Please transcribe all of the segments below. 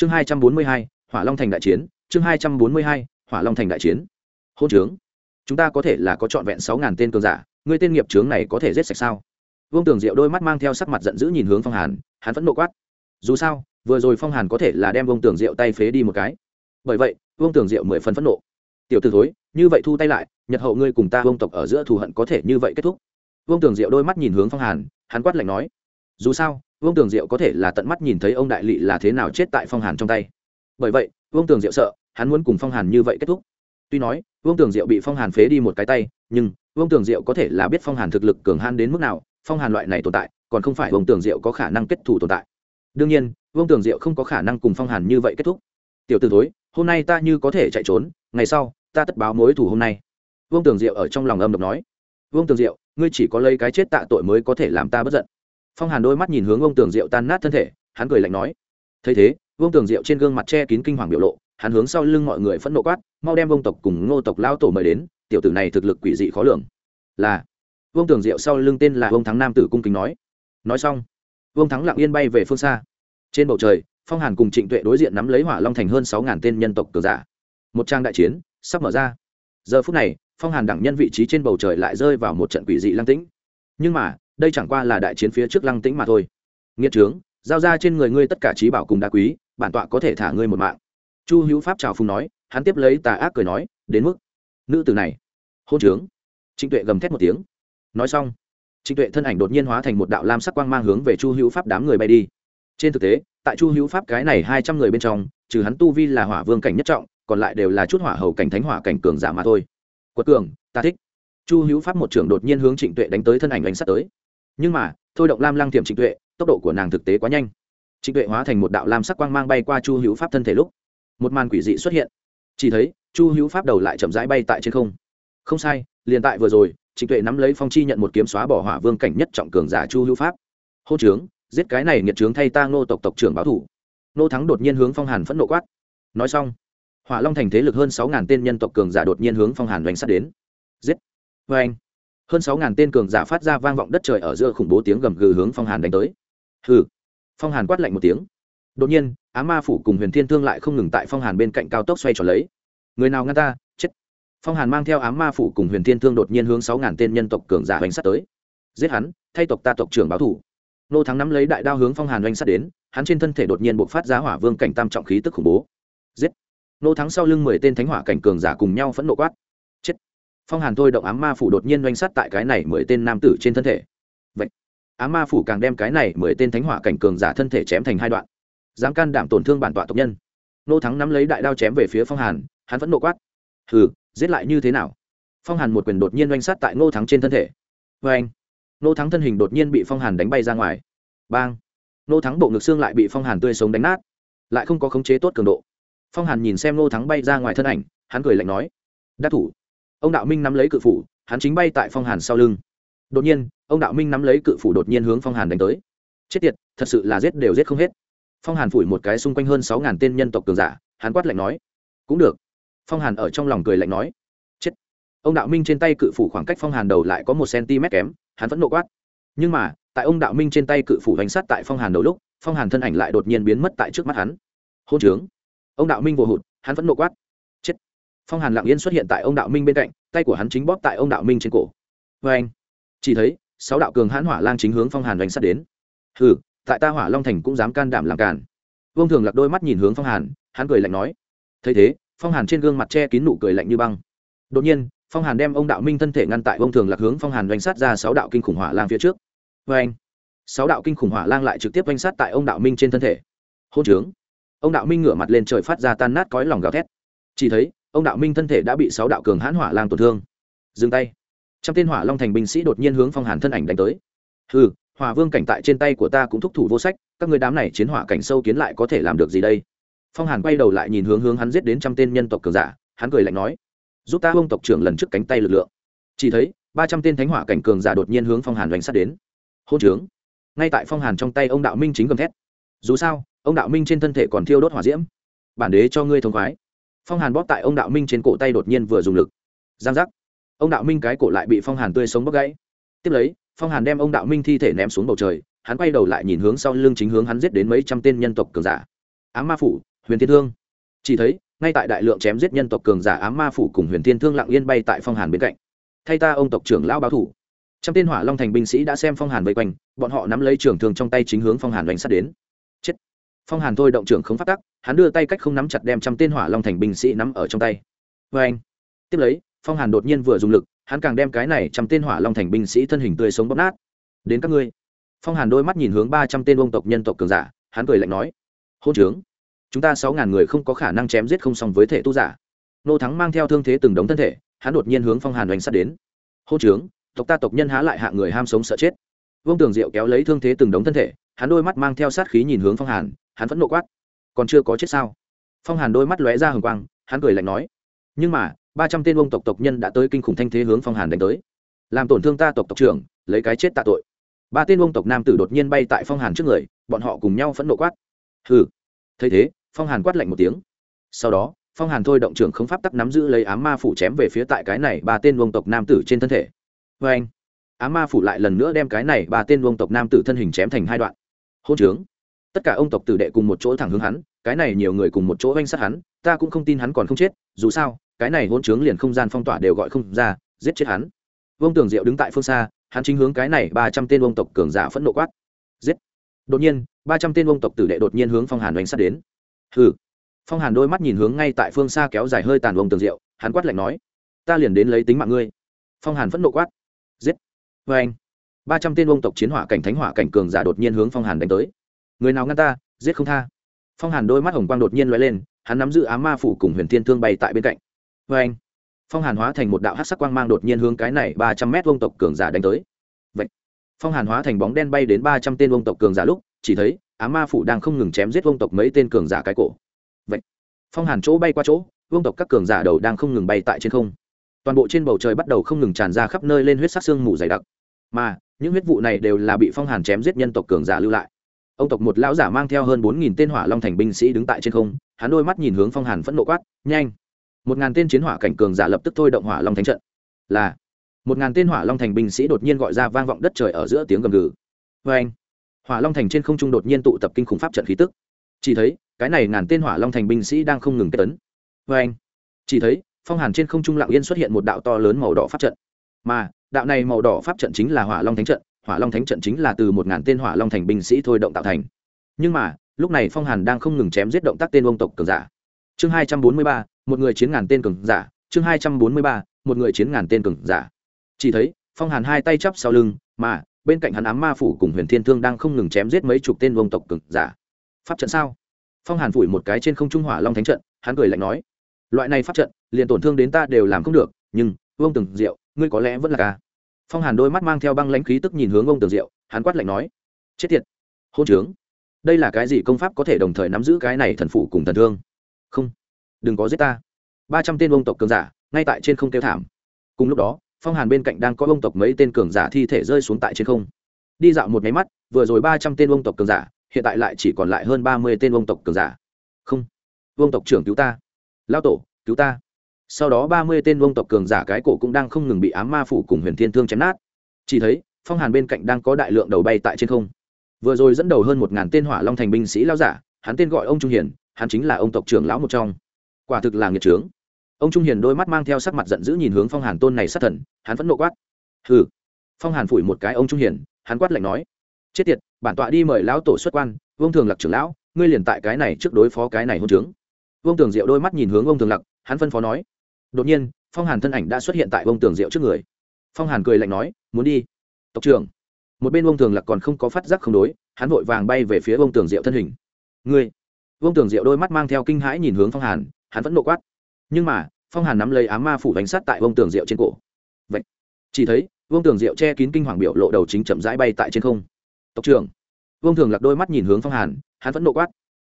chương hai trăm bốn mươi hai, hỏa long thành đại chiến, chương hai trăm bốn mươi hai, hỏa long thành đại chiến. Hôn trướng. Chúng ta có thể là có trọn vẹn sáu ngàn tên cường giả ngươi tên nghiệp trướng này có thể giết sạch sao? Vương tường diệu đôi mắt mang theo sắc mặt giận dữ nhìn hướng phong hàn, hắn vẫn nộ quát. Dù sao, vừa rồi phong hàn có thể là đem vương tường diệu tay phế đi một cái. Bởi vậy, vương tường diệu mười phần phẫn nộ. Tiểu t thối, như vậy thu tay lại, nhật hậu ngươi cùng ta vương tộc ở giữa thù hận có thể như vậy kết thúc. Vương tường diệu đôi mắt nhìn hướng phong hàn, hắn quát lạnh nói. Dù sao vương tường diệu có thể là tận mắt nhìn thấy ông đại lỵ là thế nào chết tại phong hàn trong tay. Bởi vậy, vương tường diệu sợ, hắn muốn cùng phong hàn như vậy kết thúc. Tuy nói, vương tường diệu bị phong hàn phế đi một cái tay, nhưng vương tường diệu có thể là biết phong hàn thực lực cường han đến mức nào, phong hàn loại này tồn tại, còn không phải vương tường diệu có khả năng kết thủ tồn tại. Đương nhiên, vương tường diệu không có khả năng cùng phong hàn như vậy kết thúc. Tiểu t thối, hôm nay ta như có thể chạy trốn, ngày sau, ta tất báo mối thủ hôm nay. Vương tường diệu ở trong lòng âm độc nói. Vương tường diệu, ngươi chỉ có lấy cái chết tạ tội mới có thể làm ta bất giận phong hàn đôi mắt nhìn hướng ông tường diệu tan nát thân thể, hắn cười lạnh nói, thấy thế ông tường diệu trên gương mặt che kín kinh hoàng biểu lộ, hắn hướng sau lưng mọi người phẫn nộ quát, mau đem ông tộc cùng ngô tộc lao tổ mời đến, tiểu tử này thực lực quỷ dị khó lường. Là, vương tường diệu sau lưng tên là vương thắng nam tử cung kính nói. Nói xong, vương thắng lặng yên bay về phương xa. Trên bầu trời, phong hàn cùng trịnh tuệ đối diện nắm lấy hỏa long thành hơn sáu ngàn tên nhân tộc cường giả. Một trang đại chiến, sắp mở ra. Giờ phút này, phong hàn đẳng nhân vị trí trên bầu trời lại rơi vào một trận quỷ dị lang tĩnh. Nhưng mà đây chẳng qua là đại chiến phía trước lăng tĩnh mà thôi. Nghĩa trướng, giao ra trên người ngươi tất cả trí bảo cùng đá quý, bản tọa có thể thả ngươi một mạng. Chu hữu pháp trào phùng nói, hắn tiếp lấy tà ác cười nói, đến mức nữ tử này. Hôn trướng. Trịnh tuệ gầm thét một tiếng. Nói xong, trịnh tuệ thân ảnh đột nhiên hóa thành một đạo lam sắc quang mang hướng về chu hữu pháp đám người bay đi. Trên thực tế, tại chu hữu pháp cái này hai trăm người bên trong, trừ hắn tu vi là hỏa vương cảnh nhất trọng, còn lại đều là chút hỏa hầu cảnh thánh hỏa cảnh cường giả mà thôi. Quật cường, ta thích. Chu hữu pháp một trưởng đột nhiên hướng trịnh tuệ đánh tới thân ảnh đánh sắt tới nhưng mà, thôi động lam lăng tiềm trịnh tuệ, tốc độ của nàng thực tế quá nhanh. Trịnh tuệ hóa thành một đạo lam sắc quang mang bay qua chu hữu pháp thân thể lúc, một màn quỷ dị xuất hiện. Chỉ thấy, chu hữu pháp đầu lại chậm rãi bay tại trên không. Không sai, liền tại vừa rồi, trịnh tuệ nắm lấy phong chi nhận một kiếm xóa bỏ hỏa vương cảnh nhất trọng cường giả chu hữu pháp. Hô trướng, giết cái này nghiệt trướng thay ta ngô tộc tộc trưởng báo thủ. Nô thắng đột nhiên hướng phong hàn phẫn nộ quát. Nói xong, hỏa long thành thế lực hơn sáu ngàn tên nhân tộc cường giả đột nhiên hướng phong hàn oanh sát đến. Giết! Vê anh hơn sáu ngàn tên cường giả phát ra vang vọng đất trời ở giữa khủng bố tiếng gầm gừ hướng phong hàn đánh tới. Hừ. Phong hàn quát lạnh một tiếng. Đột nhiên, á ma phủ cùng huyền thiên thương lại không ngừng tại phong hàn bên cạnh cao tốc xoay tròn lấy. Người nào ngăn ta? Chết. Phong hàn mang theo á ma phủ cùng huyền thiên thương đột nhiên hướng sáu ngàn tên nhân tộc cường giả hoành sát tới. Giết hắn, thay tộc ta tộc trưởng báo thủ. Nô thắng nắm lấy đại đao hướng phong hàn oanh sát đến, hắn trên thân thể đột nhiên bộc phát ra hỏa vương cảnh tam trọng khí tức khủng bố. Giết. Nô thắng sau lưng mười tên thánh hỏa cảnh cường giả cùng nhau phẫn nộ quát phong hàn thôi động ám ma phủ đột nhiên oanh sát tại cái này mười tên nam tử trên thân thể. Vậy, ám ma phủ càng đem cái này mười tên thánh hỏa cảnh cường giả thân thể chém thành hai đoạn, dám can đảm tổn thương bản tọa tộc nhân. Nô thắng nắm lấy đại đao chém về phía phong hàn, hắn vẫn nộ quát. Hừ, giết lại như thế nào? Phong hàn một quyền đột nhiên oanh sát tại ngô thắng trên thân thể. Vê anh nô thắng thân hình đột nhiên bị phong hàn đánh bay ra ngoài. Bang. Nô thắng bộ ngực xương lại bị phong hàn tươi sống đánh nát, lại không có khống chế tốt cường độ. Phong hàn nhìn xem nô thắng bay ra ngoài thân ảnh, hắn cười lạnh nói, đắc thủ ông đạo minh nắm lấy cự phủ, hắn chính bay tại phong hàn sau lưng. Đột nhiên, ông đạo minh nắm lấy cự phủ đột nhiên hướng phong hàn đánh tới. Chết tiệt, thật sự là giết đều giết không hết. Phong hàn phủi một cái xung quanh hơn sáu ngàn tên nhân tộc cường giả, hắn quát lạnh nói, cũng được. Phong hàn ở trong lòng cười lạnh nói, chết. Ông đạo minh trên tay cự phủ khoảng cách phong hàn đầu lại có một cm kém, hắn vẫn nộ quát. Nhưng mà, tại ông đạo minh trên tay cự phủ đánh sát tại phong hàn đầu lúc, phong hàn thân ảnh lại đột nhiên biến mất tại trước mắt hắn. Hôn trướng. Ông đạo minh vô hụt, hắn vẫn nộ quát phong hàn lặng yên xuất hiện tại ông đạo minh bên cạnh, tay của hắn chính bóp tại ông đạo minh trên cổ. Vê anh, chỉ thấy, sáu đạo cường hãn hỏa lang chính hướng phong hàn đánh sát đến. Hừ, tại ta hỏa long thành cũng dám can đảm làm cản vương thường lặc đôi mắt nhìn hướng phong hàn, hắn cười lạnh nói. Thấy thế, phong hàn trên gương mặt che kín nụ cười lạnh như băng. Đột nhiên, phong hàn đem ông đạo minh thân thể ngăn tại ông thường lạc hướng phong hàn doanh sát ra sáu đạo kinh khủng hỏa lang phía trước. Vê anh, sáu đạo kinh khủng hỏa lang lại trực tiếp doanh sát tại ông đạo minh trên thân thể. Hôn trướng. Ông đạo minh ngửa mặt lên trời phát ra tan nát cõi lòng gào thét. Chỉ thấy ông đạo minh thân thể đã bị sáu đạo cường hãn hỏa lang tổn thương. Dừng tay. Trăm tên hỏa long thành binh sĩ đột nhiên hướng phong hàn thân ảnh đánh tới. Ừ hỏa vương cảnh tại trên tay của ta cũng thúc thủ vô sách, các người đám này chiến hỏa cảnh sâu kiến lại có thể làm được gì đây? Phong hàn quay đầu lại nhìn hướng hướng hắn giết đến trăm tên nhân tộc cường giả, hắn cười lạnh nói, giúp ta ông tộc trưởng lần trước cánh tay lực lượng. Chỉ thấy, ba trăm tên thánh hỏa cảnh cường giả đột nhiên hướng phong hàn đánh sát đến. Hôn trướng. Ngay tại phong hàn trong tay ông đạo minh chính gầm thét. Dù sao, ông đạo minh trên thân thể còn thiêu đốt hỏa diễm. Bản đế cho ngươi thông khoái phong hàn bóp tại ông đạo minh trên cổ tay đột nhiên vừa dùng lực giang giác ông đạo minh cái cổ lại bị phong hàn tươi sống bốc gãy tiếp lấy phong hàn đem ông đạo minh thi thể ném xuống bầu trời hắn quay đầu lại nhìn hướng sau lưng chính hướng hắn giết đến mấy trăm tên nhân tộc cường giả ám ma phủ huyền thiên thương chỉ thấy ngay tại đại lượng chém giết nhân tộc cường giả ám ma phủ cùng huyền thiên thương lặng yên bay tại phong hàn bên cạnh thay ta ông tộc trưởng lão báo thủ trăm tên hỏa long thành binh sĩ đã xem phong hàn vây quanh bọn họ nắm lấy trường thương trong tay chính hướng phong hàn đánh sát đến phong hàn thôi động trưởng không phát tắc, hắn đưa tay cách không nắm chặt đem trăm tên hỏa long thành binh sĩ nắm ở trong tay. Vê anh, tiếp lấy, phong hàn đột nhiên vừa dùng lực, hắn càng đem cái này trăm tên hỏa long thành binh sĩ thân hình tươi sống bóp nát. Đến các ngươi. Phong hàn đôi mắt nhìn hướng ba trăm tên ông tộc nhân tộc cường giả, hắn cười lạnh nói, hôn trướng. Chúng ta sáu ngàn người không có khả năng chém giết không xong với thể tu giả. Nô thắng mang theo thương thế từng đống thân thể, hắn đột nhiên hướng phong hàn đánh sát đến. Hôn trướng, tộc ta tộc nhân há lại hạ người ham sống sợ chết. Vương tường diệu kéo lấy thương thế từng đống thân thể, hắn đôi mắt mang theo sát khí nhìn hướng phong hàn hắn vẫn nộ quát. Còn chưa có chết sao? Phong hàn đôi mắt lóe ra hừng quang, hắn cười lạnh nói. Nhưng mà, ba trăm tên ông tộc tộc nhân đã tới kinh khủng thanh thế hướng phong hàn đánh tới. Làm tổn thương ta tộc tộc trưởng, lấy cái chết tạ tội. Ba tên ông tộc nam tử đột nhiên bay tại phong hàn trước người, bọn họ cùng nhau phẫn nộ quát. Hừ. Thấy thế, phong hàn quát lạnh một tiếng. Sau đó, phong hàn thôi động trưởng không pháp tắc nắm giữ lấy ám ma phủ chém về phía tại cái này ba tên ông tộc nam tử trên thân thể. Vê anh ám ma phủ lại lần nữa đem cái này ba tên ông tộc nam tử thân hình chém thành hai đoạn. Hôn trướng tất cả ông tộc tử đệ cùng một chỗ thẳng hướng hắn, cái này nhiều người cùng một chỗ oanh sát hắn, ta cũng không tin hắn còn không chết, dù sao, cái này hôn trướng liền không gian phong tỏa đều gọi không ra, giết chết hắn. Vông tường diệu đứng tại phương xa, hắn chính hướng cái này ba trăm tên ông tộc cường giả phẫn nộ quát. Giết! Đột nhiên, ba trăm tên ông tộc tử đệ đột nhiên hướng phong hàn oanh sát đến. Hừ! Phong hàn đôi mắt nhìn hướng ngay tại phương xa kéo dài hơi tàn ông tường diệu, hắn quát lạnh nói, ta liền đến lấy tính mạng ngươi. Phong hàn phẫn nộ quát, giết! Vê anh ba trăm tên ông tộc chiến hỏa cảnh, thánh hỏa cảnh cường giả đột nhiên hướng phong hàn đánh tới người nào ngăn ta, giết không tha. Phong hàn đôi mắt hồng quang đột nhiên lóe lên, hắn nắm giữ á ma phủ cùng huyền thiên thương bay tại bên cạnh. Vê anh, phong hàn hóa thành một đạo hát sắc quang mang đột nhiên hướng cái này ba trăm mét vông tộc cường giả đánh tới. Vậy phong hàn hóa thành bóng đen bay đến ba trăm tên vông tộc cường giả lúc, chỉ thấy á ma phủ đang không ngừng chém giết vông tộc mấy tên cường giả cái cổ. Vậy phong hàn chỗ bay qua chỗ vông tộc các cường giả đầu đang không ngừng bay tại trên không. Toàn bộ trên bầu trời bắt đầu không ngừng tràn ra khắp nơi lên huyết sắc xương mù dày đặc. Mà, những huyết vụ này đều là bị phong hàn chém giết nhân tộc cường giả lưu lại ông tộc một lão giả mang theo hơn bốn nghìn tên hỏa long thành binh sĩ đứng tại trên không, hắn đôi mắt nhìn hướng phong hàn phẫn nộ quát, nhanh! Một ngàn tên chiến hỏa cảnh cường giả lập tức thôi động hỏa long thánh trận. Là, một ngàn tên hỏa long thành binh sĩ đột nhiên gọi ra vang vọng đất trời ở giữa tiếng gầm gừ. Vê anh hỏa long thành trên không trung đột nhiên tụ tập kinh khủng pháp trận khí tức. Chỉ thấy, cái này ngàn tên hỏa long thành binh sĩ đang không ngừng kết tấn vê anh chỉ thấy, phong hàn trên không trung lặng yên xuất hiện một đạo to lớn màu đỏ pháp trận. Mà, đạo này màu đỏ pháp trận chính là hỏa long thánh trận hỏa long thánh trận chính là từ một ngàn tên hỏa long thành binh sĩ thôi động tạo thành. Nhưng mà, lúc này phong hàn đang không ngừng chém giết động tác tên ông tộc cường giả. Chương hai trăm bốn mươi ba, một người chiến ngàn tên cường giả. Chương hai trăm bốn mươi ba, một người chiến ngàn tên cường giả. Chỉ thấy, phong hàn hai tay chắp sau lưng, mà, bên cạnh hắn ám ma phủ cùng huyền thiên thương đang không ngừng chém giết mấy chục tên vông tộc cường giả. Pháp trận sao? Phong hàn phủi một cái trên không trung hỏa long thánh trận, hắn cười lạnh nói, loại này pháp trận, liền tổn thương đến ta đều làm không được, nhưng vông từng diệu, ngươi có lẽ vẫn là ca phong hàn đôi mắt mang theo băng lãnh khí tức nhìn hướng ông tường diệu, hắn quát lạnh nói, chết tiệt, hôn trướng. Đây là cái gì công pháp có thể đồng thời nắm giữ cái này thần phụ cùng thần thương? Không, đừng có giết ta. Ba trăm tên ông tộc cường giả, ngay tại trên không kêu thảm. Cùng lúc đó, phong hàn bên cạnh đang có ông tộc mấy tên cường giả thi thể rơi xuống tại trên không. Đi dạo một máy mắt, vừa rồi ba trăm tên ông tộc cường giả, hiện tại lại chỉ còn lại hơn ba mươi tên ông tộc cường giả. Không, ông tộc trưởng cứu ta. Lao tổ, cứu ta sau đó ba mươi tên vông tộc cường giả cái cổ cũng đang không ngừng bị ám ma phủ cùng huyền thiên thương chém nát. Chỉ thấy, phong hàn bên cạnh đang có đại lượng đầu bay tại trên không. Vừa rồi dẫn đầu hơn một ngàn tên hỏa long thành binh sĩ lao giả, hắn tên gọi ông trung hiền, hắn chính là ông tộc trưởng lão một trong. Quả thực là nghiệt trướng. Ông trung hiền đôi mắt mang theo sắc mặt giận dữ nhìn hướng phong hàn tôn này sát thần, hắn vẫn nộ quát. Hừ. Phong hàn phủi một cái ông trung hiền, hắn quát lạnh nói. Chết tiệt, bản tọa đi mời lão tổ xuất quan, vương thường lặc trưởng lão, ngươi liền tại cái này trước đối phó cái này hôn trướng. Vương tường diệu đôi mắt nhìn hướng ông thường lặc hắn phân phó nói đột nhiên, phong hàn thân ảnh đã xuất hiện tại ông tường diệu trước người. Phong hàn cười lạnh nói, muốn đi. Tộc trưởng. Một bên ông tường lặc còn không có phát giác không đối, hắn vội vàng bay về phía ông tường diệu thân hình. Ngươi. Vương tường diệu đôi mắt mang theo kinh hãi nhìn hướng phong hàn, hắn vẫn nộ quát. Nhưng mà, phong hàn nắm lấy á ma phủ bánh sát tại vương tường diệu trên cổ. Vậy, chỉ thấy, vương tường diệu che kín kinh hoàng biểu lộ đầu chính chậm rãi bay tại trên không. Tộc trưởng. Vương thường lặc đôi mắt nhìn hướng phong hàn, hắn vẫn nộ quát.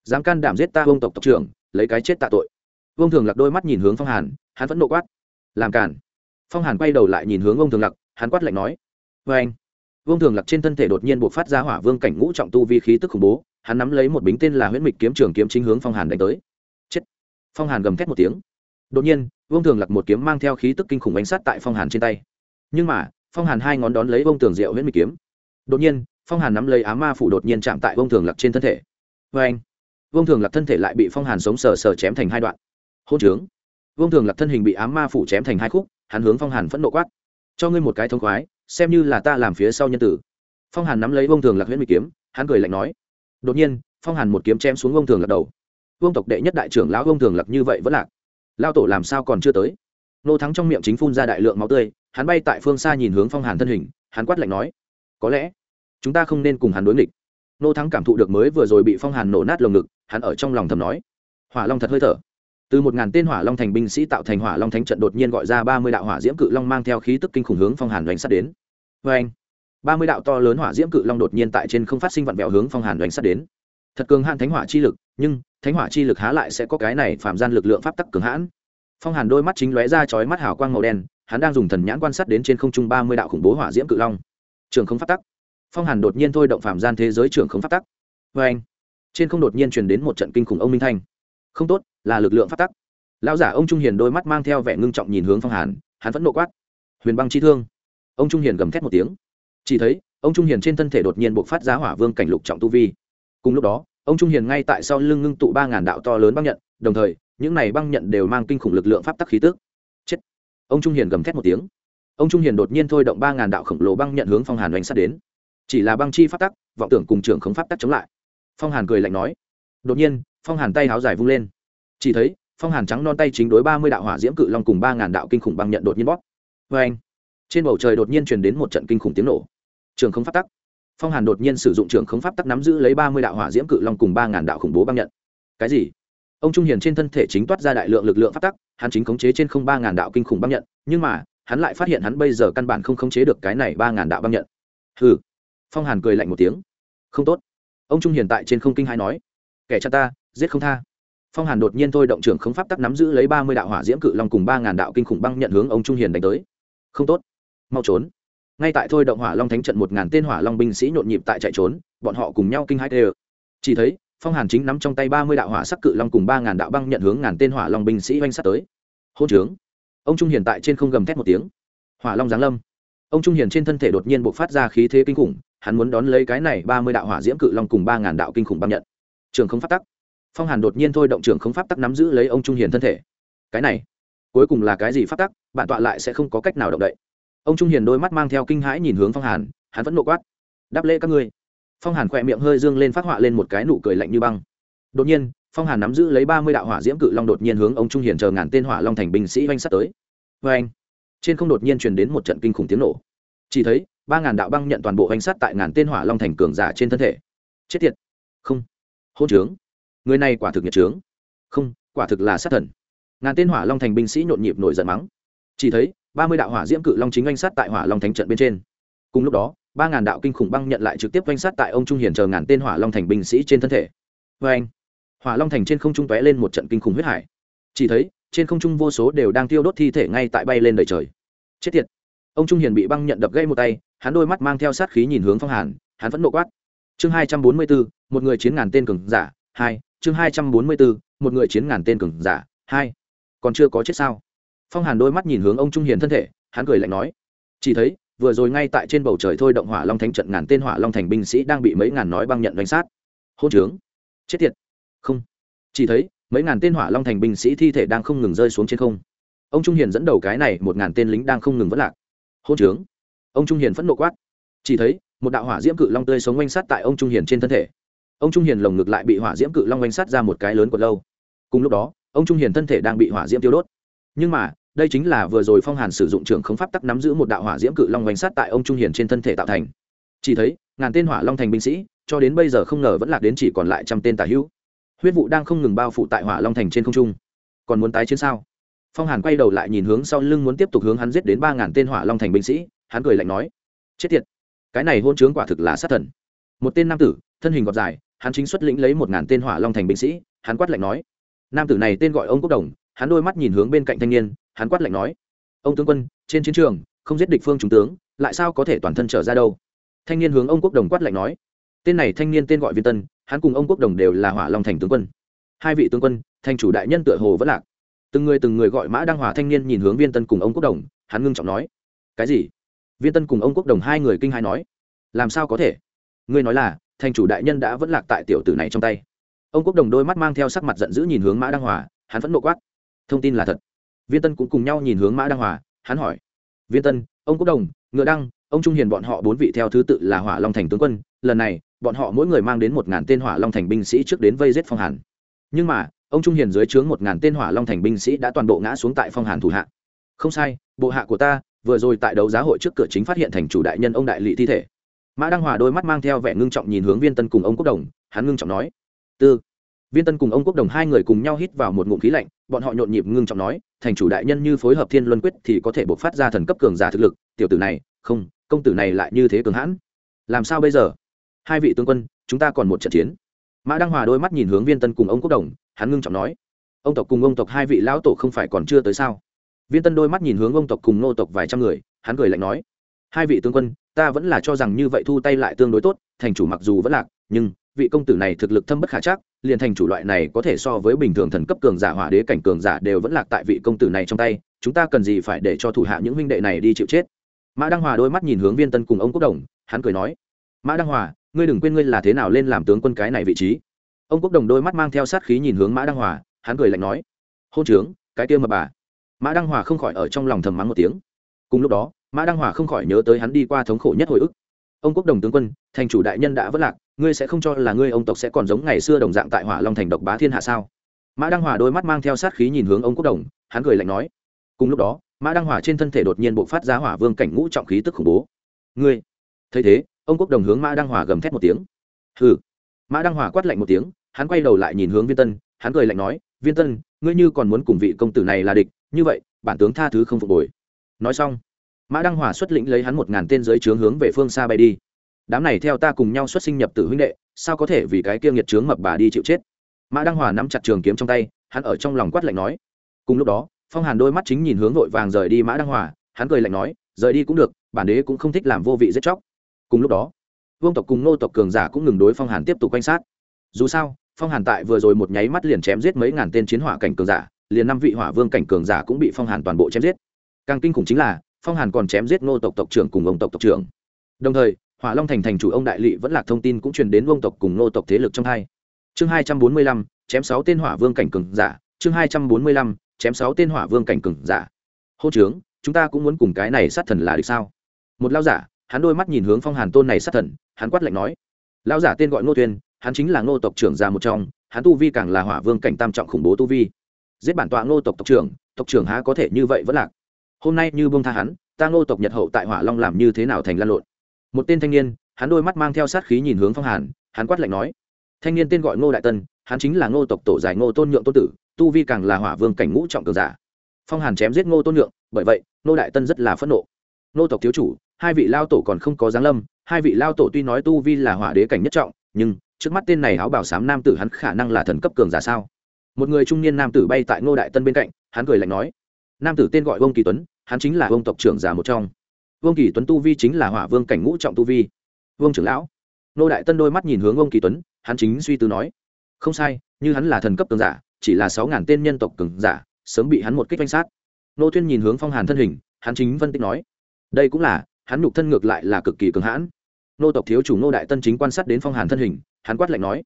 Dám can đảm giết ta, vương tộc tộc trưởng, lấy cái chết tạ tội. Vương thường lặc đôi mắt nhìn hướng phong hàn hắn vẫn nộ quát. Làm cản phong hàn quay đầu lại nhìn hướng vương thường lặc hắn quát lạnh nói vê anh. Vương thường lặc trên thân thể đột nhiên buộc phát ra hỏa vương cảnh ngũ trọng tu vi khí tức khủng bố, hắn nắm lấy một bính tên là huyễn mịch kiếm trường kiếm chính hướng phong hàn đánh tới. Chết. Phong hàn gầm thét một tiếng. Đột nhiên, vương thường lặc một kiếm mang theo khí tức kinh khủng bánh sát tại phong hàn trên tay. Nhưng mà, phong hàn hai ngón đón lấy vương tường rượu huyễn mịch kiếm. Đột nhiên, phong hàn nắm lấy á ma phủ đột nhiên chạm tại vương thường lặc trên thân thể. Vê anh. Vương thường lạc thân thể lại bị phong hàn sống sờ sờ chém thành hai đoạn. Hôn trướng vương thường lạc thân hình bị ám ma phủ chém thành hai khúc, hắn hướng phong hàn phẫn nộ quát. Cho ngươi một cái thông khoái, xem như là ta làm phía sau nhân tử. Phong hàn nắm lấy vương thường lạc huyễn bị kiếm, hắn cười lạnh nói. Đột nhiên, phong hàn một kiếm chém xuống vương thường lạc đầu. Vương tộc đệ nhất đại trưởng lão vương thường lạc như vậy vẫn lạc. Lao tổ làm sao còn chưa tới? Nô thắng trong miệng chính phun ra đại lượng máu tươi, hắn bay tại phương xa nhìn hướng phong hàn thân hình, hắn quát lạnh nói. Có lẽ, chúng ta không nên cùng hắn đối nghịch. Nô thắng cảm thụ được mới vừa rồi bị phong hàn nổ nát lồng ngực, hắn ở trong lòng thầm nói. Hỏa long thật hơi thở từ một ngàn tên hỏa long thành binh sĩ tạo thành hỏa long thánh trận đột nhiên gọi ra ba mươi đạo hỏa diễm cự long mang theo khí tức kinh khủng hướng phong hàn đánh sát đến. Vê anh, ba mươi đạo to lớn hỏa diễm cự long đột nhiên tại trên không phát sinh vặn vẹo hướng phong hàn đánh sát đến. Thật cường hạn thánh hỏa chi lực, nhưng thánh hỏa chi lực há lại sẽ có cái này phạm gian lực lượng pháp tắc cường hãn. Phong hàn đôi mắt chính lóe ra chói mắt hào quang màu đen, hắn đang dùng thần nhãn quan sát đến trên không trung ba mươi đạo khủng bố hỏa diễm cự long. Trường không pháp tắc. Phong hàn đột nhiên thôi động phạm gian thế giới trường không pháp tắc. Vê anh, trên không đột nhiên truyền đến một trận kinh khủng ông minh thanh. Không tốt là lực lượng pháp tắc. Lão giả ông trung hiền đôi mắt mang theo vẻ ngưng trọng nhìn hướng phong hàn, hắn vẫn nộ quát. Huyền băng chi thương. Ông trung hiền gầm thét một tiếng. Chỉ thấy, ông trung hiền trên thân thể đột nhiên buộc phát giá hỏa vương cảnh lục trọng tu vi. Cùng lúc đó, ông trung hiền ngay tại sau lưng ngưng tụ ba ngàn đạo to lớn băng nhận, đồng thời, những này băng nhận đều mang kinh khủng lực lượng pháp tắc khí tức. Chết. Ông trung hiền gầm thét một tiếng. Ông trung hiền đột nhiên thôi động ba ngàn đạo khổng lồ băng nhận hướng phong hàn oanh sát đến. Chỉ là băng chi pháp tắc, vọng tưởng cùng trưởng không pháp tắc chống lại. Phong hàn cười lạnh nói. Đột nhiên, phong hàn tay háo dài vung lên chỉ thấy, phong hàn trắng non tay chính đối ba mươi đạo hỏa diễm cự long cùng ba ngàn đạo kinh khủng băng nhận đột nhiên bóp. Vê anh. Trên bầu trời đột nhiên truyền đến một trận kinh khủng tiếng nổ. Trường không pháp tắc. Phong hàn đột nhiên sử dụng trường không pháp tắc nắm giữ lấy ba mươi đạo hỏa diễm cự long cùng ba ngàn đạo khủng bố băng nhận. Cái gì? Ông trung hiền trên thân thể chính toát ra đại lượng lực lượng pháp tắc, hắn chính khống chế trên không ba ngàn đạo kinh khủng băng nhận, nhưng mà, hắn lại phát hiện hắn bây giờ căn bản không khống chế được cái này ba ngàn đạo băng nhận. Hừ. Phong hàn cười lạnh một tiếng. Không tốt. Ông trung hiền tại trên không kinh hai nói. Kẻ cha ta, giết không tha phong hàn đột nhiên thôi động trưởng không pháp tắc nắm giữ lấy ba mươi đạo hỏa diễm cự long cùng ba ngàn đạo kinh khủng băng nhận hướng ông trung hiền đánh tới. Không tốt. Mau trốn. Ngay tại thôi động hỏa long thánh trận một ngàn tên hỏa long binh sĩ nhộn nhịp tại chạy trốn, bọn họ cùng nhau kinh hai tê chỉ thấy, phong hàn chính nắm trong tay ba mươi đạo hỏa sắc cự long cùng ba ngàn đạo băng nhận hướng ngàn tên hỏa long binh sĩ oanh sát tới. Hôn trướng. Ông trung hiền tại trên không gầm thét một tiếng. Hỏa long giáng lâm. Ông trung hiền trên thân thể đột nhiên buộc phát ra khí thế kinh khủng, hắn muốn đón lấy cái này ba mươi đạo hỏa diễm cự long cùng ba ngàn đạo kinh khủng băng nhận. Trường không phát tắc phong hàn đột nhiên thôi động trường không pháp tắc nắm giữ lấy ông trung hiền thân thể cái này cuối cùng là cái gì pháp tắc bạn tọa lại sẽ không có cách nào động đậy ông trung hiền đôi mắt mang theo kinh hãi nhìn hướng phong hàn hắn vẫn nộ quát đáp lễ các ngươi phong hàn khỏe miệng hơi dương lên phát họa lên một cái nụ cười lạnh như băng đột nhiên phong hàn nắm giữ lấy ba mươi đạo hỏa diễm cự long đột nhiên hướng ông trung hiền chờ ngàn tên hỏa long thành binh sĩ oanh sắt tới vê anh trên không đột nhiên truyền đến một trận kinh khủng tiếng nổ chỉ thấy ba ngàn đạo băng nhận toàn bộ oanh sắt tại ngàn tên hỏa long thành cường giả trên thân thể chết tiệt không hôn trướng người này quả thực nhiệt trướng. Không, quả thực là sát thần. Ngàn tên hỏa long thành binh sĩ nhộn nhịp nổi giận mắng. Chỉ thấy, ba mươi đạo hỏa diễm cự long chính oanh sát tại hỏa long thánh trận bên trên. Cùng lúc đó, ba ngàn đạo kinh khủng băng nhận lại trực tiếp oanh sát tại ông trung hiền chờ ngàn tên hỏa long thành binh sĩ trên thân thể. Vê anh, hỏa long thành trên không trung tóe lên một trận kinh khủng huyết hải. Chỉ thấy, trên không trung vô số đều đang tiêu đốt thi thể ngay tại bay lên đầy trời. Chết tiệt. Ông trung hiền bị băng nhận đập gây một tay, hắn đôi mắt mang theo sát khí nhìn hướng phong hàn, hắn vẫn nộ quát. Chương hai trăm bốn mươi bốn, một người chiến ngàn tên cường giả, hai chương hai trăm bốn mươi bốn, một người chiến ngàn tên cường giả, hai. Còn chưa có chết sao? Phong hàn đôi mắt nhìn hướng ông trung hiền thân thể, hắn cười lạnh nói. Chỉ thấy, vừa rồi ngay tại trên bầu trời thôi động hỏa long thánh trận ngàn tên hỏa long thành binh sĩ đang bị mấy ngàn nói băng nhận đánh sát. Hôn trướng. Chết tiệt. Không. Chỉ thấy, mấy ngàn tên hỏa long thành binh sĩ thi thể đang không ngừng rơi xuống trên không. Ông trung hiền dẫn đầu cái này, một ngàn tên lính đang không ngừng vất lạc. Hôn trướng. Ông trung hiền phẫn nộ quát. Chỉ thấy, một đạo hỏa diễm cự long tươi sống oanh sát tại ông trung hiền trên thân thể ông trung hiền lồng ngực lại bị hỏa diễm cự long oanh sát ra một cái lớn còn lâu. cùng lúc đó, ông trung hiền thân thể đang bị hỏa diễm tiêu đốt. nhưng mà, đây chính là vừa rồi phong hàn sử dụng trường khống pháp tắc nắm giữ một đạo hỏa diễm cự long oanh sát tại ông trung hiền trên thân thể tạo thành. chỉ thấy, ngàn tên hỏa long thành binh sĩ, cho đến bây giờ không ngờ vẫn lạc đến chỉ còn lại trăm tên tà hữu. huyết vụ đang không ngừng bao phủ tại hỏa long thành trên không trung. còn muốn tái chiến sao? phong hàn quay đầu lại nhìn hướng sau lưng muốn tiếp tục hướng hắn giết đến ba ngàn tên hỏa long thành binh sĩ, hắn cười lạnh nói, chết tiệt, cái này hôn chướng quả thực là sát thần. một tên nam tử, thân hình gọt dài hắn chính xuất lĩnh lấy một ngàn tên hỏa long thành binh sĩ, hắn quát lạnh nói. Nam tử này tên gọi ông quốc đồng, hắn đôi mắt nhìn hướng bên cạnh thanh niên, hắn quát lạnh nói. Ông tướng quân, trên chiến trường, không giết địch phương trung tướng, lại sao có thể toàn thân trở ra đâu? Thanh niên hướng ông quốc đồng quát lạnh nói. Tên này thanh niên tên gọi viên tân, hắn cùng ông quốc đồng đều là hỏa long thành tướng quân. Hai vị tướng quân, thành chủ đại nhân tựa hồ vẫn lạc. Từng người từng người gọi mã đăng hòa thanh niên nhìn hướng viên tân cùng ông quốc đồng, hắn ngưng trọng nói. Cái gì? Viên tân cùng ông quốc đồng hai người kinh hai nói. Làm sao có thể? Ngươi nói là thành chủ đại nhân đã vẫn lạc tại tiểu tử này trong tay. Ông quốc đồng đôi mắt mang theo sắc mặt giận dữ nhìn hướng mã đăng hòa, hắn vẫn nộ quát. Thông tin là thật. Viên tân cũng cùng nhau nhìn hướng mã đăng hòa, hắn hỏi. Viên tân, ông quốc đồng, ngựa đăng, ông trung hiền bọn họ bốn vị theo thứ tự là hỏa long thành tướng quân. Lần này, bọn họ mỗi người mang đến một ngàn tên hỏa long thành binh sĩ trước đến vây giết phong hàn. Nhưng mà, ông trung hiền dưới trướng một ngàn tên hỏa long thành binh sĩ đã toàn bộ ngã xuống tại phong hàn thủ hạ. Không sai, bộ hạ của ta, vừa rồi tại đấu giá hội trước cửa chính phát hiện thành chủ đại nhân ông đại lỵ thi thể mã đăng hòa đôi mắt mang theo vẻ ngưng trọng nhìn hướng viên tân cùng ông quốc đồng, hắn ngưng trọng nói, tư. Viên tân cùng ông quốc đồng hai người cùng nhau hít vào một ngụm khí lạnh, bọn họ nhộn nhịp ngưng trọng nói, thành chủ đại nhân như phối hợp thiên luân quyết thì có thể bộc phát ra thần cấp cường giả thực lực, tiểu tử này, không, công tử này lại như thế cường hãn. Làm sao bây giờ? Hai vị tướng quân, chúng ta còn một trận chiến. Mã đăng hòa đôi mắt nhìn hướng viên tân cùng ông quốc đồng, hắn ngưng trọng nói, ông tộc cùng ông tộc hai vị lão tổ không phải còn chưa tới sao? Viên tân đôi mắt nhìn hướng ông tộc cùng nô tộc vài trăm người, hắn cười lạnh nói, hai vị tướng quân ta vẫn là cho rằng như vậy thu tay lại tương đối tốt, thành chủ mặc dù vẫn lạc, nhưng vị công tử này thực lực thâm bất khả chắc, liền thành chủ loại này có thể so với bình thường thần cấp cường giả hỏa đế cảnh cường giả đều vẫn lạc tại vị công tử này trong tay, chúng ta cần gì phải để cho thủ hạ những huynh đệ này đi chịu chết? Mã đăng hòa đôi mắt nhìn hướng viên tân cùng ông quốc đồng, hắn cười nói, mã đăng hòa, ngươi đừng quên ngươi là thế nào lên làm tướng quân cái này vị trí. Ông quốc đồng đôi mắt mang theo sát khí nhìn hướng mã đăng hòa, hắn cười lạnh nói, hôn trướng, cái kia mà bà. Mã đăng hòa không khỏi ở trong lòng thầm mắng một tiếng. Cùng lúc đó mã đăng hòa không khỏi nhớ tới hắn đi qua thống khổ nhất hồi ức. Ông quốc đồng tướng quân, thành chủ đại nhân đã vất lạc, ngươi sẽ không cho là ngươi ông tộc sẽ còn giống ngày xưa đồng dạng tại hỏa long thành độc bá thiên hạ sao? Mã đăng hòa đôi mắt mang theo sát khí nhìn hướng ông quốc đồng, hắn cười lạnh nói. Cùng lúc đó, mã đăng hòa trên thân thể đột nhiên bộc phát ra hỏa vương cảnh ngũ trọng khí tức khủng bố. Ngươi! Thấy thế, ông quốc đồng hướng mã đăng hòa gầm thét một tiếng. Hừ! Mã đăng hòa quát lạnh một tiếng, hắn quay đầu lại nhìn hướng viên tân, hắn cười lạnh nói. Viên tân, ngươi như còn muốn cùng vị công tử này là địch, như vậy, bản tướng tha thứ không phục hồi. Nói xong mã đăng hòa xuất lĩnh lấy hắn một ngàn tên giới trướng hướng về phương xa bay đi. Đám này theo ta cùng nhau xuất sinh nhập tử huynh đệ, sao có thể vì cái kia nghiệt trướng mập bà đi chịu chết? Mã đăng hòa nắm chặt trường kiếm trong tay, hắn ở trong lòng quát lạnh nói. Cùng lúc đó, phong hàn đôi mắt chính nhìn hướng vội vàng rời đi mã đăng hòa hắn cười lạnh nói, rời đi cũng được, bản đế cũng không thích làm vô vị giết chóc. Cùng lúc đó, vương tộc cùng nô tộc cường giả cũng ngừng đối phong hàn tiếp tục quan sát. Dù sao, phong hàn tại vừa rồi một nháy mắt liền chém giết mấy ngàn tên chiến hỏa cảnh cường giả, liền năm vị hỏa vương cảnh cường giả cũng bị phong hàn toàn bộ chém giết. Càng kinh khủng chính là phong hàn còn chém giết nô tộc tộc trưởng cùng ông tộc tộc trưởng. Đồng thời, hỏa long thành thành chủ ông đại lỵ vẫn lạc thông tin cũng truyền đến ông tộc cùng nô tộc thế lực trong hai. Chương hai trăm bốn mươi lăm, chém sáu tên hỏa vương cảnh cường giả. Chương hai trăm bốn mươi lăm, chém sáu tên hỏa vương cảnh cường giả. Hô trướng chúng ta cũng muốn cùng cái này sát thần là được sao? Một lao giả, hắn đôi mắt nhìn hướng phong hàn tôn này sát thần, hắn quát lạnh nói. Lao giả tên gọi ngô tuyên, hắn chính là ngô tộc trưởng già một trong, hắn tu vi càng là hỏa vương cảnh tam trọng khủng bố tu vi. Giết bản tọa ngô tộc tộc trưởng tộc trưởng há có thể như vậy vẫn lạc hôm nay như bông tha hắn, ta ngô tộc nhật hậu tại hỏa long làm như thế nào thành lan lộn? Một tên thanh niên, hắn đôi mắt mang theo sát khí nhìn hướng phong hàn, hắn quát lạnh nói. Thanh niên tên gọi ngô đại tân, hắn chính là ngô tộc tổ giải ngô tôn nhượng tôn tử, tu vi càng là hỏa vương cảnh ngũ trọng cường giả. Phong hàn chém giết ngô tôn nhượng, bởi vậy, ngô đại tân rất là phẫn nộ. Ngô tộc thiếu chủ, hai vị lao tổ còn không có giáng lâm, hai vị lao tổ tuy nói tu vi là hỏa đế cảnh nhất trọng, nhưng trước mắt tên này áo bảo sám nam tử hắn khả năng là thần cấp cường giả sao? Một người trung niên nam tử bay tại ngô đại tân bên cạnh, hắn cười lạnh nói nam tử tên gọi vương kỳ tuấn, hắn chính là vương tộc trưởng già một trong. Vương kỳ tuấn tu vi chính là hỏa vương cảnh ngũ trọng tu vi. Vương trưởng lão. Nô đại tân đôi mắt nhìn hướng vương kỳ tuấn, hắn chính suy tư nói, không sai, như hắn là thần cấp cường giả, chỉ là sáu ngàn tên nhân tộc cường giả, sớm bị hắn một kích danh sát. Nô tuyên nhìn hướng phong hàn thân hình, hắn chính phân tích nói, đây cũng là, hắn nhục thân ngược lại là cực kỳ cường hãn. Nô tộc thiếu chủ nô đại tân chính quan sát đến phong hàn thân hình, hắn quát lạnh nói,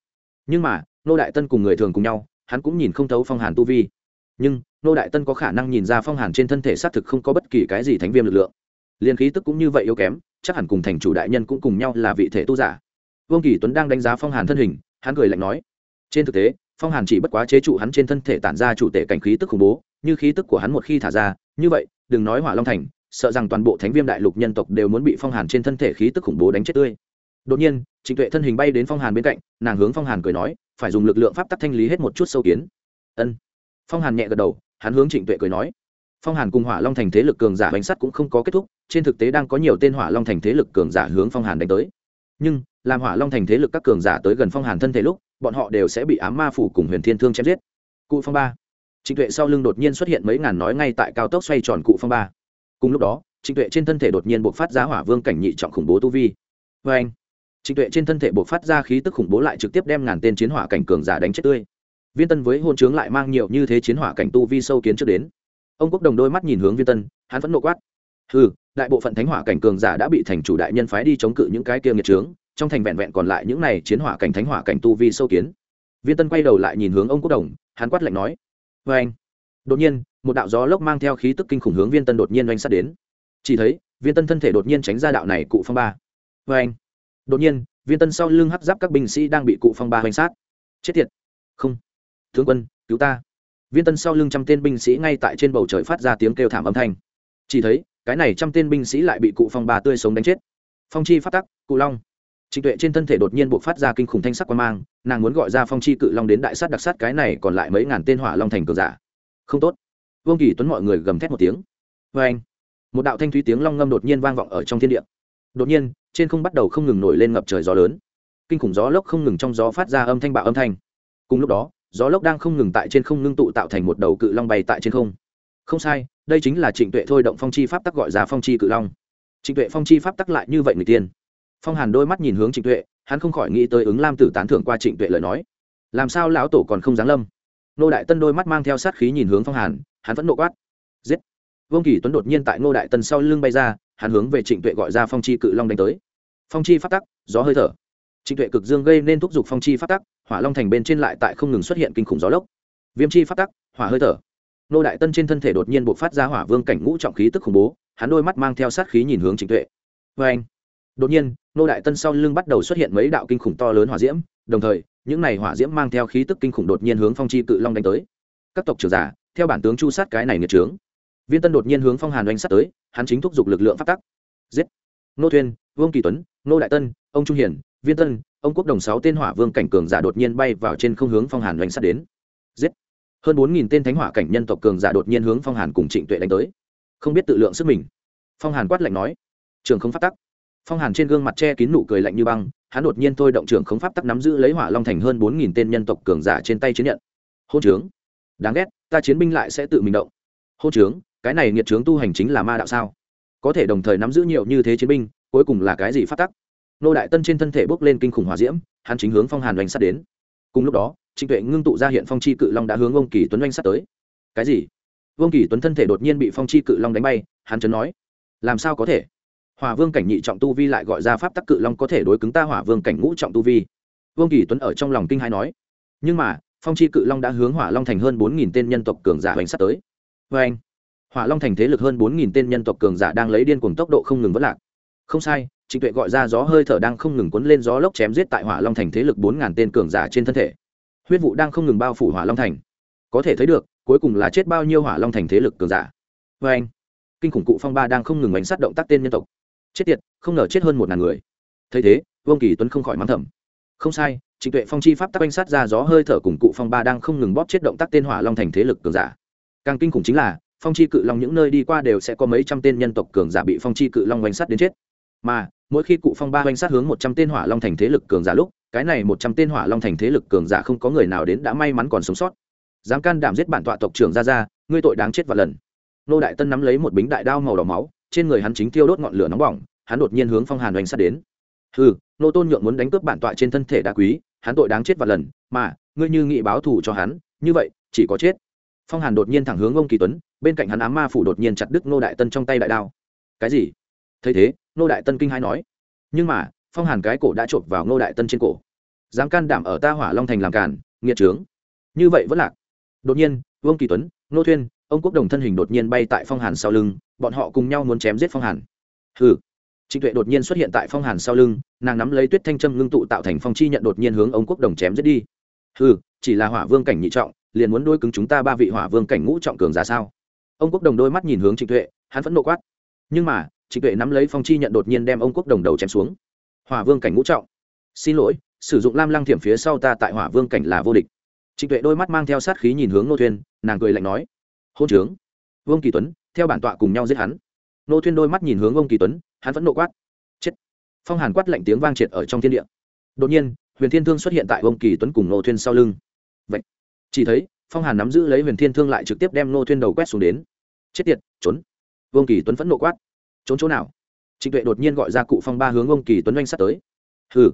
nhưng mà, nô đại tân cùng người thường cùng nhau, hắn cũng nhìn không thấu phong hàn tu vi. Nhưng nô đại tân có khả năng nhìn ra phong hàn trên thân thể xác thực không có bất kỳ cái gì thánh viêm lực lượng. Liên khí tức cũng như vậy yếu kém, chắc hẳn cùng thành chủ đại nhân cũng cùng nhau là vị thể tu giả. Vương kỳ tuấn đang đánh giá phong hàn thân hình, hắn cười lạnh nói, trên thực tế, phong hàn chỉ bất quá chế trụ hắn trên thân thể tản ra chủ tể cảnh khí tức khủng bố, như khí tức của hắn một khi thả ra, như vậy, đừng nói hỏa long thành, sợ rằng toàn bộ thánh viêm đại lục nhân tộc đều muốn bị phong hàn trên thân thể khí tức khủng bố đánh chết tươi. Đột nhiên, trịnh tuệ thân hình bay đến phong hàn bên cạnh, nàng hướng phong hàn cười nói, phải dùng lực lượng pháp tắc thanh lý hết một chút sâu kiến. Ân. Phong hàn nhẹ gật đầu hắn hướng trịnh tuệ cười nói, phong hàn cùng hỏa long thành thế lực cường giả bánh sắt cũng không có kết thúc, trên thực tế đang có nhiều tên hỏa long thành thế lực cường giả hướng phong hàn đánh tới. Nhưng, làm hỏa long thành thế lực các cường giả tới gần phong hàn thân thể lúc, bọn họ đều sẽ bị ám ma phủ cùng huyền thiên thương chém giết. Cụ phong ba. Trịnh tuệ sau lưng đột nhiên xuất hiện mấy ngàn nói ngay tại cao tốc xoay tròn cụ phong ba. Cùng lúc đó, trịnh tuệ trên thân thể đột nhiên buộc phát ra hỏa vương cảnh nhị trọng khủng bố tu vi. Vê anh trịnh tuệ trên thân thể buộc phát ra khí tức khủng bố lại trực tiếp đem ngàn tên chiến hỏa cảnh cường giả đánh chết tươi viên tân với hôn chướng lại mang nhiều như thế chiến hỏa cảnh tu vi sâu kiến trước đến. Ông quốc đồng đôi mắt nhìn hướng viên tân, hắn vẫn nộ quát. Ừ đại bộ phận thánh hỏa cảnh cường giả đã bị thành chủ đại nhân phái đi chống cự những cái kia nghiệt trướng, trong thành vẹn vẹn còn lại những này chiến hỏa cảnh thánh hỏa cảnh tu vi sâu kiến. Viên tân quay đầu lại nhìn hướng ông quốc đồng, hắn quát lạnh nói. Vê anh. Đột nhiên, một đạo gió lốc mang theo khí tức kinh khủng hướng viên tân đột nhiên oanh sát đến. Chỉ thấy, viên tân thân thể đột nhiên tránh ra đạo này cụ phong ba. Vê anh. Đột nhiên, viên tân sau lưng hấp giáp các binh sĩ đang bị cụ phong ba oanh sát. Chết tiệt. Không tướng quân, cứu ta. Viên tân sau lưng trăm tên binh sĩ ngay tại trên bầu trời phát ra tiếng kêu thảm âm thanh. Chỉ thấy, cái này trăm tên binh sĩ lại bị cụ phong bà tươi sống đánh chết. Phong chi phát tắc, cụ long. Trịnh tuệ trên thân thể đột nhiên buộc phát ra kinh khủng thanh sắc quan mang, nàng muốn gọi ra phong chi cự long đến đại sát đặc sát cái này còn lại mấy ngàn tên hỏa long thành cường giả. Không tốt. Vương kỳ tuấn mọi người gầm thét một tiếng. Vê anh, một đạo thanh thúy tiếng long ngâm đột nhiên vang vọng ở trong thiên địa. Đột nhiên, trên không bắt đầu không ngừng nổi lên ngập trời gió lớn. Kinh khủng gió lốc không ngừng trong gió phát ra âm thanh bạo âm thanh. Cùng lúc đó gió lốc đang không ngừng tại trên không ngưng tụ tạo thành một đầu cự long bay tại trên không. Không sai, đây chính là trịnh tuệ thôi động phong chi pháp tắc gọi ra phong chi cự long. Trịnh tuệ phong chi pháp tắc lại như vậy người tiên. Phong hàn đôi mắt nhìn hướng trịnh tuệ, hắn không khỏi nghĩ tới ứng lam tử tán thưởng qua trịnh tuệ lời nói. Làm sao lão tổ còn không giáng lâm? Nô đại tân đôi mắt mang theo sát khí nhìn hướng phong hàn, hắn vẫn nộ quát. Giết! Vương kỳ tuấn đột nhiên tại Nô đại tân sau lưng bay ra, hắn hướng về trịnh tuệ gọi ra phong chi cự long đánh tới. Phong chi phát tắc, gió hơi thở. Trịnh tuệ cực dương gây nên thúc giục phong chi phát tắc hỏa long thành bên trên lại tại không ngừng xuất hiện kinh khủng gió lốc. Viêm chi phát tắc, hỏa hơi thở. Nô đại tân trên thân thể đột nhiên buộc phát ra hỏa vương cảnh ngũ trọng khí tức khủng bố, hắn đôi mắt mang theo sát khí nhìn hướng trịnh tuệ. Vê anh, đột nhiên, nô đại tân sau lưng bắt đầu xuất hiện mấy đạo kinh khủng to lớn hỏa diễm, đồng thời, những này hỏa diễm mang theo khí tức kinh khủng đột nhiên hướng phong chi cự long đánh tới. Các tộc trưởng giả, theo bản tướng chu sát cái này nghiệt trướng. Viên tân đột nhiên hướng phong hàn oanh sát tới, hắn chính thúc giục lực lượng phát tắc. Giết. Nô thuyên vương kỳ tuấn, nô đại tân, ông trung hiển, viên tân ông quốc đồng sáu tên hỏa vương cảnh cường giả đột nhiên bay vào trên không hướng phong hàn oanh sát đến. Giết! Hơn bốn nghìn tên thánh hỏa cảnh nhân tộc cường giả đột nhiên hướng phong hàn cùng trịnh tuệ đánh tới. Không biết tự lượng sức mình. Phong hàn quát lạnh nói. Trường không phát tắc. Phong hàn trên gương mặt che kín nụ cười lạnh như băng, hắn đột nhiên thôi động trường không pháp tắc nắm giữ lấy hỏa long thành hơn bốn nghìn tên nhân tộc cường giả trên tay chiến nhận. Hôn trướng. Đáng ghét, ta chiến binh lại sẽ tự mình động. Hôn trướng, cái này nghiệt trướng tu hành chính là ma đạo sao? Có thể đồng thời nắm giữ nhiều như thế chiến binh, cuối cùng là cái gì phát tắc? Nô đại tân trên thân thể bốc lên kinh khủng hòa diễm, hắn chính hướng phong hàn oanh sát đến. Cùng lúc đó, trịnh tuệ ngưng tụ ra hiện phong chi cự long đã hướng ông kỳ tuấn oanh sát tới. Cái gì? Vương kỳ tuấn thân thể đột nhiên bị phong chi cự long đánh bay, hắn chấn nói, làm sao có thể? Hòa vương cảnh nhị trọng tu vi lại gọi ra pháp tắc cự long có thể đối cứng ta hỏa vương cảnh ngũ trọng tu vi. Vương kỳ tuấn ở trong lòng kinh hai nói, nhưng mà, phong chi cự long đã hướng hỏa long thành hơn bốn nghìn tên nhân tộc cường giả hoành sát tới. Vê anh hỏa long thành thế lực hơn bốn nghìn tên nhân tộc cường giả đang lấy điên cùng tốc độ không ngừng vất lạc không sai, trịnh tuệ gọi ra gió hơi thở đang không ngừng cuốn lên gió lốc chém giết tại hỏa long thành thế lực bốn ngàn tên cường giả trên thân thể. Huyết vụ đang không ngừng bao phủ hỏa long thành. Có thể thấy được, cuối cùng là chết bao nhiêu hỏa long thành thế lực cường giả. Vê anh, kinh khủng cụ phong ba đang không ngừng bánh sát động tác tên nhân tộc. Chết tiệt, không ngờ chết hơn một ngàn người. Thấy thế, vương kỳ tuấn không khỏi mắng thầm. Không sai, trịnh tuệ phong chi pháp tắc bánh sát ra gió hơi thở cùng cụ phong ba đang không ngừng bóp chết động tác tên hỏa long thành thế lực cường giả. Càng kinh khủng chính là, phong chi cự long những nơi đi qua đều sẽ có mấy trăm tên nhân tộc cường giả bị phong chi cự long bánh sát đến chết mà, mỗi khi cụ phong ba bánh sát hướng một trăm tên hỏa long thành thế lực cường giả lúc, cái này một trăm tên hỏa long thành thế lực cường giả không có người nào đến đã may mắn còn sống sót. Dám can đảm giết bản tọa tộc trưởng ra ra, ngươi tội đáng chết và lần. Nô đại tân nắm lấy một bính đại đao màu đỏ máu, trên người hắn chính tiêu đốt ngọn lửa nóng bỏng, hắn đột nhiên hướng phong hàn oanh sát đến. Hừ, nô tôn nhượng muốn đánh cướp bản tọa trên thân thể đá quý, hắn tội đáng chết và lần, mà, ngươi như nghị báo thù cho hắn, như vậy, chỉ có chết. Phong hàn đột nhiên thẳng hướng ông kỳ tuấn, bên cạnh hắn ám ma phủ đột nhiên chặt đứt nô đại tân trong tay đại đao. Cái gì? Thấy thế nô đại tân kinh hai nói, nhưng mà, phong hàn cái cổ đã chộp vào nô đại tân trên cổ. Dám can đảm ở ta hỏa long thành làm cản nghiệt trướng. Như vậy vẫn lạc. Đột nhiên, vương kỳ tuấn nô thuyên, ông quốc đồng thân hình đột nhiên bay tại phong hàn sau lưng, bọn họ cùng nhau muốn chém giết phong hàn. Hừ. Trịnh tuệ đột nhiên xuất hiện tại phong hàn sau lưng, nàng nắm lấy tuyết thanh trâm ngưng tụ tạo thành phong chi nhận đột nhiên hướng ông quốc đồng chém giết đi. Hừ, chỉ là hỏa vương cảnh nhị trọng, liền muốn đôi cứng chúng ta ba vị hỏa vương cảnh ngũ trọng cường giả sao? Ông quốc đồng đôi mắt nhìn hướng trịnh tuệ, hắn vẫn nộ quát. Nhưng mà trịnh tuệ nắm lấy phong chi nhận đột nhiên đem ông quốc đồng đầu chém xuống. Hỏa vương cảnh ngũ trọng. Xin lỗi, sử dụng lam lăng thiểm phía sau ta tại hỏa vương cảnh là vô địch. Trịnh tuệ đôi mắt mang theo sát khí nhìn hướng nô thuyên, nàng cười lạnh nói, hôn trướng. Vương kỳ tuấn, theo bản tọa cùng nhau giết hắn. Nô thuyên đôi mắt nhìn hướng ông kỳ tuấn, hắn vẫn nộ quát, chết. Phong hàn quát lạnh tiếng vang triệt ở trong thiên địa. Đột nhiên, huyền thiên thương xuất hiện tại ông kỳ tuấn cùng nô thuyên sau lưng. Vậy, chỉ thấy, phong hàn nắm giữ lấy huyền thiên thương lại trực tiếp đem nô thuyên đầu quét xuống đến. Chết tiệt, trốn. Vương kỳ tuấn vẫn nộ quát trốn chỗ nào? Trịnh tuệ đột nhiên gọi ra cụ phong ba hướng ông kỳ tuấn oanh sắt tới. Hừ.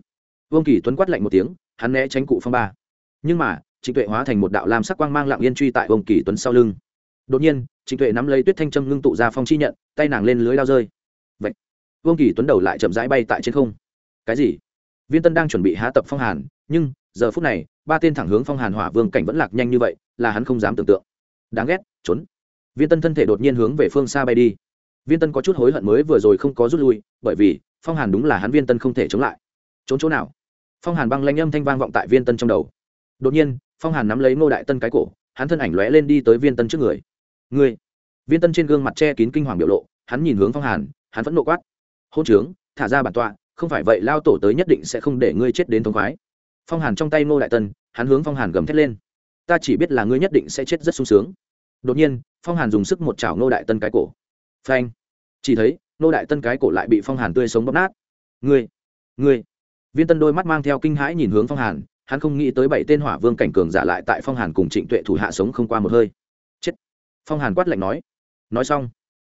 Ông kỳ tuấn quát lạnh một tiếng, hắn né tránh cụ phong ba. Nhưng mà, trịnh tuệ hóa thành một đạo lam sắc quang mang lặng yên truy tại ông kỳ tuấn sau lưng. Đột nhiên, trịnh tuệ nắm lấy tuyết thanh trâm ngưng tụ ra phong chi nhận, tay nàng lên lưới lao rơi. Vậy ông kỳ tuấn đầu lại chậm rãi bay tại trên không. Cái gì? Viên tân đang chuẩn bị há tập phong hàn, nhưng, giờ phút này, ba tên thẳng hướng phong hàn hỏa vương cảnh vẫn lạc nhanh như vậy, là hắn không dám tưởng tượng. Đáng ghét, trốn. Viên tân thân thể đột nhiên hướng về phương xa bay đi viên tân có chút hối hận mới vừa rồi không có rút lui, bởi vì phong hàn đúng là hắn viên tân không thể chống lại. Trốn chỗ nào? Phong hàn băng lanh âm thanh vang vọng tại viên tân trong đầu. Đột nhiên, phong hàn nắm lấy ngô đại tân cái cổ, hắn thân ảnh lóe lên đi tới viên tân trước người. Người viên tân trên gương mặt che kín kinh hoàng biểu lộ, hắn nhìn hướng phong hàn, hắn vẫn nộ quát. Hôn trướng, thả ra bản tọa, không phải vậy lao tổ tới nhất định sẽ không để ngươi chết đến thống khoái. Phong hàn trong tay ngô đại tân, hắn hướng phong hàn gầm thét lên. Ta chỉ biết là ngươi nhất định sẽ chết rất sung sướng. Đột nhiên, phong hàn dùng sức một chảo ngô đại tân cái cổ phanh. Chỉ thấy ngô đại tân cái cổ lại bị phong hàn tươi sống bóp nát. Ngươi ngươi. Viên tân đôi mắt mang theo kinh hãi nhìn hướng phong hàn, hắn không nghĩ tới bảy tên hỏa vương cảnh cường giả lại tại phong hàn cùng trịnh tuệ thủ hạ sống không qua một hơi. Chết. Phong hàn quát lạnh nói. Nói xong,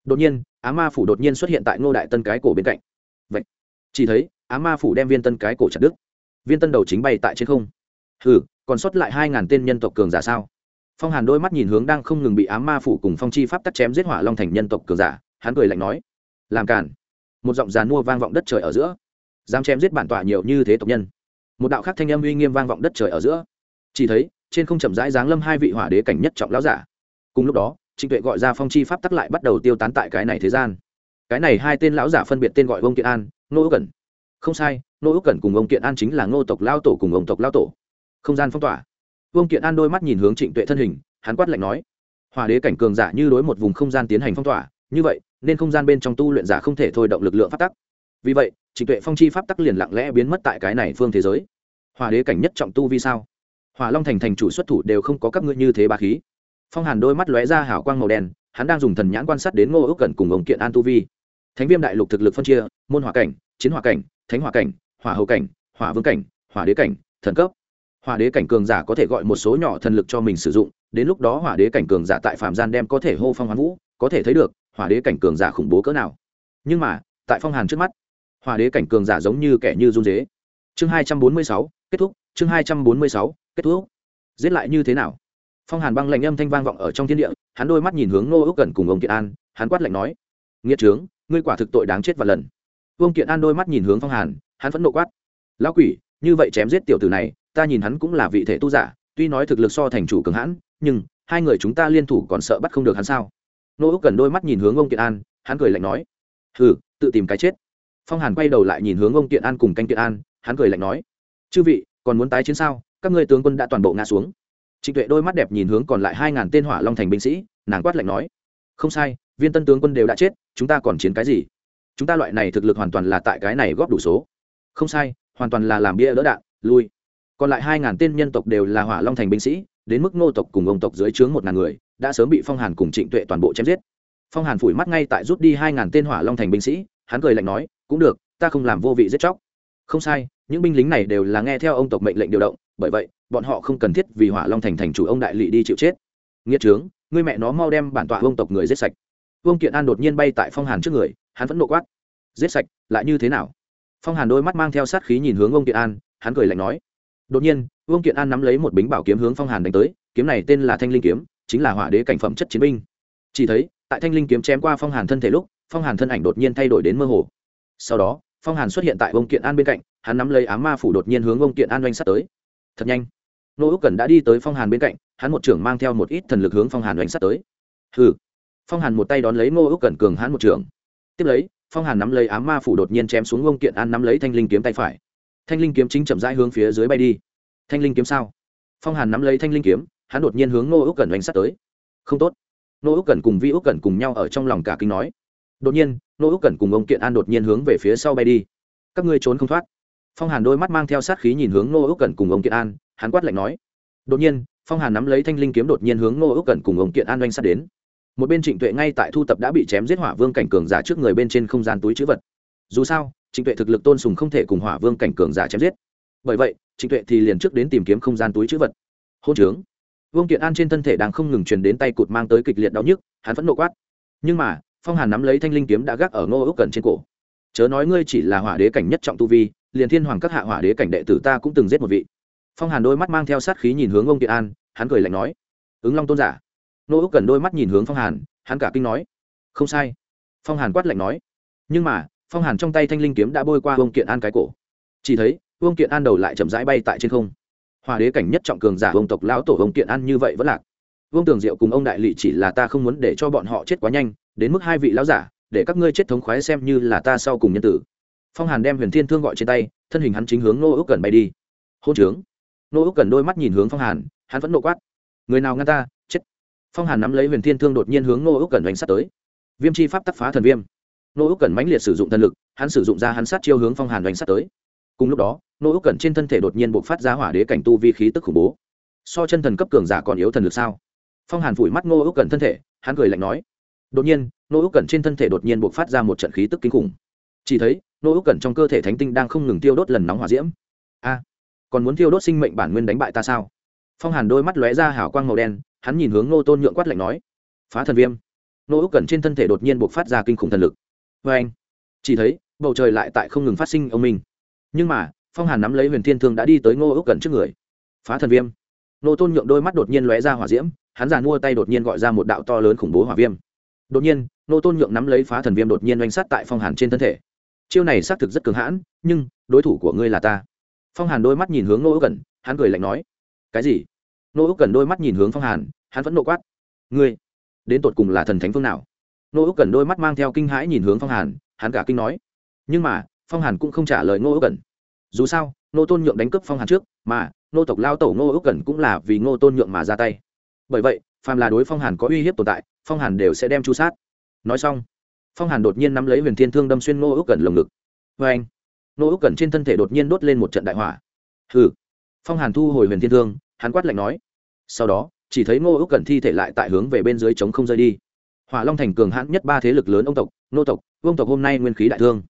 đột nhiên, á ma phủ đột nhiên xuất hiện tại ngô đại tân cái cổ bên cạnh. Vậy, chỉ thấy, á ma phủ đem viên tân cái cổ chặt đứt. Viên tân đầu chính bay tại trên không. Ừ còn sót lại hai ngàn tên nhân tộc cường giả sao? Phong hàn đôi mắt nhìn hướng đang không ngừng bị ám ma phủ cùng phong chi pháp tắc chém giết hỏa long thành nhân tộc cường giả, hắn cười lạnh nói, làm cản một giọng giàn mua vang vọng đất trời ở giữa. Dám chém giết bản tọa nhiều như thế tộc nhân. Một đạo khắc thanh âm uy nghiêm vang vọng đất trời ở giữa. Chỉ thấy, trên không chậm rãi giáng lâm hai vị hỏa đế cảnh nhất trọng lão giả. Cùng lúc đó, trịnh tuệ gọi ra phong chi pháp tắc lại bắt đầu tiêu tán tại cái này thế gian. Cái này hai tên lão giả phân biệt tên gọi ông kiện an nô ước cẩn. Không sai nô ước cẩn cùng ông kiện an chính là ngô tộc lao tổ cùng ông tộc lao tổ. Không gian phong tỏa ông kiện an đôi mắt nhìn hướng trịnh tuệ thân hình, hắn quát lạnh nói, hòa đế cảnh cường giả như đối một vùng không gian tiến hành phong tỏa, như vậy, nên không gian bên trong tu luyện giả không thể thôi động lực lượng pháp tắc. Vì vậy, trịnh tuệ phong chi pháp tắc liền lặng lẽ biến mất tại cái này phương thế giới. Hòa đế cảnh nhất trọng tu vì sao? Hòa long thành thành chủ xuất thủ đều không có các ngươi như thế ba khí. Phong hàn đôi mắt lóe ra hảo quang màu đen, hắn đang dùng thần nhãn quan sát đến ngô ước gần cùng ông kiện an tu vi. Thánh viêm đại lục thực lực phân chia, môn hỏa cảnh, chiến hỏa cảnh, thánh hỏa cảnh, hỏa hậu cảnh, hỏa vương cảnh, hỏa đế cảnh, thần cấp hỏa đế cảnh cường giả có thể gọi một số nhỏ thần lực cho mình sử dụng, đến lúc đó hỏa đế cảnh cường giả tại phạm gian đem có thể hô phong hoán vũ, có thể thấy được hỏa đế cảnh cường giả khủng bố cỡ nào. Nhưng mà, tại phong hàn trước mắt, hỏa đế cảnh cường giả giống như kẻ như run dế. Chương hai trăm bốn mươi sáu, kết thúc, chương hai trăm bốn mươi sáu, kết thúc. Giết lại như thế nào? Phong hàn băng lạnh âm thanh vang vọng ở trong thiên địa, hắn đôi mắt nhìn hướng ngô ước cẩn cùng ông kiện an, hắn quát lạnh nói nghĩa trướng, ngươi quả thực tội đáng chết và lần. Vương kiện an đôi mắt nhìn hướng phong hàn, hắn phẫn nộ quát, lão quỷ, như vậy chém giết tiểu tử này ta nhìn hắn cũng là vị thể tu giả, tuy nói thực lực so thành chủ cường hãn, nhưng hai người chúng ta liên thủ còn sợ bắt không được hắn sao? Nô úc cần đôi mắt nhìn hướng ông kiện an, hắn cười lạnh nói, hừ, tự tìm cái chết. Phong hàn quay đầu lại nhìn hướng ông kiện an cùng canh kiện an, hắn cười lạnh nói, chư vị, còn muốn tái chiến sao? Các ngươi tướng quân đã toàn bộ ngã xuống. Trịnh tuệ đôi mắt đẹp nhìn hướng còn lại hai ngàn tên hỏa long thành binh sĩ, nàng quát lạnh nói, không sai, viên tân tướng quân đều đã chết, chúng ta còn chiến cái gì? Chúng ta loại này thực lực hoàn toàn là tại cái này góp đủ số. Không sai, hoàn toàn là làm bia đỡ đạn, lui còn lại hai ngàn tên nhân tộc đều là hỏa long thành binh sĩ, đến mức ngô tộc cùng ông tộc dưới trướng một ngàn người, đã sớm bị phong hàn cùng trịnh tuệ toàn bộ chém giết. Phong hàn phủi mắt ngay tại rút đi hai ngàn tên hỏa long thành binh sĩ, hắn cười lạnh nói, cũng được, ta không làm vô vị giết chóc. Không sai, những binh lính này đều là nghe theo ông tộc mệnh lệnh điều động, bởi vậy, bọn họ không cần thiết vì hỏa long thành thành chủ ông đại lỵ đi chịu chết. Nghĩa trướng, ngươi mẹ nó mau đem bản tọa ông tộc người giết sạch. Vương kiện an đột nhiên bay tại phong hàn trước người, hắn vẫn nộ quát, giết sạch, lại như thế nào? Phong hàn đôi mắt mang theo sát khí nhìn hướng ông kiện an, hắn cười lạnh nói đột nhiên, vương kiện an nắm lấy một bính bảo kiếm hướng phong hàn đánh tới, kiếm này tên là thanh linh kiếm, chính là hỏa đế cảnh phẩm chất chiến binh. Chỉ thấy, tại thanh linh kiếm chém qua phong hàn thân thể lúc, phong hàn thân ảnh đột nhiên thay đổi đến mơ hồ. Sau đó, phong hàn xuất hiện tại Vương kiện an bên cạnh, hắn nắm lấy ám ma phủ đột nhiên hướng Vương kiện an oanh sắt tới. Thật nhanh. Nô ước cần đã đi tới phong hàn bên cạnh, hắn một trưởng mang theo một ít thần lực hướng phong hàn oanh sắt tới. Hừ. Phong hàn một tay đón lấy nô ước cần cường hắn một trưởng. Tiếp lấy, phong hàn nắm lấy ám ma phủ đột nhiên chém xuống Vương kiện an nắm lấy thanh linh kiếm tay phải thanh linh kiếm chính chậm rãi hướng phía dưới bay đi. Thanh linh kiếm sao? Phong hàn nắm lấy thanh linh kiếm, hắn đột nhiên hướng nô ước cần đánh sát tới. Không tốt. Nô ước cần cùng vi ước cần cùng nhau ở trong lòng cả kinh nói. Đột nhiên nô ước cần cùng ông kiện an đột nhiên hướng về phía sau bay đi. Các ngươi trốn không thoát. Phong hàn đôi mắt mang theo sát khí nhìn hướng nô ước cần cùng ông kiện an, hắn quát lạnh nói. Đột nhiên, phong hàn nắm lấy thanh linh kiếm đột nhiên hướng nô ước cần cùng ông kiện an doanh sát đến. Một bên trịnh tuệ ngay tại thu tập đã bị chém giết hỏa vương cảnh cường giả trước người bên trên không gian túi chữ vật. Dù sao trịnh tuệ thực lực tôn sùng không thể cùng hỏa vương cảnh cường giả chém giết. Bởi vậy, trịnh tuệ thì liền trước đến tìm kiếm không gian túi chữ vật. Hôn trướng. Vương kiện an trên thân thể đang không ngừng truyền đến tay cụt mang tới kịch liệt đau nhức, hắn vẫn nộ quát. Nhưng mà, phong hàn nắm lấy thanh linh kiếm đã gác ở ngô ước cần trên cổ. Chớ nói ngươi chỉ là hỏa đế cảnh nhất trọng tu vi, liền thiên hoàng các hạ hỏa đế cảnh đệ tử ta cũng từng giết một vị. Phong hàn đôi mắt mang theo sát khí nhìn hướng ông kiện an, hắn cười lạnh nói. Ứng long tôn giả. Nô ước cần đôi mắt nhìn hướng phong hàn, hắn cả kinh nói. Không sai. Phong hàn quát lạnh nói. Nhưng mà phong hàn trong tay thanh linh kiếm đã bôi qua Vương kiện an cái cổ chỉ thấy Vương kiện an đầu lại chậm rãi bay tại trên không hòa đế cảnh nhất trọng cường giả Vương tộc lão tổ Vương kiện An như vậy vẫn lạc vương tường diệu cùng ông đại lỵ chỉ là ta không muốn để cho bọn họ chết quá nhanh đến mức hai vị lão giả để các ngươi chết thống khoái xem như là ta sau cùng nhân tử phong hàn đem huyền thiên thương gọi trên tay thân hình hắn chính hướng nô ước cần bay đi hôn trướng nô ước cần đôi mắt nhìn hướng phong hàn hắn vẫn nộ quát người nào ngăn ta chết phong hàn nắm lấy huyền thiên thương đột nhiên hướng nô ước cần đánh sát tới viêm chi pháp tắc phá thần viêm nô úc cần mãnh liệt sử dụng thần lực, hắn sử dụng ra hắn sát chiêu hướng phong hàn đánh sát tới. Cùng lúc đó, nô úc cần trên thân thể đột nhiên buộc phát ra hỏa đế cảnh tu vi khí tức khủng bố. So chân thần cấp cường giả còn yếu thần lực sao? Phong hàn phủi mắt nô úc cần thân thể, hắn cười lạnh nói. Đột nhiên, nô úc cần trên thân thể đột nhiên buộc phát ra một trận khí tức kinh khủng. Chỉ thấy, nô úc cần trong cơ thể thánh tinh đang không ngừng tiêu đốt lần nóng hỏa diễm. A, còn muốn tiêu đốt sinh mệnh bản nguyên đánh bại ta sao? Phong hàn đôi mắt lóe ra hảo quang màu đen, hắn nhìn hướng nô tôn nhượng quát lạnh nói. Phá thần viêm. Nô úc cần trên thân thể đột nhiên buộc phát ra kinh khủng thần lực vê anh. Chỉ thấy, bầu trời lại tại không ngừng phát sinh ông minh. Nhưng mà, phong hàn nắm lấy huyền thiên thương đã đi tới ngô ước gần trước người. Phá thần viêm. Nô tôn nhượng đôi mắt đột nhiên lóe ra hỏa diễm, hắn giàn mua tay đột nhiên gọi ra một đạo to lớn khủng bố hỏa viêm. Đột nhiên, nô tôn nhượng nắm lấy phá thần viêm đột nhiên oanh sát tại phong hàn trên thân thể. Chiêu này xác thực rất cường hãn, nhưng, đối thủ của ngươi là ta. Phong hàn đôi mắt nhìn hướng nô ước gần, hắn cười lạnh nói. Cái gì? Nô ước gần đôi mắt nhìn hướng phong hàn, hắn vẫn nộ quát. Ngươi, đến tột cùng là thần thánh phương nào? Nô ước cần đôi mắt mang theo kinh hãi nhìn hướng phong hàn, hắn cả kinh nói. Nhưng mà, phong hàn cũng không trả lời nô ước cần. Dù sao nô tôn nhượng đánh cướp phong hàn trước, mà nô tộc lao tổ nô ước cần cũng là vì nô tôn nhượng mà ra tay. Bởi vậy, phàm là đối phong hàn có uy hiếp tồn tại, phong hàn đều sẽ đem chu sát. Nói xong, phong hàn đột nhiên nắm lấy huyền thiên thương đâm xuyên nô ước cần lồng ngực. Vê anh nô ước cần trên thân thể đột nhiên đốt lên một trận đại hỏa. Hừ. Phong hàn thu hồi huyền thiên thương, hắn quát lạnh nói. Sau đó, chỉ thấy nô ước cần thi thể lại tại hướng về bên dưới trống không rơi đi hỏa long thành cường hãn nhất ba thế lực lớn ông tộc, nô tộc, vương tộc hôm nay nguyên khí đại thương.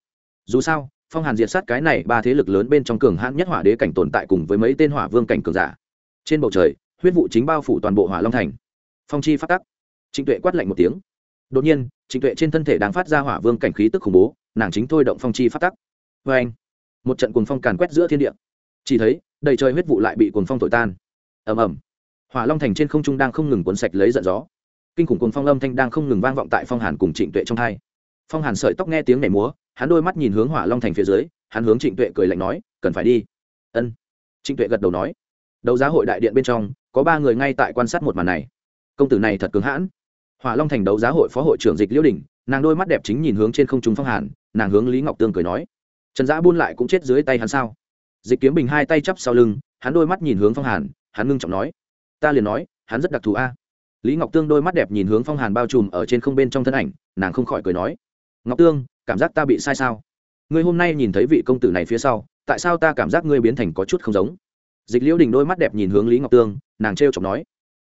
Dù sao, phong hàn diệt sát cái này ba thế lực lớn bên trong cường hãn nhất hỏa đế cảnh tồn tại cùng với mấy tên hỏa vương cảnh cường giả. Trên bầu trời, huyết vụ chính bao phủ toàn bộ hỏa long thành. Phong chi phát tắc. Trịnh tuệ quát lạnh một tiếng. Đột nhiên, trịnh tuệ trên thân thể đang phát ra hỏa vương cảnh khí tức khủng bố, nàng chính thôi động phong chi phát tắc. Vê anh một trận cuồng phong càn quét giữa thiên địa. Chỉ thấy, đầy trời huyết vụ lại bị cuồng phong thổi tan. Ầm ầm. Hỏa long thành trên không trung đang không ngừng cuốn sạch lấy giận gió kinh khủng cuồng phong âm thanh đang không ngừng vang vọng tại phong hàn cùng trịnh tuệ trong hai. Phong hàn sợi tóc nghe tiếng nhảy múa, hắn đôi mắt nhìn hướng hỏa long thành phía dưới, hắn hướng trịnh tuệ cười lạnh nói, cần phải đi. Ân. Trịnh tuệ gật đầu nói, đấu giá hội đại điện bên trong, có ba người ngay tại quan sát một màn này. Công tử này thật cứng hãn. Hỏa long thành đấu giá hội phó hội trưởng dịch liễu đình, nàng đôi mắt đẹp chính nhìn hướng trên không trung phong hàn, nàng hướng lý ngọc tương cười nói, trần giã buôn lại cũng chết dưới tay hắn sao? Dịch kiếm bình hai tay chắp sau lưng, hắn đôi mắt nhìn hướng phong hàn, hắn ngưng trọng nói, ta liền nói, hắn rất đặc thù a lý ngọc tương đôi mắt đẹp nhìn hướng phong hàn bao trùm ở trên không bên trong thân ảnh, nàng không khỏi cười nói, ngọc tương, cảm giác ta bị sai sao? Ngươi hôm nay nhìn thấy vị công tử này phía sau, tại sao ta cảm giác ngươi biến thành có chút không giống? Dịch liễu đình đôi mắt đẹp nhìn hướng lý ngọc tương, nàng t r chọc nói,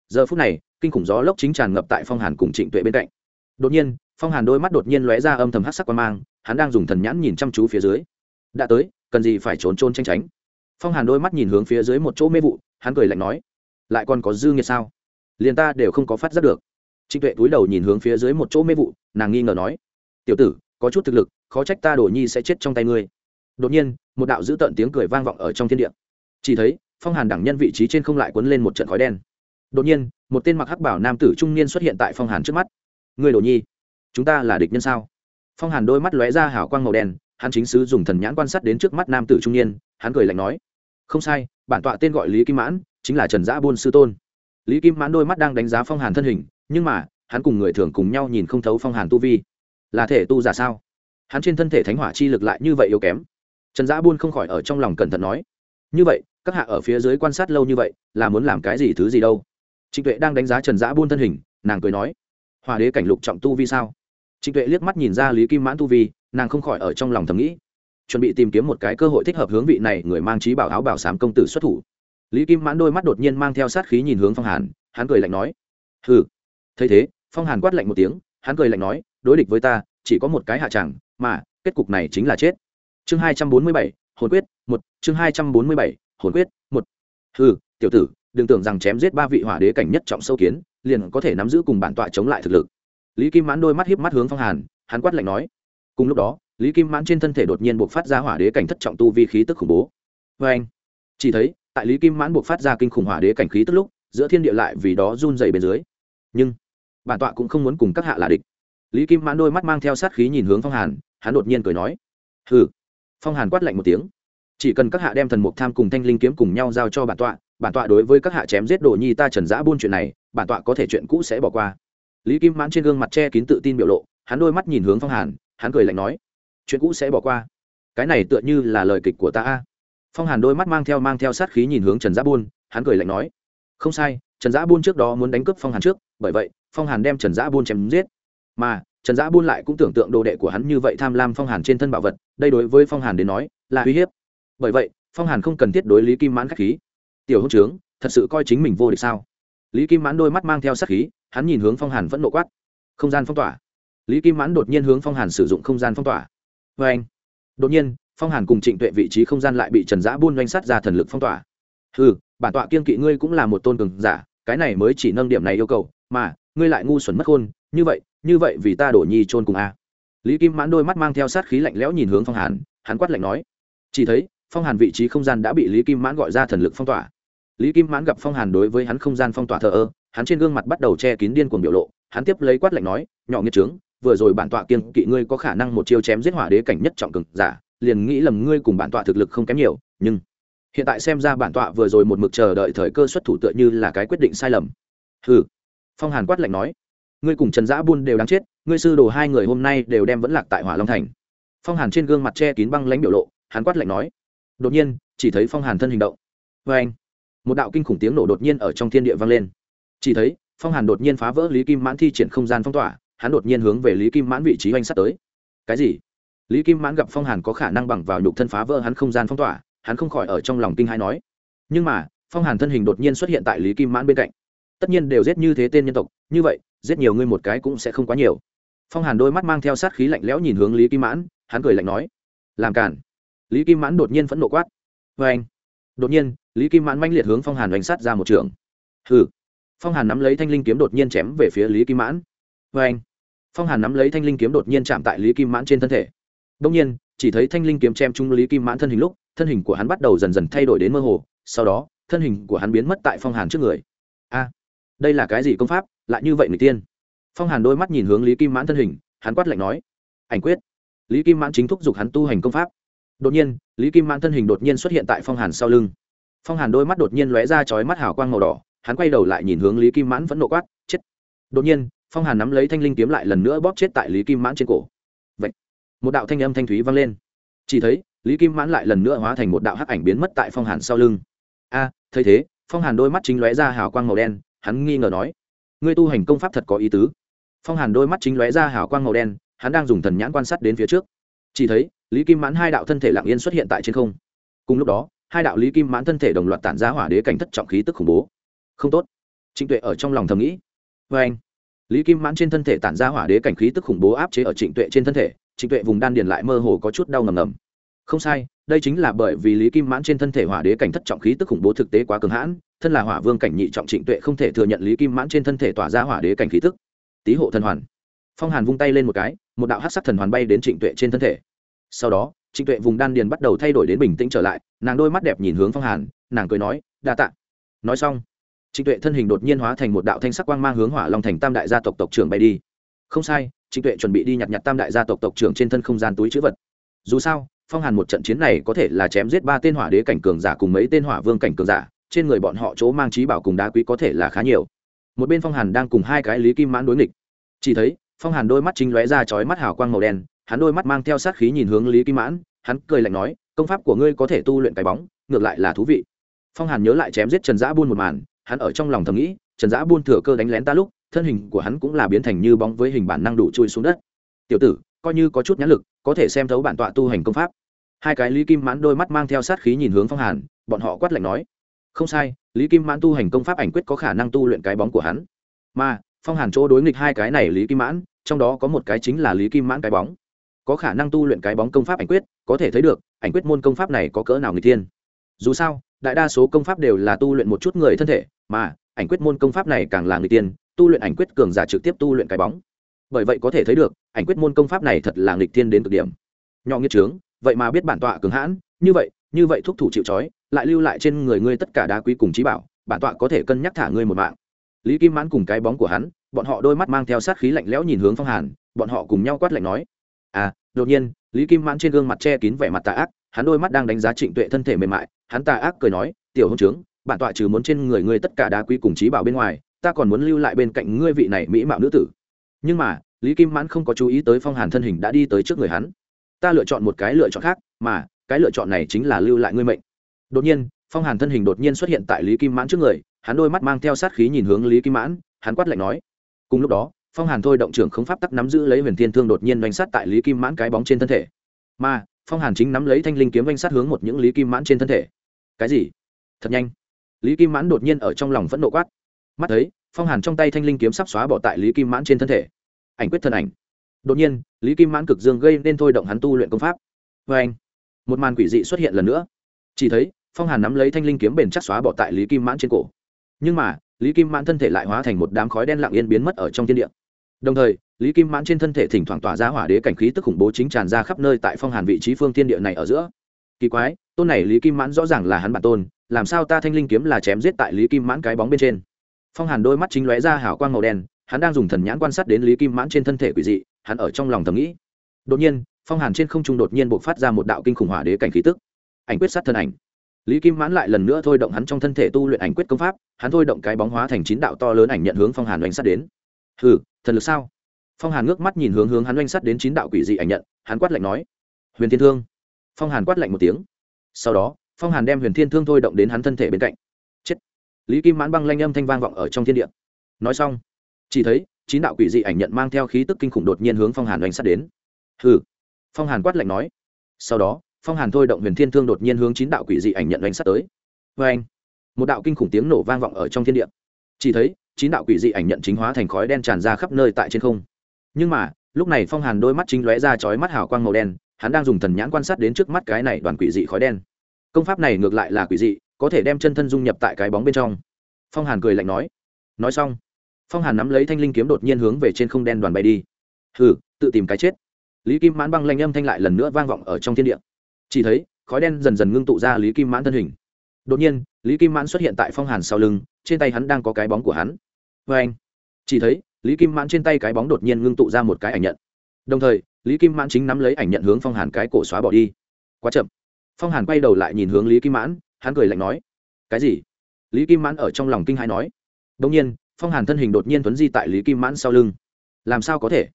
giờ phút này, kinh khủng gió lốc chính tràn ngập tại phong hàn cùng trịnh tuệ bên cạnh. Đột nhiên, phong hàn đôi mắt đột nhiên lóe ra âm thầm hát sắc quan mang, hắn đang dùng thần nhãn nhìn chăm chú phía dưới. Đã tới, cần gì phải trốn trôn tranh tránh? Phong hàn đôi mắt nhìn hướng phía dưới một chỗ mê vụ, hắn cười lạnh nói, lại còn có dư nghiệt sao? Liền ta đều không có phát giác được. Trịnh tuệ túi đầu nhìn hướng phía dưới một chỗ mê vụ, nàng nghi ngờ nói, tiểu tử, có chút thực lực, khó trách ta đồ nhi sẽ chết trong tay ngươi. Đột nhiên, một đạo dữ tợn tiếng cười vang vọng ở trong thiên địa. Chỉ thấy, phong hàn đẳng nhân vị trí trên không lại quấn lên một trận khói đen. Đột nhiên, một tên mặc hắc bảo nam tử trung niên xuất hiện tại phong hàn trước mắt. Người đồ nhi, chúng ta là địch nhân sao? Phong hàn đôi mắt lóe ra hào quang màu đen, hắn chính sứ dùng thần nhãn quan sát đến trước mắt nam tử trung niên, hắn cười lạnh nói, không sai, bản tọa tên gọi lý kim mãn, chính là trần giã buôn sư tôn lý kim mãn đôi mắt đang đánh giá phong hàn thân hình, nhưng mà, hắn cùng người thường cùng nhau nhìn không thấu phong hàn tu vi. Là thể tu giả sao? Hắn trên thân thể thánh hỏa chi lực lại như vậy yếu kém. Trần giã buôn không khỏi ở trong lòng cẩn thận nói, như vậy, các hạ ở phía dưới quan sát lâu như vậy, là muốn làm cái gì thứ gì đâu? Trịnh tuệ đang đánh giá trần giã buôn thân hình, nàng cười nói hòa đế cảnh lục trọng tu vi sao? Trịnh tuệ liếc mắt nhìn ra lý kim mãn tu vi, nàng không khỏi ở trong lòng thầm nghĩ, chuẩn bị tìm kiếm một cái cơ hội thích hợp hướng vị này người mang trí bảo áo bảo sám công tử xuất thủ lý kim mãn đôi mắt đột nhiên mang theo sát khí nhìn hướng phong hàn, hắn cười lạnh nói, hừ. Thấy thế, phong hàn quát lạnh một tiếng, hắn cười lạnh nói, đối địch với ta, chỉ có một cái hạ chẳng, mà kết cục này chính là chết. Chương hai trăm bốn mươi bảy, hồn quyết một, chương hai trăm bốn mươi bảy, hồn quyết một. Hừ, tiểu tử, đừng tưởng rằng chém giết ba vị hỏa đế cảnh nhất trọng sâu kiến, liền có thể nắm giữ cùng bản tọa chống lại thực lực. Lý kim mãn đôi mắt hiếp mắt hướng phong hàn, hắn quát lạnh nói, cùng lúc đó, lý kim mãn trên thân thể đột nhiên buộc phát ra hỏa đế cảnh thất trọng tu vi khí tức khủng bố. Vê anh chỉ thấy tại lý kim mãn buộc phát ra kinh khủng hỏa đế cảnh khí tức lúc, giữa thiên địa lại vì đó run dày bên dưới. Nhưng, bản tọa cũng không muốn cùng các hạ là địch. Lý kim mãn đôi mắt mang theo sát khí nhìn hướng phong hàn, hắn đột nhiên cười nói, hừ. Phong hàn quát lạnh một tiếng, chỉ cần các hạ đem thần mục tham cùng thanh linh kiếm cùng nhau giao cho bản tọa bản tọa đối với các hạ chém giết đồ nhi ta trần giã buôn chuyện này, bản tọa có thể chuyện cũ sẽ bỏ qua. Lý kim mãn trên gương mặt che kín tự tin biểu lộ, hắn đôi mắt nhìn hướng phong hàn, hắn cười lạnh nói, chuyện cũ sẽ bỏ qua. Cái này tựa như là lời kịch của ta phong hàn đôi mắt mang theo mang theo sát khí nhìn hướng trần giã buôn, hắn cười lạnh nói, không sai, trần giã buôn trước đó muốn đánh cướp phong hàn trước, bởi vậy, phong hàn đem trần giã buôn chém giết. Mà, trần giã buôn lại cũng tưởng tượng đồ đệ của hắn như vậy tham lam phong hàn trên thân bảo vật, đây đối với phong hàn đến nói, là uy hiếp. Bởi vậy, phong hàn không cần thiết đối lý kim mãn k h á c h khí. Tiểu hôn trướng, thật sự coi chính mình vô địch sao? Lý kim mãn đôi mắt mang theo sát khí, hắn nhìn hướng phong hàn vẫn nộ quát, không gian phong tỏa. Lý kim mãn đột nhiên hướng phong hàn sử dụng không gian phong tỏa. Vê anh đột nhiên phong hàn cùng trịnh tuệ vị trí không gian lại bị trần giã buôn doanh sát ra thần lực phong tỏa. Ừ bản tọa kiên kỵ ngươi cũng là một tôn cường giả, cái này mới chỉ nâng điểm này yêu cầu, mà, ngươi lại ngu xuẩn mất khôn như vậy như vậy vì ta đổ nhi trôn cùng a. Lý kim mãn đôi mắt mang theo sát khí lạnh lẽo nhìn hướng phong hàn, hắn quát lạnh nói. Chỉ thấy, phong hàn vị trí không gian đã bị lý kim mãn gọi ra thần lực phong tỏa. Lý kim mãn gặp phong hàn đối với hắn không gian phong tỏa thờ ơ, hắn trên gương mặt bắt đầu che kín điên cuồng biểu lộ, hắn tiếp lấy quát lạnh nói, nhỏ nghiệt trướng, vừa rồi bản tọa kiên kỵ ngươi có khả năng một chiêu chém giết hỏa đế cảnh nhất trọng cực giả liền nghĩ lầm ngươi cùng bản tọa thực lực không kém nhiều, nhưng hiện tại xem ra bản tọa vừa rồi một mực chờ đợi thời cơ xuất thủ tựa như là cái quyết định sai lầm. Hừ, phong hàn quát lạnh nói, ngươi cùng trần giã buôn đều đáng chết, ngươi sư đồ hai người hôm nay đều đem vẫn lạc tại hỏa long thành. Phong hàn trên gương mặt che kín băng lãnh biểu lộ, hắn quát lạnh nói, đột nhiên, chỉ thấy phong hàn thân hình động. Vê anh, một đạo kinh khủng tiếng nổ đột nhiên ở trong thiên địa vang lên. Chỉ thấy, phong hàn đột nhiên phá vỡ lý kim mãn thi triển không gian phong tỏa, hắn đột nhiên hướng về lý kim mãn vị trí oanh sắt tới. Cái gì? Lý kim mãn gặp phong hàn có khả năng bằng vào nhục thân phá vỡ hắn không gian phong tỏa, hắn không khỏi ở trong lòng kinh hãi nói. Nhưng mà, phong hàn thân hình đột nhiên xuất hiện tại lý kim mãn bên cạnh. Tất nhiên đều giết như thế tên nhân tộc, như vậy, giết nhiều ngươi một cái cũng sẽ không quá nhiều. Phong hàn đôi mắt mang theo sát khí lạnh lẽo nhìn hướng lý kim mãn, hắn cười lạnh nói. Làm cản. Lý kim mãn đột nhiên phẫn nộ quát. Vê anh. Đột nhiên, lý kim mãn manh liệt hướng phong hàn đánh sát ra một trường. Hừ. Phong hàn nắm lấy thanh linh kiếm đột nhiên chém về phía lý kim mãn. Vê anh. Phong hàn nắm lấy thanh linh kiếm đột nhiên chạm tại lý kim mãn trên thân thể đông nhiên, chỉ thấy thanh linh kiếm chém trúng lý kim mãn thân hình lúc, thân hình của hắn bắt đầu dần dần thay đổi đến mơ hồ, sau đó, thân hình của hắn biến mất tại phong hàn trước người. A, đây là cái gì công pháp, lại như vậy người tiên? Phong hàn đôi mắt nhìn hướng lý kim mãn thân hình, hắn quát lạnh nói, ảnh quyết. Lý kim mãn chính thúc giục hắn tu hành công pháp. Đột nhiên, lý kim mãn thân hình đột nhiên xuất hiện tại phong hàn sau lưng. Phong hàn đôi mắt đột nhiên lóe ra chói mắt hào quang màu đỏ, hắn quay đầu lại nhìn hướng lý kim mãn vẫn nộ quát, chết. Đột nhiên, phong hàn nắm lấy thanh linh kiếm lại lần nữa bóp chết tại lý kim mãn trên cổ một đạo thanh âm thanh thúy vang lên. Chỉ thấy, lý kim mãn lại lần nữa hóa thành một đạo hắc ảnh biến mất tại phong hàn sau lưng. A, thấy thế, phong hàn đôi mắt chính lóe ra hào quang màu đen, hắn nghi ngờ nói, ngươi tu hành công pháp thật có ý tứ. Phong hàn đôi mắt chính lóe ra hào quang màu đen, hắn đang dùng thần nhãn quan sát đến phía trước. Chỉ thấy, lý kim mãn hai đạo thân thể lặng yên xuất hiện tại trên không. Cùng lúc đó, hai đạo lý kim mãn thân thể đồng loạt tản ra hỏa đế cảnh thất trọng khí tức khủng bố. Không tốt. Trịnh tuệ ở trong lòng thầm nghĩ. Vê anh lý kim mãn trên thân thể tản ra hỏa đế cảnh khí tức khủng bố áp chế ở trịnh tuệ trên thân thể trịnh tuệ vùng đan điền lại mơ hồ có chút đau ngầm ngầm. Không sai, đây chính là bởi vì lý kim mãn trên thân thể hỏa đế cảnh thất trọng khí tức khủng bố thực tế quá cường hãn, thân là hỏa vương cảnh nhị trọng trịnh tuệ không thể thừa nhận lý kim mãn trên thân thể tỏa ra hỏa đế cảnh khí tức. Tý hộ thần hoàn. Phong hàn vung tay lên một cái, một đạo hát sắc thần hoàn bay đến trịnh tuệ trên thân thể. Sau đó, trịnh tuệ vùng đan điền bắt đầu thay đổi đến bình tĩnh trở lại, nàng đôi mắt đẹp nhìn hướng phong hàn, nàng cười nói, đa tạ. Nói xong, trịnh tuệ thân hình đột nhiên hóa thành một đạo thanh sắc quang mang hướng hỏa long thành tam đại gia tộc tộc trưởng bay đi không sai, trịnh tuệ chuẩn bị đi nhặt nhặt tam đại gia tộc tộc trưởng trên thân không gian túi chữ vật. Dù sao, phong hàn một trận chiến này có thể là chém giết ba tên hỏa đế cảnh cường giả cùng mấy tên hỏa vương cảnh cường giả, trên người bọn họ chỗ mang trí bảo cùng đá quý có thể là khá nhiều. Một bên phong hàn đang cùng hai cái lý kim mãn đối nghịch. Chỉ thấy, phong hàn đôi mắt chính lóe ra chói mắt hào quang màu đen, hắn đôi mắt mang theo sát khí nhìn hướng lý kim mãn, hắn cười lạnh nói, công pháp của ngươi có thể tu luyện cái bóng, ngược lại là thú vị. Phong hàn nhớ lại chém giết trần giã buôn một màn, hắn ở trong lòng thầm nghĩ, trần giã buôn thừa cơ đánh lén ta lúc thân hình của hắn cũng là biến thành như bóng với hình bản năng đủ chui xuống đất. Tiểu tử, coi như có chút nhãn lực, có thể xem thấu bản tọa tu hành công pháp. Hai cái lý kim mãn đôi mắt mang theo sát khí nhìn hướng phong hàn, bọn họ quát lạnh nói. Không sai, lý kim mãn tu hành công pháp ảnh quyết có khả năng tu luyện cái bóng của hắn. Mà, phong hàn chỗ đối nghịch hai cái này lý kim mãn, trong đó có một cái chính là lý kim mãn cái bóng. Có khả năng tu luyện cái bóng công pháp ảnh quyết, có thể thấy được, ảnh quyết môn công pháp này có cỡ nào người thiên. Dù sao, đại đa số công pháp đều là tu luyện một chút người thân thể, mà, ảnh quyết môn công pháp này càng là người tiên tu luyện ảnh quyết cường giả trực tiếp tu luyện cái bóng. Bởi vậy có thể thấy được, ảnh quyết môn công pháp này thật là nghịch thiên đến cực điểm. Nhỏ nghiệt trướng, vậy mà biết bản tọa cường hãn, như vậy như vậy thúc thủ chịu trói, lại lưu lại trên người ngươi tất cả đá quý cùng trí bảo, bản tọa có thể cân nhắc thả ngươi một mạng. Lý kim mãn cùng cái bóng của hắn, bọn họ đôi mắt mang theo sát khí lạnh lẽo nhìn hướng phong hàn, bọn họ cùng nhau quát lạnh nói. À đột nhiên, lý kim mãn trên gương mặt che kín vẻ mặt tà ác, hắn đôi mắt đang đánh giá trịnh tuệ thân thể mềm mại, hắn tà ác cười nói, tiểu hôn trướng, bản tọa trừ muốn trên người ngươi tất cả đá quý cùng trí bảo bên ngoài ta còn muốn lưu lại bên cạnh ngươi vị này mỹ mạo nữ tử. Nhưng mà, lý kim mãn không có chú ý tới phong hàn thân hình đã đi tới trước người hắn. Ta lựa chọn một cái lựa chọn khác, mà, cái lựa chọn này chính là lưu lại ngươi mệnh. Đột nhiên, phong hàn thân hình đột nhiên xuất hiện tại lý kim mãn trước người, hắn đôi mắt mang theo sát khí nhìn hướng lý kim mãn, hắn quát lạnh nói. Cùng lúc đó, phong hàn thôi động trưởng không pháp tắc nắm giữ lấy huyền thiên thương đột nhiên doanh sát tại lý kim mãn cái bóng trên thân thể. Mà, phong hàn chính nắm lấy thanh linh kiếm doanh sát hướng một những lý kim mãn trên thân thể. Cái gì? Thật nhanh. Lý kim mãn đột nhiên ở trong lòng phẫn nộ quát mắt thấy, phong hàn trong tay thanh linh kiếm sắp xóa bỏ tại lý kim mãn trên thân thể. Ảnh quyết thân ảnh. Đột nhiên, lý kim mãn cực dương gây nên thôi động hắn tu luyện công pháp. Vê anh, một màn quỷ dị xuất hiện lần nữa. Chỉ thấy, phong hàn nắm lấy thanh linh kiếm bền chắc xóa bỏ tại lý kim mãn trên cổ. Nhưng mà, lý kim mãn thân thể lại hóa thành một đám khói đen lặng yên biến mất ở trong thiên địa. Đồng thời, lý kim mãn trên thân thể thỉnh thoảng tỏa ra hỏa đế cảnh khí tức khủng bố chính tràn ra khắp nơi tại phong hàn vị trí phương thiên địa này ở giữa. Kỳ quái, tôn này lý kim mãn rõ ràng là hắn bản tôn, làm sao ta thanh linh kiếm là chém giết tại lý kim mãn cái bóng bên trên? Phong hàn đôi mắt chính lóe ra hảo quang màu đen, hắn đang dùng thần nhãn quan sát đến lý kim mãn trên thân thể quỷ dị, hắn ở trong lòng thầm nghĩ. Đột nhiên, phong hàn trên không trung đột nhiên buộc phát ra một đạo kinh khủng hỏa đế cảnh khí tức. Ảnh quyết sát thân ảnh. Lý kim mãn lại lần nữa thôi động hắn trong thân thể tu luyện ảnh quyết công pháp, hắn thôi động cái bóng hóa thành chín đạo to lớn ảnh nhận hướng phong hàn oanh sát đến. Hừ, thần lực sao? Phong hàn ngước mắt nhìn hướng hướng hắn oanh sát đến chín đạo quỷ dị ảnh nhận, hắn quát lạnh nói. Huyền thiên thương. Phong hàn quát lạnh một tiếng. Sau đó, phong hàn đem huyền thiên thương thôi động đến hắn thân thể bên cạnh lý kim mãn băng lanh âm thanh vang vọng ở trong thiên địa. Nói xong, chỉ thấy chín đạo quỷ dị ảnh nhận mang theo khí tức kinh khủng đột nhiên hướng phong hàn oanh sát đến. Hừ. Phong hàn quát lạnh nói. Sau đó, phong hàn thôi động huyền thiên thương đột nhiên hướng chín đạo quỷ dị ảnh nhận oanh sát tới. Vê anh một đạo kinh khủng tiếng nổ vang vọng ở trong thiên địa. Chỉ thấy chín đạo quỷ dị ảnh nhận chính hóa thành khói đen tràn ra khắp nơi tại trên không. Nhưng mà, lúc này phong hàn đôi mắt chính lóe ra chói mắt hào quang màu đen, hắn đang dùng thần nhãn quan sát đến trước mắt cái này đoàn quỷ dị khói đen. Công pháp này ngược lại là quỷ dị có thể đem chân thân dung nhập tại cái bóng bên trong. Phong hàn cười lạnh nói. Nói xong, phong hàn nắm lấy thanh linh kiếm đột nhiên hướng về trên không đen đoàn bay đi. Hừ, tự tìm cái chết. Lý kim mãn băng lanh âm thanh lại lần nữa vang vọng ở trong thiên địa. Chỉ thấy, khói đen dần dần ngưng tụ ra lý kim mãn thân hình. Đột nhiên, lý kim mãn xuất hiện tại phong hàn sau lưng, trên tay hắn đang có cái bóng của hắn. Vê anh, chỉ thấy, lý kim mãn trên tay cái bóng đột nhiên ngưng tụ ra một cái ảnh nhận. Đồng thời, lý kim mãn chính nắm lấy ảnh nhận hướng phong hàn cái cổ xóa bỏ đi. Quá chậm. Phong hàn quay đầu lại nhìn hướng lý kim mãn hắn cười lạnh nói, cái gì? Lý kim mãn ở trong lòng kinh hãi nói. Đông nhiên, phong hàn thân hình đột nhiên tuấn di tại lý kim mãn sau lưng. Làm sao có thể?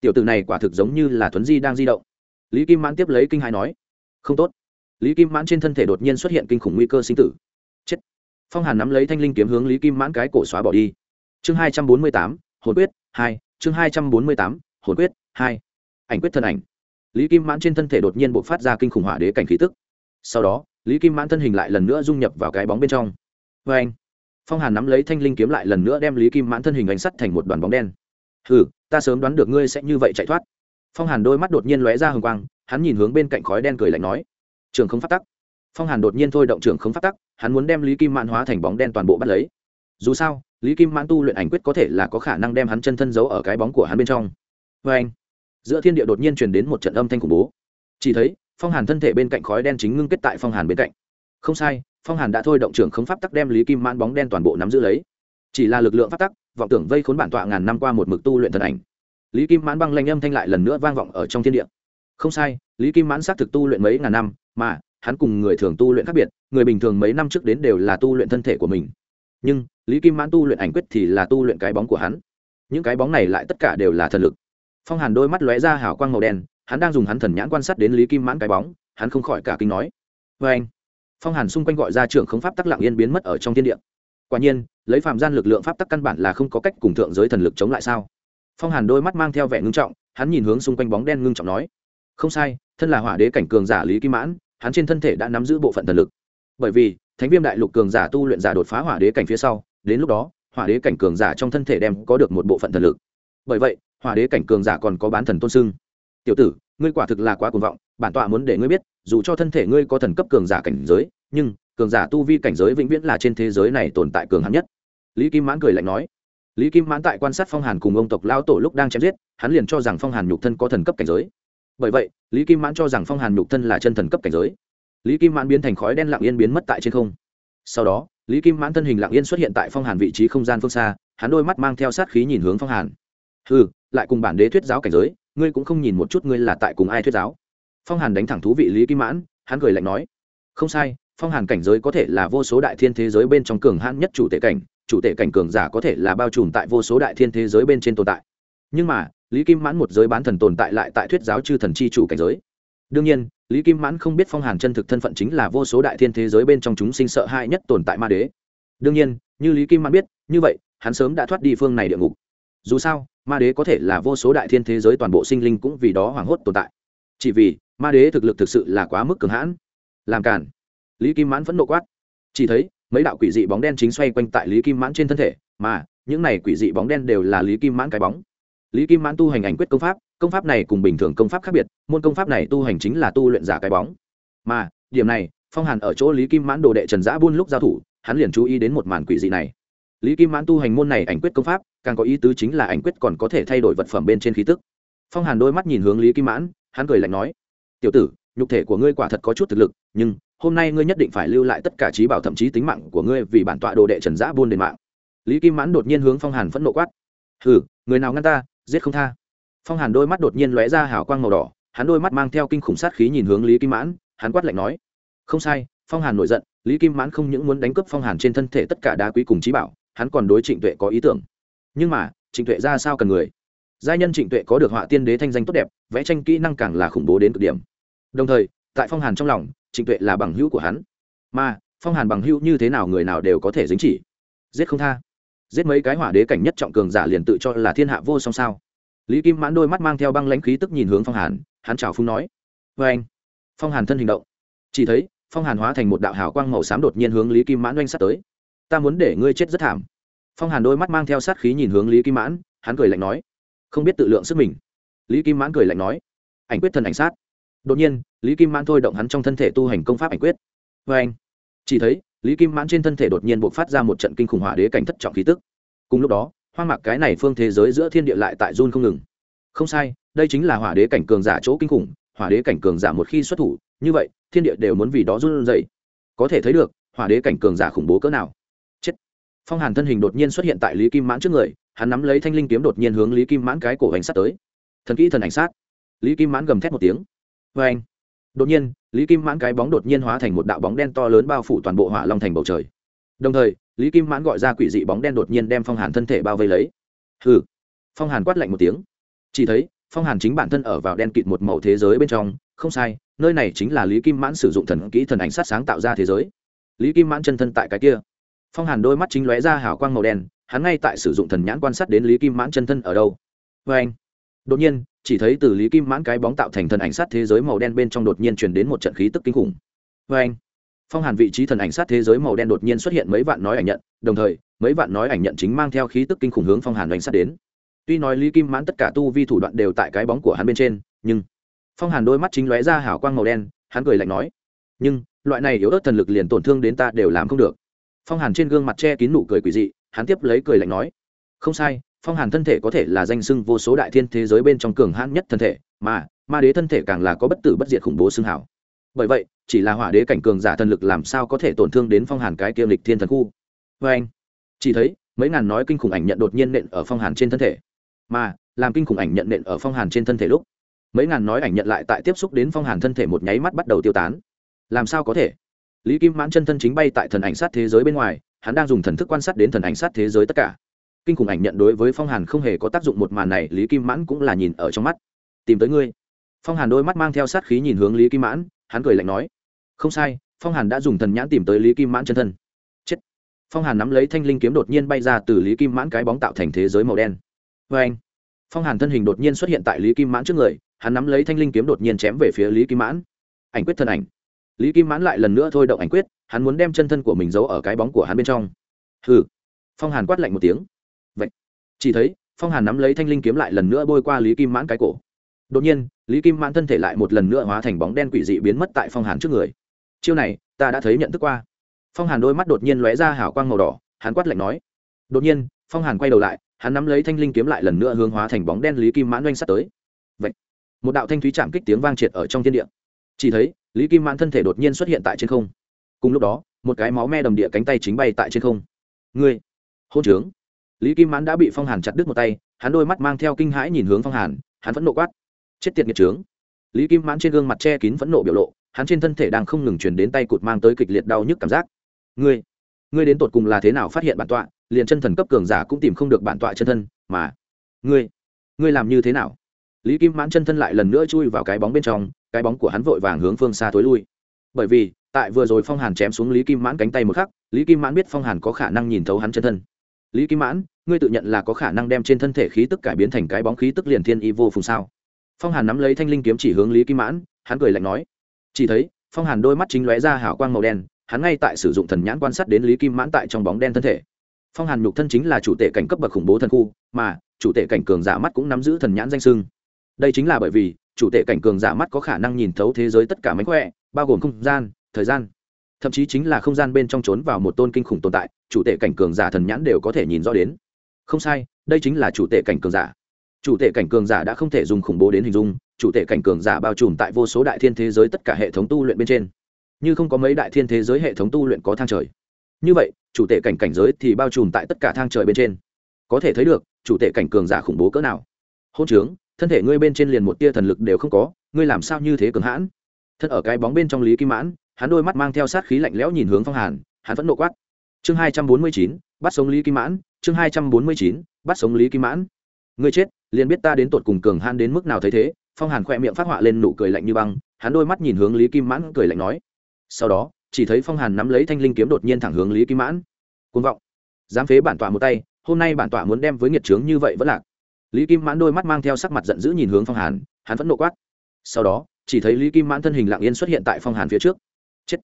Tiểu tử này quả thực giống như là tuấn di đang di động. Lý kim mãn tiếp lấy kinh hãi nói, không tốt. Lý kim mãn trên thân thể đột nhiên xuất hiện kinh khủng nguy cơ sinh tử. Chết. Phong hàn nắm lấy thanh linh kiếm hướng lý kim mãn cái cổ xóa bỏ đi. Chương hai trăm bốn mươi tám, hồn quyết hai, chương hai trăm bốn mươi tám, hồn quyết hai. Ảnh quyết thân ảnh. Lý kim mãn trên thân thể đột nhiên b ộ c phát ra kinh khủng hỏa đế cảnh khí tức. Sau đó lý kim mãn thân hình lại lần nữa dung nhập vào cái bóng bên trong. Vê anh, phong hàn nắm lấy thanh linh kiếm lại lần nữa đem lý kim mãn thân hình ánh sắt thành một đoàn bóng đen. Hừ, ta sớm đoán được ngươi sẽ như vậy chạy thoát. Phong hàn đôi mắt đột nhiên lóe ra hừng quang, hắn nhìn hướng bên cạnh khói đen cười lạnh nói, trường không phát tắc. Phong hàn đột nhiên thôi động trường không phát tắc, hắn muốn đem lý kim mãn hóa thành bóng đen toàn bộ bắt lấy. Dù sao, lý kim mãn tu luyện ảnh quyết có thể là có khả năng đem hắn chân thân giấu ở cái bóng của hắn bên trong. Vê anh, giữa thiên địa đột nhiên truyền đến một trận âm thanh khủng bố. Chỉ thấy phong hàn thân thể bên cạnh khói đen chính ngưng kết tại phong hàn bên cạnh. Không sai, phong hàn đã thôi động trưởng không pháp tắc đem lý kim mãn bóng đen toàn bộ nắm giữ lấy. Chỉ là lực lượng pháp tắc, vọng tưởng vây khốn bản tọa ngàn năm qua một mực tu luyện thần ảnh. Lý kim mãn băng lanh âm thanh lại lần nữa vang vọng ở trong thiên địa. Không sai, lý kim mãn xác thực tu luyện mấy ngàn năm, mà hắn cùng người thường tu luyện khác biệt, người bình thường mấy năm trước đến đều là tu luyện thân thể của mình. Nhưng, lý kim mãn tu luyện ảnh quyết thì là tu luyện cái bóng của hắn. Những cái bóng này lại tất cả đều là thần lực. Phong hàn đôi mắt lóe ra hào quang màu đen hắn đang dùng hắn thần nhãn quan sát đến lý kim mãn cái bóng, hắn không khỏi cả kinh nói. Vê anh, phong hàn xung quanh gọi ra trưởng không pháp tắc lặng yên biến mất ở trong thiên địa. Quả nhiên, lấy phạm gian lực lượng pháp tắc căn bản là không có cách cùng thượng giới thần lực chống lại sao? Phong hàn đôi mắt mang theo vẻ ngưng trọng, hắn nhìn hướng xung quanh bóng đen ngưng trọng nói. Không sai, thân là hỏa đế cảnh cường giả lý kim mãn, hắn trên thân thể đã nắm giữ bộ phận thần lực. Bởi vì, thánh viêm đại lục cường giả tu luyện giả đột phá hỏa đế cảnh phía sau, đến lúc đó, hỏa đế cảnh cường giả trong thân thể đem có được một bộ phận thần lực. Bởi vậy, hỏa đế cảnh cường giả còn có bán thần tôn sưng tiểu tử ngươi quả thực là quá cuồng vọng, bản tọa muốn để ngươi biết, dù cho thân thể ngươi có thần cấp cường giả cảnh giới, nhưng cường giả tu vi cảnh giới vĩnh viễn là trên thế giới này tồn tại cường hắn nhất. Lý kim mãn cười lạnh nói. Lý kim mãn tại quan sát phong hàn cùng ông tộc lao tổ lúc đang chém giết, hắn liền cho rằng phong hàn nhục thân có thần cấp cảnh giới. Bởi vậy, lý kim mãn cho rằng phong hàn nhục thân là chân thần cấp cảnh giới. Lý kim mãn biến thành khói đen lặng yên biến mất tại trên không. Sau đó, lý kim mãn thân hình lặng yên xuất hiện tại phong hàn vị trí không gian phương xa, hắn đôi mắt mang theo sát khí nhìn hướng phong hàn. Ừ lại cùng bản đế thuyết giáo cảnh giới ngươi cũng không nhìn một chút ngươi là tại cùng ai thuyết giáo. Phong hàn đánh thẳng thú vị lý kim mãn, hắn cười lạnh nói, không sai, phong hàn cảnh giới có thể là vô số đại thiên thế giới bên trong cường hãn nhất chủ tể cảnh, chủ tể cảnh cường giả có thể là bao trùm tại vô số đại thiên thế giới bên trên tồn tại. Nhưng mà, lý kim mãn một giới bán thần tồn tại lại tại thuyết giáo chư thần chi chủ cảnh giới. Đương nhiên, lý kim mãn không biết phong hàn chân thực thân phận chính là vô số đại thiên thế giới bên trong chúng sinh sợ hãi nhất tồn tại ma đế. Đương nhiên, như lý kim mãn biết, như vậy, hắn sớm đã thoát đi phương này địa ngục dù sao, ma đế có thể là vô số đại thiên thế giới toàn bộ sinh linh cũng vì đó hoảng hốt tồn tại. Chỉ vì, ma đế thực lực thực sự là quá mức cường hãn. Làm cản lý kim mãn vẫn nộ quát. Chỉ thấy, mấy đạo quỷ dị bóng đen chính xoay quanh tại lý kim mãn trên thân thể, mà, những này quỷ dị bóng đen đều là lý kim mãn cái bóng. Lý kim mãn tu hành ảnh quyết công pháp công pháp này cùng bình thường công pháp khác biệt, môn công pháp này tu hành chính là tu luyện giả cái bóng. Mà, điểm này, phong hàn ở chỗ lý kim mãn đồ đệ trần giã buôn lúc giao thủ, hắn liền chú ý đến một màn quỷ dị này lý kim mãn tu hành môn này ảnh quyết công pháp, càng có ý tứ chính là ảnh quyết còn có thể thay đổi vật phẩm bên trên khí tức. Phong hàn đôi mắt nhìn hướng lý kim mãn, hắn cười lạnh nói, tiểu tử, nhục thể của ngươi quả thật có chút thực lực, nhưng hôm nay ngươi nhất định phải lưu lại tất cả trí bảo thậm chí tính mạng của ngươi vì bản tọa đồ đệ trần giã buôn đền mạng. Lý kim mãn đột nhiên hướng phong hàn phẫn nộ quát, hừ, người nào ngăn ta, giết không tha. Phong hàn đôi mắt đột nhiên lóe ra hào quang màu đỏ, hắn đôi mắt mang theo kinh khủng sát khí nhìn hướng lý kim mãn, hắn quát lạnh nói, không sai, phong hàn nổi giận, lý kim mãn không những muốn đánh cướp phong hàn trên thân thể tất cả đá quý cùng trí bảo hắn còn đối trịnh tuệ có ý tưởng. Nhưng mà, trịnh tuệ ra sao cần người? Giai nhân trịnh tuệ có được họa tiên đế thanh danh tốt đẹp, vẽ tranh kỹ năng càng là khủng bố đến cực điểm. Đồng thời, tại phong hàn trong lòng, trịnh tuệ là bằng hữu của hắn. Mà, phong hàn bằng hữu như thế nào người nào đều có thể dính chỉ. Giết không tha. Giết mấy cái hỏa đế cảnh nhất trọng cường giả liền tự cho là thiên hạ vô song sao. Lý kim mãn đôi mắt mang theo băng lãnh khí tức nhìn hướng phong hàn, hắn chào phung nói. Vê anh. Phong hàn thân hình động. Chỉ thấy, phong hàn hóa thành một đạo hào quang màu xám đột nhiên hướng lý kim mãn oanh sát tới ta muốn để ngươi chết rất thảm. Phong hàn đôi mắt mang theo sát khí nhìn hướng lý kim mãn, hắn cười lạnh nói, không biết tự lượng sức mình. Lý kim mãn cười lạnh nói, ảnh quyết thần ảnh sát. Đột nhiên, lý kim mãn thôi động hắn trong thân thể tu hành công pháp ảnh quyết. Vê anh, chỉ thấy, lý kim mãn trên thân thể đột nhiên b ộ c phát ra một trận kinh khủng hỏa đế cảnh thất trọng khí tức. Cùng lúc đó, hoang mạc cái này phương thế giới giữa thiên địa lại tại run không ngừng. Không sai, đây chính là hỏa đế cảnh cường giả chỗ kinh khủng, hỏa đế cảnh cường giả một khi xuất thủ, như vậy, thiên địa đều muốn vì đó run dậy có thể thấy được, hỏa đế cảnh cường giả khủng bố cỡ nào phong hàn thân hình đột nhiên xuất hiện tại lý kim mãn trước người, hắn nắm lấy thanh linh kiếm đột nhiên hướng lý kim mãn cái cổ hành sát tới. Thần kỹ thần ảnh sát. Lý kim mãn gầm thét một tiếng. Vê anh đột nhiên, lý kim mãn cái bóng đột nhiên hóa thành một đạo bóng đen to lớn bao phủ toàn bộ hỏa long thành bầu trời. Đồng thời, lý kim mãn gọi ra quỷ dị bóng đen đột nhiên đem phong hàn thân thể bao vây lấy. Hừ. Phong hàn quát lạnh một tiếng. Chỉ thấy, phong hàn chính bản thân ở vào đen kịt một màu thế giới bên trong, không sai, nơi này chính là lý kim mãn sử dụng thần kỹ thần ảnh sát sáng tạo ra thế giới. Lý kim mãn chân thân tại cái kia phong hàn đôi mắt chính lóe ra hào quang màu đen, hắn ngay tại sử dụng thần nhãn quan sát đến lý kim mãn chân thân ở đâu. Vê anh, đột nhiên, chỉ thấy từ lý kim mãn cái bóng tạo thành thần ảnh sát thế giới màu đen bên trong đột nhiên chuyển đến một trận khí tức kinh khủng. Vê anh, phong hàn vị trí thần ảnh sát thế giới màu đen đột nhiên xuất hiện mấy vạn nói ảnh nhận, đồng thời, mấy vạn nói ảnh nhận chính mang theo khí tức kinh khủng hướng phong hàn đánh sát đến. Tuy nói lý kim mãn tất cả tu vi thủ đoạn đều tại cái bóng của hắn bên trên, nhưng phong hàn đôi mắt chính lóe ra hảo quang màu đen, hắn cười lạnh nói, nhưng, loại này yếu ớt thần lực liền tổn thương đến ta đều làm không được phong hàn trên gương mặt che kín nụ cười quỷ dị, hắn tiếp lấy cười lạnh nói, không sai, phong hàn thân thể có thể là danh sưng vô số đại thiên thế giới bên trong cường hãn nhất thân thể, mà, ma đế thân thể càng là có bất tử bất diệt khủng bố xưng hảo bởi vậy, chỉ là hỏa đế cảnh cường giả thần lực làm sao có thể tổn thương đến phong hàn cái kiêm lịch thiên thần khu? Vê anh, chỉ thấy, mấy ngàn nói kinh khủng ảnh nhận đột nhiên nện ở phong hàn trên thân thể. Mà, làm kinh khủng ảnh nhận nện ở phong hàn trên thân thể lúc, mấy ngàn nói ảnh nhận lại tại tiếp xúc đến phong hàn thân thể một nháy mắt bắt đầu tiêu tán. Làm sao có thể? Lý kim mãn chân thân chính bay tại thần ảnh sát thế giới bên ngoài, hắn đang dùng thần thức quan sát đến thần ảnh sát thế giới tất cả. Kinh khủng ảnh nhận đối với phong hàn không hề có tác dụng một màn này, lý kim mãn cũng là nhìn ở trong mắt. Tìm tới ngươi. Phong hàn đôi mắt mang theo sát khí nhìn hướng lý kim mãn, hắn cười lạnh nói. Không sai, phong hàn đã dùng thần nhãn tìm tới lý kim mãn chân thân. Chết. Phong hàn nắm lấy thanh linh kiếm đột nhiên bay ra từ lý kim mãn cái bóng tạo thành thế giới màu đen. Vê anh, phong hàn thân hình đột nhiên xuất hiện tại lý kim mãn trước người, hắn nắm lấy thanh linh kiếm đột nhiên chém về phía lý kim mãn. Ảnh quyết thân ảnh lý kim mãn lại lần nữa thôi động ảnh quyết, hắn muốn đem chân thân của mình giấu ở cái bóng của hắn bên trong. Hừ. Phong hàn quát lạnh một tiếng. Vậy, chỉ thấy, phong hàn nắm lấy thanh linh kiếm lại lần nữa bôi qua lý kim mãn cái cổ. Đột nhiên, lý kim mãn thân thể lại một lần nữa hóa thành bóng đen quỷ dị biến mất tại phong hàn trước người. Chiêu này, ta đã thấy nhận thức qua. Phong hàn đôi mắt đột nhiên lóe ra hào quang màu đỏ, hắn quát lạnh nói. Đột nhiên, phong hàn quay đầu lại, hắn nắm lấy thanh linh kiếm lại lần nữa hướng hóa thành bóng đen lý kim mãn oanh sắt tới. Vậy, một đạo thanh thúy chạm kích tiếng vang triệt ở trong thiên địa. Chỉ thấy lý kim mãn thân thể đột nhiên xuất hiện tại trên không. Cùng lúc đó, một cái máu me đầm địa cánh tay chính bay tại trên không. Ngươi, hôn trướng. Lý kim mãn đã bị phong hàn chặt đứt một tay, hắn đôi mắt mang theo kinh hãi nhìn hướng phong hàn, hắn vẫn nộ quát. Chết tiệt nghiệt trướng. Lý kim mãn trên gương mặt che kín phẫn nộ biểu lộ, hắn trên thân thể đang không ngừng chuyển đến tay cụt mang tới kịch liệt đau nhức cảm giác. Ngươi ngươi đến tột cùng là thế nào phát hiện bản tọa, liền chân thần cấp cường giả cũng tìm không được bản tọa chân thân, mà ngươi ngươi làm như thế nào? Lý kim mãn chân thân lại lần nữa chui vào cái bóng bên trong cái bóng của hắn vội vàng hướng phương xa tối lui. Bởi vì, tại vừa rồi phong hàn chém xuống lý kim mãn cánh tay một khắc, lý kim mãn biết phong hàn có khả năng nhìn thấu hắn chân thân. Lý kim mãn, ngươi tự nhận là có khả năng đem trên thân thể khí tức cải biến thành cái bóng khí tức liền thiên y vô phùng sao? Phong hàn nắm lấy thanh linh kiếm chỉ hướng lý kim mãn, hắn cười lạnh nói. Chỉ thấy, phong hàn đôi mắt chính lóe ra hảo quang màu đen, hắn ngay tại sử dụng thần nhãn quan sát đến lý kim mãn tại trong bóng đen thân thể. Phong hàn nhục thân chính là chủ tể cảnh cấp bậc khủng bố thần khu, mà chủ tể cảnh cường giả mắt cũng nắm giữ thần nhãn danh sưng đây chính là bởi vì chủ tể cảnh cường giả mắt có khả năng nhìn thấu thế giới tất cả mánh khỏe, bao gồm không gian, thời gian. Thậm chí chính là không gian bên trong trốn vào một tôn kinh khủng tồn tại, chủ tể cảnh cường giả thần nhãn đều có thể nhìn rõ đến. Không sai, đây chính là chủ tể cảnh cường giả. Chủ tể cảnh cường giả đã không thể dùng khủng bố đến hình dung, chủ tể cảnh cường giả bao trùm tại vô số đại thiên thế giới tất cả hệ thống tu luyện bên trên. Như không có mấy đại thiên thế giới hệ thống tu luyện có thang trời. Như vậy, chủ tể cảnh cảnh giới thì bao trùm tại tất cả thang trời bên trên. Có thể thấy được, chủ tể cảnh cường giả khủng bố cỡ nào. Hôn trướng thân thể ngươi bên trên liền một tia thần lực đều không có, ngươi làm sao như thế cường hãn? Thân ở cái bóng bên trong lý kim mãn, hắn đôi mắt mang theo sát khí lạnh lẽo nhìn hướng phong hàn, hắn vẫn nộ quát. Chương hai trăm bốn mươi chín, bắt sống lý kim mãn, chương hai trăm bốn mươi chín, bắt sống lý kim mãn. Ngươi chết, liền biết ta đến tột cùng cường hãn đến mức nào thấy thế, phong hàn khỏe miệng phát họa lên nụ cười lạnh như băng, hắn đôi mắt nhìn hướng lý kim mãn cười lạnh nói. Sau đó, chỉ thấy phong hàn nắm lấy thanh linh kiếm đột nhiên thẳng hướng lý kim mãn. Côn vọng. Dám phế bản tọa một tay, hôm nay bản tọa muốn đem với nghiệt trướng như vậy vẫn lạc lý kim mãn đôi mắt mang theo sắc mặt giận dữ nhìn hướng phong hàn, hắn vẫn nộ quát. Sau đó, chỉ thấy lý kim mãn thân hình lặng yên xuất hiện tại phong hàn phía trước. Chết!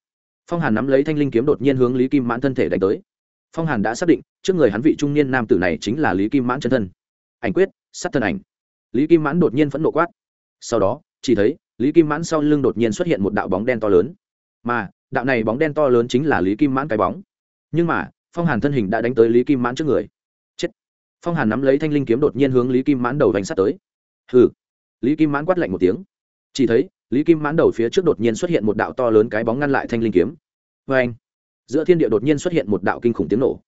Phong hàn nắm lấy thanh linh kiếm đột nhiên hướng lý kim mãn thân thể đánh tới. Phong hàn đã xác định, trước người hắn vị trung niên nam tử này chính là lý kim mãn chân thân. Ảnh quyết, sát thân ảnh. Lý kim mãn đột nhiên phẫn nộ quát. Sau đó, chỉ thấy, lý kim mãn sau lưng đột nhiên xuất hiện một đạo bóng đen to lớn. Mà, đạo này bóng đen to lớn chính là lý kim mãn cái bóng. Nhưng mà, phong hàn thân hình đã đánh tới lý kim mãn trước người phong hàn nắm lấy thanh linh kiếm đột nhiên hướng lý kim mãn đầu vành sát tới. Hừ. Lý kim mãn quát lạnh một tiếng. Chỉ thấy, lý kim mãn đầu phía trước đột nhiên xuất hiện một đạo to lớn cái bóng ngăn lại thanh linh kiếm. Vê anh giữa thiên địa đột nhiên xuất hiện một đạo kinh khủng tiếng nổ.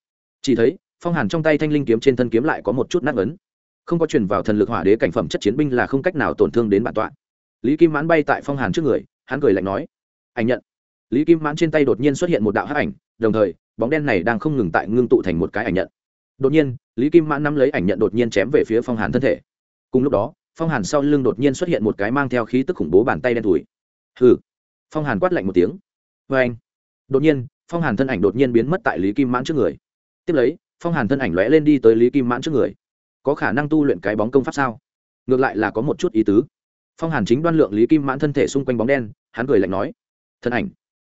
Chỉ thấy, phong hàn trong tay thanh linh kiếm trên thân kiếm lại có một chút nát ấn. Không có truyền vào thần lực hỏa đế cảnh phẩm chất chiến binh là không cách nào tổn thương đến bản tọa. Lý kim mãn bay tại phong hàn trước người, hắn cười lạnh nói. Ảnh nhận. Lý kim mãn trên tay đột nhiên xuất hiện một đạo hắc ảnh, đồng thời, bóng đen này đang không ngừng tại ngưng tụ thành một cái ảnh nhận đột nhiên, lý kim mãn nắm lấy ảnh nhận đột nhiên chém về phía phong hàn thân thể. Cùng lúc đó, phong hàn sau lưng đột nhiên xuất hiện một cái mang theo khí tức khủng bố bàn tay đen thùi hừ. Phong hàn quát lạnh một tiếng. Vê anh đột nhiên, phong hàn thân ảnh đột nhiên biến mất tại lý kim mãn trước người. Tiếp lấy, phong hàn thân ảnh lóe lên đi tới lý kim mãn trước người. Có khả năng tu luyện cái bóng công pháp sao? Ngược lại là có một chút ý tứ. Phong hàn chính đoan lượng lý kim mãn thân thể xung quanh bóng đen, hắn cười lạnh nói. Thân ảnh.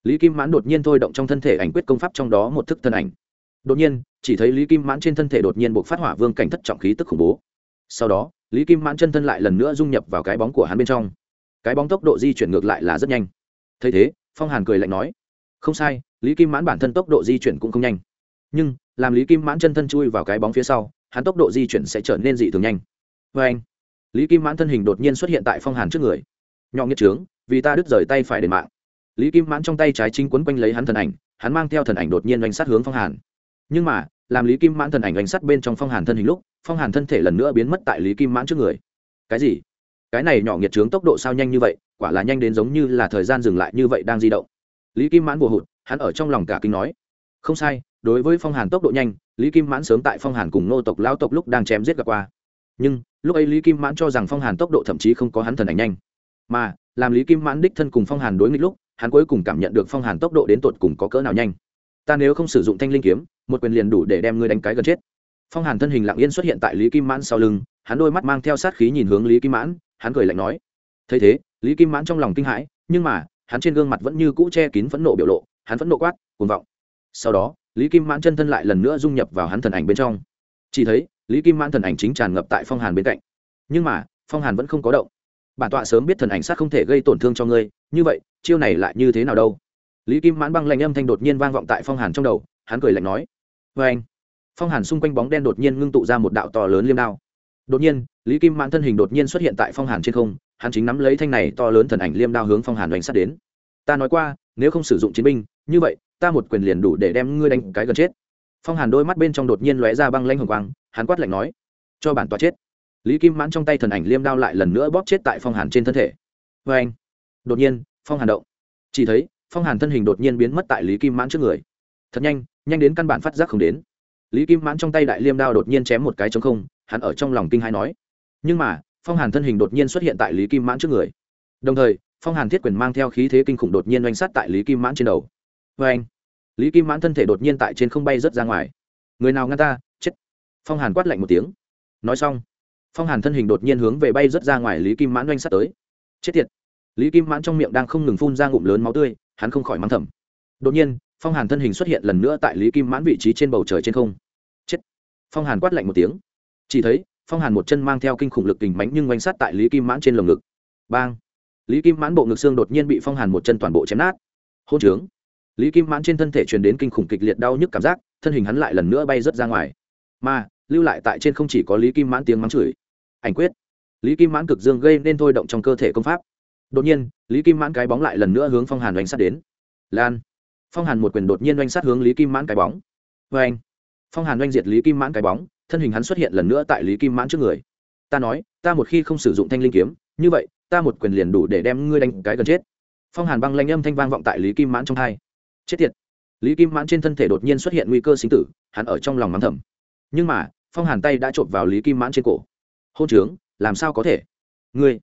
Lý kim mãn đột nhiên thôi động trong thân thể ảnh quyết công pháp trong đó một thức thân ảnh đột nhiên, chỉ thấy lý kim mãn trên thân thể đột nhiên buộc phát hỏa vương cảnh thất trọng khí tức khủng bố. Sau đó, lý kim mãn chân thân lại lần nữa dung nhập vào cái bóng của hắn bên trong. Cái bóng tốc độ di chuyển ngược lại là rất nhanh. Thấy thế, phong hàn cười lạnh nói, không sai, lý kim mãn bản thân tốc độ di chuyển cũng không nhanh. Nhưng, làm lý kim mãn chân thân chui vào cái bóng phía sau, hắn tốc độ di chuyển sẽ trở nên dị thường nhanh. Vê anh, lý kim mãn thân hình đột nhiên xuất hiện tại phong hàn trước người. Nhỏ nghiệt trướng, vì ta đứt rời tay phải đền mạng. Lý kim mãn trong tay trái chính quấn quanh lấy hắn thần ảnh, hắn mang theo thần ảnh đột nhiên oanh sát hướng phong hàn nhưng mà, làm lý kim mãn thần ảnh ánh sắt bên trong phong hàn thân hình lúc, phong hàn thân thể lần nữa biến mất tại lý kim mãn trước người. Cái gì? Cái này nhỏ nghiệt trướng tốc độ sao nhanh như vậy, quả là nhanh đến giống như là thời gian dừng lại như vậy đang di động. Lý kim mãn bùa hụt, hắn ở trong lòng cả kinh nói. Không sai, đối với phong hàn tốc độ nhanh, lý kim mãn sớm tại phong hàn cùng nô tộc lao tộc lúc đang chém giết gặp qua. Nhưng, lúc ấy lý kim mãn cho rằng phong hàn tốc độ thậm chí không có hắn thần ảnh nhanh. Mà, làm lý kim mãn đích thân cùng phong hàn đối nghịch lúc, hắn cuối cùng cảm nhận được phong hàn tốc độ đến tột cùng có cỡ nào nhanh. Ta nếu không sử dụng thanh linh kiếm một quyền liền đủ để đem ngươi đánh cái gần chết. Phong hàn thân hình lặng yên xuất hiện tại lý kim mãn sau lưng, hắn đôi mắt mang theo sát khí nhìn hướng lý kim mãn, hắn cười lạnh nói, thấy thế, lý kim mãn trong lòng kinh hãi, nhưng mà, hắn trên gương mặt vẫn như cũ che kín phẫn nộ biểu lộ, hắn phẫn nộ quát, cuồng vọng. Sau đó, lý kim mãn chân thân lại lần nữa dung nhập vào hắn thần ảnh bên trong. Chỉ thấy, lý kim mãn thần ảnh chính tràn ngập tại phong hàn bên cạnh. Nhưng mà, phong hàn vẫn không có động. Bản tọa sớm biết thần ảnh sát không thể gây tổn thương cho ngươi, như vậy, chiêu này lại như thế nào đâu? Lý kim mãn băng lạnh âm thanh đột nhiên vang vọng tại phong hàn trong đầu hắn cười lạnh nói vê anh. Phong hàn xung quanh bóng đen đột nhiên ngưng tụ ra một đạo to lớn liêm đao. Đột nhiên, lý kim mãn thân hình đột nhiên xuất hiện tại phong hàn trên không, hắn chính nắm lấy thanh này to lớn thần ảnh liêm đao hướng phong hàn đánh sát đến. Ta nói qua, nếu không sử dụng chiến binh, như vậy, ta một quyền liền đủ để đem ngươi đánh cái gần chết. Phong hàn đôi mắt bên trong đột nhiên lóe ra băng lanh hồng quang, hắn quát lạnh nói, cho bản tòa chết. Lý kim mãn trong tay thần ảnh liêm đao lại lần nữa bóp chết tại phong hàn trên thân thể. Vê anh. Đột nhiên, phong hàn động. Chỉ thấy, phong hàn thân hình đột nhiên biến mất tại lý kim mãn trước người. Thật nhanh nhanh đến căn bản phát giác không đến. Lý kim mãn trong tay đại liêm đao đột nhiên chém một cái chống không, hắn ở trong lòng kinh hai nói. Nhưng mà, phong hàn thân hình đột nhiên xuất hiện tại lý kim mãn trước người. Đồng thời, phong hàn thiết quyền mang theo khí thế kinh khủng đột nhiên oanh sát tại lý kim mãn trên đầu. Vê anh lý kim mãn thân thể đột nhiên tại trên không bay rớt ra ngoài. Người nào ngăn ta? Chết! Phong hàn quát lạnh một tiếng. Nói xong, phong hàn thân hình đột nhiên hướng về bay rớt ra ngoài lý kim mãn oanh sát tới. Chết tiệt! Lý kim mãn trong miệng đang không ngừng phun ra ngụm lớn máu tươi, hắn không khỏi mắng thầm. Đột nhiên phong hàn thân hình xuất hiện lần nữa tại lý kim mãn vị trí trên bầu trời trên không. Chết! Phong hàn quát lạnh một tiếng. Chỉ thấy, phong hàn một chân mang theo kinh khủng lực kình mánh nhưng oanh sát tại lý kim mãn trên lồng ngực. Bang! Lý kim mãn bộ ngực xương đột nhiên bị phong hàn một chân toàn bộ chém nát. Hôn trướng! Lý kim mãn trên thân thể truyền đến kinh khủng kịch liệt đau nhức cảm giác, thân hình hắn lại lần nữa bay rớt ra ngoài. Mà, lưu lại tại trên không chỉ có lý kim mãn tiếng mắng chửi. Ảnh quyết! Lý kim mãn cực dương gây nên thôi động trong cơ thể công pháp. Đột nhiên, lý kim mãn cái bóng lại lần nữa hướng phong hàn oanh sát đến. Lan! Phong hàn một quyền đột nhiên oanh sát hướng lý kim mãn cái bóng. Vê anh phong hàn oanh diệt lý kim mãn cái bóng, thân hình hắn xuất hiện lần nữa tại lý kim mãn trước người. Ta nói, ta một khi không sử dụng thanh linh kiếm, như vậy, ta một quyền liền đủ để đem ngươi đánh cái gần chết. Phong hàn băng lanh âm thanh vang vọng tại lý kim mãn trong hai. Chết tiệt! Lý kim mãn trên thân thể đột nhiên xuất hiện nguy cơ sinh tử, hắn ở trong lòng mắng thầm. Nhưng mà, phong hàn tay đã trộm vào lý kim mãn trên cổ. Hôn trướng, làm sao có thể? Ngươi!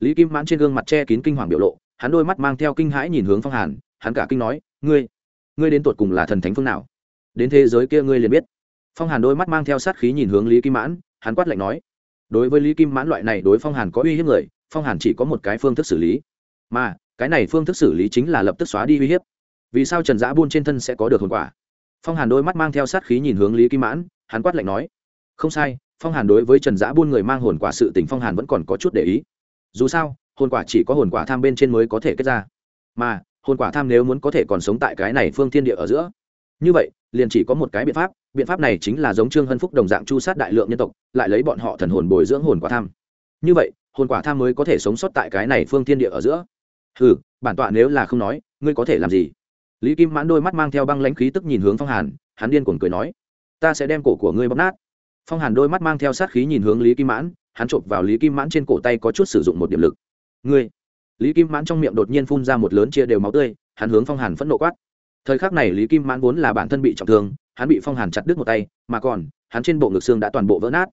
Lý kim mãn trên gương mặt che kín kinh hoàng biểu lộ, hắn đôi mắt mang theo kinh hãi nhìn hướng phong hàn, hắn cả kinh nói, ngươi ngươi đến tột cùng là thần thánh phương nào? Đến thế giới kia ngươi liền biết. Phong hàn đôi mắt mang theo sát khí nhìn hướng lý kim mãn, hắn quát lạnh nói, đối với lý kim mãn loại này đối phong hàn có uy hiếp người, phong hàn chỉ có một cái phương thức xử lý. Mà, cái này phương thức xử lý chính là lập tức xóa đi uy hiếp. Vì sao trần giã buôn trên thân sẽ có được hồn quả? Phong hàn đôi mắt mang theo sát khí nhìn hướng lý kim mãn, hắn quát lạnh nói, không sai, phong hàn đối với trần giã buôn người mang hồn quả sự tình phong hàn vẫn còn có chút để ý. Dù sao, hồn quả chỉ có hồn quả tham bên trên mới có thể kết ra. Mà hồn quả tham nếu muốn có thể còn sống tại cái này phương thiên địa ở giữa. Như vậy, liền chỉ có một cái biện pháp biện pháp này chính là giống trương hân phúc đồng dạng chu sát đại lượng nhân tộc, lại lấy bọn họ thần hồn bồi dưỡng hồn quả tham. Như vậy, hồn quả tham mới có thể sống sót tại cái này phương thiên địa ở giữa. Ừ bản tọa nếu là không nói, ngươi có thể làm gì? Lý kim mãn đôi mắt mang theo băng lãnh khí tức nhìn hướng phong hàn, hắn điên cuồng cười nói, ta sẽ đem cổ của ngươi bóc nát. Phong hàn đôi mắt mang theo sát khí nhìn hướng lý kim mãn, hắn chộp vào lý kim mãn trên cổ tay có chút sử dụng một điểm lực. Ngươi lý kim mãn trong miệng đột nhiên phun ra một lớn chia đều máu tươi, hắn hướng phong hàn phẫn nộ quát. Thời khắc này lý kim mãn vốn là bản thân bị trọng thương, hắn bị phong hàn chặt đứt một tay, mà còn, hắn trên bộ ngực xương đã toàn bộ vỡ nát.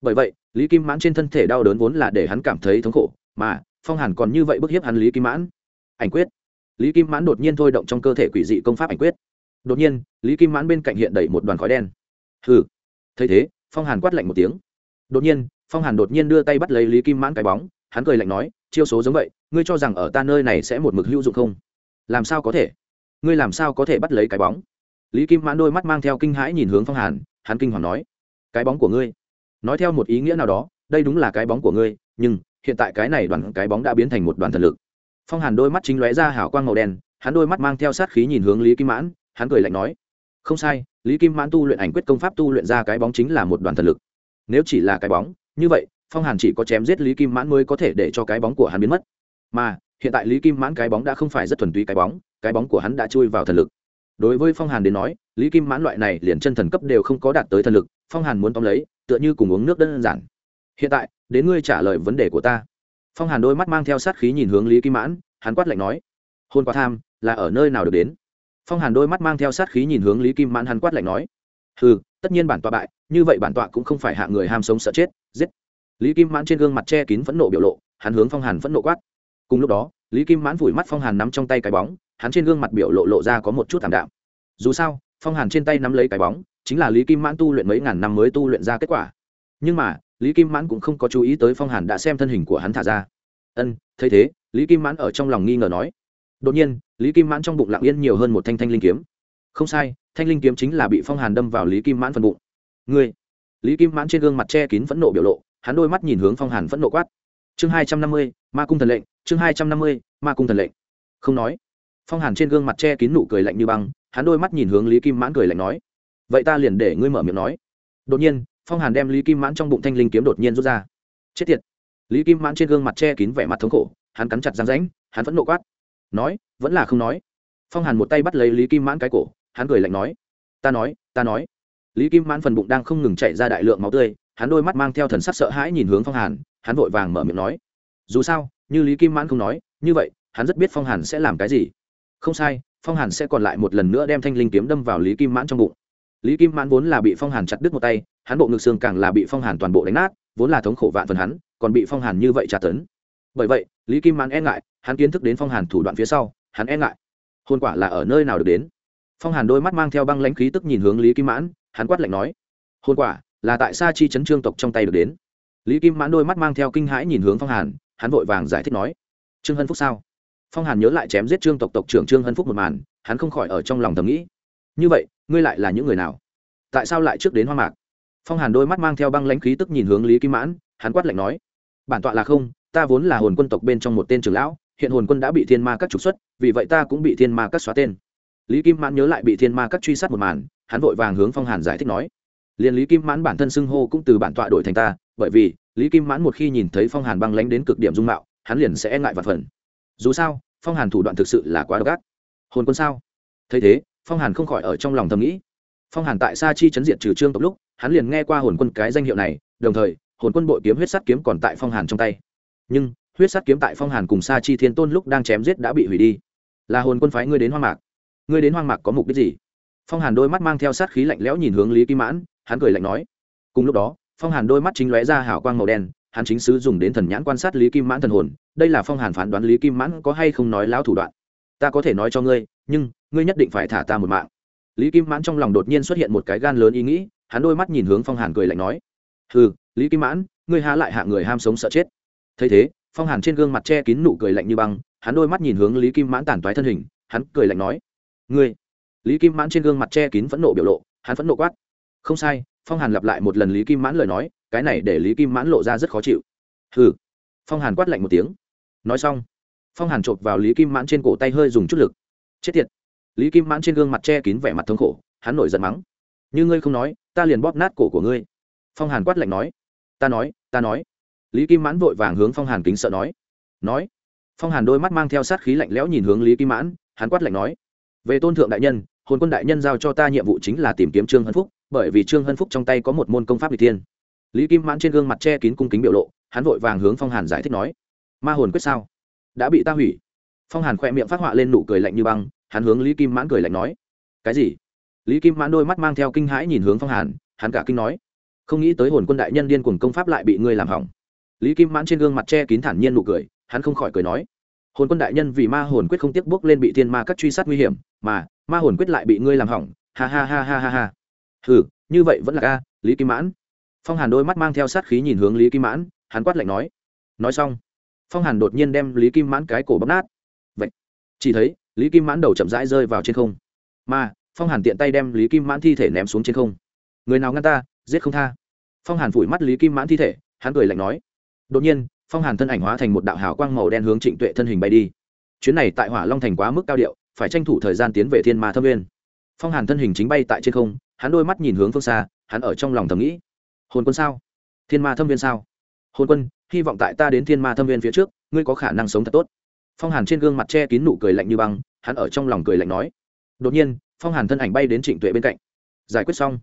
Bởi vậy, lý kim mãn trên thân thể đau đớn vốn là để hắn cảm thấy thống khổ, mà phong hàn còn như vậy bức hiếp hắn lý kim mãn. Ảnh quyết. Lý kim mãn đột nhiên thôi động trong cơ thể quỷ dị công pháp ảnh quyết. Đột nhiên, lý kim mãn bên cạnh hiện đẩy một đoàn khói đen. Hừ. Thấy thế, phong hàn quát lạnh một tiếng. Đột nhiên, phong hàn đột nhiên đưa tay bắt lấy lý kim mãn cái bóng, hắn cười lạnh nói chiêu số giống vậy, ngươi cho rằng ở ta nơi này sẽ một mực hữu dụng không? Làm sao có thể? Ngươi làm sao có thể bắt lấy cái bóng? Lý kim mãn đôi mắt mang theo kinh hãi nhìn hướng phong hàn, hắn kinh hoàng nói, cái bóng của ngươi. Nói theo một ý nghĩa nào đó, đây đúng là cái bóng của ngươi, nhưng hiện tại cái này đoàn, cái bóng đã biến thành một đoàn thần lực. Phong hàn đôi mắt chính lóe ra hảo quang màu đen, hắn đôi mắt mang theo sát khí nhìn hướng lý kim mãn, hắn cười lạnh nói, không sai, lý kim mãn tu luyện ảnh quyết công pháp tu luyện ra cái bóng chính là một đoàn thần lực. Nếu chỉ là cái bóng, như vậy phong hàn chỉ có chém giết lý kim mãn mới có thể để cho cái bóng của hắn biến mất. Mà, hiện tại lý kim mãn cái bóng đã không phải rất thuần túy cái bóng cái bóng của hắn đã chui vào thần lực. Đối với phong hàn đến nói, lý kim mãn loại này liền chân thần cấp đều không có đạt tới thần lực, phong hàn muốn tóm lấy, tựa như cùng uống nước đơn giản. Hiện tại, đến ngươi trả lời vấn đề của ta. Phong hàn đôi mắt mang theo sát khí nhìn hướng lý kim mãn, hắn quát lạnh nói, hôn quá tham, là ở nơi nào được đến? Phong hàn đôi mắt mang theo sát khí nhìn hướng lý kim mãn, hắn quát lạnh nói ừ tất nhiên bản tọa bại, như vậy bản tọa cũng không phải hạ người ham sống sợ chết, giết lý kim mãn trên gương mặt che kín phẫn nộ biểu lộ, hắn hướng phong hàn phẫn nộ quát. Cùng lúc đó, lý kim mãn vùi mắt phong hàn nắm trong tay cái bóng, hắn trên gương mặt biểu lộ lộ ra có một chút thảm đạm. Dù sao, phong hàn trên tay nắm lấy cái bóng, chính là lý kim mãn tu luyện mấy ngàn năm mới tu luyện ra kết quả. Nhưng mà, lý kim mãn cũng không có chú ý tới phong hàn đã xem thân hình của hắn thả ra. Ân, thấy thế, lý kim mãn ở trong lòng nghi ngờ nói. Đột nhiên, lý kim mãn trong bụng lặng yên nhiều hơn một thanh thanh linh kiếm. Không sai, thanh linh kiếm chính là bị phong hàn đâm vào lý kim mãn phần bụng. Ngươi! Lý kim mãn trên gương mặt che kín phẫn nộ biểu lộ hắn đôi mắt nhìn hướng phong hàn phẫn nộ quát. Chương hai trăm năm mươi, ma cung thần lệnh, chương hai trăm năm mươi, ma cung thần lệnh. Không nói. Phong hàn trên gương mặt che kín nụ cười lạnh như băng, hắn đôi mắt nhìn hướng lý kim mãn cười lạnh nói. Vậy ta liền để ngươi mở miệng nói. Đột nhiên, phong hàn đem lý kim mãn trong bụng thanh linh kiếm đột nhiên rút ra. Chết tiệt. Lý kim mãn trên gương mặt che kín vẻ mặt thống khổ, hắn cắn chặt răng ránh hắn vẫn nộ quát. Nói, vẫn là không nói. Phong hàn một tay bắt lấy lý kim mãn cái cổ, hắn cười lạnh nói. Ta nói ta nói. Lý kim mãn phần bụng đang không ngừng chạy ra đại lượng máu tươi hắn đôi mắt mang theo thần sắc sợ hãi nhìn hướng phong hàn, hắn vội vàng mở miệng nói, dù sao, như lý kim mãn không nói, như vậy, hắn rất biết phong hàn sẽ làm cái gì. Không sai, phong hàn sẽ còn lại một lần nữa đem thanh linh kiếm đâm vào lý kim mãn trong bụng. Lý kim mãn vốn là bị phong hàn chặt đứt một tay, hắn bộ ngực xương càng là bị phong hàn toàn bộ đánh nát, vốn là thống khổ vạn phần hắn, còn bị phong hàn như vậy tra tấn. Bởi vậy, lý kim mãn e ngại, hắn kiến thức đến phong hàn thủ đoạn phía sau, hắn e ngại. Hôn quả là ở nơi nào được đến? Phong hàn đôi mắt mang theo băng lãnh khí tức nhìn hướng lý kim mãn, hắn quát lạnh nói, Hôn quả là tại sa chi chấn trương tộc trong tay được đến. Lý kim mãn đôi mắt mang theo kinh hãi nhìn hướng phong hàn, hắn vội vàng giải thích nói, trương hân phúc sao? Phong hàn nhớ lại chém giết trương tộc tộc trưởng trương hân phúc một màn, hắn không khỏi ở trong lòng thầm nghĩ, như vậy, ngươi lại là những người nào? Tại sao lại trước đến hoa mạc? Phong hàn đôi mắt mang theo băng lãnh khí tức nhìn hướng lý kim mãn, hắn quát lạnh nói, bản tọa là không, ta vốn là hồn quân tộc bên trong một tên trưởng lão, hiện hồn quân đã bị thiên ma các trục xuất, vì vậy ta cũng bị thiên ma các xóa tên. Lý kim mãn nhớ lại bị thiên ma các truy sát một màn, hắn vội vàng hướng phong hàn giải thích nói liền lý kim mãn bản thân xưng hô cũng từ bản tọa đổi thành ta, bởi vì lý kim mãn một khi nhìn thấy phong hàn băng lánh đến cực điểm dung mạo, hắn liền sẽ e ngại vật phần. Dù sao, phong hàn thủ đoạn thực sự là quá độc ác. Hồn quân sao? Thấy thế, phong hàn không khỏi ở trong lòng thầm nghĩ. Phong hàn tại sa chi chấn diện trừ trương tộc lúc, hắn liền nghe qua hồn quân cái danh hiệu này, đồng thời, hồn quân bội kiếm huyết sắt kiếm còn tại phong hàn trong tay. Nhưng, huyết sắt kiếm tại phong hàn cùng sa chi thiên tôn lúc đang chém giết đã bị hủy đi. Là hồn quân phái ngươi đến hoang mạc. Ngươi đến hoang mạc có mục đích gì? Phong hàn đôi mắt mang theo sát khí lạnh lẽo nhìn hướng lý kim mãn hắn cười lạnh nói. Cùng lúc đó, phong hàn đôi mắt chính lóe ra hào quang màu đen, hắn chính sứ dùng đến thần nhãn quan sát lý kim mãn thần hồn, đây là phong hàn phán đoán lý kim mãn có hay không nói láo thủ đoạn. Ta có thể nói cho ngươi, nhưng, ngươi nhất định phải thả ta một mạng. Lý kim mãn trong lòng đột nhiên xuất hiện một cái gan lớn ý nghĩ, hắn đôi mắt nhìn hướng phong hàn cười lạnh nói. Ừ lý kim mãn, ngươi há lại hạ người ham sống sợ chết. Thấy thế, phong hàn trên gương mặt che kín nụ cười lạnh như băng, hắn đôi mắt nhìn hướng lý kim mãn tàn toái thân hình, hắn cười lạnh nói. Ngươi! Lý kim mãn trên gương mặt che kín phẫn nộ biểu lộ, hắn phẫn nộ quát không sai, phong hàn lặp lại một lần lý kim mãn lời nói, cái này để lý kim mãn lộ ra rất khó chịu. Hừ. Phong hàn quát lạnh một tiếng. Nói xong, phong hàn chộp vào lý kim mãn trên cổ tay hơi dùng chút lực. Chết tiệt. Lý kim mãn trên gương mặt che kín vẻ mặt thống khổ, hắn nổi giận mắng. Như ngươi không nói, ta liền bóp nát cổ của ngươi. Phong hàn quát lạnh nói. Ta nói ta nói. Lý kim mãn vội vàng hướng phong hàn kính sợ nói. Nói. Phong hàn đôi mắt mang theo sát khí lạnh lẽo nhìn hướng lý kim mãn, hắn quát lạnh nói. Về tôn thượng đại nhân, hồn quân đại nhân giao cho ta nhiệm vụ chính là tìm kiếm trương hân phúc bởi vì trương hân phúc trong tay có một môn công pháp vị thiên. Lý kim mãn trên gương mặt che kín cung kính biểu lộ, hắn vội vàng hướng phong hàn giải thích nói, ma hồn quyết sao? Đã bị ta hủy. Phong hàn khoe miệng phát họa lên nụ cười lạnh như băng, hắn hướng lý kim mãn cười lạnh nói, cái gì? Lý kim mãn đôi mắt mang theo kinh hãi nhìn hướng phong hàn, hắn cả kinh nói, không nghĩ tới hồn quân đại nhân điên cuồng công pháp lại bị ngươi làm hỏng. Lý kim mãn trên gương mặt che kín thản nhiên nụ cười, hắn không khỏi cười nói, hồn quân đại nhân vì ma hồn quyết không tiếc bước lên bị thiên ma các truy sát nguy hiểm, mà ma hồn quyết lại bị ngươi làm hỏng. Ha ha ha ha ha ha hừ, như vậy vẫn là ca, lý kim mãn. Phong hàn đôi mắt mang theo sát khí nhìn hướng lý kim mãn, hắn quát lạnh nói. Nói xong, phong hàn đột nhiên đem lý kim mãn cái cổ bóp nát. Vậy, chỉ thấy, lý kim mãn đầu chậm rãi rơi vào trên không. Mà, phong hàn tiện tay đem lý kim mãn thi thể ném xuống trên không. Người nào ngăn ta, giết không tha. Phong hàn phủi mắt lý kim mãn thi thể, hắn cười lạnh nói. Đột nhiên, phong hàn thân ảnh hóa thành một đạo hào quang màu đen hướng trịnh tuệ thân hình bay đi. Chuyến này tại hỏa long thành quá mức cao điệu, phải tranh thủ thời gian tiến về thiên ma thâm nguyên. Phong hàn thân hình chính bay tại trên không hắn đôi mắt nhìn hướng phương xa, hắn ở trong lòng thầm nghĩ, hồn quân sao? Thiên ma thâm viên sao? Hồn quân, hy vọng tại ta đến thiên ma thâm viên phía trước, ngươi có khả năng sống thật tốt. Phong hàn trên gương mặt che kín nụ cười lạnh như băng, hắn ở trong lòng cười lạnh nói. Đột nhiên, phong hàn thân ảnh bay đến trịnh tuệ bên cạnh. Giải quyết xong.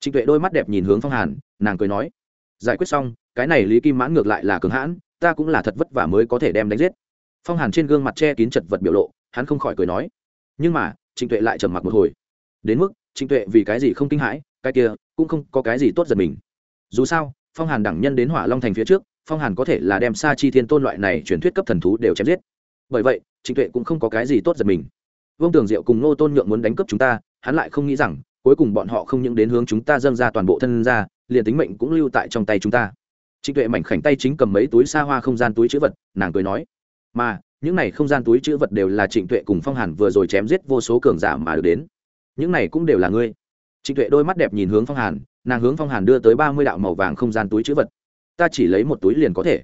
Trịnh tuệ đôi mắt đẹp nhìn hướng phong hàn, nàng cười nói. Giải quyết xong, cái này lý kim mãn ngược lại là cường hãn, ta cũng là thật vất vả mới có thể đem đánh giết. Phong hàn trên gương mặt che kín chật vật biểu lộ, hắn không khỏi cười nói. Nhưng mà, trịnh tuệ lại trầm mặc một hồi. Đến mức trịnh tuệ vì cái gì không kinh hãi, cái kia cũng không có cái gì tốt giật mình. Dù sao, phong hàn đẳng nhân đến hỏa long thành phía trước, phong hàn có thể là đem sa chi thiên tôn loại này truyền thuyết cấp thần thú đều chém giết. Bởi vậy, trịnh tuệ cũng không có cái gì tốt giật mình. Vương tường diệu cùng ngô tôn nhượng muốn đánh cướp chúng ta, hắn lại không nghĩ rằng, cuối cùng bọn họ không những đến hướng chúng ta dâng ra toàn bộ thân ra, liền tính mệnh cũng lưu tại trong tay chúng ta. Trịnh tuệ mảnh khảnh tay chính cầm mấy túi xa hoa không gian túi chữ vật, nàng cười nói, mà, những này không gian túi chữ vật đều là trịnh tuệ cùng phong hàn vừa rồi chém giết vô số cường giả mà được đến những này cũng đều là ngươi. Trịnh tuệ đôi mắt đẹp nhìn hướng phong hàn, nàng hướng phong hàn đưa tới ba mươi đạo màu vàng không gian túi chữ vật. Ta chỉ lấy một túi liền có thể.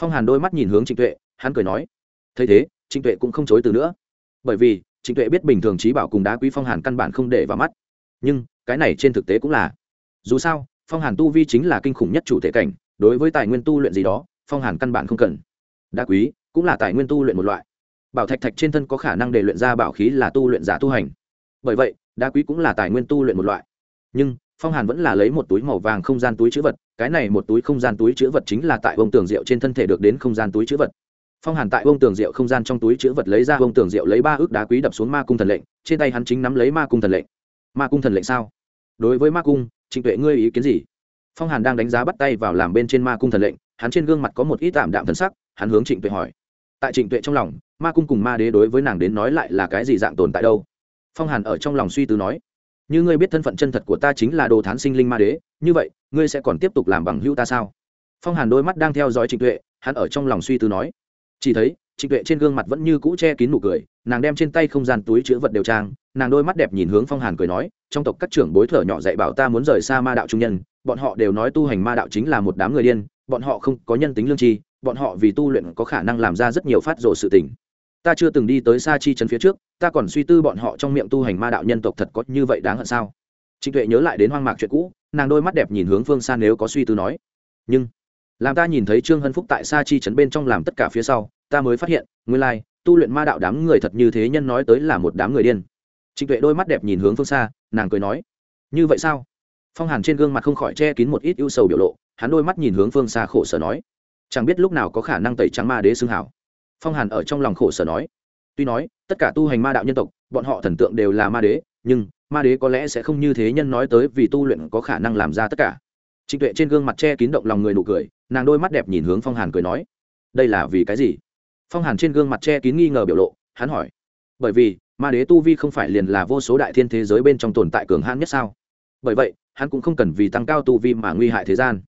Phong hàn đôi mắt nhìn hướng trịnh tuệ, hắn cười nói, thấy thế, trịnh tuệ cũng không chối từ nữa. Bởi vì, trịnh tuệ biết bình thường trí bảo cùng đá quý phong hàn căn bản không để vào mắt. Nhưng, cái này trên thực tế cũng là. Dù sao, phong hàn tu vi chính là kinh khủng nhất chủ thể cảnh, đối với tài nguyên tu luyện gì đó, phong hàn căn bản không cần. Đá quý, cũng là tài nguyên tu luyện một loại. Bảo thạch thạch trên thân có khả năng để luyện ra bảo khí là tu luyện giả tu hành. Bởi vậy đá quý cũng là tài nguyên tu luyện một loại. Nhưng, phong hàn vẫn là lấy một túi màu vàng không gian túi chữ vật, cái này một túi không gian túi chữ vật chính là tại bông tường rượu trên thân thể được đến không gian túi chữ vật. Phong hàn tại bông tường rượu không gian trong túi chữ vật lấy ra bông tường rượu lấy ba ước đá quý đập xuống ma cung thần lệnh, trên tay hắn chính nắm lấy ma cung thần lệnh. Ma cung thần lệnh sao? Đối với ma cung, trịnh tuệ ngươi ý kiến gì? Phong hàn đang đánh giá bắt tay vào làm bên trên ma cung thần lệnh, hắn trên gương mặt có một ít tạm đạm thần sắc, hắn hướng trịnh tuệ hỏi. Tại trịnh tuệ trong lòng, ma cung cùng ma đế đối với nàng đến nói lại là cái gì dạng tồn tại đâu? Phong hàn ở trong lòng suy tư nói, như ngươi biết thân phận chân thật của ta chính là đồ thán sinh linh ma đế, như vậy, ngươi sẽ còn tiếp tục làm bằng hữu ta sao? Phong hàn đôi mắt đang theo dõi trịnh tuệ, hắn ở trong lòng suy tư nói, chỉ thấy, trịnh tuệ trên gương mặt vẫn như cũ che kín nụ cười, nàng đem trên tay không gian túi chữ vật đều trang, nàng đôi mắt đẹp nhìn hướng phong hàn cười nói, trong tộc các trưởng bối thở nhỏ dạy bảo ta muốn rời xa ma đạo trung nhân, bọn họ đều nói tu hành ma đạo chính là một đám người điên, bọn họ không có nhân tính lương tri, bọn họ vì tu luyện có khả năng làm ra rất nhiều phát rồ sự tình ta chưa từng đi tới xa chi trấn phía trước, ta còn suy tư bọn họ trong miệng tu hành ma đạo nhân tộc thật có như vậy đáng hận sao? Trịnh tuệ nhớ lại đến hoang mạc chuyện cũ, nàng đôi mắt đẹp nhìn hướng phương xa nếu có suy tư nói. Nhưng, làm ta nhìn thấy trương hân phúc tại sa chi trấn bên trong làm tất cả phía sau, ta mới phát hiện, nguyên lai, tu luyện ma đạo đám người thật như thế nhân nói tới là một đám người điên. Trịnh tuệ đôi mắt đẹp nhìn hướng phương xa, nàng cười nói. Như vậy sao? Phong hàn trên gương mặt không khỏi che kín một ít ưu sầu biểu lộ, hắn đôi mắt nhìn hướng phương xa khổ sở nói. Chẳng biết lúc nào có khả năng tẩy trắng ma đế xương hảo phong hàn ở trong lòng khổ sở nói. Tuy nói, tất cả tu hành ma đạo nhân tộc, bọn họ thần tượng đều là ma đế, nhưng ma đế có lẽ sẽ không như thế nhân nói tới vì tu luyện có khả năng làm ra tất cả. Trịnh tuệ trên gương mặt che kín động lòng người nụ cười, nàng đôi mắt đẹp nhìn hướng phong hàn cười nói, đây là vì cái gì? Phong hàn trên gương mặt che kín nghi ngờ biểu lộ, hắn hỏi, bởi vì, ma đế tu vi không phải liền là vô số đại thiên thế giới bên trong tồn tại cường hãn nhất sao? Bởi vậy, hắn cũng không cần vì tăng cao tu vi mà nguy hại thế gian.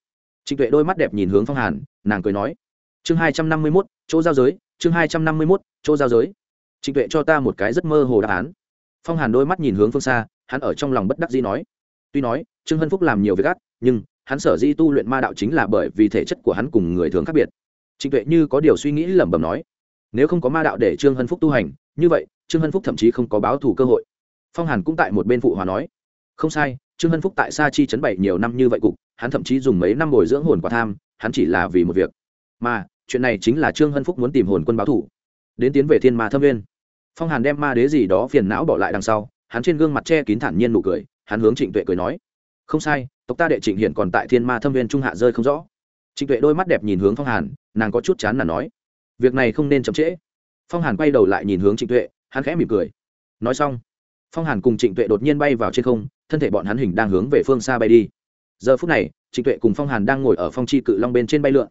Trịnh tuệ đôi mắt đẹp nhìn hướng phong hàn, nàng cười nói, chương hai trăm năm mươi mốt, chỗ giao giới chương hai trăm năm mươi mốt, chỗ giao giới. Trịnh tuệ cho ta một cái rất mơ hồ đáp án. Phong hàn đôi mắt nhìn hướng phương xa, hắn ở trong lòng bất đắc dĩ nói. Tuy nói, trương hân phúc làm nhiều việc ác, nhưng hắn sở di tu luyện ma đạo chính là bởi vì thể chất của hắn cùng người thường khác biệt. Trịnh tuệ như có điều suy nghĩ lẩm bẩm nói. Nếu không có ma đạo để trương hân phúc tu hành, như vậy, trương hân phúc thậm chí không có báo thù cơ hội. Phong hàn cũng tại một bên phụ hòa nói. Không sai, trương hân phúc tại sa chi chấn bảy nhiều năm như vậy cục, hắn thậm chí dùng mấy năm bồi dưỡng hồn quả tham, hắn chỉ là vì một việc. Mà chuyện này chính là trương hân phúc muốn tìm hồn quân báo thủ. Đến tiến về thiên ma thâm viên phong hàn đem ma đế gì đó phiền não bỏ lại đằng sau, hắn trên gương mặt che kín thản nhiên nụ cười, hắn hướng trịnh tuệ cười nói, không sai, tộc ta đệ trịnh hiện còn tại thiên ma thâm viên trung hạ rơi không rõ. Trịnh tuệ đôi mắt đẹp nhìn hướng phong hàn, nàng có chút chán là nói, việc này không nên chậm trễ. Phong hàn quay đầu lại nhìn hướng trịnh tuệ, hắn khẽ mỉm cười, nói xong. Phong hàn cùng trịnh tuệ đột nhiên bay vào trên không, thân thể bọn hắn hình đang hướng về phương xa bay đi. Giờ phút này, trịnh tuệ cùng phong hàn đang ngồi ở phong chi cự long bên trên bay lượn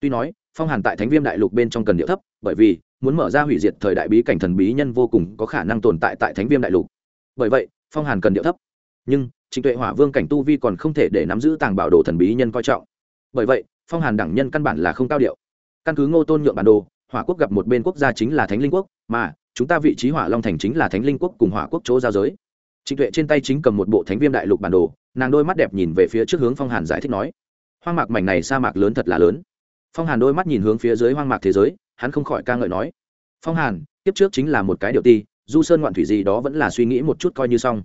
tuy nói, phong hàn tại thánh viêm đại lục bên trong cần điệu thấp, bởi vì, muốn mở ra hủy diệt thời đại bí cảnh thần bí nhân vô cùng có khả năng tồn tại tại thánh viêm đại lục. Bởi vậy, phong hàn cần điệu thấp. Nhưng, trịnh tuệ hỏa vương cảnh tu vi còn không thể để nắm giữ tàng bảo đồ thần bí nhân coi trọng. Bởi vậy, phong hàn đẳng nhân căn bản là không cao điệu. Căn cứ ngô tôn nhượng bản đồ, hỏa quốc gặp một bên quốc gia chính là thánh linh quốc, mà, chúng ta vị trí hỏa long thành chính là thánh linh quốc cùng hỏa quốc chỗ giao giới. Trịnh tuệ trên tay chính cầm một bộ thánh viêm đại lục bản đồ, nàng đôi mắt đẹp nhìn về phía trước hướng phong hàn giải thích nói. Hoang mạc mảnh này sa mạc lớn thật là lớn phong hàn đôi mắt nhìn hướng phía dưới hoang mạc thế giới, hắn không khỏi ca ngợi nói, phong hàn, tiếp trước chính là một cái điệu ti, du sơn ngoạn thủy gì đó vẫn là suy nghĩ một chút coi như xong.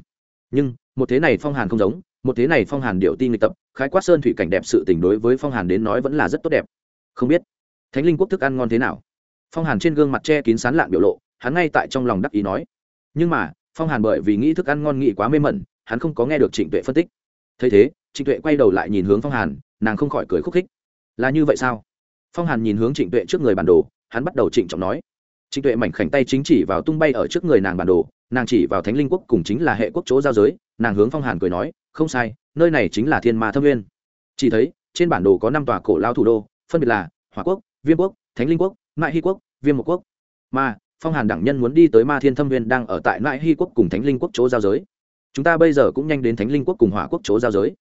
Nhưng, một thế này phong hàn không giống, một thế này phong hàn điệu ti nghịch tập, khái quát sơn thủy cảnh đẹp sự tình đối với phong hàn đến nói vẫn là rất tốt đẹp. Không biết, thánh linh quốc thức ăn ngon thế nào? Phong hàn trên gương mặt che kín sán lạn biểu lộ, hắn ngay tại trong lòng đắc ý nói. Nhưng mà, phong hàn bởi vì nghĩ thức ăn ngon nghĩ quá mê mẩn, hắn không có nghe được trịnh tuệ phân tích. Thấy thế, trịnh tuệ quay đầu lại nhìn hướng phong hàn, nàng không khỏi cười khúc khích. Là như vậy sao? Phong hàn nhìn hướng trịnh tuệ trước người bản đồ, hắn bắt đầu trịnh trọng nói. Trịnh tuệ mảnh khảnh tay chính chỉ vào tung bay ở trước người nàng bản đồ, nàng chỉ vào thánh linh quốc cùng chính là hệ quốc chỗ giao giới, nàng hướng phong hàn cười nói, không sai, nơi này chính là thiên ma thâm nguyên. Chỉ thấy, trên bản đồ có năm tòa cổ lao thủ đô, phân biệt là hòa quốc, viêm quốc, thánh linh quốc, mại hy quốc, viêm một quốc. Mà, phong hàn đẳng nhân muốn đi tới ma thiên thâm Nguyên đang ở tại mại hy quốc cùng thánh linh quốc chỗ giao giới. Chúng ta bây giờ cũng nhanh đến thánh linh quốc cùng hỏa quốc chỗ giao giới.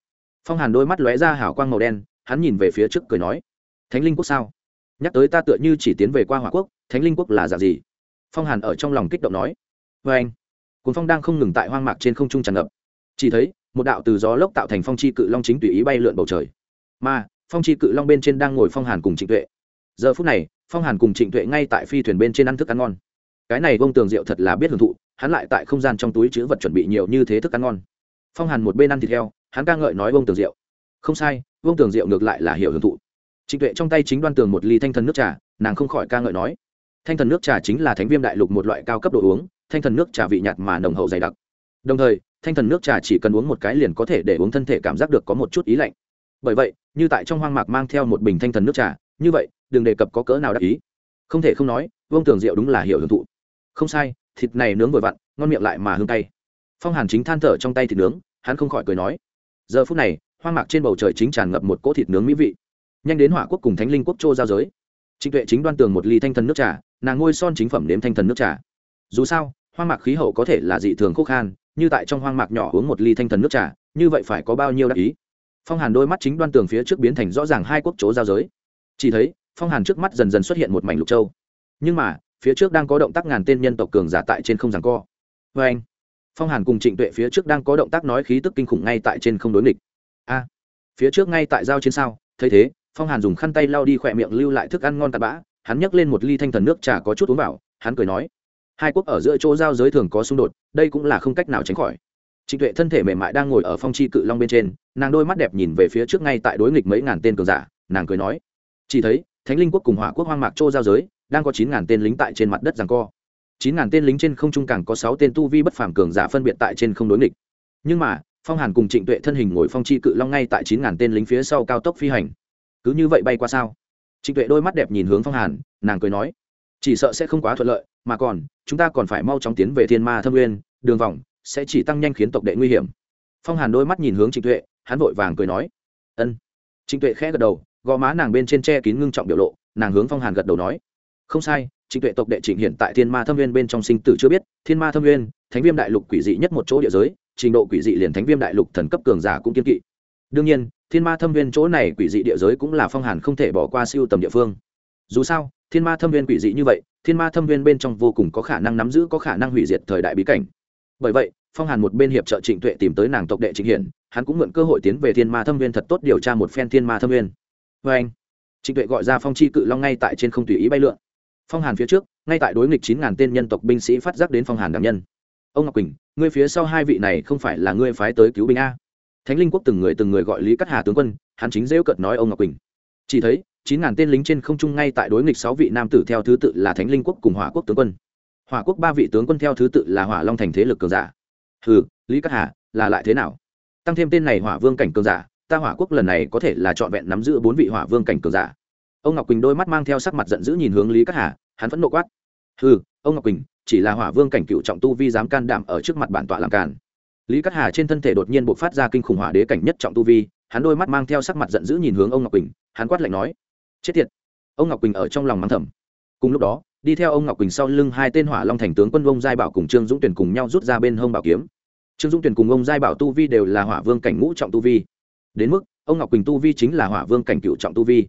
Phong hàn đôi mắt lóe ra hảo quang màu đen, hắn nhìn về phía trước cười nói thánh linh quốc sao? Nhắc tới ta tựa như chỉ tiến về qua hỏa quốc, thánh linh quốc là giả gì? Phong hàn ở trong lòng kích động nói. Vê anh cuốn phong đang không ngừng tại hoang mạc trên không trung tràn ngập. Chỉ thấy, một đạo từ gió lốc tạo thành phong chi cự long chính tùy ý bay lượn bầu trời. Mà, phong chi cự long bên trên đang ngồi phong hàn cùng trịnh tuệ. Giờ phút này, phong hàn cùng trịnh tuệ ngay tại phi thuyền bên trên ăn thức ăn ngon. Cái này vông tường rượu thật là biết hưởng thụ, hắn lại tại không gian trong túi chữ vật chuẩn bị nhiều như thế thức ăn ngon. Phong hàn một bên ăn thịt heo, hắn ca ngợi nói vông tường rượu không sai vông tường rượu ngược lại là hiểu hưởng thụ trịnh tuệ trong tay chính đoan tường một ly thanh thần nước trà, nàng không khỏi ca ngợi nói, thanh thần nước trà chính là thánh viêm đại lục một loại cao cấp đồ uống, thanh thần nước trà vị nhạt mà nồng hậu dày đặc. Đồng thời, thanh thần nước trà chỉ cần uống một cái liền có thể để uống thân thể cảm giác được có một chút ý lạnh. Bởi vậy, như tại trong hoang mạc mang theo một bình thanh thần nước trà, như vậy, đừng đề cập có cỡ nào đắc ý. Không thể không nói, vương tường rượu đúng là hiểu hưởng thụ. Không sai, thịt này nướng vội vặn, ngon miệng lại mà hương tay phong hàn chính than thở trong tay thịt nướng, hắn không khỏi cười nói, giờ phút này, hoang mạc trên bầu trời chính tràn ngập một cỗ thịt nướng mỹ vị nhanh đến hỏa quốc cùng thánh linh quốc châu giao giới. Trịnh tuệ chính đoan tường một ly thanh thần nước trà, nàng ngôi son chính phẩm đếm thanh thần nước trà. Dù sao, hoang mạc khí hậu có thể là dị thường khúc khan, như tại trong hoang mạc nhỏ uống một ly thanh thần nước trà, như vậy phải có bao nhiêu đặc ý? Phong hàn đôi mắt chính đoan tường phía trước biến thành rõ ràng hai quốc chỗ giao giới. Chỉ thấy, phong hàn trước mắt dần dần xuất hiện một mảnh lục châu. Nhưng mà, phía trước đang có động tác ngàn tên nhân tộc cường giả tại trên không giằng co. Vê anh, phong hàn cùng trịnh tuệ phía trước đang có động tác nói khí tức kinh khủng ngay tại trên không đối nghịch. A, phía trước ngay tại giao trên sao? Thấy thế phong hàn dùng khăn tay lau đi khỏe miệng lưu lại thức ăn ngon tạt bã, hắn nhấc lên một ly thanh thần nước trà có chút uống vào, hắn cười nói, hai quốc ở giữa chỗ giao giới thường có xung đột, đây cũng là không cách nào tránh khỏi. Trịnh tuệ thân thể mềm mại đang ngồi ở phong chi cự long bên trên, nàng đôi mắt đẹp nhìn về phía trước ngay tại đối nghịch mấy ngàn tên cường giả, nàng cười nói, chỉ thấy, thánh linh quốc cùng hỏa quốc hoang mạc chỗ giao giới, đang có chín ngàn tên lính tại trên mặt đất rằng co. Chín ngàn tên lính trên không trung càng có sáu tên tu vi bất phàm cường giả phân biệt tại trên không đối nghịch. Nhưng mà, phong hàn cùng trịnh tuệ thân hình ngồi phong chi cự long ngay tại chín ngàn tên lính phía sau cao tốc phi hành cứ như vậy bay qua sao? Trịnh tuệ đôi mắt đẹp nhìn hướng phong hàn nàng cười nói chỉ sợ sẽ không quá thuận lợi mà còn chúng ta còn phải mau chóng tiến về thiên ma thâm nguyên đường vòng sẽ chỉ tăng nhanh khiến tộc đệ nguy hiểm. Phong hàn đôi mắt nhìn hướng trịnh tuệ hắn vội vàng cười nói ân. Trịnh tuệ khẽ gật đầu gò má nàng bên trên che kín ngưng trọng biểu lộ nàng hướng phong hàn gật đầu nói không sai trịnh tuệ tộc đệ trịnh hiện tại thiên ma thâm Nguyên bên trong sinh tử chưa biết thiên ma thâm Nguyên, thánh viêm đại lục quỷ dị nhất một chỗ địa giới trình độ quỷ dị liền thánh viêm đại lục thần cấp cường giả cũng kiên kỵ. Đương nhiên thiên ma thâm viên chỗ này quỷ dị địa giới cũng là phong hàn không thể bỏ qua siêu tầm địa phương. Dù sao, thiên ma thâm viên quỷ dị như vậy, thiên ma thâm viên bên trong vô cùng có khả năng nắm giữ, có khả năng hủy diệt thời đại bí cảnh. Bởi vậy, phong hàn một bên hiệp trợ trịnh tuệ tìm tới nàng tộc đệ trịnh hiển, hắn cũng mượn cơ hội tiến về thiên ma thâm viên thật tốt điều tra một phen thiên ma thâm viên. Vê anh, trịnh tuệ gọi ra phong chi cự long ngay tại trên không tùy ý bay lượn. Phong hàn phía trước, ngay tại đối nghịch chín ngàn tên nhân tộc binh sĩ phát giác đến phong hàn đảm nhân. Ông ngọc quỳnh, ngươi phía sau hai vị này không phải là ngươi phái tới cứu binh a? Thánh linh quốc từng người từng người gọi lý cắt hà tướng quân, hắn chính rêu cợt nói ông ngọc quỳnh. Chỉ thấy, chín ngàn tên lính trên không trung ngay tại đối nghịch sáu vị nam tử theo thứ tự là thánh linh quốc cùng hỏa quốc tướng quân. Hỏa quốc ba vị tướng quân theo thứ tự là hỏa long thành thế lực cường giả. Hừ, lý cát hà, là lại thế nào? Tăng thêm tên này hỏa vương cảnh cường giả, ta hỏa quốc lần này có thể là trọn vẹn nắm giữ bốn vị hỏa vương cảnh cường giả. Ông ngọc quỳnh đôi mắt mang theo sắc mặt giận dữ nhìn hướng lý cát hà, hắn vẫn nộ quát. Hừ, ông ngọc quỳnh, chỉ là hỏa vương cảnh cựu trọng tu vi dám can đảm ở trước mặt bản tọa làm càn lý cát hà trên thân thể đột nhiên bộc phát ra kinh khủng hỏa đế cảnh nhất trọng tu vi, hắn đôi mắt mang theo sắc mặt giận dữ nhìn hướng ông ngọc quỳnh, hắn quát lạnh nói, chết tiệt, ông ngọc quỳnh ở trong lòng mắng thầm. Cùng lúc đó, đi theo ông ngọc quỳnh sau lưng hai tên hỏa long thành tướng quân ông giai bảo cùng trương dũng tuyển cùng nhau rút ra bên hông bảo kiếm. Trương dũng tuyển cùng ông giai bảo tu vi đều là hỏa vương cảnh ngũ trọng tu vi. Đến mức, ông ngọc quỳnh tu vi chính là hỏa vương cảnh cựu trọng tu vi.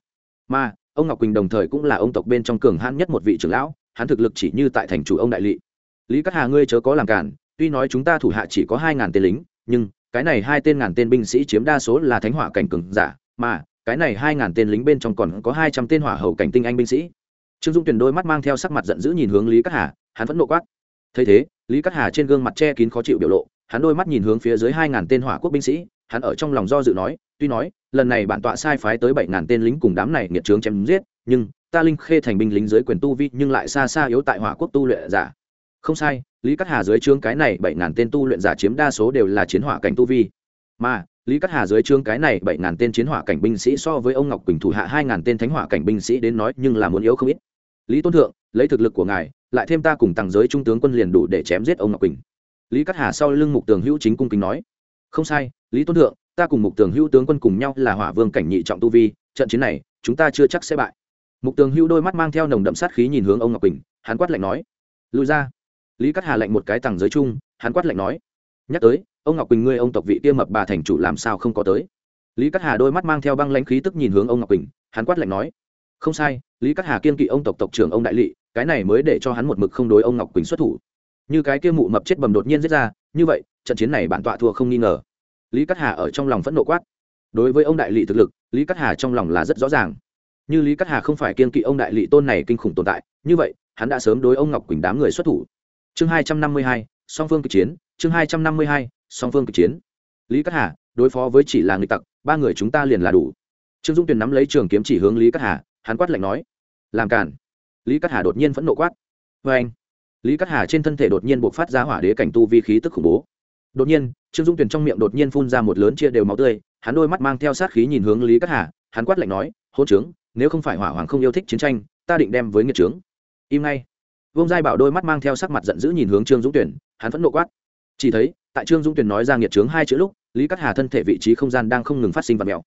Mà, ông ngọc quỳnh đồng thời cũng là ông tộc bên trong cường hãn nhất một vị trưởng lão, hắn thực lực chỉ như tại thành chủ ông đại lỵ. Lý cát hà, ngươi chớ có làm cản tuy nói chúng ta thủ hạ chỉ có hai ngàn tên lính, nhưng cái này hai tên ngàn tên binh sĩ chiếm đa số là thánh hỏa cảnh cường giả, mà cái này hai ngàn tên lính bên trong còn có hai trăm tên hỏa hầu cảnh tinh anh binh sĩ. Trương dung tuyển đôi mắt mang theo sắc mặt giận dữ nhìn hướng lý cát hà, hắn vẫn nộ quát. Thấy thế, lý cát hà trên gương mặt che kín khó chịu biểu lộ, hắn đôi mắt nhìn hướng phía dưới hai ngàn tên hỏa quốc binh sĩ, hắn ở trong lòng do dự nói, tuy nói, lần này bản tọa sai phái tới bảy ngàn tên lính cùng đám này nghiệt trướng chém giết, nhưng ta linh khê thành binh lính dưới quyền tu vi nhưng lại xa xa yếu tại hỏa quốc tu luyện giả không sai, lý cát hà dưới trướng cái này bảy ngàn tên tu luyện giả chiếm đa số đều là chiến hỏa cảnh tu vi. Mà, lý cát hà dưới trướng cái này bảy ngàn tên chiến hỏa cảnh binh sĩ so với ông ngọc quỳnh thủ hạ hai ngàn tên thánh hỏa cảnh binh sĩ đến nói nhưng là muốn yếu không ít. Lý tôn thượng, lấy thực lực của ngài, lại thêm ta cùng tặng giới trung tướng quân liền đủ để chém giết ông ngọc quỳnh. Lý cát hà sau lưng mục tường hữu chính cung kính nói, không sai, lý tôn thượng, ta cùng mục tường hữu tướng quân cùng nhau là hỏa vương cảnh nhị trọng tu vi, trận chiến này, chúng ta chưa chắc sẽ bại. Mục tường hữu đôi mắt mang theo nồng đậm sát khí nhìn hướng ông ngọc quỳnh, hắn quát lạnh nói, lùi ra lý cát hà lạnh một cái tàng giới chung, hắn quát lạnh nói, nhắc tới, ông ngọc quỳnh ngươi ông tộc vị kia mập bà thành chủ làm sao không có tới? Lý cát hà đôi mắt mang theo băng lãnh khí tức nhìn hướng ông ngọc quỳnh, hắn quát lạnh nói, không sai, lý cát hà kiên kỵ ông tộc tộc trưởng ông đại lỵ cái này mới để cho hắn một mực không đối ông ngọc quỳnh xuất thủ. Như cái kia mụ mập chết bầm đột nhiên giết ra, như vậy, trận chiến này bản tọa thua không nghi ngờ. Lý cát hà ở trong lòng phẫn nộ quát. Đối với ông đại lỵ thực lực, lý cát hà trong lòng là rất rõ ràng. Như lý cát hà không phải kiên kỵ ông đại lỵ tôn này kinh khủng tồn tại, như vậy, hắn đã sớm đối ông ngọc quỳnh đám người xuất thủ chương hai trăm năm mươi hai, song phương kịch chiến. Chương hai trăm năm mươi hai, song phương kịch chiến. Lý cát hà, đối phó với chỉ là người tặc, ba người chúng ta liền là đủ. Trương dung tuyền nắm lấy trường kiếm chỉ hướng lý cát hà, hắn quát lạnh nói, làm cản lý cát hà đột nhiên phẫn nộ quát vê anh. Lý cát hà trên thân thể đột nhiên buộc phát ra hỏa đế cảnh tu vi khí tức khủng bố. Đột nhiên, trương dung tuyền trong miệng đột nhiên phun ra một lớn chia đều máu tươi, hắn đôi mắt mang theo sát khí nhìn hướng lý cát hà, hắn quát lạnh nói hôn trướng, nếu không phải hỏa hoàng không yêu thích chiến tranh, ta định đem với nghiệt trướng. Im ngay vương giai bảo đôi mắt mang theo sắc mặt giận dữ nhìn hướng trương dũng tuyển hắn vẫn nộ quát. Chỉ thấy, tại trương dũng tuyển nói ra nghiệt trướng hai chữ lúc, lý cắt hà thân thể vị trí không gian đang không ngừng phát sinh và mèo.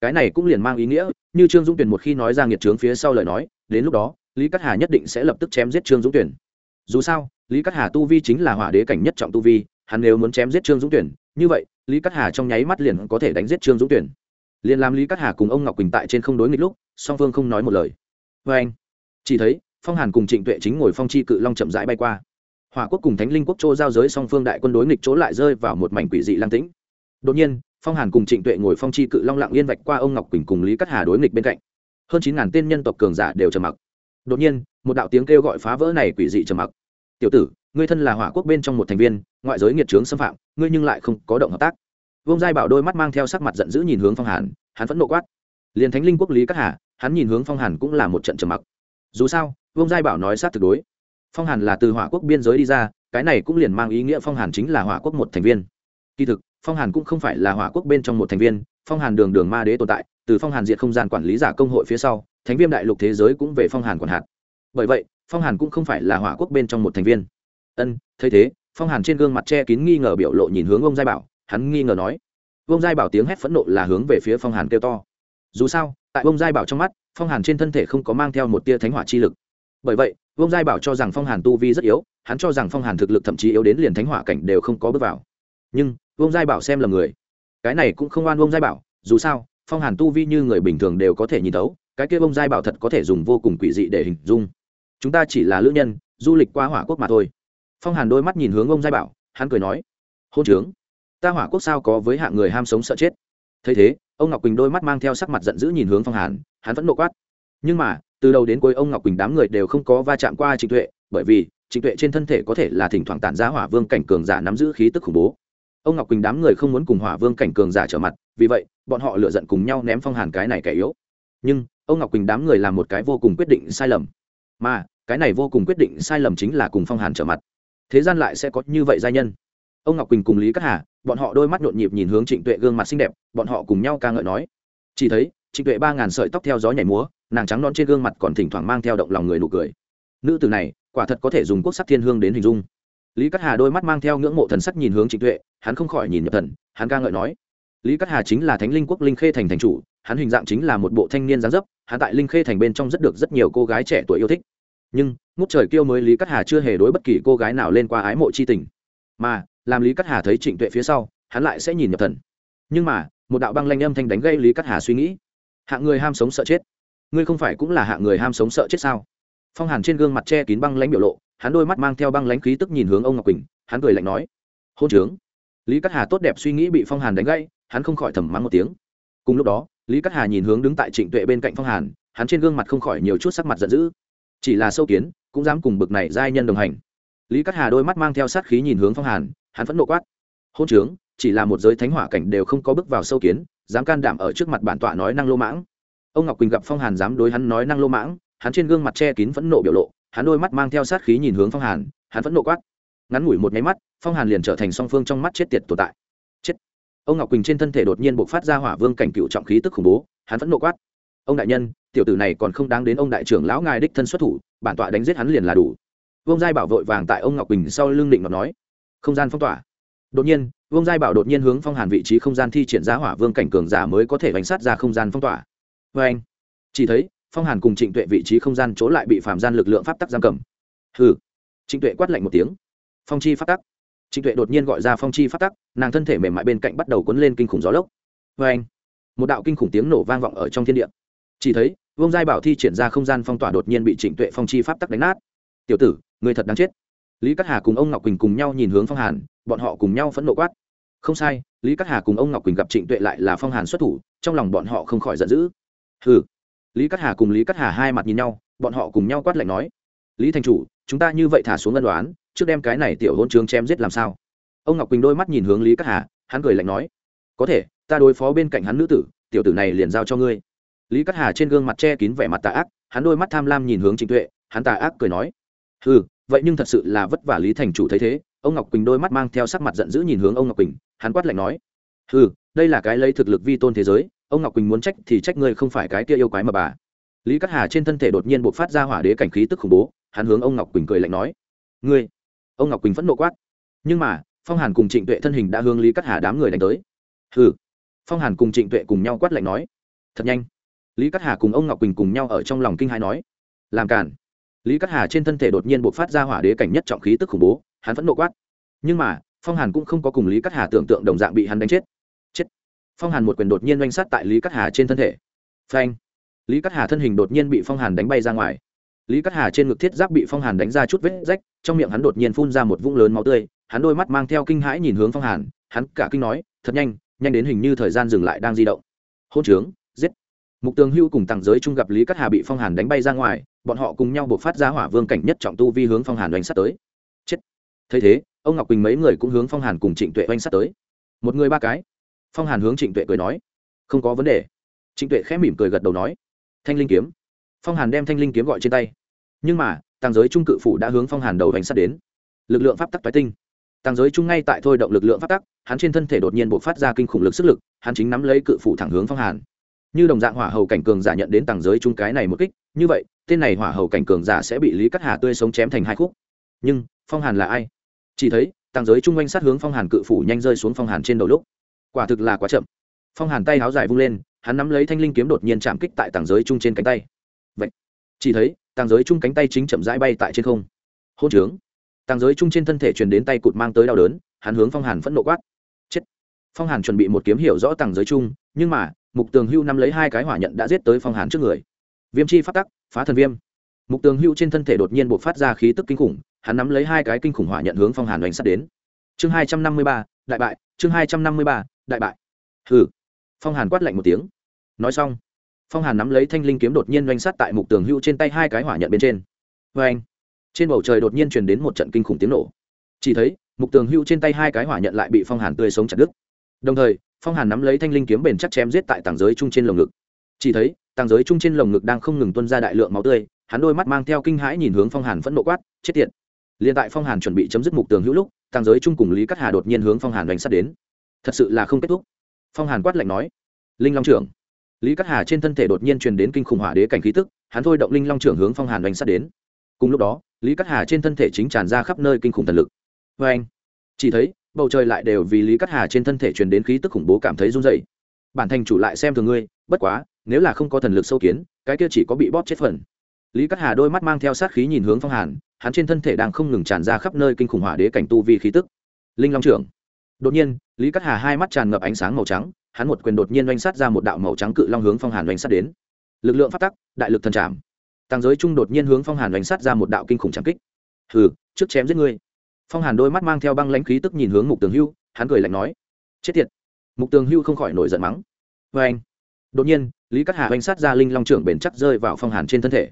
Cái này cũng liền mang ý nghĩa, như trương dũng tuyển một khi nói ra nghiệt trướng phía sau lời nói, đến lúc đó, lý cắt hà nhất định sẽ lập tức chém giết trương dũng tuyển dù sao, lý cắt hà tu vi chính là hỏa đế cảnh nhất trọng tu vi, hắn nếu muốn chém giết trương dũng tuyển như vậy, lý cắt hà trong nháy mắt liền có thể đánh giết trương dũng tuyển liền làm lý cắt hà cùng ông ngọc quỳnh tại trên không đối nghịch lúc, song phương không nói một lời. Vê anh chỉ thấy phong hàn cùng trịnh tuệ chính ngồi phong chi cự long chậm rãi bay qua. Hòa quốc cùng thánh linh quốc châu giao giới song phương đại quân đối nghịch chỗ lại rơi vào một mảnh quỷ dị lang tĩnh. Đột nhiên, phong hàn cùng trịnh tuệ ngồi phong chi cự long lặng yên vạch qua ông ngọc quỳnh cùng lý cắt hà đối nghịch bên cạnh. Hơn chín ngàn tên nhân tộc cường giả đều trầm mặc. Đột nhiên, một đạo tiếng kêu gọi phá vỡ này quỷ dị trầm mặc. Tiểu tử, ngươi thân là hỏa quốc bên trong một thành viên, ngoại giới nghiệt trướng xâm phạm, ngươi nhưng lại không có động hợp tác. Vương giai bảo đôi mắt mang theo sắc mặt giận dữ nhìn hướng phong hàn, hắn vẫn nộ quát. Liền thánh linh quốc lý cắt hà, hắn nhìn hướng phong hàn cũng là một trận trầm mặc. Dù sao Vương giai bảo nói sát thực đối phong hàn là từ hỏa quốc biên giới đi ra cái này cũng liền mang ý nghĩa phong hàn chính là hỏa quốc một thành viên kỳ thực phong hàn cũng không phải là hỏa quốc bên trong một thành viên phong hàn đường đường ma đế tồn tại từ phong hàn diệt không gian quản lý giả công hội phía sau thánh viêm đại lục thế giới cũng về phong hàn quản hạt bởi vậy phong hàn cũng không phải là hỏa quốc bên trong một thành viên ân thấy thế phong hàn trên gương mặt che kín nghi ngờ biểu lộ nhìn hướng ông giai bảo hắn nghi ngờ nói ông giai bảo tiếng hét phẫn nộ là hướng về phía phong hàn kêu to dù sao tại ông giai bảo trong mắt phong hàn trên thân thể không có mang theo một tia thánh hỏa chi lực bởi vậy, vương giai bảo cho rằng phong hàn tu vi rất yếu, hắn cho rằng phong hàn thực lực thậm chí yếu đến liền thánh hỏa cảnh đều không có bước vào. Nhưng, vương giai bảo xem là người. Cái này cũng không oan vương giai bảo, dù sao, phong hàn tu vi như người bình thường đều có thể nhìn thấu, cái kia vương giai bảo thật có thể dùng vô cùng quỷ dị để hình dung. Chúng ta chỉ là lữ nhân, du lịch qua hỏa quốc mà thôi. Phong hàn đôi mắt nhìn hướng ông giai bảo, hắn cười nói, hôn trướng, ta hỏa quốc sao có với hạng người ham sống sợ chết? Thấy thế, ông ngọc quỳnh đôi mắt mang theo sắc mặt giận dữ nhìn hướng phong hàn, hắn vẫn nộ quát nhưng mà, từ đầu đến cuối ông ngọc quỳnh đám người đều không có va chạm qua trịnh tuệ, bởi vì trịnh tuệ trên thân thể có thể là thỉnh thoảng tản ra hỏa vương cảnh cường giả nắm giữ khí tức khủng bố. Ông ngọc quỳnh đám người không muốn cùng hỏa vương cảnh cường giả trở mặt, vì vậy, bọn họ lựa giận cùng nhau ném phong hàn cái này kẻ yếu. Nhưng, ông ngọc quỳnh đám người làm một cái vô cùng quyết định sai lầm. Mà, cái này vô cùng quyết định sai lầm chính là cùng phong hàn trở mặt. Thế gian lại sẽ có như vậy gia nhân. Ông ngọc quỳnh cùng lý cát hà, bọn họ đôi mắt nhộn nhịp nhìn hướng trịnh tuệ gương mặt xinh đẹp, bọn họ cùng nhau ca ngợi nói. Chỉ thấy trịnh tuệ ba ngàn sợi tóc theo gió nhảy múa, nàng trắng non trên gương mặt còn thỉnh thoảng mang theo động lòng người nụ cười. Nữ tử này, quả thật có thể dùng quốc sắc thiên hương đến hình dung. Lý cát hà đôi mắt mang theo ngưỡng mộ thần sắc nhìn hướng trịnh tuệ, hắn không khỏi nhìn nhập thần, hắn ca ngợi nói. Lý cát hà chính là thánh linh quốc linh khê thành thành chủ, hắn hình dạng chính là một bộ thanh niên gián dấp, hắn tại linh khê thành bên trong rất được rất nhiều cô gái trẻ tuổi yêu thích. Nhưng, ngút trời kêu mới lý cát hà chưa hề đối bất kỳ cô gái nào lên qua ái mộ c h i tình. Mà, làm lý cát hà thấy trịnh tuệ phía sau, hắn lại sẽ nhìn nhập thần. Nhưng mà, một đạo băng lanh âm thanh đánh gây lý cát hà suy nghĩ hạng người ham sống sợ chết. Ngươi không phải cũng là hạng người ham sống sợ chết sao? Phong hàn trên gương mặt che kín băng lãnh biểu lộ, hắn đôi mắt mang theo băng lãnh khí tức nhìn hướng ông ngọc quỳnh, hắn cười lạnh nói, hôn trướng. Lý cát hà tốt đẹp suy nghĩ bị phong hàn đánh gãy, hắn không khỏi thầm mắng một tiếng. Cùng lúc đó, lý cát hà nhìn hướng đứng tại trịnh tuệ bên cạnh phong hàn, hắn trên gương mặt không khỏi nhiều chút sắc mặt giận dữ. Chỉ là sâu kiến, cũng dám cùng bực này giai nhân đồng hành. Lý cát hà đôi mắt mang theo sát khí nhìn hướng phong hàn, hắn vẫn nộ quát, hôn trướng, chỉ là một giới thánh hỏa cảnh đều không có bước vào sâu kiến dám can đảm ở trước mặt bản tọa nói năng lô mãng. Ông ngọc quỳnh gặp phong hàn dám đối hắn nói năng lô mãng, hắn trên gương mặt che kín phẫn nộ biểu lộ, hắn đôi mắt mang theo sát khí nhìn hướng phong hàn, hắn vẫn nộ quát. Ngắn ngủi một nháy mắt, phong hàn liền trở thành song phương trong mắt chết tiệt tồn tại. Chết. Ông ngọc quỳnh trên thân thể đột nhiên bộc phát ra hỏa vương cảnh cựu trọng khí tức khủng bố, hắn vẫn nộ quát. Ông đại nhân, tiểu tử này còn không đáng đến ông đại trưởng lão ngài đích thân xuất thủ, bản tọa đánh giết hắn liền là đủ. Vương giai bảo vội vàng tại ông ngọc quỳnh sau lưng định ngọc nói. Không gian phong tỏa. Đột nhiên vương giai bảo đột nhiên hướng phong hàn vị trí không gian thi triển ra hỏa vương cảnh cường giả mới có thể bánh sát ra không gian phong tỏa. Vê anh. Chỉ thấy, phong hàn cùng trịnh tuệ vị trí không gian chỗ lại bị phạm gian lực lượng pháp tắc giam cầm. Hừ. Trịnh tuệ quát lạnh một tiếng. Phong chi pháp tắc. Trịnh tuệ đột nhiên gọi ra phong chi pháp tắc, nàng thân thể mềm mại bên cạnh bắt đầu cuốn lên kinh khủng gió lốc. Vê anh. Một đạo kinh khủng tiếng nổ vang vọng ở trong thiên địa. Chỉ thấy, vương giai bảo thi triển ra không gian phong tỏa đột nhiên bị trịnh tuệ phong chi pháp tắc đánh nát. Tiểu tử người thật đáng chết. Lý cát hà cùng ông ngọc quỳnh cùng nhau nhìn hướng phong hàn, bọn họ cùng nhau phẫn nộ quát không sai, lý cát hà cùng ông ngọc quỳnh gặp trịnh tuệ lại là phong hàn xuất thủ, trong lòng bọn họ không khỏi giận dữ. Hừ. Lý cát hà cùng lý cát hà hai mặt nhìn nhau, bọn họ cùng nhau quát lạnh nói, lý thành chủ, chúng ta như vậy thả xuống ân đoán trước đem cái này tiểu hôn trường chém giết làm sao? Ông ngọc quỳnh đôi mắt nhìn hướng lý cát hà, hắn cười lạnh nói, có thể, ta đối phó bên cạnh hắn nữ tử, tiểu tử này liền giao cho ngươi. Lý cát hà trên gương mặt che kín vẻ mặt tà ác, hắn đôi mắt tham lam nhìn hướng trịnh tuệ, hắn tà ác cười nói ừ vậy nhưng thật sự là vất vả lý thành chủ thấy thế. Ông ngọc quỳnh đôi mắt mang theo sắc mặt giận dữ nhìn hướng ông ngọc quỳnh hắn quát lạnh nói ừ đây là cái lấy thực lực vi tôn thế giới, ông ngọc quỳnh muốn trách thì trách ngươi không phải cái kia yêu quái mà bà. Lý cát hà trên thân thể đột nhiên buộc phát ra hỏa đế cảnh khí tức khủng bố, hắn hướng ông ngọc quỳnh cười lạnh nói, ngươi. Ông ngọc quỳnh phẫn nộ quát, nhưng mà, phong hàn cùng trịnh tuệ thân hình đã hướng lý cát hà đám người đánh tới. Hừ. Phong hàn cùng trịnh tuệ cùng nhau quát lạnh nói, thật nhanh. Lý cát hà cùng ông ngọc quỳnh cùng nhau ở trong lòng kinh hãi nói, làm cản lý cát hà trên thân thể đột nhiên buộc phát ra hỏa đế cảnh nhất trọng khí tức khủng bố, hắn phẫn nộ quát, nhưng mà phong hàn cũng không có cùng lý cát hà tưởng tượng đồng dạng bị hắn đánh chết chết phong hàn một quyền đột nhiên oanh sát tại lý cát hà trên thân thể phanh lý cát hà thân hình đột nhiên bị phong hàn đánh bay ra ngoài lý cát hà trên ngực thiết giáp bị phong hàn đánh ra chút vết rách trong miệng hắn đột nhiên phun ra một vũng lớn máu tươi hắn đôi mắt mang theo kinh hãi nhìn hướng phong hàn hắn cả kinh nói thật nhanh nhanh đến hình như thời gian dừng lại đang di động hôn trướng giết mục tường hưu cùng tặng giới trung gặp lý cát hà bị phong hàn đánh bay ra ngoài bọn họ cùng nhau buộc phát ra hỏa vương cảnh nhất trọng tu vi hướng phong hàn đánh sát tới chết thấy thế ông ngọc quỳnh mấy người cũng hướng phong hàn cùng trịnh tuệ oanh sát tới. Một người ba cái. Phong hàn hướng trịnh tuệ cười nói, không có vấn đề. Trịnh tuệ khẽ mỉm cười gật đầu nói, thanh linh kiếm. Phong hàn đem thanh linh kiếm gọi trên tay. Nhưng mà, tàng giới trung cự phủ đã hướng phong hàn đầu hành sát đến. Lực lượng pháp tắc tái tinh. Tàng giới trung ngay tại thôi động lực lượng pháp tắc, hắn trên thân thể đột nhiên b ộ c phát ra kinh khủng lực sức lực, hắn chính nắm lấy cự phủ thẳng hướng phong hàn. Như đồng dạng hỏa hầu cảnh cường giả nhận đến tàng giới trung cái này một kích, như vậy, tên này hỏa hầu cảnh cường giả sẽ bị lý cắt hà tươi sống chém thành hai khúc. Nhưng, phong hàn là ai? Chỉ thấy, tàng giới chung quanh sát hướng phong hàn cự phủ nhanh rơi xuống phong hàn trên đầu lúc. Quả thực là quá chậm. Phong hàn tay háo dài vung lên, hắn nắm lấy thanh linh kiếm đột nhiên chạm kích tại tàng giới chung trên cánh tay. Vậy, chỉ thấy, tàng giới chung cánh tay chính chậm rãi bay tại trên không. Hôn trướng. Tàng giới chung trên thân thể truyền đến tay cụt mang tới đau đớn, hắn hướng phong hàn phẫn nộ quát. Chết. Phong hàn chuẩn bị một kiếm hiểu rõ tàng giới chung, nhưng mà, mục tường hưu nắm lấy hai cái hỏa nhận đã giết tới phong hàn trước người. Viêm chi phát tắc, phá thần viêm mục tường hưu trên thân thể đột nhiên buộc phát ra khí tức kinh khủng, hắn nắm lấy hai cái kinh khủng hỏa nhận hướng phong hàn đánh sắt đến. Chương hai trăm năm mươi ba, đại bại, chương hai trăm năm mươi ba, đại bại. Hừ. Phong hàn quát lạnh một tiếng. Nói xong, phong hàn nắm lấy thanh linh kiếm đột nhiên oanh sát tại mục tường hưu trên tay hai cái hỏa nhận bên trên. Vê anh trên bầu trời đột nhiên truyền đến một trận kinh khủng tiếng nổ. Chỉ thấy, mục tường hưu trên tay hai cái hỏa nhận lại bị phong hàn tươi sống chặt đứt. Đồng thời, phong hàn nắm lấy thanh linh kiếm bền chắc chém giết tại tàng giới trung trên lồng ngực. Chỉ thấy tàng giới trung trên lồng ngực đang không ngừng tuân ra đại lượng máu tươi hắn đôi mắt mang theo kinh hãi nhìn hướng phong hàn phẫn nộ quát, chết tiệt. Liền tại phong hàn chuẩn bị chấm dứt mục tường hữu lúc, tàng giới trung cùng lý cắt hà đột nhiên hướng phong hàn đánh sát đến. Thật sự là không kết thúc. Phong hàn quát lạnh nói, linh long trưởng. Lý cắt hà trên thân thể đột nhiên truyền đến kinh khủng hỏa đế cảnh khí tức, hắn thôi động linh long trưởng hướng phong hàn đánh sát đến. Cùng lúc đó, lý cắt hà trên thân thể chính tràn ra khắp nơi kinh khủng thần lực. Vê anh, chỉ thấy, bầu trời lại đều vì lý cắt hà trên thân thể truyền đến khí tức khủng bố cảm thấy run dày bản thành chủ lại xem thường ngươi, bất quá, nếu là không có thần lực sâu kiến, cái kia chỉ có bị bóp chết phần lý cắt hà đôi mắt mang theo sát khí nhìn hướng phong hàn, hắn trên thân thể đang không ngừng tràn ra khắp nơi kinh khủng hỏa đế cảnh tu vi khí tức. Linh long trưởng. Đột nhiên, lý cắt hà hai mắt tràn ngập ánh sáng màu trắng, hắn một quyền đột nhiên oanh sát ra một đạo màu trắng cự long hướng phong hàn oanh sát đến. Lực lượng phát tắc, đại lực thần trảm. Tăng giới trung đột nhiên hướng phong hàn oanh sát ra một đạo kinh khủng trảm kích. Hừ, trước chém giết ngươi. Phong hàn đôi mắt mang theo băng lãnh khí tức nhìn hướng mục tường hưu, hắn cười lạnh nói, chết tiệt. Mục tường hưu không khỏi nổi giận mắng. Vê anh đột nhiên, lý cắt hà oanh sát ra linh long trưởng bền chắc rơi vào phong hàn trên thân thể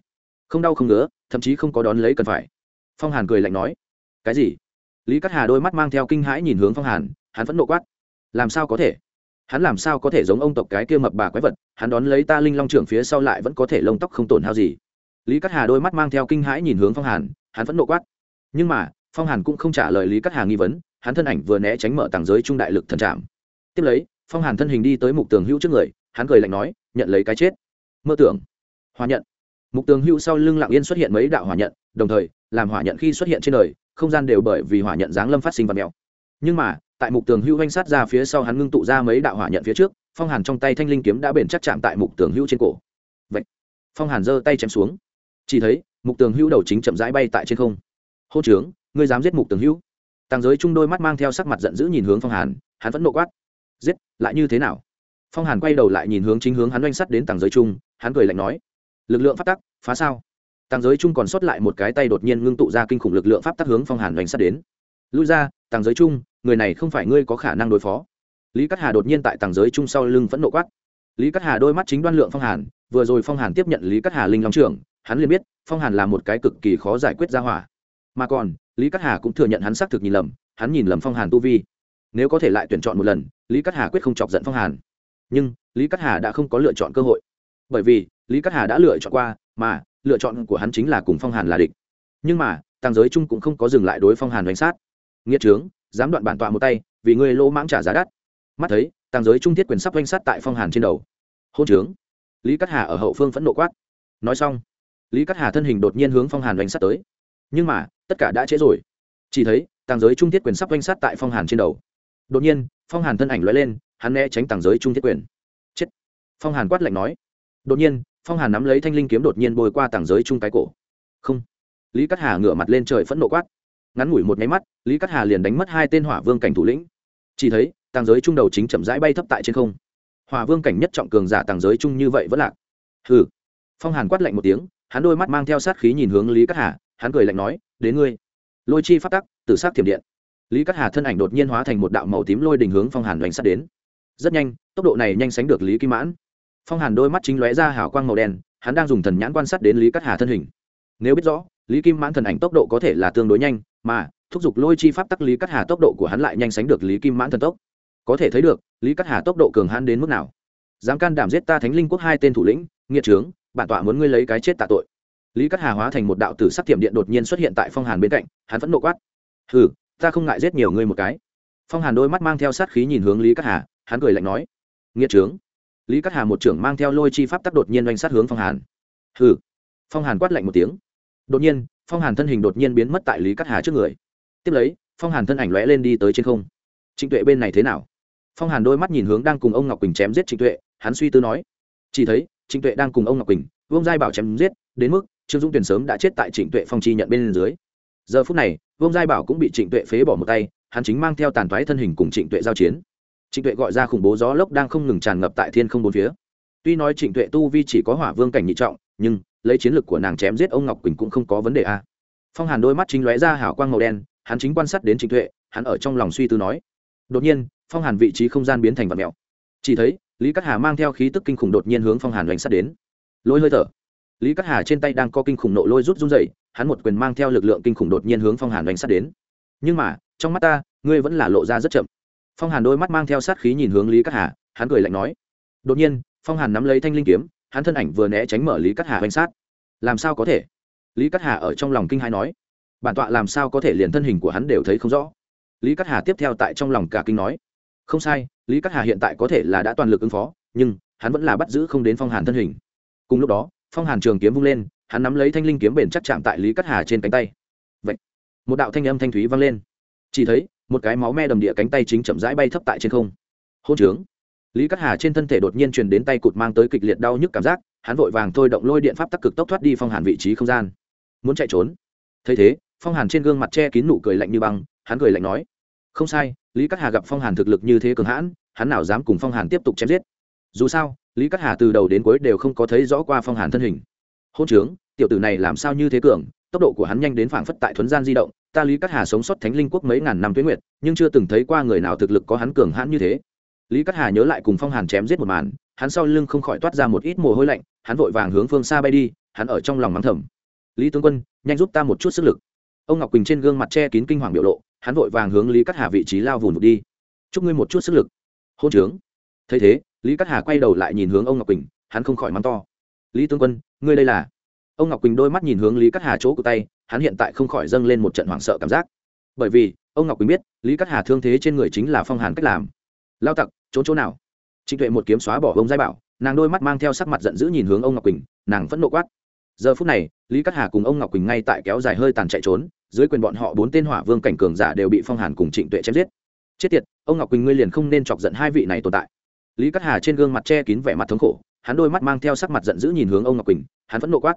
không đau không ngứa, thậm chí không có đón lấy cần phải. Phong hàn cười lạnh nói, cái gì? Lý cát hà đôi mắt mang theo kinh hãi nhìn hướng phong hàn, hắn vẫn nộ quát, làm sao có thể? Hắn làm sao có thể giống ông tộc cái kia mập bà quái vật, hắn đón lấy ta linh long trưởng phía sau lại vẫn có thể lông tóc không tổn hao gì. Lý cát hà đôi mắt mang theo kinh hãi nhìn hướng phong hàn, hắn vẫn nộ quát. Nhưng mà, phong hàn cũng không trả lời lý cát hà nghi vấn, hắn thân ảnh vừa né tránh mở tàng giới trung đại lực thần trạm tiếp lấy, phong hàn thân hình đi tới mục tường hữu trước người, hắn cười lạnh nói, nhận lấy cái chết. Mơ tưởng. Hòa nhận mục tường Hưu sau lưng lặng yên xuất hiện mấy đạo hỏa nhận, đồng thời, làm hỏa nhận khi xuất hiện trên đời, không gian đều bởi vì hỏa nhận giáng lâm phát sinh vật mèo. Nhưng mà, tại mục tường Hưu oanh sát ra phía sau hắn ngưng tụ ra mấy đạo hỏa nhận phía trước, phong hàn trong tay thanh linh kiếm đã bền chắc chạm tại mục tường Hưu trên cổ. Vậy phong hàn giơ tay chém xuống. Chỉ thấy, mục tường Hưu đầu chính chậm rãi bay tại trên không. Hô trướng, ngươi dám giết mục tường Hưu? tàng giới chung đôi mắt mang theo sắc mặt giận dữ nhìn hướng phong hàn, hắn vẫn nộ quát. Giết, lại như thế nào? Phong hàn quay đầu lại nhìn hướng chính hướng hắn oanh sắt đến tàng giới chung hắn cười lạnh nói lực lượng pháp tắc, phá sao? Tàng giới chung còn sót lại một cái tay đột nhiên ngưng tụ ra kinh khủng lực lượng pháp tắc hướng phong hàn đánh sát đến. Lui ra, tàng giới chung, người này không phải ngươi có khả năng đối phó. Lý cát hà đột nhiên tại tàng giới chung sau lưng vẫn nộ quát. Lý cát hà đôi mắt chính đoan lượng phong hàn, vừa rồi phong hàn tiếp nhận lý cát hà linh long trưởng, hắn liền biết, phong hàn là một cái cực kỳ khó giải quyết ra hỏa. Mà còn, lý cát hà cũng thừa nhận hắn xác thực nhìn lầm, hắn nhìn lầm phong hàn tu vi. Nếu có thể lại tuyển chọn một lần, lý cát hà quyết không chọc giận phong hàn. Nhưng, lý cát hà đã không có lựa chọn cơ hội. Bởi vì lý cát hà đã lựa chọn qua, mà lựa chọn của hắn chính là cùng phong hàn là địch. Nhưng mà, tàng giới trung cũng không có dừng lại đối phong hàn đánh sát. Nghĩa trướng, dám đoạn bản tọa một tay, vì ngươi lỗ mãng trả giá đắt. Mắt thấy, tàng giới trung thiết quyền sắp oanh sát tại phong hàn trên đầu. Hôn trướng. Lý cát hà ở hậu phương phẫn nộ quát. Nói xong, lý Cát hà thân hình đột nhiên hướng phong hàn oanh sát tới. Nhưng mà, tất cả đã trễ rồi. Chỉ thấy, tàng giới trung thiết quyền sắp oanh sát tại phong hàn trên đầu. Đột nhiên, phong hàn thân ảnh lóe lên, hắn né tránh tàng giới trung thiết quyền. Chết. Phong hàn quát lạnh nói. Đột nhiên phong hàn nắm lấy thanh linh kiếm đột nhiên bôi qua tàng giới trung cái cổ. Không. Lý cắt hà ngửa mặt lên trời phẫn nộ quát. Ngắn ngủi một nháy mắt, lý cắt hà liền đánh mất hai tên hỏa vương cảnh thủ lĩnh. Chỉ thấy, tàng giới trung đầu chính chậm rãi bay thấp tại trên không. Hỏa vương cảnh nhất trọng cường giả tàng giới trung như vậy vẫn lạc. Hừ. Phong hàn quát lạnh một tiếng, hắn đôi mắt mang theo sát khí nhìn hướng lý cắt hà, hắn cười lạnh nói, đến ngươi. Lôi chi phát tắc, tử sát thiểm điện. Lý cắt hà thân ảnh đột nhiên hóa thành một đạo màu tím lôi đình hướng phong hàn đánh sát đến. Rất nhanh, tốc độ này nhanh sánh được lý kim mãn phong hàn đôi mắt chính lóe ra hào quang màu đen, hắn đang dùng thần nhãn quan sát đến lý cắt hà thân hình. Nếu biết rõ, lý kim mãn thần ảnh tốc độ có thể là tương đối nhanh, mà, thúc giục lôi chi pháp tắc lý cắt hà tốc độ của hắn lại nhanh sánh được lý kim mãn thần tốc. Có thể thấy được, lý cắt hà tốc độ cường hãn đến mức nào. Dám can đảm giết ta thánh linh quốc hai tên thủ lĩnh, nghiệt trướng, bản tọa muốn ngươi lấy cái chết tạ tội. Lý cắt hà hóa thành một đạo tử sắc tiệm điện đột nhiên xuất hiện tại phong hàn bên cạnh, hắn vẫn nộ quát. Hừ, ta không ngại giết nhiều ngươi một cái. Phong hàn đôi mắt mang theo sát khí nhìn hướng lý cắt hà, hắn cười lạnh nói. Nghĩa trướng lý cắt hà một trưởng mang theo lôi chi pháp tắc đột nhiên oanh sát hướng phong hàn. Hừ. Phong hàn quát lạnh một tiếng. Đột nhiên, phong hàn thân hình đột nhiên biến mất tại lý cắt hà trước người. Tiếp lấy, phong hàn thân ảnh lóe lên đi tới trên không. Trịnh tuệ bên này thế nào? Phong hàn đôi mắt nhìn hướng đang cùng ông ngọc quỳnh chém giết trịnh tuệ, hắn suy tư nói. Chỉ thấy, trịnh tuệ đang cùng ông ngọc quỳnh, vương giai bảo chém giết, đến mức, trương dũng tuyển sớm đã chết tại trịnh tuệ phong chi nhận bên dưới. Giờ phút này, vương giai bảo cũng bị trịnh tuệ phế bỏ một tay, hắn chính mang theo tàn toái thân hình cùng trịnh tuệ giao chiến trịnh tuệ gọi ra khủng bố gió lốc đang không ngừng tràn ngập tại thiên không bốn phía. Tuy nói trịnh tuệ tu vi chỉ có hỏa vương cảnh nhị trọng, nhưng lấy chiến lược của nàng chém giết ông ngọc quỳnh cũng không có vấn đề a. Phong hàn đôi mắt chính lóe ra hảo quang màu đen, hắn chính quan sát đến trịnh tuệ, hắn ở trong lòng suy tư nói. Đột nhiên, phong hàn vị trí không gian biến thành vật mèo. Chỉ thấy, lý cát hà mang theo khí tức kinh khủng đột nhiên hướng phong hàn đánh sát đến. Lôi hơi thở. Lý cát hà trên tay đang có kinh khủng nộ lôi rút run dậy hắn một quyền mang theo lực lượng kinh khủng đột nhiên hướng phong hàn đánh sát đến. Nhưng mà, trong mắt ta, ngươi vẫn là lộ ra rất chậm phong hàn đôi mắt mang theo sát khí nhìn hướng lý cát hà, hắn cười lạnh nói, đột nhiên, phong hàn nắm lấy thanh linh kiếm, hắn thân ảnh vừa né tránh mở lý cát hà đánh sát. Làm sao có thể? Lý cát hà ở trong lòng kinh hai nói, bản tọa làm sao có thể liền thân hình của hắn đều thấy không rõ? Lý cát hà tiếp theo tại trong lòng cả kinh nói, không sai, lý cát hà hiện tại có thể là đã toàn lực ứng phó, nhưng hắn vẫn là bắt giữ không đến phong hàn thân hình. Cùng lúc đó, phong hàn trường kiếm vung lên, hắn nắm lấy thanh linh kiếm bền chắc chạm tại lý cát hà trên cánh tay. Vậy một đạo thanh âm thanh thúy vang lên. Chỉ thấy một cái máu me đầm địa cánh tay chính chậm rãi bay thấp tại trên không. Hôn trướng. Lý cát hà trên thân thể đột nhiên truyền đến tay cụt mang tới kịch liệt đau nhức cảm giác, hắn vội vàng thôi động lôi điện pháp tắc cực tốc thoát đi phong hàn vị trí không gian. Muốn chạy trốn. Thấy thế, phong hàn trên gương mặt che kín nụ cười lạnh như băng, hắn cười lạnh nói, không sai, lý cát hà gặp phong hàn thực lực như thế cường hãn, hắn nào dám cùng phong hàn tiếp tục chém giết. Dù sao, lý cát hà từ đầu đến cuối đều không có thấy rõ qua phong hàn thân hình. Hôn trướng, tiểu tử này làm sao như thế cường tốc độ của hắn nhanh đến phảng phất tại thuấn gian di động, ta lý cát hà sống sót thánh linh quốc mấy ngàn năm tuyến nguyệt, nhưng chưa từng thấy qua người nào thực lực có hắn cường hãn như thế. Lý cát hà nhớ lại cùng phong hàn chém giết một màn, hắn sau lưng không khỏi toát ra một ít mồ hôi lạnh, hắn vội vàng hướng phương xa bay đi, hắn ở trong lòng mắng thầm. Lý tướng quân, nhanh giúp ta một chút sức lực. Ông ngọc quỳnh trên gương mặt che kín kinh hoàng biểu lộ, hắn vội vàng hướng lý cát hà vị trí lao vùn vụt đi. Chúc ngươi một chút sức lực. Hôn trướng. Thấy thế, lý cát hà quay đầu lại nhìn hướng ông ngọc quỳnh, hắn không khỏi mắng to. Lý tướng quân, ngươi đây là ông ngọc quỳnh đôi mắt nhìn hướng lý cát hà chỗ của tay, hắn hiện tại không khỏi dâng lên một trận hoảng sợ cảm giác. Bởi vì, ông ngọc quỳnh biết, lý cát hà thương thế trên người chính là phong hàn cách làm. Lao tặc, trốn chỗ nào? Trịnh tuệ một kiếm xóa bỏ ông giai bảo, nàng đôi mắt mang theo sắc mặt giận dữ nhìn hướng ông ngọc quỳnh, nàng vẫn nộ quát. Giờ phút này, lý cát hà cùng ông ngọc quỳnh ngay tại kéo dài hơi tàn chạy trốn, dưới quyền bọn họ bốn tên hỏa vương cảnh cường giả đều bị phong hàn cùng trịnh tuệ chém giết. Chết tiệt, ông ngọc quỳnh ngươi liền không nên chọc giận hai vị này tồn tại. Lý cát hà trên gương mặt che kín vẻ mặt thống khổ, hắn đôi mắt mang theo sắc mặt giận dữ nhìn hướng ông ngọc quỳnh, hắn vẫn nộ quát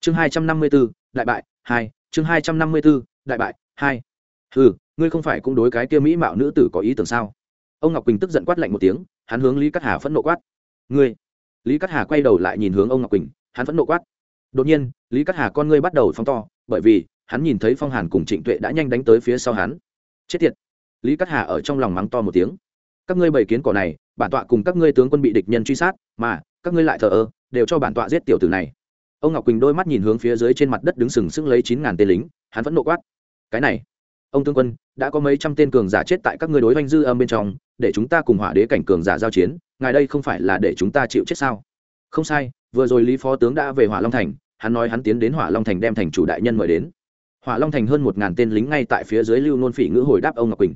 chương hai trăm năm mươi b ố đại bại, hai, chương hai trăm năm mươi b ố đại bại, hai. Ừ ngươi không phải cũng đối cái kia mỹ mạo nữ tử có ý tưởng sao? Ông ngọc quỳnh tức giận quát lạnh một tiếng, hắn hướng lý cát hà phẫn nộ quát. Ngươi! Lý cát hà quay đầu lại nhìn hướng ông ngọc quỳnh, hắn phẫn nộ quát. Đột nhiên, lý cát hà con ngươi bắt đầu phóng to, bởi vì, hắn nhìn thấy phong hàn cùng trịnh tuệ đã nhanh đánh tới phía sau hắn. Chết tiệt! Lý cát hà ở trong lòng mắng to một tiếng. Các ngươi bày kiến cỏ này, bản tọa cùng các ngươi tướng quân bị địch nhân truy sát, mà, các ngươi lại thờ ơ, đều cho bản tọa giết tiểu tử này ông ngọc quỳnh đôi mắt nhìn hướng phía dưới trên mặt đất đứng sừng sững lấy chín ngàn tên lính, hắn vẫn nộ quát. Cái này, ông tướng quân, đã có mấy trăm tên cường giả chết tại các ngươi đối oanh dư âm bên trong, để chúng ta cùng hỏa đế cảnh cường giả giao chiến, ngài đây không phải là để chúng ta chịu chết sao? Không sai, vừa rồi lý phó tướng đã về hỏa long thành, hắn nói hắn tiến đến hỏa long thành đem thành chủ đại nhân mời đến. Hỏa long thành hơn một ngàn tên lính ngay tại phía dưới lưu nôn phỉ ngữ hồi đáp ông ngọc quỳnh.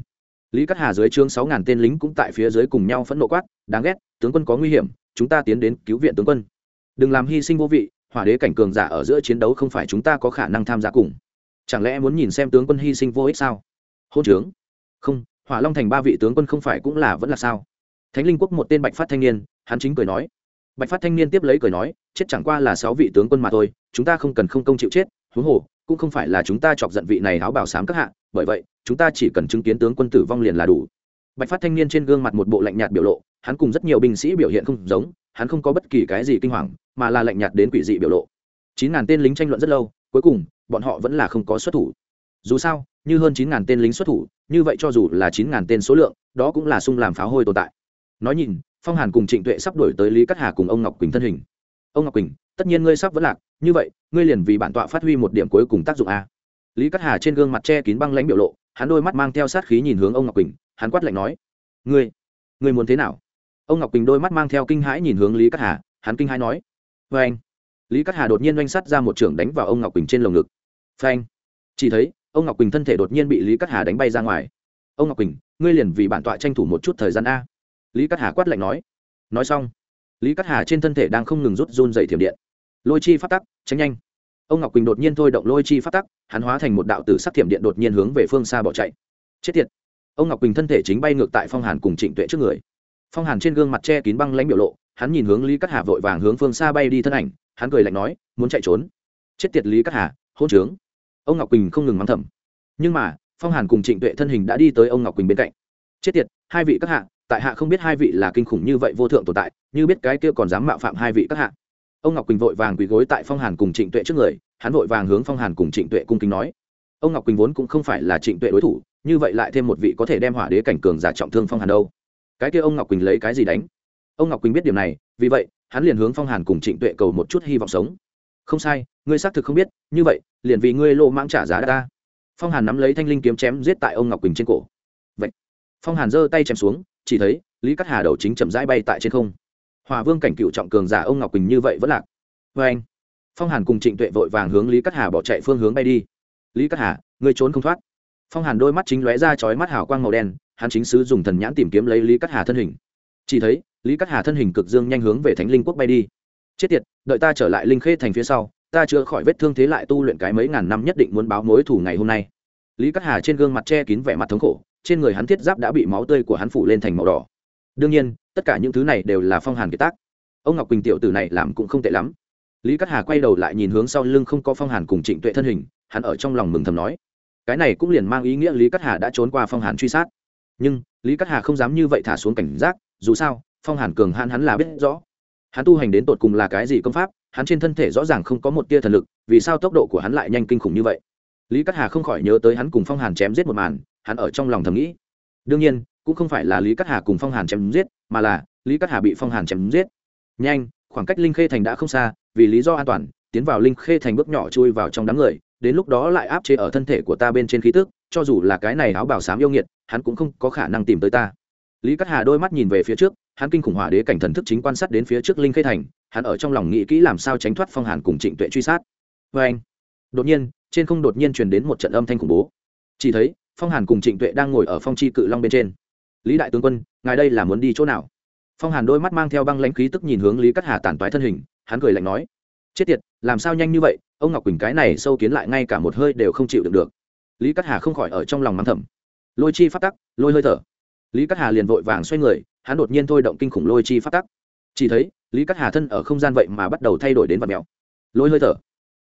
Lý cát hà dưới chương sáu ngàn tên lính cũng tại phía dưới cùng nhau phẫn nộ quát, đáng ghét, tướng quân có nguy hiểm, chúng ta tiến đến cứu viện tướng quân. Đừng làm hy sinh vô vị hỏa đế cảnh cường giả ở giữa chiến đấu không phải chúng ta có khả năng tham gia cùng. Chẳng lẽ muốn nhìn xem tướng quân hy sinh vô ích sao? Hôn trướng. Không, hỏa long thành ba vị tướng quân không phải cũng là vẫn là sao? Thánh linh quốc một tên bạch phát thanh niên, hắn chính cười nói. Bạch phát thanh niên tiếp lấy cười nói, chết chẳng qua là sáu vị tướng quân mà thôi, chúng ta không cần không công chịu chết, huống hồ, cũng không phải là chúng ta chọc giận vị này áo bảo sám các hạ, bởi vậy, chúng ta chỉ cần chứng kiến tướng quân tử vong liền là đủ. Bạch phát thanh niên trên gương mặt một bộ lạnh nhạt biểu lộ, hắn cùng rất nhiều binh sĩ biểu hiện không giống hắn không có bất kỳ cái gì kinh hoàng, mà là lạnh nhạt đến quỷ dị biểu lộ. Chín ngàn tên lính tranh luận rất lâu, cuối cùng, bọn họ vẫn là không có xuất thủ. Dù sao, như hơn chín ngàn tên lính xuất thủ, như vậy cho dù là chín ngàn tên số lượng, đó cũng là sung làm pháo hôi tồn tại. Nói nhìn, phong hàn cùng trịnh tuệ sắp đổi tới lý cát hà cùng ông ngọc quỳnh thân hình. Ông ngọc quỳnh, tất nhiên ngươi sắp vẫn lạc, như vậy, ngươi liền vì bản tọa phát huy một điểm cuối cùng tác dụng a. Lý cát hà trên gương mặt che kín băng lãnh biểu lộ, hắn đôi mắt mang theo sát khí nhìn hướng ông ngọc quỳnh, hắn quát lạnh nói, ngươi ngươi muốn thế nào? Ông ngọc quỳnh đôi mắt mang theo kinh hãi nhìn hướng lý cát hà, hắn kinh hãi nói vê anh lý cát hà đột nhiên oanh sắt ra một trưởng đánh vào ông ngọc quỳnh trên lồng ngực. Phanh. Chỉ thấy, ông ngọc quỳnh thân thể đột nhiên bị lý cát hà đánh bay ra ngoài. Ông ngọc quỳnh, ngươi liền vì bản tọa tranh thủ một chút thời gian a. Lý cát hà quát lạnh nói. Nói xong, lý cát hà trên thân thể đang không ngừng rút run dày thiểm điện. Lôi chi phát tắc, tránh nhanh. Ông ngọc quỳnh đột nhiên thôi động lôi chi phát tắc, hắn hóa thành một đạo tử sắc thiểm điện đột nhiên hướng về phương xa bỏ chạy. Chết tiệt. Ông ngọc quỳnh thân thể chính bay ngược tại phong hàn cùng trịnh tuệ trước người phong hàn trên gương mặt che kín băng lãnh biểu lộ, hắn nhìn hướng lý cát hà vội vàng hướng phương xa bay đi thân ảnh, hắn cười lạnh nói, muốn chạy trốn? Chết tiệt lý cát hà, hôn trướng. Ông ngọc quỳnh không ngừng mắng thầm. Nhưng mà, phong hàn cùng trịnh tuệ thân hình đã đi tới ông ngọc quỳnh bên cạnh. Chết tiệt, hai vị các hạ tại hạ không biết hai vị là kinh khủng như vậy vô thượng tồn tại, như biết cái kia còn dám mạo phạm hai vị các hạ ông ngọc quỳnh vội vàng quỳ gối tại phong hàn cùng trịnh tuệ trước người, hắn vội vàng hướng phong hàn cùng trịnh tuệ cung kính nói. Ông ngọc quỳnh vốn cũng không phải là trịnh tuệ đối thủ, như vậy lại thêm một vị có thể đem hỏa đế cảnh cường giả trọng thương phong hàn đâu cái kia ông ngọc quỳnh lấy cái gì đánh? Ông ngọc quỳnh biết điểm này, vì vậy, hắn liền hướng phong hàn cùng trịnh tuệ cầu một chút hy vọng sống. Không sai, ngươi xác thực không biết, như vậy, liền vì ngươi lô mãng trả giá ta phong hàn nắm lấy thanh linh kiếm chém giết tại ông ngọc quỳnh trên cổ. Vậy phong hàn giơ tay chém xuống, chỉ thấy, lý cắt hà đầu chính chậm rãi bay tại trên không. Hòa vương cảnh cựu trọng cường giả ông ngọc quỳnh như vậy vẫn lạc. Vê anh, phong hàn cùng trịnh tuệ vội vàng hướng lý cắt hà bỏ chạy phương hướng bay đi. Lý cắt hà, ngươi trốn không thoát. Phong hàn đôi mắt chính lóe ra chói mắt hào quang màu đen hắn chính sứ dùng thần nhãn tìm kiếm lấy lý cắt hà thân hình. Chỉ thấy, lý cắt hà thân hình cực dương nhanh hướng về thánh linh quốc bay đi. Chết tiệt, đợi ta trở lại linh khê thành phía sau, ta chữa khỏi vết thương thế lại tu luyện cái mấy ngàn năm nhất định muốn báo mối thủ ngày hôm nay. Lý cắt hà trên gương mặt che kín vẻ mặt thống khổ, trên người hắn thiết giáp đã bị máu tươi của hắn phủ lên thành màu đỏ. Đương nhiên, tất cả những thứ này đều là phong hàn kiệt tác. Ông ngọc quỳnh tiểu tử này làm cũng không tệ lắm. Lý cát hà quay đầu lại nhìn hướng sau lưng không có phong hàn cùng trịnh tuệ thân hình, hắn ở trong lòng mừng thầm nói, cái này cũng liền mang ý nghĩa lý cát hà đã trốn qua phong hàn truy sát nhưng lý cát hà không dám như vậy thả xuống cảnh giác dù sao phong hàn cường hãn hắn là biết rõ hắn tu hành đến tột cùng là cái gì công pháp hắn trên thân thể rõ ràng không có một tia thần lực vì sao tốc độ của hắn lại nhanh kinh khủng như vậy lý cát hà không khỏi nhớ tới hắn cùng phong hàn chém giết một màn hắn ở trong lòng thầm nghĩ đương nhiên cũng không phải là lý cát hà cùng phong hàn chém giết mà là lý cát hà bị phong hàn chém giết nhanh khoảng cách linh khê thành đã không xa vì lý do an toàn tiến vào linh khê thành bước nhỏ chui vào trong đám người đến lúc đó lại áp chế ở thân thể của ta bên trên khí tức cho dù là cái này áo bảo sám yêu nghiệt, hắn cũng không có khả năng tìm tới ta. Lý cát hà đôi mắt nhìn về phía trước, hắn kinh khủng hỏa đế cảnh thần thức chính quan sát đến phía trước linh khê thành, hắn ở trong lòng nghĩ kỹ làm sao tránh thoát phong hàn cùng trịnh tuệ truy sát. Vê anh, đột nhiên, trên không đột nhiên truyền đến một trận âm thanh khủng bố. Chỉ thấy, phong hàn cùng trịnh tuệ đang ngồi ở phong chi cự long bên trên. Lý đại tướng quân, ngài đây là muốn đi chỗ nào? Phong hàn đôi mắt mang theo băng lãnh khí tức nhìn hướng lý cắt hà tàn toái thân hình, hắn cười lạnh nói, chết tiệt, làm sao nhanh như vậy? Ông ngọc quỳnh cái này sâu kiến lại ngay cả một hơi đều không chịu được được lý cắt hà không khỏi ở trong lòng mắng thầm. Lôi chi phát tắc, lôi hơi thở. Lý cắt hà liền vội vàng xoay người, hắn đột nhiên thôi động kinh khủng lôi chi phát tắc. Chỉ thấy, lý cắt hà thân ở không gian vậy mà bắt đầu thay đổi đến vật mèo lôi hơi thở.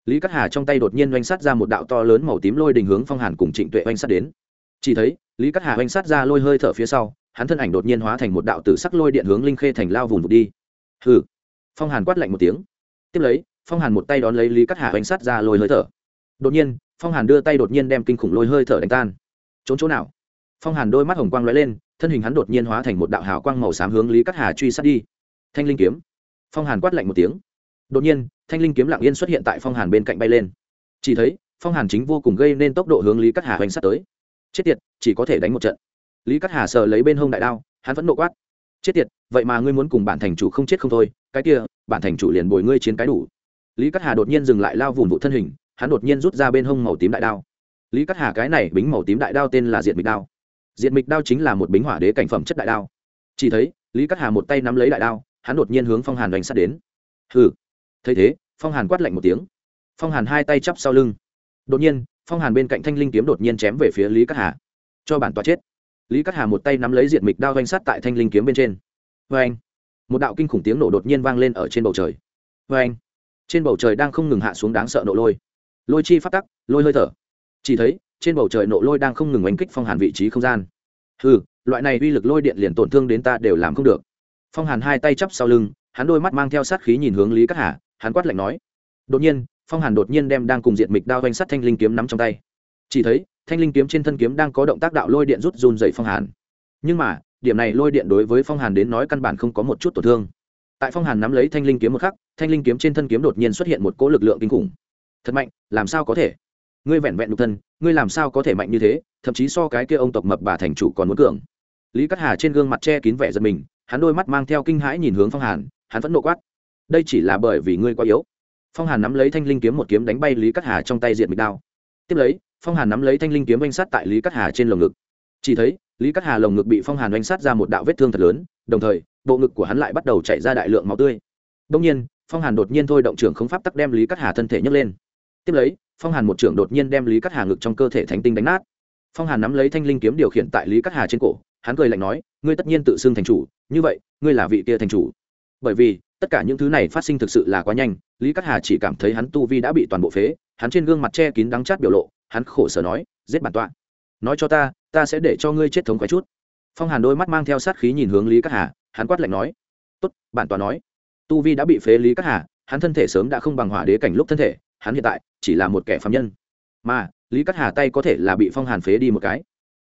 Lý cắt hà trong tay đột nhiên oanh sát ra một đạo to lớn màu tím lôi đình hướng phong hàn cùng trịnh tuệ oanh sát đến. Chỉ thấy, lý cắt hà oanh sát ra lôi hơi thở phía sau, hắn thân ảnh đột nhiên hóa thành một đạo tử sắc lôi điện hướng linh khê thành lao vùng vụt đi. Hừ. Phong hàn quát lạnh một tiếng. Tiếp lấy, phong hàn một tay đón lấy lý cắt hà oanh sát ra lôi hơi thở. Đột nhiên phong hàn đưa tay đột nhiên đem kinh khủng lôi hơi thở đánh tan trốn chỗ nào phong hàn đôi mắt hồng quang lóe lên thân hình hắn đột nhiên hóa thành một đạo hào quang màu xám hướng lý cắt hà truy sát đi thanh linh kiếm phong hàn quát lạnh một tiếng đột nhiên thanh linh kiếm lặng yên xuất hiện tại phong hàn bên cạnh bay lên chỉ thấy phong hàn chính vô cùng gây nên tốc độ hướng lý cắt hà hoành sát tới chết tiệt chỉ có thể đánh một trận lý cắt hà sờ lấy bên hông đại đao hắn vẫn nộ quát chết tiệt vậy mà ngươi muốn cùng bản thành chủ không chết không thôi cái kia bản thành chủ liền bồi ngươi chiến cái đủ lý cắt hà đột nhiên dừng lại lao vùn vụ thân hình hắn đột nhiên rút ra bên hông màu tím đại đao. Lý cắt hà cái này bính màu tím đại đao tên là diện mịch đao. Diện mịch đao chính là một bính hỏa đế cảnh phẩm chất đại đao. Chỉ thấy, lý cắt hà một tay nắm lấy đại đao, hắn đột nhiên hướng phong hàn đánh sát đến. Hừ. Thấy thế, phong hàn quát lạnh một tiếng. Phong hàn hai tay chắp sau lưng. Đột nhiên, phong hàn bên cạnh thanh linh kiếm đột nhiên chém về phía lý cắt hà. Cho bản tòa chết. Lý cắt hà một tay nắm lấy diệt mịch đao danh sát tại thanh linh kiếm bên trên. Vê anh một đạo kinh khủng tiếng nổ đột nhiên vang lên ở trên bầu trời. Vê anh trên bầu trời đang không ngừng hạ xuống đáng sợ nổ lôi lôi chi phát tắc, lôi hơi thở. Chỉ thấy, trên bầu trời nộ lôi đang không ngừng oanh kích phong hàn vị trí không gian. Ừ loại này uy lực lôi điện liền tổn thương đến ta đều làm không được. Phong hàn hai tay chắp sau lưng, hắn đôi mắt mang theo sát khí nhìn hướng lý các hà, hắn quát lạnh nói. Đột nhiên, phong hàn đột nhiên đem đang cùng diện mịch đao doanh sắt thanh linh kiếm nắm trong tay. Chỉ thấy, thanh linh kiếm trên thân kiếm đang có động tác đạo lôi điện rút run dậy phong hàn. Nhưng mà, điểm này lôi điện đối với phong hàn đến nói căn bản không có một chút tổn thương. Tại phong hàn nắm lấy thanh linh kiếm một khắc, thanh linh kiếm trên thân kiếm đột nhiên xuất hiện một cỗ lực lượng kinh khủng thật mạnh, làm sao có thể? Ngươi vẹn vẹn nhục thân, ngươi làm sao có thể mạnh như thế? Thậm chí so cái kia ông tộc mập bà thành chủ còn muốn cường. Lý cát hà trên gương mặt che kín vẻ giật mình, hắn đôi mắt mang theo kinh hãi nhìn hướng phong hàn, hắn vẫn nộ quát. Đây chỉ là bởi vì ngươi quá yếu. Phong hàn nắm lấy thanh linh kiếm một kiếm đánh bay lý cát hà trong tay diện mịch đao. Tiếp lấy, phong hàn nắm lấy thanh linh kiếm oanh sát tại lý cát hà trên lồng ngực. Chỉ thấy, lý cát hà lồng ngực bị phong hàn oanh sát ra một đạo vết thương thật lớn, đồng thời, bộ ngực của hắn lại bắt đầu chảy ra đại lượng máu tươi. Đông nhiên, phong hàn đột nhiên thôi động trưởng không pháp tắc đem lý cát hà thân thể nhấc lên tiếp lấy, phong hàn một trưởng đột nhiên đem lý cắt hà ngực trong cơ thể thánh tinh đánh nát. Phong hàn nắm lấy thanh linh kiếm điều khiển tại lý cắt hà trên cổ, hắn cười lạnh nói, ngươi tất nhiên tự xưng thành chủ, như vậy, ngươi là vị kia thành chủ. Bởi vì, tất cả những thứ này phát sinh thực sự là quá nhanh, lý cắt hà chỉ cảm thấy hắn tu vi đã bị toàn bộ phế, hắn trên gương mặt che kín đắng chát biểu lộ, hắn khổ sở nói, giết bản tọa. Nói cho ta ta sẽ để cho ngươi chết thống khoái chút. Phong hàn đôi mắt mang theo sát khí nhìn hướng lý cắt hà, hắn quát lạnh nói, tốt, bản tọa nói, tu vi đã bị phế lý cắt hà, hắn thân thể sớm đã không bằng hỏa đế cảnh lúc thân thể hắn hiện tại chỉ là một kẻ phạm nhân. Mà, lý cát hà tay có thể là bị phong hàn phế đi một cái.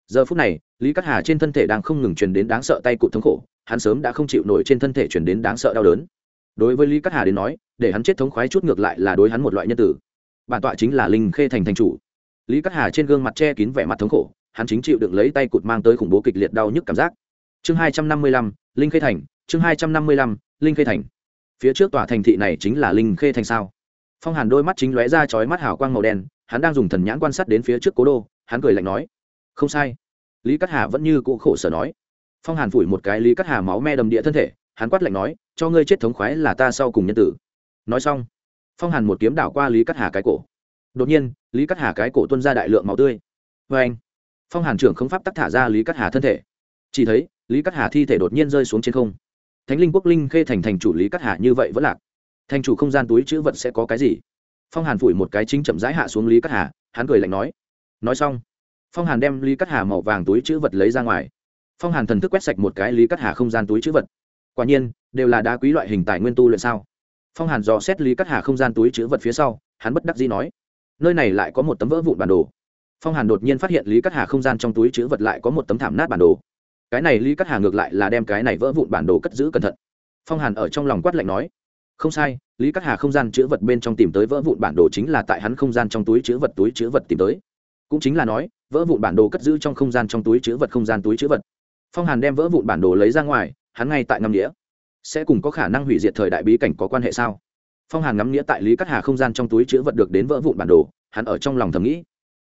Giờ phút này, lý cát hà trên thân thể đang không ngừng truyền đến đáng sợ tay cụt thống khổ, hắn sớm đã không chịu nổi trên thân thể truyền đến đáng sợ đau đớn. Đối với lý cát hà đến nói, để hắn chết thống khoái chút ngược lại là đối hắn một loại nhân tử. Bản tọa chính là linh khê thành thành chủ. Lý cát hà trên gương mặt che kín vẻ mặt thống khổ, hắn chính chịu đựng lấy tay cụt mang tới khủng bố kịch liệt đau nhức cảm giác. Chương hai trăm năm mươi lăm, linh khê thành, chương hai trăm năm mươi lăm, linh khê thành. Phía trước tòa thành thị này chính là linh khê thành sao? Phong hàn đôi mắt chính lóe ra chói mắt hào quang màu đen, hắn đang dùng thần nhãn quan sát đến phía trước cố đô, hắn cười lạnh nói, không sai. Lý cát hà vẫn như cũ khổ sở nói. Phong hàn phủi một cái lý cát hà máu me đầm địa thân thể, hắn quát lạnh nói, cho ngươi chết thống khoái là ta sau cùng nhân tử. Nói xong, phong hàn một kiếm đảo qua lý cát hà cái cổ. Đột nhiên, lý cát hà cái cổ tuân ra đại lượng máu tươi. Vê anh phong hàn trưởng không pháp tắc thả ra lý cát hà thân thể. Chỉ thấy, lý cát hà thi thể đột nhiên rơi xuống trên không. Thánh linh quốc linh khê thành thành chủ lý cát hà như vậy vẫn lạc thành chủ không gian túi chữ vật sẽ có cái gì? Phong hàn phủi một cái chính chậm rãi hạ xuống lý cắt hà, hắn cười lạnh nói. Nói xong, phong hàn đem lý cắt hà màu vàng túi chữ vật lấy ra ngoài. Phong hàn thần thức quét sạch một cái lý cắt hà không gian túi chữ vật. Quả nhiên, đều là đá quý loại hình tài nguyên tu luyện sao? Phong hàn dò xét lý cắt hà không gian túi chữ vật phía sau, hắn bất đắc dĩ nói. Nơi này lại có một tấm vỡ vụn bản đồ. Phong hàn đột nhiên phát hiện lý cắt hà không gian trong túi chữ vật lại có một tấm thảm nát bản đồ. Cái này lý cắt hà ngược lại là đem cái này vỡ vụn bản đồ cất giữ cẩn thận. Phong hàn ở trong lòng quát lạnh nói không sai, lý cát hà không gian chữ vật bên trong tìm tới vỡ vụn bản đồ chính là tại hắn không gian trong túi chữ vật, túi chữ vật tìm tới. Cũng chính là nói, vỡ vụn bản đồ cất giữ trong không gian trong túi chữ vật, không gian túi chữ vật. Phong hàn đem vỡ vụn bản đồ lấy ra ngoài, hắn ngay tại ngâm nghĩa sẽ cùng có khả năng hủy diệt thời đại bí cảnh có quan hệ sao? Phong hàn ngắm nghĩa tại lý cát hà không gian trong túi chữ vật được đến vỡ vụn bản đồ, hắn ở trong lòng thầm nghĩ.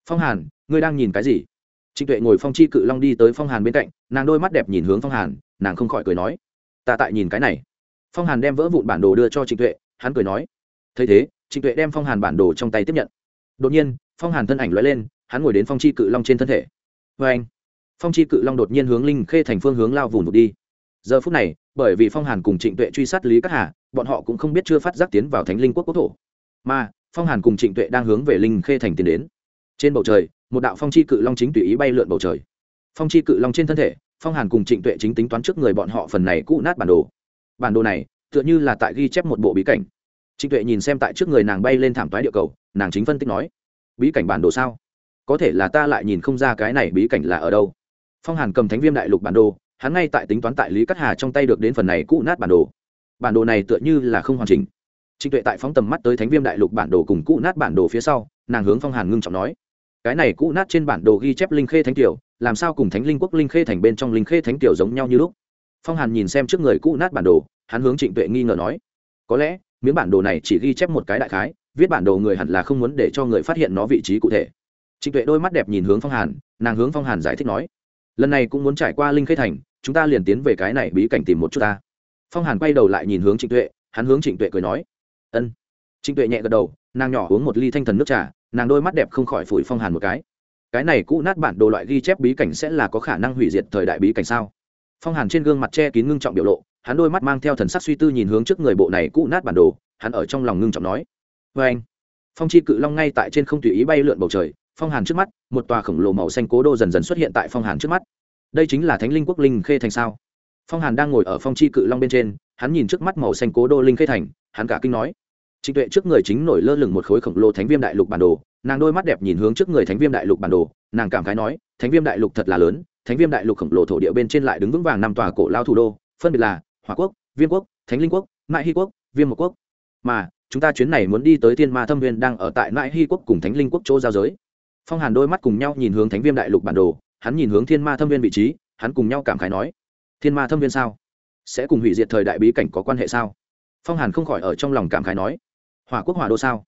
Phong hàn, ngươi đang nhìn cái gì? Trịnh tuệ ngồi phong chi cự long đi tới phong hàn bên cạnh, nàng đôi mắt đẹp nhìn hướng phong hàn, nàng không khỏi cười nói. Ta tại nhìn cái này phong hàn đem vỡ vụn bản đồ đưa cho trịnh tuệ, hắn cười nói, thấy thế, trịnh tuệ đem phong hàn bản đồ trong tay tiếp nhận. Đột nhiên, phong hàn thân ảnh lóe lên, hắn ngồi đến phong chi cự long trên thân thể. Vê anh, phong chi cự long đột nhiên hướng linh khê thành phương hướng lao vùng vụt đi. Giờ phút này, bởi vì phong hàn cùng trịnh tuệ truy sát lý cát hà, bọn họ cũng không biết chưa phát giác tiến vào thánh linh quốc quốc thổ. Mà, phong hàn cùng trịnh tuệ đang hướng về linh khê thành tiến đến. Trên bầu trời, một đạo phong chi cự long chính tùy ý bay lượn bầu trời. Phong chi cự long trên thân thể, phong hàn cùng trịnh tuệ chính tính toán trước người bọn họ phần này cũ nát bản đồ bản đồ này, tựa như là tại ghi chép một bộ bí cảnh. Trịnh tuệ nhìn xem tại trước người nàng bay lên thảm toái địa cầu, nàng chính phân tích nói, bí cảnh bản đồ sao? Có thể là ta lại nhìn không ra cái này bí cảnh là ở đâu. Phong hàn cầm thánh viêm đại lục bản đồ, hắn ngay tại tính toán tại lý cát hà trong tay được đến phần này cũ nát bản đồ. Bản đồ này tựa như là không hoàn chỉnh. Trịnh tuệ tại phóng tầm mắt tới thánh viêm đại lục bản đồ cùng cũ nát bản đồ phía sau, nàng hướng phong hàn ngưng trọng nói, cái này cũ nát trên bản đồ ghi chép linh khê thánh tiểu làm sao cùng thánh linh quốc linh khê thành bên trong linh khê thánh tiểu giống nhau như lúc? Phong hàn nhìn xem trước người cũ nát bản đồ hắn hướng trịnh tuệ nghi ngờ nói, có lẽ, miếng bản đồ này chỉ ghi chép một cái đại khái, viết bản đồ người hẳn là không muốn để cho người phát hiện nó vị trí cụ thể. Trịnh tuệ đôi mắt đẹp nhìn hướng phong hàn, nàng hướng phong hàn giải thích nói, lần này cũng muốn trải qua linh khê thành, chúng ta liền tiến về cái này bí cảnh tìm một chút ta. Phong hàn quay đầu lại nhìn hướng trịnh tuệ, hắn hướng trịnh tuệ cười nói, ân. Trịnh tuệ nhẹ gật đầu, nàng nhỏ uống một ly thanh thần nước trà, nàng đôi mắt đẹp không khỏi phủi phong hàn một cái. Cái này cũ nát bản đồ loại ghi chép bí cảnh sẽ là có khả năng hủy diệt thời đại bí cảnh sao? Phong hàn trên gương mặt che kín ngưng trọng biểu lộ hắn đôi mắt mang theo thần sắc suy tư nhìn hướng trước người bộ này cũ nát bản đồ, hắn ở trong lòng ngưng trọng nói. Vê anh, phong chi cự long ngay tại trên không tùy ý bay lượn bầu trời, phong hàn trước mắt, một tòa khổng lồ màu xanh cố đô dần dần xuất hiện tại phong hàn trước mắt. Đây chính là thánh linh quốc linh khê thành sao? Phong hàn đang ngồi ở phong chi cự long bên trên, hắn nhìn trước mắt màu xanh cố đô linh khê thành, hắn cả kinh nói. Trịnh tuệ trước người chính nổi lơ lửng một khối khổng lồ thánh viêm đại lục bản đồ, nàng đôi mắt đẹp nhìn hướng trước người thánh viêm đại lục bản đồ, nàng cảm khái nói, thánh viêm đại lục thật là lớn, thánh viêm đại lục khổng lồ thổ địa bên trên lại đứng vững vàng năm tòa cổ lao thủ đô, phân biệt là hỏa quốc, viêm quốc, thánh linh quốc, mại hy quốc, viêm một quốc. Mà, chúng ta chuyến này muốn đi tới thiên ma thâm viên đang ở tại mại hy quốc cùng thánh linh quốc chỗ giao giới. Phong hàn đôi mắt cùng nhau nhìn hướng thánh viêm đại lục bản đồ, hắn nhìn hướng thiên ma thâm viên vị trí, hắn cùng nhau cảm khái nói, thiên ma thâm viên sao? Sẽ cùng hủy diệt thời đại bí cảnh có quan hệ sao? Phong hàn không khỏi ở trong lòng cảm khái nói, hỏa quốc hỏa đô sao?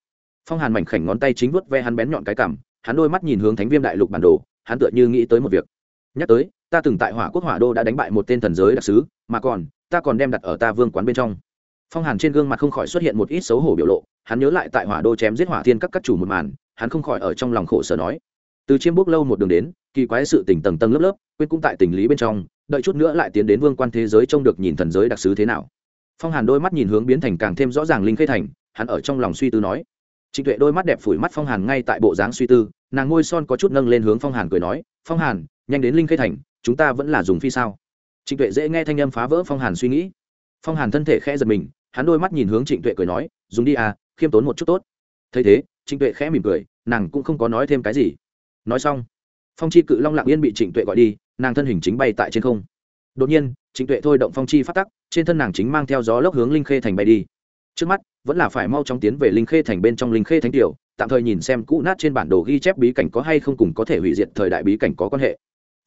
Phong hàn mảnh khảnh ngón tay chính vuốt ve hắn bén nhọn cái cảm hắn đôi mắt nhìn hướng thánh viêm đại lục bản đồ, hắn tựa như nghĩ tới một việc. Nhắc tới, ta từng tại hỏa quốc hỏa đô đã đánh bại một tên thần giới đặc sứ, mà còn ta còn đem đặt ở ta vương quán bên trong. Phong hàn trên gương mặt không khỏi xuất hiện một ít xấu hổ biểu lộ, hắn nhớ lại tại hỏa đô chém giết hỏa thiên các các chủ một màn, hắn không khỏi ở trong lòng khổ sở nói. Từ chiêm bốc lâu một đường đến, kỳ quái sự tỉnh tầng tầng lớp lớp, quên cũng tại tình lý bên trong, đợi chút nữa lại tiến đến vương quan thế giới trông được nhìn thần giới đặc sứ thế nào. Phong hàn đôi mắt nhìn hướng biến thành càng thêm rõ ràng linh khê thành, hắn ở trong lòng suy tư nói. Trịnh tuệ đôi mắt đẹp phủi mắt phong hàn ngay tại bộ dáng suy tư, nàng ngôi son có chút nâng lên hướng phong hàn cười nói, phong hàn, nhanh đến linh khê thành, chúng ta vẫn là dùng phi sao? Trịnh tuệ dễ nghe thanh âm phá vỡ phong hàn suy nghĩ. Phong hàn thân thể khẽ giật mình, hắn đôi mắt nhìn hướng trịnh tuệ cười nói, dùng đi à khiêm tốn một chút tốt. Thấy thế, trịnh tuệ khẽ mỉm cười, nàng cũng không có nói thêm cái gì. Nói xong, phong chi cự long lạng yên bị trịnh tuệ gọi đi, nàng thân hình chính bay tại trên không. Đột nhiên, trịnh tuệ thôi động phong chi phát tắc, trên thân nàng chính mang theo gió lốc hướng linh khê thành bay đi. Trước mắt, vẫn là phải mau chóng tiến về linh khê thành bên trong linh khê thánh tiểu tạm thời nhìn xem cũ nát trên bản đồ ghi chép bí cảnh có hay không cùng có thể hủy diệt thời đại bí cảnh có quan hệ.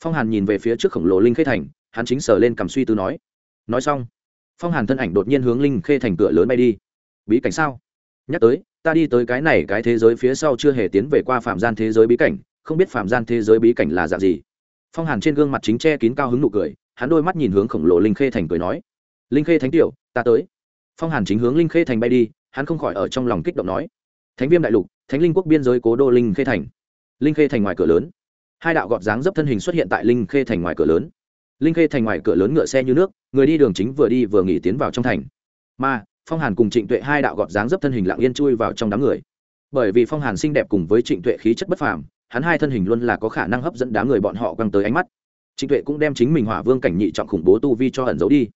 Phong hàn nhìn về phía trước khổng lồ linh khê thành hắn chính sờ lên cầm suy tư nói. Nói xong, phong hàn thân ảnh đột nhiên hướng linh khê thành cửa lớn bay đi. Bí cảnh sao? Nhắc tới, ta đi tới cái này cái thế giới phía sau chưa hề tiến về qua phạm gian thế giới bí cảnh, không biết phạm gian thế giới bí cảnh là dạng gì. Phong hàn trên gương mặt chính che kín cao hứng nụ cười, hắn đôi mắt nhìn hướng khổng lồ linh khê thành cười nói. Linh khê thánh tiểu, ta tới. Phong hàn chính hướng linh khê thành bay đi, hắn không khỏi ở trong lòng kích động nói. Thánh viêm đại lục, thánh linh quốc biên giới cố đô linh khê thành. Linh khê thành ngoài cửa lớn. Hai đạo gọt dáng dấp thân hình xuất hiện tại linh khê thành ngoài cửa lớn linh khê thành ngoài cửa lớn ngựa xe như nước, người đi đường chính vừa đi vừa nghỉ tiến vào trong thành. Mà, phong hàn cùng trịnh tuệ hai đạo gọt dáng dấp thân hình lặng yên chui vào trong đám người. Bởi vì phong hàn xinh đẹp cùng với trịnh tuệ khí chất bất phàm, hắn hai thân hình luôn là có khả năng hấp dẫn đám người bọn họ quăng tới ánh mắt. Trịnh tuệ cũng đem chính mình hỏa vương cảnh nhị trọng khủng bố tu vi cho ẩn giấu đi.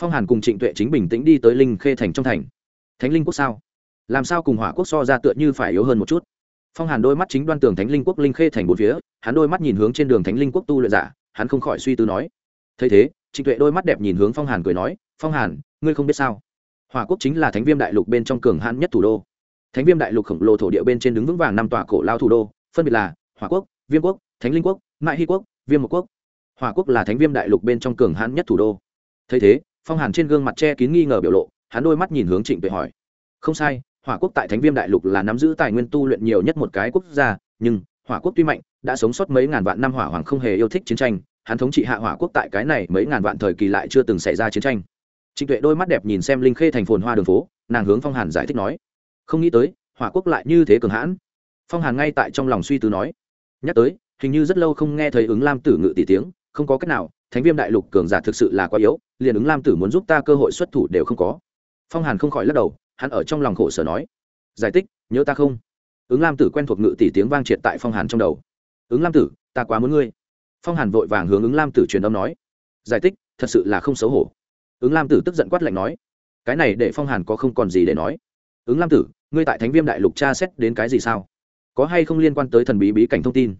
Phong hàn cùng trịnh tuệ chính bình tĩnh đi tới linh khê thành trong thành. Thánh linh quốc sao? Làm sao cùng hỏa quốc so ra tựa như phải yếu hơn một chút? Phong hàn đôi mắt chính đoan tường thánh linh quốc linh khê thành bốn phía, hắn đôi mắt nhìn hướng trên đường thánh linh quốc tu luyện giả, hắn không khỏi suy tư nói thấy thế, trịnh tuệ đôi mắt đẹp nhìn hướng phong hàn cười nói, phong hàn, ngươi không biết sao? Hỏa quốc chính là thánh viêm đại lục bên trong cường hãn nhất thủ đô. Thánh viêm đại lục khổng lồ thổ địa bên trên đứng vững vàng năm tòa cổ lao thủ đô, phân biệt là hỏa quốc, viêm quốc, thánh linh quốc, mại hy quốc, viêm một quốc. Hỏa quốc là thánh viêm đại lục bên trong cường hãn nhất thủ đô. Thấy thế, phong hàn trên gương mặt che kín nghi ngờ biểu lộ, hắn đôi mắt nhìn hướng trịnh tuệ hỏi, không sai, hỏa quốc tại thánh viêm đại lục là nắm giữ tài nguyên tu luyện nhiều nhất một cái quốc gia, nhưng hỏa quốc tuy mạnh, đã sống sót mấy ngàn vạn năm hỏa hoàng không hề yêu thích chiến tranh hắn thống trị hạ hỏa quốc tại cái này mấy ngàn vạn thời kỳ lại chưa từng xảy ra chiến tranh. Trịnh tuệ đôi mắt đẹp nhìn xem linh khê thành phồn hoa đường phố, nàng hướng phong hàn giải thích nói, không nghĩ tới, hỏa quốc lại như thế cường hãn. Phong hàn ngay tại trong lòng suy tư nói, nhắc tới, hình như rất lâu không nghe thấy ứng lam tử ngự tỷ tiếng, không có cách nào, thánh viêm đại lục cường giả thực sự là quá yếu, liền ứng lam tử muốn giúp ta cơ hội xuất thủ đều không có. Phong hàn không khỏi lắc đầu, hắn ở trong lòng khổ sở nói, giải thích, nhớ ta không? Ứng lam tử quen thuộc ngự tỷ tiếng vang triệt tại phong hàn trong đầu. Ứng lam tử, ta quá muốn ngươi phong hàn vội vàng hướng ứng lam tử truyền âm nói, giải thích, thật sự là không xấu hổ. Ứng lam tử tức giận quát lạnh nói, cái này để phong hàn có không còn gì để nói. Ứng lam tử, ngươi tại thánh viêm đại lục tra xét đến cái gì sao? Có hay không liên quan tới thần bí bí cảnh thông tin?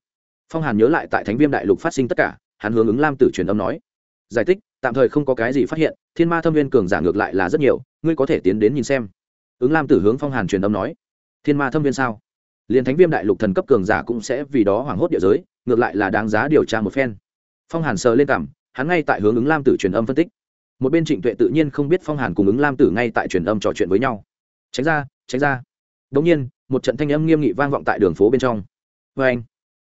Phong hàn nhớ lại tại thánh viêm đại lục phát sinh tất cả, hắn hướng ứng lam tử truyền âm nói, giải thích, tạm thời không có cái gì phát hiện, thiên ma thâm viên cường giả ngược lại là rất nhiều, ngươi có thể tiến đến nhìn xem. Ứng lam tử hướng phong hàn truyền âm nói, thiên ma thâm viên sao? Liền thánh viêm đại lục thần cấp cường giả cũng sẽ vì đó hoảng hốt địa giới ngược lại là đáng giá điều tra một phen. Phong hàn sờ lên cảm, hắn ngay tại hướng ứng lam tử truyền âm phân tích. Một bên trịnh tuệ tự nhiên không biết phong hàn cùng ứng lam tử ngay tại truyền âm trò chuyện với nhau. Tránh ra tránh ra. Đ ỗ n g nhiên, một trận thanh âm nghiêm nghị vang vọng tại đường phố bên trong. Vê anh,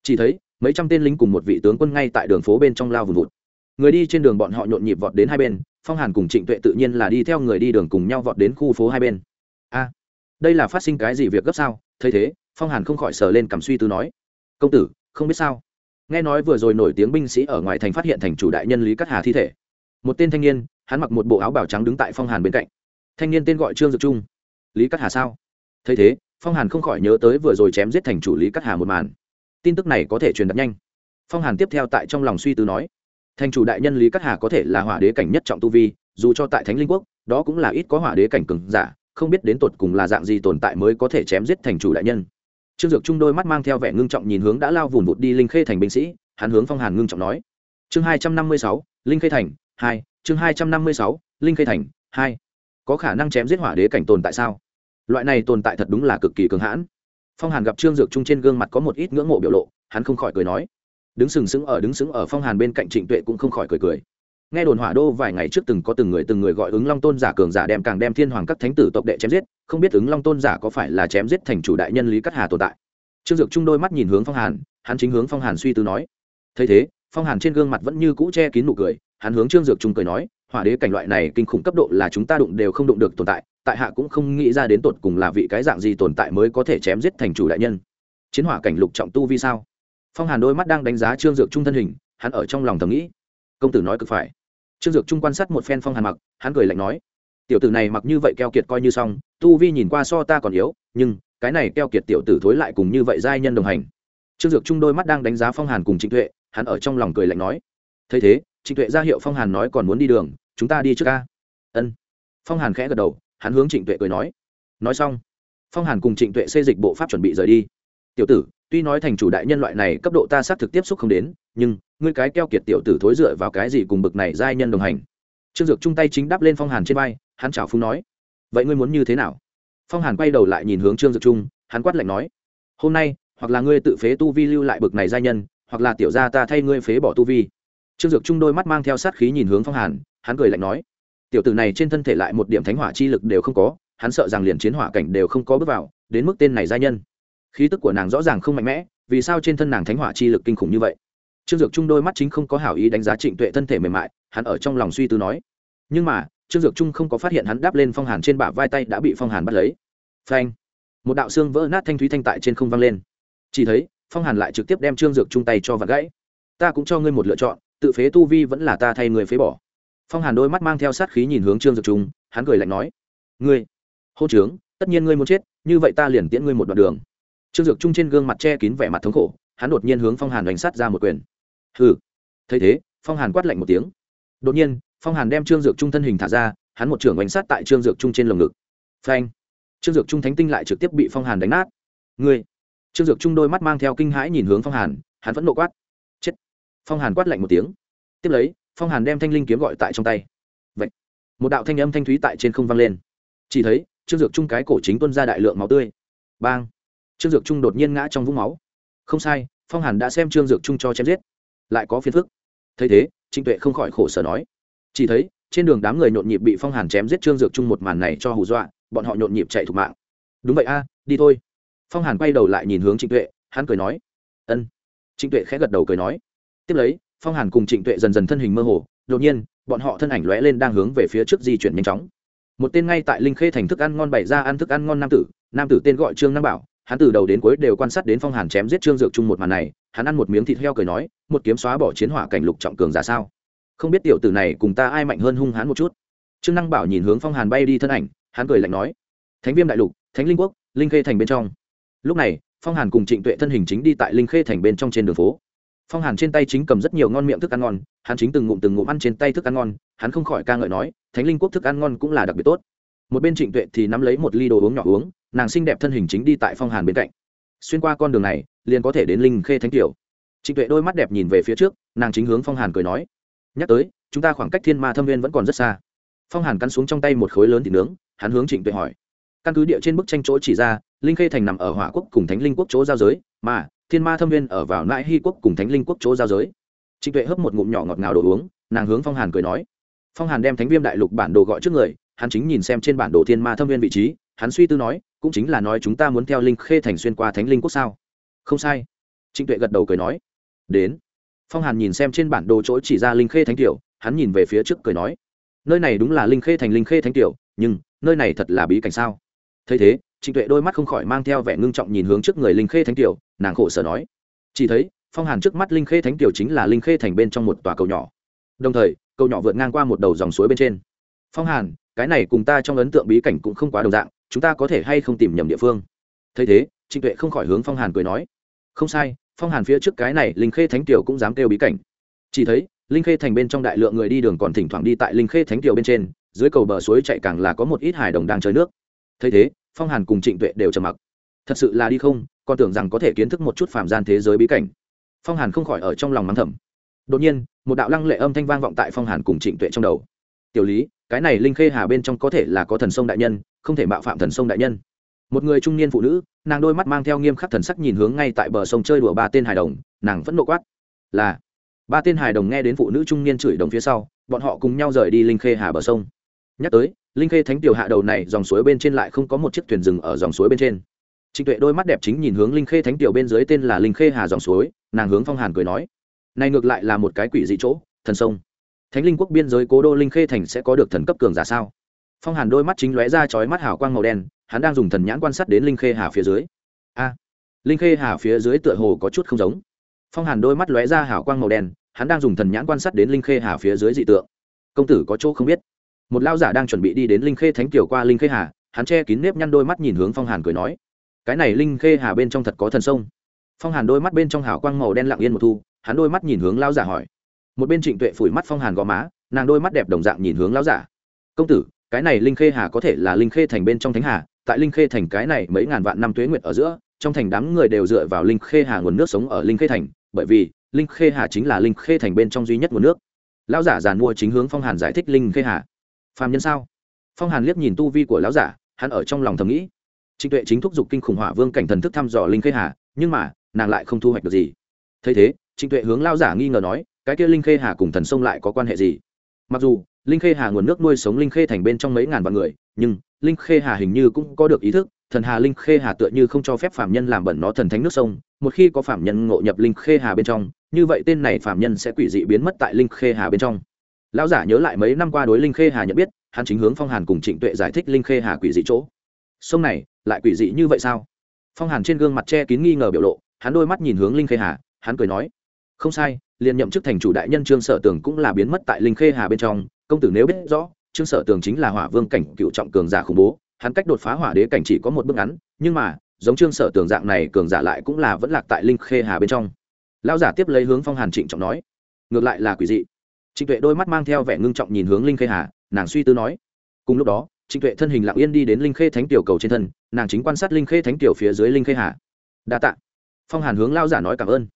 chỉ thấy mấy trăm tên lính cùng một vị tướng quân ngay tại đường phố bên trong lao vùn vụt. Người đi trên đường bọn họ nhộn nhịp vọt đến hai bên, phong hàn cùng trịnh tuệ tự nhiên là đi theo người đi đường cùng nhau vọt đến khu phố hai bên. A, đây là phát sinh cái gì việc gấp sao? Thấy thế, phong hàn không khỏi sờ lên cầm suy tư nói. Công tử không biết sao. Nghe nói vừa rồi nổi tiếng binh sĩ ở ngoài thành phát hiện thành chủ đại nhân lý cát hà thi thể. Một tên thanh niên, hắn mặc một bộ áo bào trắng đứng tại phong hàn bên cạnh. Thanh niên tên gọi trương Dực trung. Lý cát hà sao? Thấy thế, phong hàn không khỏi nhớ tới vừa rồi chém giết thành chủ lý cát hà một màn. Tin tức này có thể truyền đạt nhanh. Phong hàn tiếp theo tại trong lòng suy tư nói, thành chủ đại nhân lý cát hà có thể là hỏa đế cảnh nhất trọng tu vi, dù cho tại thánh linh quốc, đó cũng là ít có hỏa đế cảnh cường giả, không biết đến tột cùng là dạng gì tồn tại mới có thể chém giết thành chủ đại nhân trương dược trung đôi mắt mang theo vẻ ngưng trọng nhìn hướng đã lao vùn vụt đi linh khê thành binh sĩ, hắn hướng phong hàn ngưng trọng nói. Chương hai trăm năm mươi sáu, linh khê thành, hai, chương hai trăm năm mươi sáu, linh khê thành, hai. Có khả năng chém giết hỏa đế cảnh tồn tại sao? Loại này tồn tại thật đúng là cực kỳ cường hãn. Phong hàn gặp trương dược trung trên gương mặt có một ít ngưỡng mộ biểu lộ, hắn không khỏi cười nói. Đứng sừng sững ở, đứng sững ở phong hàn bên cạnh trịnh tuệ cũng không khỏi cười cười nghe đồn hỏa đô vài ngày trước từng có từng người từng người gọi ứng long tôn giả cường giả đem càng đem thiên hoàng các thánh tử tộc đệ chém giết, không biết ứng long tôn giả có phải là chém giết thành chủ đại nhân lý cắt hà tồn tại. Trương dược trung đôi mắt nhìn hướng phong hàn, hắn chính hướng phong hàn suy tư nói. Thấy thế, phong hàn trên gương mặt vẫn như cũ che kín nụ cười, hắn hướng trương dược trung cười nói, hỏa đế cảnh loại này kinh khủng cấp độ là chúng ta đụng đều không đụng được tồn tại tại hạ cũng không nghĩ ra đến tột cùng là vị cái dạng gì tồn tại mới có thể chém giết thành chủ đại nhân. Chiến hỏa cảnh lục trọng tu vi sao? Phong hàn đôi mắt đang đánh giá trương dược trung thân hình, hắn ở trong lòng thầm nghĩ. Công tử nói cực phải trương dược trung quan sát một phen phong hàn mặc, hắn cười lạnh nói, tiểu tử này mặc như vậy keo kiệt coi như xong, tu vi nhìn qua so ta còn yếu, nhưng cái này keo kiệt tiểu tử thối lại cùng như vậy giai nhân đồng hành. Trương dược trung đôi mắt đang đánh giá phong hàn cùng trịnh tuệ, hắn ở trong lòng cười lạnh nói, thấy thế, trịnh tuệ ra hiệu phong hàn nói còn muốn đi đường, chúng ta đi trước ca. Ân. Phong hàn khẽ gật đầu, hắn hướng trịnh tuệ cười nói nói xong. Phong hàn cùng trịnh tuệ xây dịch bộ pháp chuẩn bị rời đi. Tiểu tử tuy nói thành chủ đại nhân loại này cấp độ ta xác thực tiếp xúc không đến, nhưng, ngươi cái keo kiệt tiểu tử thối dựa vào cái gì cùng bực này giai nhân đồng hành? Trương dược chung tay chính đáp lên phong hàn trên vai, hắn chào phúng nói, vậy ngươi muốn như thế nào? Phong hàn quay đầu lại nhìn hướng trương dược trung, hắn quát lạnh nói, hôm nay, hoặc là ngươi tự phế tu vi lưu lại bực này giai nhân, hoặc là tiểu gia ta thay ngươi phế bỏ tu vi. Trương dược trung đôi mắt mang theo sát khí nhìn hướng phong hàn, hắn cười lạnh nói, tiểu tử này trên thân thể lại một điểm thánh hỏa chi lực đều không có, hắn sợ rằng liền chiến hỏa cảnh đều không có bước vào, đến mức tên này giai nhân khí tức của nàng rõ ràng không mạnh mẽ, vì sao trên thân nàng thánh hỏa chi lực kinh khủng như vậy? Trương dược trung đôi mắt chính không có hảo ý đánh giá trịnh tuệ thân thể mềm mại, hắn ở trong lòng suy tư nói. Nhưng mà, trương dược trung không có phát hiện hắn đáp lên phong hàn trên bả vai tay đã bị phong hàn bắt lấy. Phanh! Một đạo xương vỡ nát thanh thúy thanh tại trên không vang lên. Chỉ thấy, phong hàn lại trực tiếp đem trương dược trung tay cho vặt gãy. Ta cũng cho ngươi một lựa chọn, tự phế tu vi vẫn là ta thay người phế bỏ. Phong hàn đôi mắt mang theo sát khí nhìn hướng trương dược trung, hắn cười lạnh nói. Ngươi hô trướng, tất nhiên ngươi muốn chết, như vậy ta liền tiễn ngươi một đoạn đường trương dược trung trên gương mặt che kín vẻ mặt thống khổ, hắn đột nhiên hướng phong hàn đánh sát ra một quyền. Hừ. Thấy thế, phong hàn quát lạnh một tiếng. Đột nhiên, phong hàn đem trương dược trung thân hình thả ra, hắn một trưởng đánh sát tại trương dược trung trên lồng ngực. Phanh. Trương dược trung thánh tinh lại trực tiếp bị phong hàn đánh nát. Ngươi. Trương dược trung đôi mắt mang theo kinh hãi nhìn hướng phong hàn, hắn vẫn nộ quát. Chết. Phong hàn quát lạnh một tiếng. Tiếp lấy, phong hàn đem thanh linh kiếm gọi tại trong tay. Vậy một đạo thanh âm thanh thúy tại trên không vang lên. Chỉ thấy, trương dược trung cái cổ chính tuân ra đại lượng máu tươi. Bang trương dược trung đột nhiên ngã trong vũng máu. Không sai, phong hàn đã xem trương dược trung cho chém giết. Lại có phiền phức. Thấy thế, trịnh tuệ không khỏi khổ sở nói. Chỉ thấy, trên đường đám người nhộn nhịp bị phong hàn chém giết trương dược trung một màn này cho hù dọa, bọn họ nhộn nhịp chạy thục mạng. Đúng vậy a, đi thôi. Phong hàn quay đầu lại nhìn hướng trịnh tuệ, hắn cười nói. Ân. Trịnh tuệ khẽ gật đầu cười nói. Tiếp lấy, phong hàn cùng trịnh tuệ dần dần thân hình mơ hồ, đột nhiên, bọn họ thân ảnh lóe lên đang hướng về phía trước di chuyển nhanh chóng. Một tên ngay tại linh khê thành thức ăn ngon bày ra ăn thức ăn ngon nam tử nam tử tên gọi trương nam bảo hắn từ đầu đến cuối đều quan sát đến phong hàn chém giết trương dược chung một màn này, hắn ăn một miếng thịt heo cười nói, một kiếm xóa bỏ chiến hỏa cảnh lục trọng cường giả sao? Không biết tiểu tử này cùng ta ai mạnh hơn hung hãn một chút? Trương năng bảo nhìn hướng phong hàn bay đi thân ảnh, hắn cười lạnh nói, thánh viêm đại lục, thánh linh quốc, linh khê thành bên trong. Lúc này, phong hàn cùng trịnh tuệ thân hình chính đi tại linh khê thành bên trong trên đường phố. Phong hàn trên tay chính cầm rất nhiều ngon miệng thức ăn ngon, hắn chính từng ngụm từng ngụm ăn trên tay thức ăn ngon, hắn không khỏi ca ngợi nói, thánh linh quốc thức ăn ngon cũng là đặc biệt tốt một bên trịnh tuệ thì nắm lấy một ly đồ uống nhỏ uống, nàng xinh đẹp thân hình chính đi tại phong hàn bên cạnh. Xuyên qua con đường này, liền có thể đến linh khê thánh tiểu trịnh tuệ đôi mắt đẹp nhìn về phía trước, nàng chính hướng phong hàn cười nói, nhắc tới, chúng ta khoảng cách thiên ma thâm viên vẫn còn rất xa. Phong hàn cắn xuống trong tay một khối lớn thịt nướng, hắn hướng trịnh tuệ hỏi, căn cứ địa trên bức tranh chỗ chỉ ra, linh khê thành nằm ở hỏa quốc cùng thánh linh quốc chỗ giao giới, mà thiên ma thâm viên ở vào nãi hy quốc cùng thánh linh quốc chỗ giao giới. Trịnh tuệ hấp một ngụm nhỏ ngọt ngào đồ uống, nàng hướng phong hàn cười nói, phong hàn đem thánh viêm đại lục bản đồ gọi trước người hắn chính nhìn xem trên bản đồ thiên ma thâm viên vị trí, hắn suy tư nói, cũng chính là nói chúng ta muốn theo linh khê thành xuyên qua thánh linh quốc sao? Không sai. Trịnh tuệ gật đầu cười nói. Đến. Phong hàn nhìn xem trên bản đồ chỗ chỉ ra linh khê thánh tiểu, hắn nhìn về phía trước cười nói. Nơi này đúng là linh khê thành, linh khê thánh tiểu, nhưng, nơi này thật là bí cảnh sao? Thấy thế, trịnh tuệ đôi mắt không khỏi mang theo vẻ ngưng trọng nhìn hướng trước người linh khê thánh tiểu, nàng khổ sở nói. Chỉ thấy, phong hàn trước mắt linh khê thánh tiểu chính là linh khê thành bên trong một tòa cầu nhỏ. Đồng thời, cầu nhỏ vượt ngang qua một đầu dòng suối bên trên. Phong hàn cái này cùng ta trong ấn tượng bí cảnh cũng không quá đồng dạng, chúng ta có thể hay không tìm nhầm địa phương. Thấy thế, trịnh tuệ không khỏi hướng phong hàn cười nói, không sai, phong hàn phía trước cái này linh khê thánh tiểu cũng dám kêu bí cảnh. Chỉ thấy, linh khê thành bên trong đại lượng người đi đường còn thỉnh thoảng đi tại linh khê thánh tiểu bên trên, dưới cầu bờ suối chạy càng là có một ít hải đồng đang chơi nước. Thấy thế, phong hàn cùng trịnh tuệ đều trầm mặc. Thật sự là đi không, còn tưởng rằng có thể kiến thức một chút phàm gian thế giới bí cảnh. Phong hàn không khỏi ở trong lòng mắng thầm. Đột nhiên, một đạo lăng lệ âm thanh vang vọng tại phong hàn cùng trịnh tuệ trong đầu. Tiểu lý cái này linh khê hà bên trong có thể là có thần sông đại nhân, không thể mạo phạm thần sông đại nhân. Một người trung niên phụ nữ, nàng đôi mắt mang theo nghiêm khắc thần sắc nhìn hướng ngay tại bờ sông chơi đùa ba tên hài đồng, nàng vẫn nộ quát, là. Ba tên hài đồng nghe đến phụ nữ trung niên chửi đồng phía sau, bọn họ cùng nhau rời đi linh khê hà bờ sông. Nhắc tới, linh khê thánh tiểu hạ đầu này dòng suối bên trên lại không có một chiếc thuyền rừng ở dòng suối bên trên. Trịnh tuệ đôi mắt đẹp chính nhìn hướng linh khê thánh tiểu bên dưới tên là linh khê hà dòng suối, nàng hướng phong hàn cười nói, này ngược lại là một cái quỷ dị chỗ, thần sông thánh linh quốc biên giới cố đô linh khê thành sẽ có được thần cấp cường giả sao? Phong hàn đôi mắt chính lóe ra chói mắt hào quang màu đen, hắn đang dùng thần nhãn quan sát đến linh khê hà phía dưới. A! Linh khê hà phía dưới tựa hồ có chút không giống. Phong hàn đôi mắt lóe ra hào quang màu đen, hắn đang dùng thần nhãn quan sát đến linh khê hà phía dưới dị tượng. Công tử có chỗ không biết. Một lao giả đang chuẩn bị đi đến linh khê thánh kiều qua linh khê hà, hắn che kín nếp nhăn đôi mắt nhìn hướng phong hàn cười nói, cái này linh khê hà bên trong thật có thần sông. Phong hàn đôi mắt bên trong hào quang màu đen lặng yên một thu, hắn đôi mắt nhìn hướng lao giả hỏi một bên trịnh tuệ phủi mắt phong hàn gò má, nàng đôi mắt đẹp đồng dạng nhìn hướng lão giả. Công tử, cái này linh khê hà có thể là linh khê thành bên trong thánh hà, tại linh khê thành cái này mấy ngàn vạn năm tuế nguyệt ở giữa, trong thành đám người đều dựa vào linh khê hà nguồn nước sống ở linh khê thành, bởi vì linh khê hà chính là linh khê thành bên trong duy nhất nguồn nước. Lão giả giàn mua chính hướng phong hàn giải thích linh khê hà. Phàm nhân sao? Phong hàn liếc nhìn tu vi của lão giả, hắn ở trong lòng thầm nghĩ. Trịnh tuệ chính thúc giục kinh khủng hỏa vương cảnh thần thức thăm dò linh khê hà, nhưng mà, nàng lại không thu hoạch được gì. Thấy thế, trịnh tuệ hướng lão giả nghi ngờ nói cái kia linh khê hà cùng thần sông lại có quan hệ gì mặc dù linh khê hà nguồn nước nuôi sống linh khê thành bên trong mấy ngàn vạn người nhưng linh khê hà hình như cũng có được ý thức thần hà linh khê hà tựa như không cho phép phạm nhân làm bẩn nó thần thánh nước sông một khi có phạm nhân ngộ nhập linh khê hà bên trong như vậy tên này phạm nhân sẽ quỷ dị biến mất tại linh khê hà bên trong lão giả nhớ lại mấy năm qua đối linh khê hà nhận biết hắn chính hướng phong hàn cùng trịnh tuệ giải thích linh khê hà quỷ dị chỗ sông này lại quỷ dị như vậy sao phong hàn trên gương mặt che kín nghi ngờ biểu lộ hắn đôi mắt nhìn hướng linh khê hà hắn cười nói không sai liền nhậm chức thành chủ đại nhân trương sở tường cũng là biến mất tại linh khê hà bên trong. Công tử nếu biết rõ, trương sở tường chính là hỏa vương cảnh cựu trọng cường giả khủng bố. Hắn cách đột phá hỏa đế cảnh chỉ có một bước ngắn, nhưng mà, giống trương sở tường dạng này cường giả lại cũng là vẫn lạc tại linh khê hà bên trong. Lão giả tiếp lấy hướng phong hàn trịnh trọng nói, ngược lại là quỷ dị. Trịnh tuệ đôi mắt mang theo vẻ ngưng trọng nhìn hướng linh khê hà, nàng suy tư nói, cùng lúc đó, trịnh tuệ thân hình lặng yên đi đến linh khê thánh tiểu cầu trên thân, nàng chính quan sát linh khê thánh tiểu phía dưới linh khê hà. Đa tạ. Phong hàn hướng lao giả nói cảm ơn.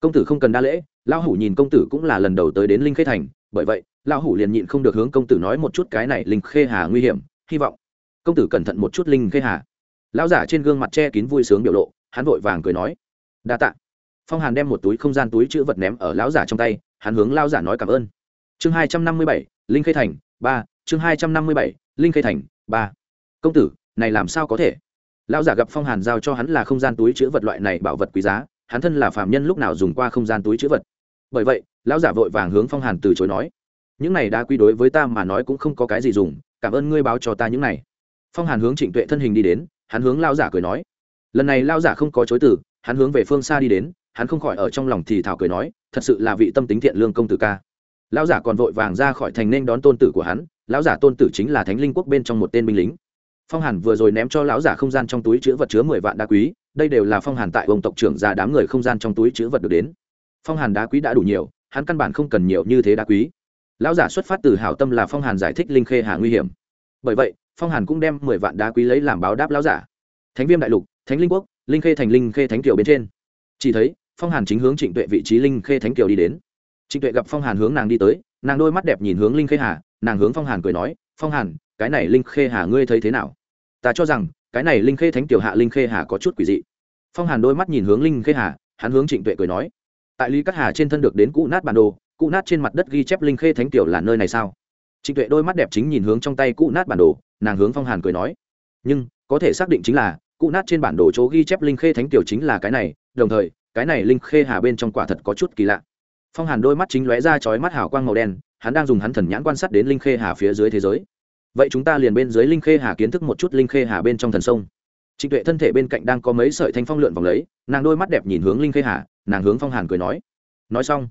Công tử không cần đa lễ Lão hủ nhìn công tử cũng là lần đầu tới đến linh khê thành, bởi vậy, Lão hủ liền nhịn không được hướng công tử nói một chút cái này linh khê hà nguy hiểm, hy vọng công tử cẩn thận một chút linh khê hà. Lão giả trên gương mặt che kín vui sướng biểu lộ, hắn vội vàng cười nói, đa tạ. Phong hàn đem một túi không gian túi chữ vật ném ở lão giả trong tay, hắn hướng Lão giả nói cảm ơn. Chương hai trăm năm mươi bảy, linh khê thành, ba, chương hai trăm năm mươi bảy, linh khê thành, ba. Công tử, này làm sao có thể? Lão giả gặp phong hàn giao cho hắn là không gian túi chữ vật loại này bảo vật quý giá, hắn thân là phạm nhân lúc nào dùng qua không gian túi chữ vật? Bởi vậy, lão giả vội vàng hướng phong hàn từ chối nói, những này đã quy đối với ta mà nói cũng không có cái gì dùng, cảm ơn ngươi báo cho ta những này. Phong hàn hướng trịnh tuệ thân hình đi đến, hắn hướng lao giả cười nói, lần này lao giả không có chối từ, hắn hướng về phương xa đi đến, hắn không khỏi ở trong lòng thì thảo cười nói, thật sự là vị tâm tính thiện lương công tử ca. Lão giả còn vội vàng ra khỏi thành nên đón tôn tử của hắn, lão giả tôn tử chính là thánh linh quốc bên trong một tên binh lính. Phong hàn vừa rồi ném cho lão giả không gian trong túi chứa vật chứa mười vạn đá quý, đây đều là phong hàn tại ông tộc trưởng già đám người không gian trong túi chứa vật được đến phong hàn đá quý đã đủ nhiều, hắn căn bản không cần nhiều như thế đá quý. Lão giả xuất phát từ hảo tâm là phong hàn giải thích linh khê hà nguy hiểm. Bởi vậy, phong hàn cũng đem mười vạn đá quý lấy làm báo đáp lão giả. Thánh viêm đại lục, thánh linh quốc, linh khê thành linh khê thánh kiều bên trên. Chỉ thấy, phong hàn chính hướng trịnh tuệ vị trí linh khê thánh kiều đi đến. Trịnh tuệ gặp phong hàn hướng nàng đi tới, nàng đôi mắt đẹp nhìn hướng linh khê hà, nàng hướng phong hàn cười nói, phong hàn, cái này linh khê hà ngươi thấy thế nào? Ta cho rằng, cái này linh khê thánh Kiều hạ linh khê hà có chút quỷ dị. Phong hàn đôi mắt nhìn hướng linh khê hà, hắn hướng trịnh tuệ cười nói tại lý cắt hà trên thân được đến cụ nát bản đồ cụ nát trên mặt đất ghi chép linh khê thánh tiểu là nơi này sao? Trịnh tuệ đôi mắt đẹp chính nhìn hướng trong tay cụ nát bản đồ, nàng hướng phong hàn cười nói. Nhưng, có thể xác định chính là cụ nát trên bản đồ chỗ ghi chép linh khê thánh tiểu chính là cái này, đồng thời, cái này linh khê hà bên trong quả thật có chút kỳ lạ. Phong hàn đôi mắt chính lóe ra chói mắt hào quang màu đen, hắn đang dùng hắn thần nhãn quan sát đến linh khê hà phía dưới thế giới. Vậy chúng ta liền bên dưới linh khê hà kiến thức một chút linh khê hà bên trong thần sông. Trịnh tuệ thân thể bên cạnh đang có mấy sợi thanh phong lượn vòng lấy, nàng đôi mắt đẹp nhìn hướng linh khê hà nàng hướng phong hàn cười nói nói xong,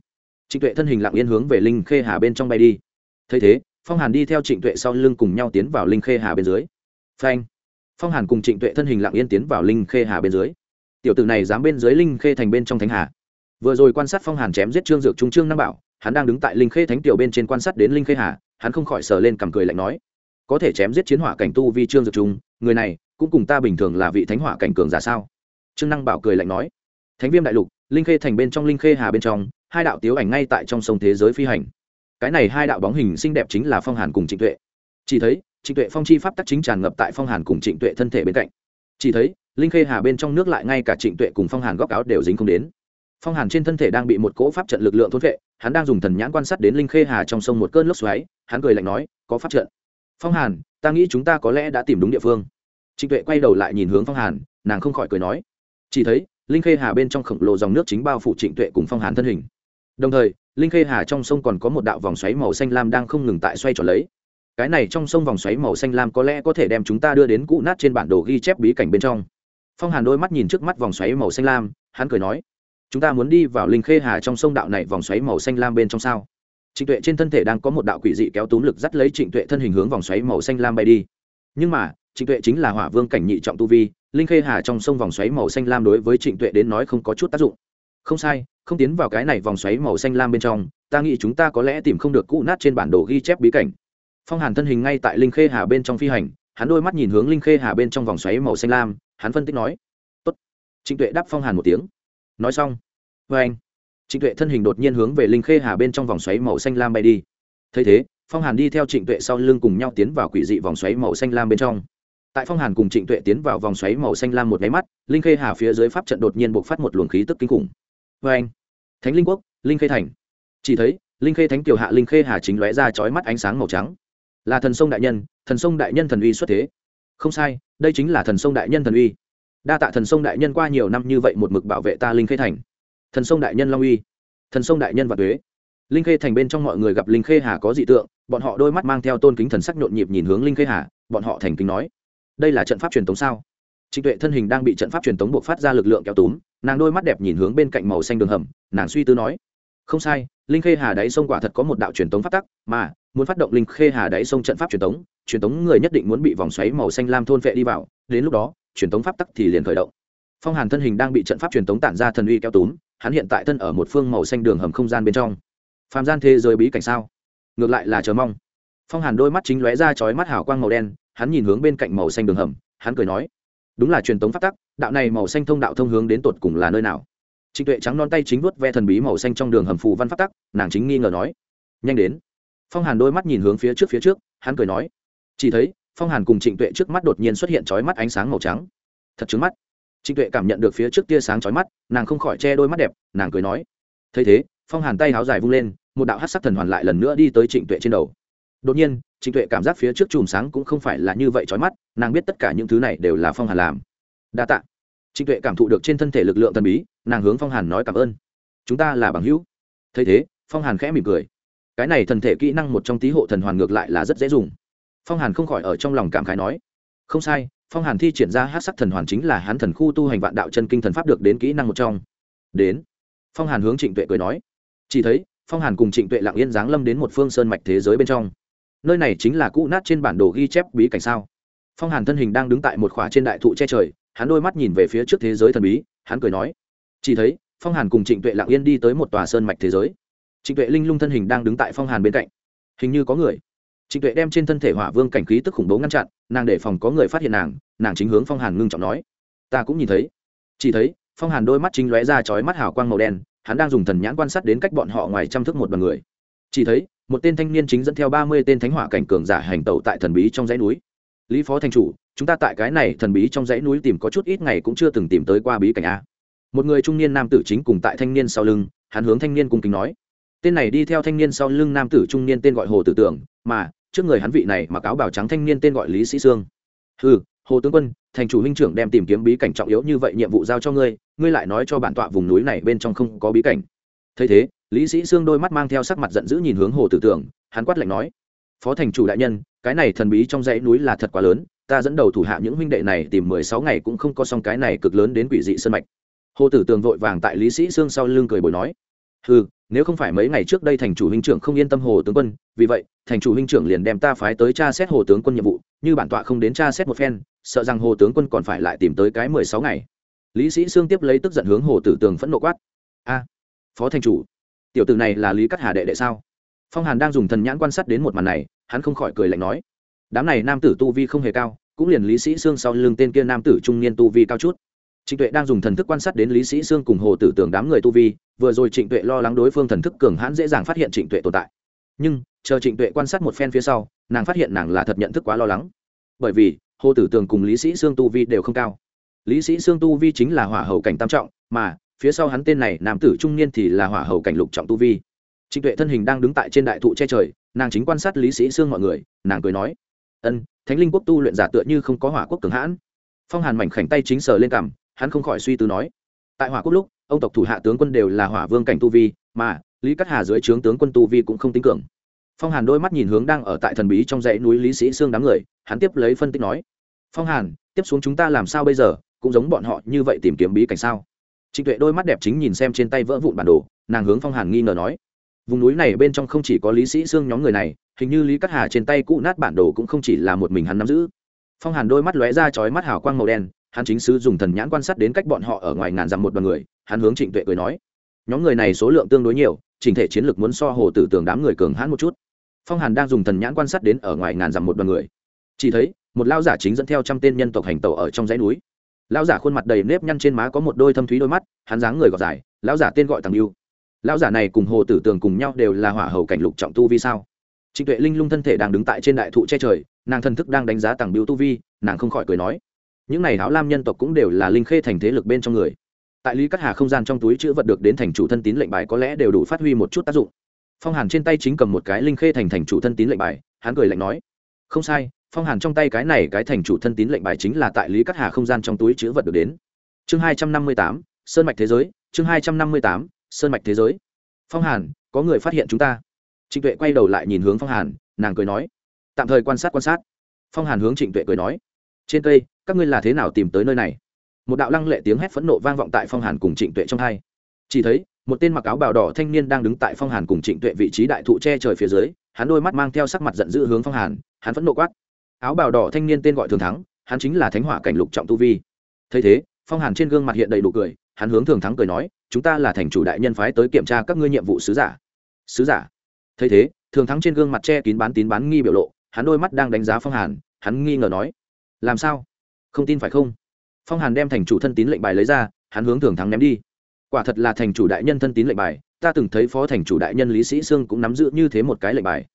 trịnh tuệ thân hình lặng yên hướng về linh khê hà bên trong bay đi. Thấy thế, phong hàn đi theo trịnh tuệ sau lưng cùng nhau tiến vào linh khê hà bên dưới. Phanh! Phong hàn cùng trịnh tuệ thân hình lặng yên tiến vào linh khê hà bên dưới. Tiểu tử này dám bên dưới linh khê thành bên trong thánh hà. Vừa rồi quan sát phong hàn chém giết trương dược trung trương nam bảo, hắn đang đứng tại linh khê thánh tiểu bên trên quan sát đến linh khê hà, hắn không khỏi sờ lên cầm cười lạnh nói, có thể chém giết chiến hỏa cảnh tu vi trương dược trung, người này cũng cùng ta bình thường là vị thánh hỏa cảnh cường giả sao? Trương năng bảo cười lạnh nói, thánh viêm đại lục linh khê thành bên trong linh khê hà bên trong, hai đạo tiếu ảnh ngay tại trong sông thế giới phi hành. Cái này hai đạo bóng hình xinh đẹp chính là phong hàn cùng trịnh tuệ. Chỉ thấy, trịnh tuệ phong chi pháp tắc chính tràn ngập tại phong hàn cùng trịnh tuệ thân thể bên cạnh. Chỉ thấy, linh khê hà bên trong nước lại ngay cả trịnh tuệ cùng phong hàn góc áo đều dính không đến. Phong hàn trên thân thể đang bị một cỗ pháp trận lực lượng thốt vệ, hắn đang dùng thần nhãn quan sát đến linh khê hà trong sông một cơn lốc xoáy, hắn cười lạnh nói, có pháp trận. Phong hàn, ta nghĩ chúng ta có lẽ đã tìm đúng địa phương. Trịnh tuệ quay đầu lại nhìn hướng phong hàn, nàng không khỏi cười nói. Chỉ thấy linh khê hà bên trong khổng lồ dòng nước chính bao phủ trịnh tuệ cùng phong hàn thân hình đồng thời linh khê hà trong sông còn có một đạo vòng xoáy màu xanh lam đang không ngừng tại xoay tròn lấy cái này trong sông vòng xoáy màu xanh lam có lẽ có thể đem chúng ta đưa đến cụ nát trên bản đồ ghi chép bí cảnh bên trong phong hàn đôi mắt nhìn trước mắt vòng xoáy màu xanh lam hắn cười nói chúng ta muốn đi vào linh khê hà trong sông đạo này vòng xoáy màu xanh lam bên trong sao trịnh tuệ trên thân thể đang có một đạo quỷ dị kéo túm lực dắt lấy trịnh tuệ thân hình hướng vòng xoáy màu xanh lam bay đi nhưng mà trịnh tuệ chính là hỏa vương cảnh nhị trọng tu vi linh khê hà trong sông vòng xoáy màu xanh lam đối với trịnh tuệ đến nói không có chút tác dụng. Không sai, không tiến vào cái này vòng xoáy màu xanh lam bên trong, ta nghĩ chúng ta có lẽ tìm không được cụ nát trên bản đồ ghi chép bí cảnh. Phong hàn thân hình ngay tại linh khê hà bên trong phi hành, hắn đôi mắt nhìn hướng linh khê hà bên trong vòng xoáy màu xanh lam, hắn phân tích nói, Tốt. trịnh tuệ đáp phong hàn một tiếng. Nói xong vê anh. Trịnh tuệ thân hình đột nhiên hướng về linh khê hà bên trong vòng xoáy màu xanh lam bay đi. Thấy thế, phong hàn đi theo trịnh tuệ sau lưng cùng nhau tiến vào quỷ dị vòng xoáy màu xanh lam bên trong tại phong hàn cùng trịnh tuệ tiến vào vòng xoáy màu xanh lam một máy mắt, linh khê hà phía dưới pháp trận đột nhiên buộc phát một luồng khí tức kinh khủng. Vê anh, thánh linh quốc, linh khê thành. Chỉ thấy, linh khê thánh kiều hạ linh khê hà chính lóe ra chói mắt ánh sáng màu trắng. Là thần sông đại nhân, thần sông đại nhân thần uy xuất thế. Không sai, đây chính là thần sông đại nhân thần uy. Đa tạ thần sông đại nhân qua nhiều năm như vậy một mực bảo vệ ta linh khê thành. Thần sông đại nhân long uy, thần sông đại nhân và thuế linh khê thành bên trong mọi người gặp linh khê hà có dị tượng, bọn họ đôi mắt mang theo tôn kính thần sắc nhộn nhịp nhìn hướng linh khê hà, bọn họ thành kính nói đây là trận pháp truyền tống sao? Trịnh tuệ thân hình đang bị trận pháp truyền tống buộc phát ra lực lượng kéo túm, nàng đôi mắt đẹp nhìn hướng bên cạnh màu xanh đường hầm, nàng suy tư nói, không sai, linh khê hà đáy sông quả thật có một đạo truyền tống phát tắc, mà muốn phát động linh khê hà đáy sông trận pháp truyền tống truyền tống người nhất định muốn bị vòng xoáy màu xanh lam thôn vệ đi vào, đến lúc đó, truyền tống pháp tắc thì liền khởi động. Phong hàn thân hình đang bị trận pháp truyền tống tản ra thần uy kéo túm, hắn hiện tại thân ở một phương màu xanh đường hầm không gian bên trong. Phàm gian thế giới bí cảnh sao? Ngược lại là chờ mong. Phong hàn đôi mắt chính lóe ra chói mắt hào quang màu đen hắn nhìn hướng bên cạnh màu xanh đường hầm, hắn cười nói, đúng là truyền tống phát tắc, đạo này màu xanh thông đạo thông hướng đến tột cùng là nơi nào? Trịnh tuệ trắng non tay chính vuốt ve thần bí màu xanh trong đường hầm phù văn phát tắc, nàng chính nghi ngờ nói, nhanh đến. Phong hàn đôi mắt nhìn hướng phía trước phía trước, hắn cười nói, chỉ thấy, phong hàn cùng trịnh tuệ trước mắt đột nhiên xuất hiện chói mắt ánh sáng màu trắng. Thật trứng mắt. Trịnh tuệ cảm nhận được phía trước tia sáng chói mắt, nàng không khỏi che đôi mắt đẹp, nàng cười nói, thấy thế, phong hàn tay háo dài vung lên, một đạo hát sắc thần hoàn lại lần nữa đi tới trịnh tuệ trên đầu đột nhiên, trịnh tuệ cảm giác phía trước chùm sáng cũng không phải là như vậy chói mắt, nàng biết tất cả những thứ này đều là phong hàn làm. Đa tạ. Trịnh tuệ cảm thụ được trên thân thể lực lượng thần bí, nàng hướng phong hàn nói cảm ơn. Chúng ta là bằng hữu. Thấy thế, phong hàn khẽ mỉm cười. Cái này thần thể kỹ năng một trong tí hộ thần hoàn ngược lại là rất dễ dùng. Phong hàn không khỏi ở trong lòng cảm khái nói. Không sai, phong hàn thi triển ra hát sắc thần hoàn chính là hắn thần khu tu hành vạn đạo chân kinh thần pháp được đến kỹ năng một trong. Đến. Phong hàn hướng trịnh tuệ cười nói. Chỉ thấy, phong hàn cùng trịnh tuệ lặng yên giáng lâm đến một phương sơn mạch thế giới bên trong nơi này chính là cũ nát trên bản đồ ghi chép bí cảnh sao? Phong hàn thân hình đang đứng tại một khỏa trên đại thụ che trời, hắn đôi mắt nhìn về phía trước thế giới thần bí, hắn cười nói, chỉ thấy, phong hàn cùng trịnh tuệ lặng yên đi tới một tòa sơn mạch thế giới. Trịnh tuệ linh lung thân hình đang đứng tại phong hàn bên cạnh. Hình như có người. Trịnh tuệ đem trên thân thể hỏa vương cảnh khí tức khủng bố ngăn chặn, nàng để phòng có người phát hiện nàng nàng chính hướng phong hàn ngưng trọng nói, ta cũng nhìn thấy. Chỉ thấy, phong hàn đôi mắt chính lóe ra chói mắt hào quang màu đen, hắn đang dùng thần nhãn quan sát đến cách bọn họ ngoài chăm thức một đoàn người. Chỉ thấy một tên thanh niên chính dẫn theo ba mươi tên thánh hỏa cảnh cường giả hành tẩu tại thần bí trong dãy núi. Lý phó thành chủ, chúng ta tại cái này thần bí trong dãy núi tìm có chút ít ngày cũng chưa từng tìm tới qua bí cảnh a. Một người trung niên nam tử chính cùng tại thanh niên sau lưng, hắn hướng thanh niên cung kính nói. Tên này đi theo thanh niên sau lưng nam tử trung niên tên gọi hồ tử tưởng, mà, trước người hắn vị này mặc áo bảo trắng thanh niên tên gọi lý sĩ sương. Ừ hồ tướng quân, thành chủ huynh trưởng đem tìm kiếm bí cảnh trọng yếu như vậy nhiệm vụ giao cho ngươi ngươi lại nói cho bản tọa vùng núi này bên trong không có bí cảnh. Thấy thế lý sĩ sương đôi mắt mang theo sắc mặt giận dữ nhìn hướng hồ tử tưởng, hắn quát lạnh nói, phó thành chủ đại nhân, cái này thần bí trong dãy núi là thật quá lớn, ta dẫn đầu thủ hạ những huynh đệ này tìm mười sáu ngày cũng không có xong cái này cực lớn đến quỷ dị sơn mạch. Hồ tử tường vội vàng tại lý sĩ sương sau lưng cười bồi nói ừ nếu không phải mấy ngày trước đây thành chủ huynh trưởng không yên tâm hồ tướng quân, vì vậy, thành chủ huynh trưởng liền đem ta phái tới tra xét hồ tướng quân nhiệm vụ, như bản tọa không đến tra xét một phen, sợ rằng hồ tướng quân còn phải lại tìm tới cái mười sáu ngày. Lý sĩ sương tiếp lấy tức giận hướng hồ tử tường phẫn nộ quát, a, phó thành chủ tiểu tử này là lý cắt hà đệ đệ sao? Phong hàn đang dùng thần nhãn quan sát đến một màn này, hắn không khỏi cười lạnh nói, đám này nam tử tu vi không hề cao, cũng liền lý sĩ sương sau lưng tên kia nam tử trung niên tu vi cao chút. Trịnh tuệ đang dùng thần thức quan sát đến lý sĩ sương cùng hồ tử tưởng đám người tu vi, vừa rồi trịnh tuệ lo lắng đối phương thần thức cường hãn dễ dàng phát hiện trịnh tuệ tồn tại. Nhưng, chờ trịnh tuệ quan sát một phen phía sau, nàng phát hiện nàng là thật nhận thức quá lo lắng. Bởi vì, hồ tử tường cùng lý sĩ sương tu vi đều không cao. Lý sĩ sương tu vi chính là hỏa hậu cảnh tam trọng, mà phía sau hắn tên này, nam tử trung niên thì là hỏa hầu cảnh lục trọng tu vi. Trịnh tuệ thân hình đang đứng tại trên đại thụ che trời, nàng chính quan sát lý sĩ sương mọi người, nàng cười nói, ân, thánh linh quốc tu luyện giả tựa như không có hỏa quốc cường hãn. Phong hàn mảnh khảnh tay chính sờ lên cằm, hắn không khỏi suy tư nói, tại hỏa quốc lúc, ông tộc thủ hạ tướng quân đều là hỏa vương cảnh tu vi, mà lý cắt hà dưới trướng tướng quân tu vi cũng không tính cường. Phong hàn đôi mắt nhìn hướng đang ở tại thần bí trong dãy núi lý sĩ xương đám người, hắn tiếp lấy phân tích nói, phong hàn, tiếp xuống chúng ta làm sao bây giờ? Cũng giống bọn họ như vậy tìm kiếm bí cảnh sao? Trịnh tuệ đôi mắt đẹp chính nhìn xem trên tay vỡ vụn bản đồ, nàng hướng phong hàn nghi ngờ nói, vùng núi này bên trong không chỉ có lý sĩ xương nhóm người này, hình như lý cắt hà trên tay cũ nát bản đồ cũng không chỉ là một mình hắn nắm giữ. Phong hàn đôi mắt lóe ra chói mắt hào quang màu đen, hắn chính sứ dùng thần nhãn quan sát đến cách bọn họ ở ngoài ngàn dặm một đoàn người, hắn hướng trịnh tuệ cười nói, nhóm người này số lượng tương đối nhiều, trình thể chiến lược muốn so hồ tử tường đám người cường hãn một chút. Phong hàn đang dùng thần nhãn quan sát đến ở ngoài ngàn dặm một đoàn người. Chỉ thấy, một lao giả chính dẫn theo trăm tên nhân tộc hành tàu ở trong dãy núi lão giả khuôn mặt đầy nếp nhăn trên má có một đôi thâm thúy đôi mắt, hắn dáng người gọt dài, lão giả tên gọi tàng yêu Lão giả này cùng hồ tử tường cùng nhau đều là hỏa hầu cảnh lục trọng tu vi sao? Trịnh tuệ linh lung thân thể đang đứng tại trên đại thụ che trời, nàng thân thức đang đánh giá tàng biêu tu vi, nàng không khỏi cười nói. Những này áo lam nhân tộc cũng đều là linh khê thành thế lực bên trong người. Tại lý cắt hà không gian trong túi chữ vật được đến thành chủ thân tín lệnh bài có lẽ đều đủ phát huy một chút tác dụng. Phong hàn trên tay chính cầm một cái linh khê thành thành chủ thân tín lệnh bài, hắn cười lạnh nói. Không sai phong hàn trong tay cái này cái thành chủ thân tín lệnh bài chính là tại lý cắt hà không gian trong túi chữ vật được đến chương hai trăm năm mươi tám sơn mạch thế giới chương hai trăm năm mươi tám sơn mạch thế giới phong hàn có người phát hiện chúng ta trịnh tuệ quay đầu lại nhìn hướng phong hàn nàng cười nói tạm thời quan sát quan sát phong hàn hướng trịnh tuệ cười nói trên cây các ngươi là thế nào tìm tới nơi này một đạo lăng lệ tiếng hét phẫn nộ vang vọng tại phong hàn cùng trịnh tuệ trong hai chỉ thấy một tên mặc áo bào đỏ thanh niên đang đứng tại phong hàn cùng trịnh tuệ vị trí đại thụ che trời phía dưới hắn đôi mắt mang theo sắc mặt giận dữ hướng phong hàn hắn phẫn nộ quát áo bào đỏ thanh niên tên gọi thường thắng, hắn chính là thánh hỏa cảnh lục trọng tu vi. Thấy thế, phong hàn trên gương mặt hiện đầy đủ cười, hắn hướng thường thắng cười nói, chúng ta là thành chủ đại nhân phái tới kiểm tra các ngươi nhiệm vụ sứ giả. Sứ giả? Thấy thế, thường thắng trên gương mặt che kín bán tín bán nghi biểu lộ, hắn đôi mắt đang đánh giá phong hàn, hắn nghi ngờ nói, làm sao? Không tin phải không? Phong hàn đem thành chủ thân tín lệnh bài lấy ra, hắn hướng thường thắng ném đi. Quả thật là thành chủ đại nhân thân tín lệnh bài, ta từng thấy phó thành chủ đại nhân lý sĩ sương cũng nắm giữ như thế một cái lệnh bài.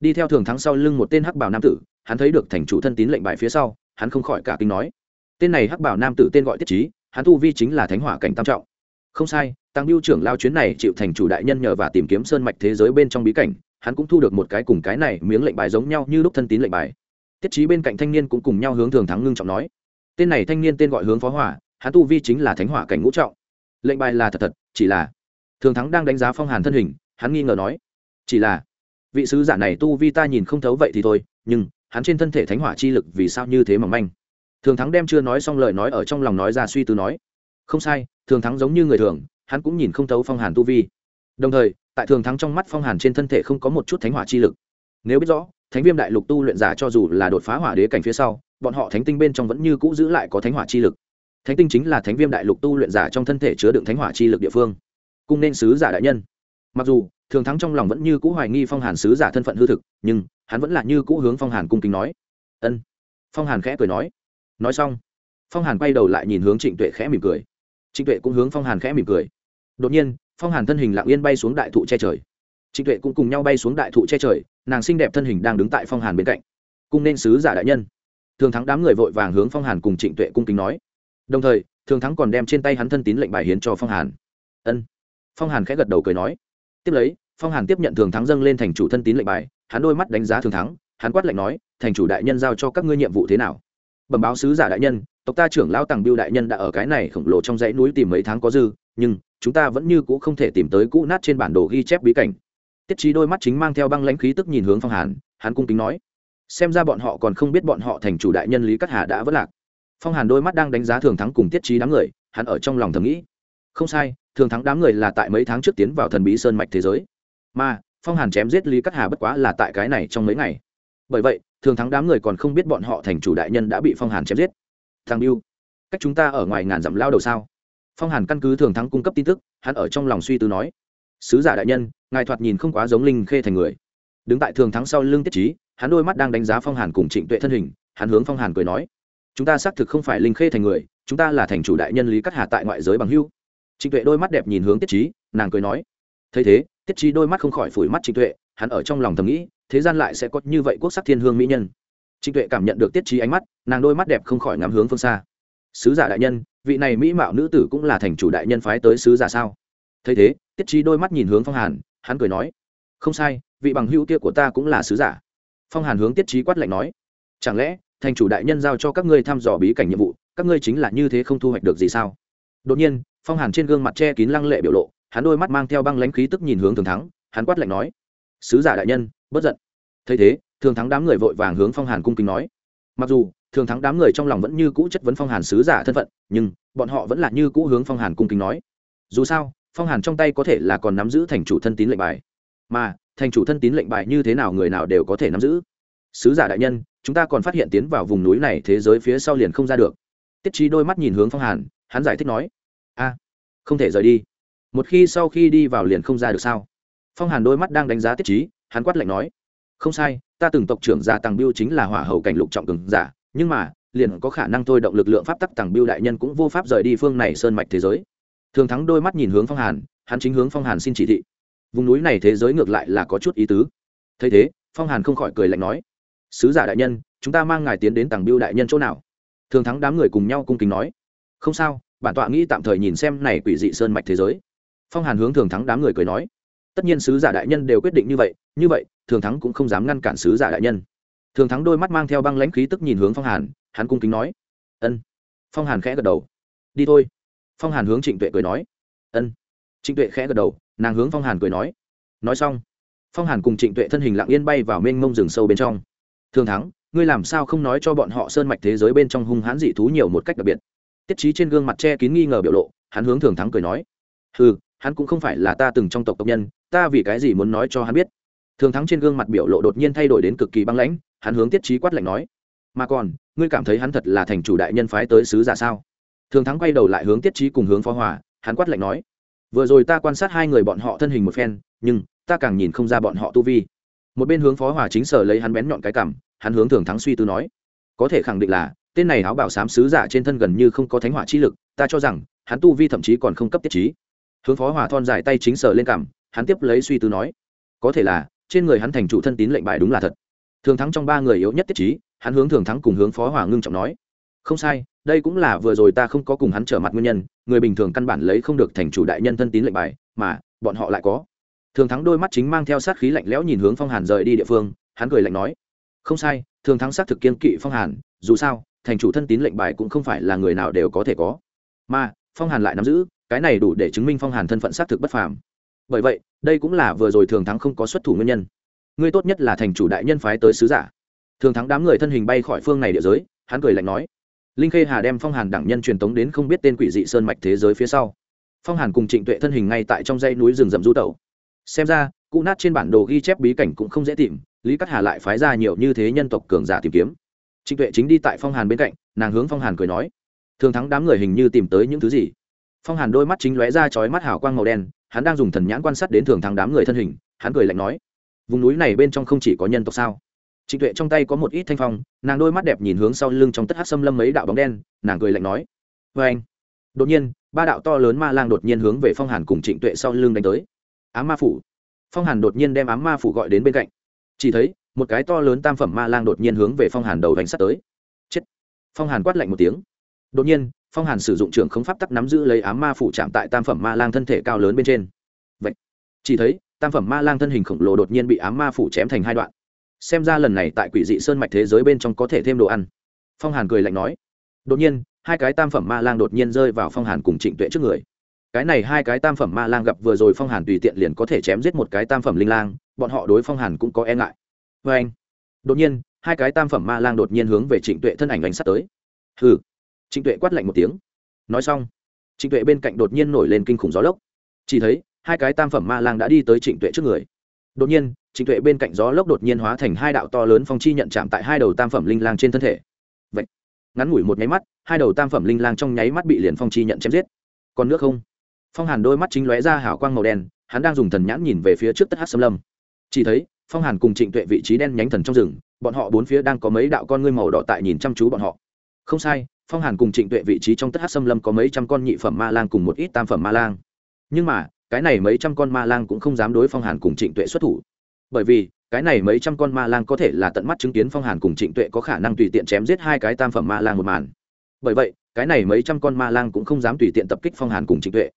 Đi theo thường thắng sau lưng một tên hắc bảo nam tử hắn thấy được thành chủ thân tín lệnh bài phía sau, hắn không khỏi cả kinh nói. Tên này hắc bảo nam tử tên gọi tiết trí hắn tu vi chính là thánh hỏa cảnh tam trọng. Không sai, tăng lưu trưởng lao chuyến này chịu thành chủ đại nhân nhờ và tìm kiếm sơn mạch thế giới bên trong bí cảnh, hắn cũng thu được một cái cùng cái này miếng lệnh bài giống nhau như lúc thân tín lệnh bài. Tiết trí bên cạnh thanh niên cũng cùng nhau hướng thường thắng ngưng trọng nói. Tên này thanh niên tên gọi hướng phó hỏa, hắn tu vi chính là thánh hỏa cảnh ngũ trọng. Lệnh bài là thật thật, chỉ là thường thắng đang đánh giá phong hàn thân hình, hắn nghi ngờ nói. Chỉ là vị sứ giả này tu vi ta nhìn không thấu vậy thì thôi, nhưng hắn trên thân thể thánh hỏa chi lực vì sao như thế mỏng manh? Thường thắng đem chưa nói xong lời nói ở trong lòng nói ra suy tư nói, không sai, thường thắng giống như người thường, hắn cũng nhìn không thấu phong hàn tu vi. Đồng thời, tại thường thắng trong mắt phong hàn trên thân thể không có một chút thánh hỏa chi lực. Nếu biết rõ, thánh viêm đại lục tu luyện giả cho dù là đột phá hỏa đế cảnh phía sau, bọn họ thánh tinh bên trong vẫn như cũ giữ lại có thánh hỏa chi lực. Thánh tinh chính là thánh viêm đại lục tu luyện giả trong thân thể chứa đựng thánh hỏa chi lực địa phương. Cung nên sứ giả đại nhân. Mặc dù, thường thắng trong lòng vẫn như cũ hoài nghi phong hàn sứ giả thân phận hư thực, nhưng hắn vẫn là như cũ hướng phong hàn cung kính nói. Ân. Phong hàn khẽ cười nói. Nói xong, phong hàn quay đầu lại nhìn hướng trịnh tuệ khẽ mỉm cười. Trịnh tuệ cũng hướng phong hàn khẽ mỉm cười. Đột nhiên, phong hàn thân hình lặng yên bay xuống đại thụ che trời. Trịnh tuệ cũng cùng nhau bay xuống đại thụ che trời, nàng xinh đẹp thân hình đang đứng tại phong hàn bên cạnh. Cung nên sứ giả đại nhân. Thường thắng đám người vội vàng hướng phong hàn cùng trịnh tuệ cung kính nói. Đồng thời, thường thắng còn đem trên tay hắn thân tín lệnh bài hiến cho phong hàn. Ân. Phong hàn khẽ gật đầu cười nói. Tiếp lấy, phong hàn tiếp nhận thường thắng dâng lên thành chủ thân tín lệnh bài hắn đôi mắt đánh giá thường thắng, hắn quát lạnh nói, thành chủ đại nhân giao cho các ngươi nhiệm vụ thế nào? Bẩm báo sứ giả đại nhân, tộc ta trưởng lao tàng biêu đại nhân đã ở cái này khổng lồ trong dãy núi tìm mấy tháng có dư, nhưng chúng ta vẫn như cũ không thể tìm tới cũ nát trên bản đồ ghi chép bí cảnh. Tiết trí đôi mắt chính mang theo băng lãnh khí tức nhìn hướng phong hàn, hắn cung kính nói, xem ra bọn họ còn không biết bọn họ thành chủ đại nhân lý cát hà đã vất lạc. Phong hàn đôi mắt đang đánh giá thường thắng cùng tiết trí đám người, hắn ở trong lòng thầm nghĩ, không sai, thường thắng đám người là tại mấy tháng trước tiến vào thần bí sơn mạch thế giới. Mà phong hàn chém giết lý cát hà bất quá là tại cái này trong mấy ngày. Bởi vậy, thường thắng đám người còn không biết bọn họ thành chủ đại nhân đã bị phong hàn chém giết. Thằng biêu cách chúng ta ở ngoài ngàn dặm lao đầu sao? Phong hàn căn cứ thường thắng cung cấp tin tức, hắn ở trong lòng suy tư nói. Sứ giả đại nhân, ngài thoạt nhìn không quá giống linh khê thành người. Đứng tại thường thắng sau lưng tiết trí hắn đôi mắt đang đánh giá phong hàn cùng trịnh tuệ thân hình, hắn hướng phong hàn cười nói. Chúng ta xác thực không phải linh khê thành người, chúng ta là thành chủ đại nhân lý cắt hà tại ngoại giới bằng hưu trịnh tuệ đôi mắt đẹp nhìn hướng tiết trí nàng cười nói thấy thế, tiết trí đôi mắt không khỏi phủi mắt trịnh tuệ, hắn ở trong lòng thầm nghĩ, thế gian lại sẽ có như vậy quốc sắc thiên hương mỹ nhân. Trịnh tuệ cảm nhận được tiết trí ánh mắt, nàng đôi mắt đẹp không khỏi ngắm hướng phương xa. Sứ giả đại nhân, vị này mỹ mạo nữ tử cũng là thành chủ đại nhân phái tới sứ giả sao? Thấy thế, tiết trí đôi mắt nhìn hướng phong hàn, hắn cười nói, không sai, vị bằng hữu kia của ta cũng là sứ giả. Phong hàn hướng tiết trí quát lạnh nói, chẳng lẽ, thành chủ đại nhân giao cho các ngươi thăm dò bí cảnh nhiệm vụ, các ngươi chính là như thế không thu hoạch được gì sao? Đột nhiên, phong hàn trên gương mặt che kín lăng lệ biểu lộ hắn đôi mắt mang theo băng lãnh khí tức nhìn hướng thường thắng, hắn quát lạnh nói, sứ giả đại nhân, bất giận. Thấy thế, thường thắng đám người vội vàng hướng phong hàn cung kính nói. Mặc dù, thường thắng đám người trong lòng vẫn như cũ chất vấn phong hàn sứ giả thân phận, nhưng bọn họ vẫn là như cũ hướng phong hàn cung kính nói. Dù sao, phong hàn trong tay có thể là còn nắm giữ thành chủ thân tín lệnh bài. Mà, thành chủ thân tín lệnh bài như thế nào người nào đều có thể nắm giữ. Sứ giả đại nhân, chúng ta còn phát hiện tiến vào vùng núi này thế giới phía sau liền không ra được. Tiết trí đôi mắt nhìn hướng phong hàn, hắn giải thích nói, a, không thể rời đi một khi sau khi đi vào liền không ra được sao? Phong hàn đôi mắt đang đánh giá tiết trí hắn quát lạnh nói, không sai, ta từng tộc trưởng già tàng biêu chính là hỏa hậu cảnh lục trọng cường giả, nhưng mà, liền có khả năng thôi động lực lượng pháp tắc tàng biêu đại nhân cũng vô pháp rời đi phương này sơn mạch thế giới. Thường thắng đôi mắt nhìn hướng phong hàn, hắn chính hướng phong hàn xin chỉ thị. Vùng núi này thế giới ngược lại là có chút ý tứ. Thấy thế, phong hàn không khỏi cười lạnh nói, sứ giả đại nhân, chúng ta mang ngài tiến đến tàng biêu đại nhân chỗ nào? Thường thắng đám người cùng nhau cung kính nói, không sao, bản tọa nghĩ tạm thời nhìn xem này quỷ dị sơn mạch thế giới phong hàn hướng thường thắng đám người cười nói, tất nhiên sứ giả đại nhân đều quyết định như vậy như vậy, thường thắng cũng không dám ngăn cản sứ giả đại nhân. Thường thắng đôi mắt mang theo băng lãnh khí tức nhìn hướng phong hàn, hắn cung kính nói, ân. Phong hàn khẽ gật đầu, đi thôi. Phong hàn hướng trịnh tuệ cười nói, ân. Trịnh tuệ khẽ gật đầu, nàng hướng phong hàn cười nói nói xong. Phong hàn cùng trịnh tuệ thân hình lặng yên bay vào mênh mông rừng sâu bên trong. Thường thắng, ngươi làm sao không nói cho bọn họ sơn mạch thế giới bên trong hung hãn dị thú nhiều một cách đặc biệt? Tiết trí trên gương mặt che kín nghi ngờ biểu lộ, hắn hướng thường thắng cười nói ừ hắn cũng không phải là ta từng trong tộc tộc nhân, ta vì cái gì muốn nói cho hắn biết? Thường thắng trên gương mặt biểu lộ đột nhiên thay đổi đến cực kỳ băng lãnh, hắn hướng tiết trí quát lạnh nói, mà còn, ngươi cảm thấy hắn thật là thành chủ đại nhân phái tới sứ giả sao? Thường thắng quay đầu lại hướng tiết trí cùng hướng phó hòa, hắn quát lạnh nói, vừa rồi ta quan sát hai người bọn họ thân hình một phen, nhưng ta càng nhìn không ra bọn họ tu vi. Một bên hướng phó hòa chính sở lấy hắn bén nhọn cái cảm hắn hướng thường thắng suy tư nói, có thể khẳng định là, tên này áo bảo sám sứ giả trên thân gần như không có thánh hỏa chi lực, ta cho rằng, hắn tu vi thậm chí còn không cấp tiết trí hướng phó hòa thon dài tay chính sở lên cảm hắn tiếp lấy suy tư nói, có thể là, trên người hắn thành chủ thân tín lệnh bài đúng là thật. Thường thắng trong ba người yếu nhất tiết trí, hắn hướng thường thắng cùng hướng phó hòa ngưng trọng nói, không sai, đây cũng là vừa rồi ta không có cùng hắn trở mặt nguyên nhân, người bình thường căn bản lấy không được thành chủ đại nhân thân tín lệnh bài, mà, bọn họ lại có. Thường thắng đôi mắt chính mang theo sát khí lạnh lẽo nhìn hướng phong hàn rời đi địa phương, hắn cười lạnh nói, không sai, thường thắng xác thực kiên kỵ phong hàn, dù sao, thành chủ thân tín lệnh bài cũng không phải là người nào đều có thể có. Mà, phong hàn lại nắm giữ cái này đủ để chứng minh phong hàn thân phận xác thực bất phàm. Bởi vậy, đây cũng là vừa rồi thường thắng không có xuất thủ nguyên nhân. Ngươi tốt nhất là thành chủ đại nhân phái tới sứ giả. Thường thắng đám người thân hình bay khỏi phương này địa giới, hắn cười lạnh nói, linh khê hà đem phong hàn đẳng nhân truyền tống đến không biết tên quỷ dị sơn mạch thế giới phía sau. Phong hàn cùng trịnh tuệ thân hình ngay tại trong dãy núi rừng rậm du tẩu. Xem ra, cụ nát trên bản đồ ghi chép bí cảnh cũng không dễ tìm, lý cắt hà lại phái ra nhiều như thế nhân tộc cường giả tìm kiếm. Trịnh tuệ chính đi tại phong hàn bên cạnh, nàng hướng phong hàn cười nói, thường thắng đám người hình như tìm tới những thứ gì? Phong hàn đôi mắt chính lóe ra chói mắt hào quang màu đen, hắn đang dùng thần nhãn quan sát đến thường thắng đám người thân hình, hắn cười lạnh nói, vùng núi này bên trong không chỉ có nhân tộc sao? Trịnh tuệ trong tay có một ít thanh phong, nàng đôi mắt đẹp nhìn hướng sau lưng trong tất hát xâm lâm mấy đạo bóng đen, nàng cười lạnh nói vê anh. Đột nhiên, ba đạo to lớn ma lang đột nhiên hướng về phong hàn cùng trịnh tuệ sau lưng đánh tới. Ám ma phủ. Phong hàn đột nhiên đem ám ma phủ gọi đến bên cạnh. Chỉ thấy, một cái to lớn tam phẩm ma lang đột nhiên hướng về phong hàn đầu đánh sắt tới. Chết. Phong hàn quát lạnh một tiếng. Đột nhiên phong hàn sử dụng trường không pháp tắc nắm giữ lấy ám ma phủ chạm tại tam phẩm ma lang thân thể cao lớn bên trên. Vậy, chỉ thấy, tam phẩm ma lang thân hình khổng lồ đột nhiên bị ám ma phủ chém thành hai đoạn. Xem ra lần này tại quỷ dị sơn mạch thế giới bên trong có thể thêm đồ ăn. Phong hàn cười lạnh nói. Đột nhiên, hai cái tam phẩm ma lang đột nhiên rơi vào phong hàn cùng trịnh tuệ trước người. Cái này hai cái tam phẩm ma lang gặp vừa rồi phong hàn tùy tiện liền có thể chém giết một cái tam phẩm linh lang, bọn họ đối phong hàn cũng có e ngại. Vê anh đột nhiên, hai cái tam phẩm ma lang đột nhiên hướng về trịnh tuệ thân ảnh đánh sát tới. Hừ trịnh tuệ quát lạnh một tiếng. Nói xong, trịnh tuệ bên cạnh đột nhiên nổi lên kinh khủng gió lốc. Chỉ thấy, hai cái tam phẩm ma lang đã đi tới trịnh tuệ trước người. Đột nhiên, trịnh tuệ bên cạnh gió lốc đột nhiên hóa thành hai đạo to lớn phong chi nhận chạm tại hai đầu tam phẩm linh lang trên thân thể. Vậy ngắn ngủi một nháy mắt, hai đầu tam phẩm linh lang trong nháy mắt bị liền phong chi nhận chém giết. Còn nước không? Phong hàn đôi mắt chính lóe ra hảo quang màu đen, hắn đang dùng thần nhãn nhìn về phía trước tất hát xâm lâm. Chỉ thấy, phong hàn cùng trịnh tuệ vị trí đen nhánh thần trong rừng, bọn họ bốn phía đang có mấy đạo con ngươi màu đỏ tại nhìn chăm chú bọn họ. Không sai phong hàn cùng trịnh tuệ vị trí trong tất hát xâm lâm có mấy trăm con nhị phẩm ma lang cùng một ít tam phẩm ma lang. Nhưng mà, cái này mấy trăm con ma lang cũng không dám đối phong hàn cùng trịnh tuệ xuất thủ. Bởi vì, cái này mấy trăm con ma lang có thể là tận mắt chứng kiến phong hàn cùng trịnh tuệ có khả năng tùy tiện chém giết hai cái tam phẩm ma lang một màn. Bởi vậy, cái này mấy trăm con ma lang cũng không dám tùy tiện tập kích phong hàn cùng trịnh tuệ.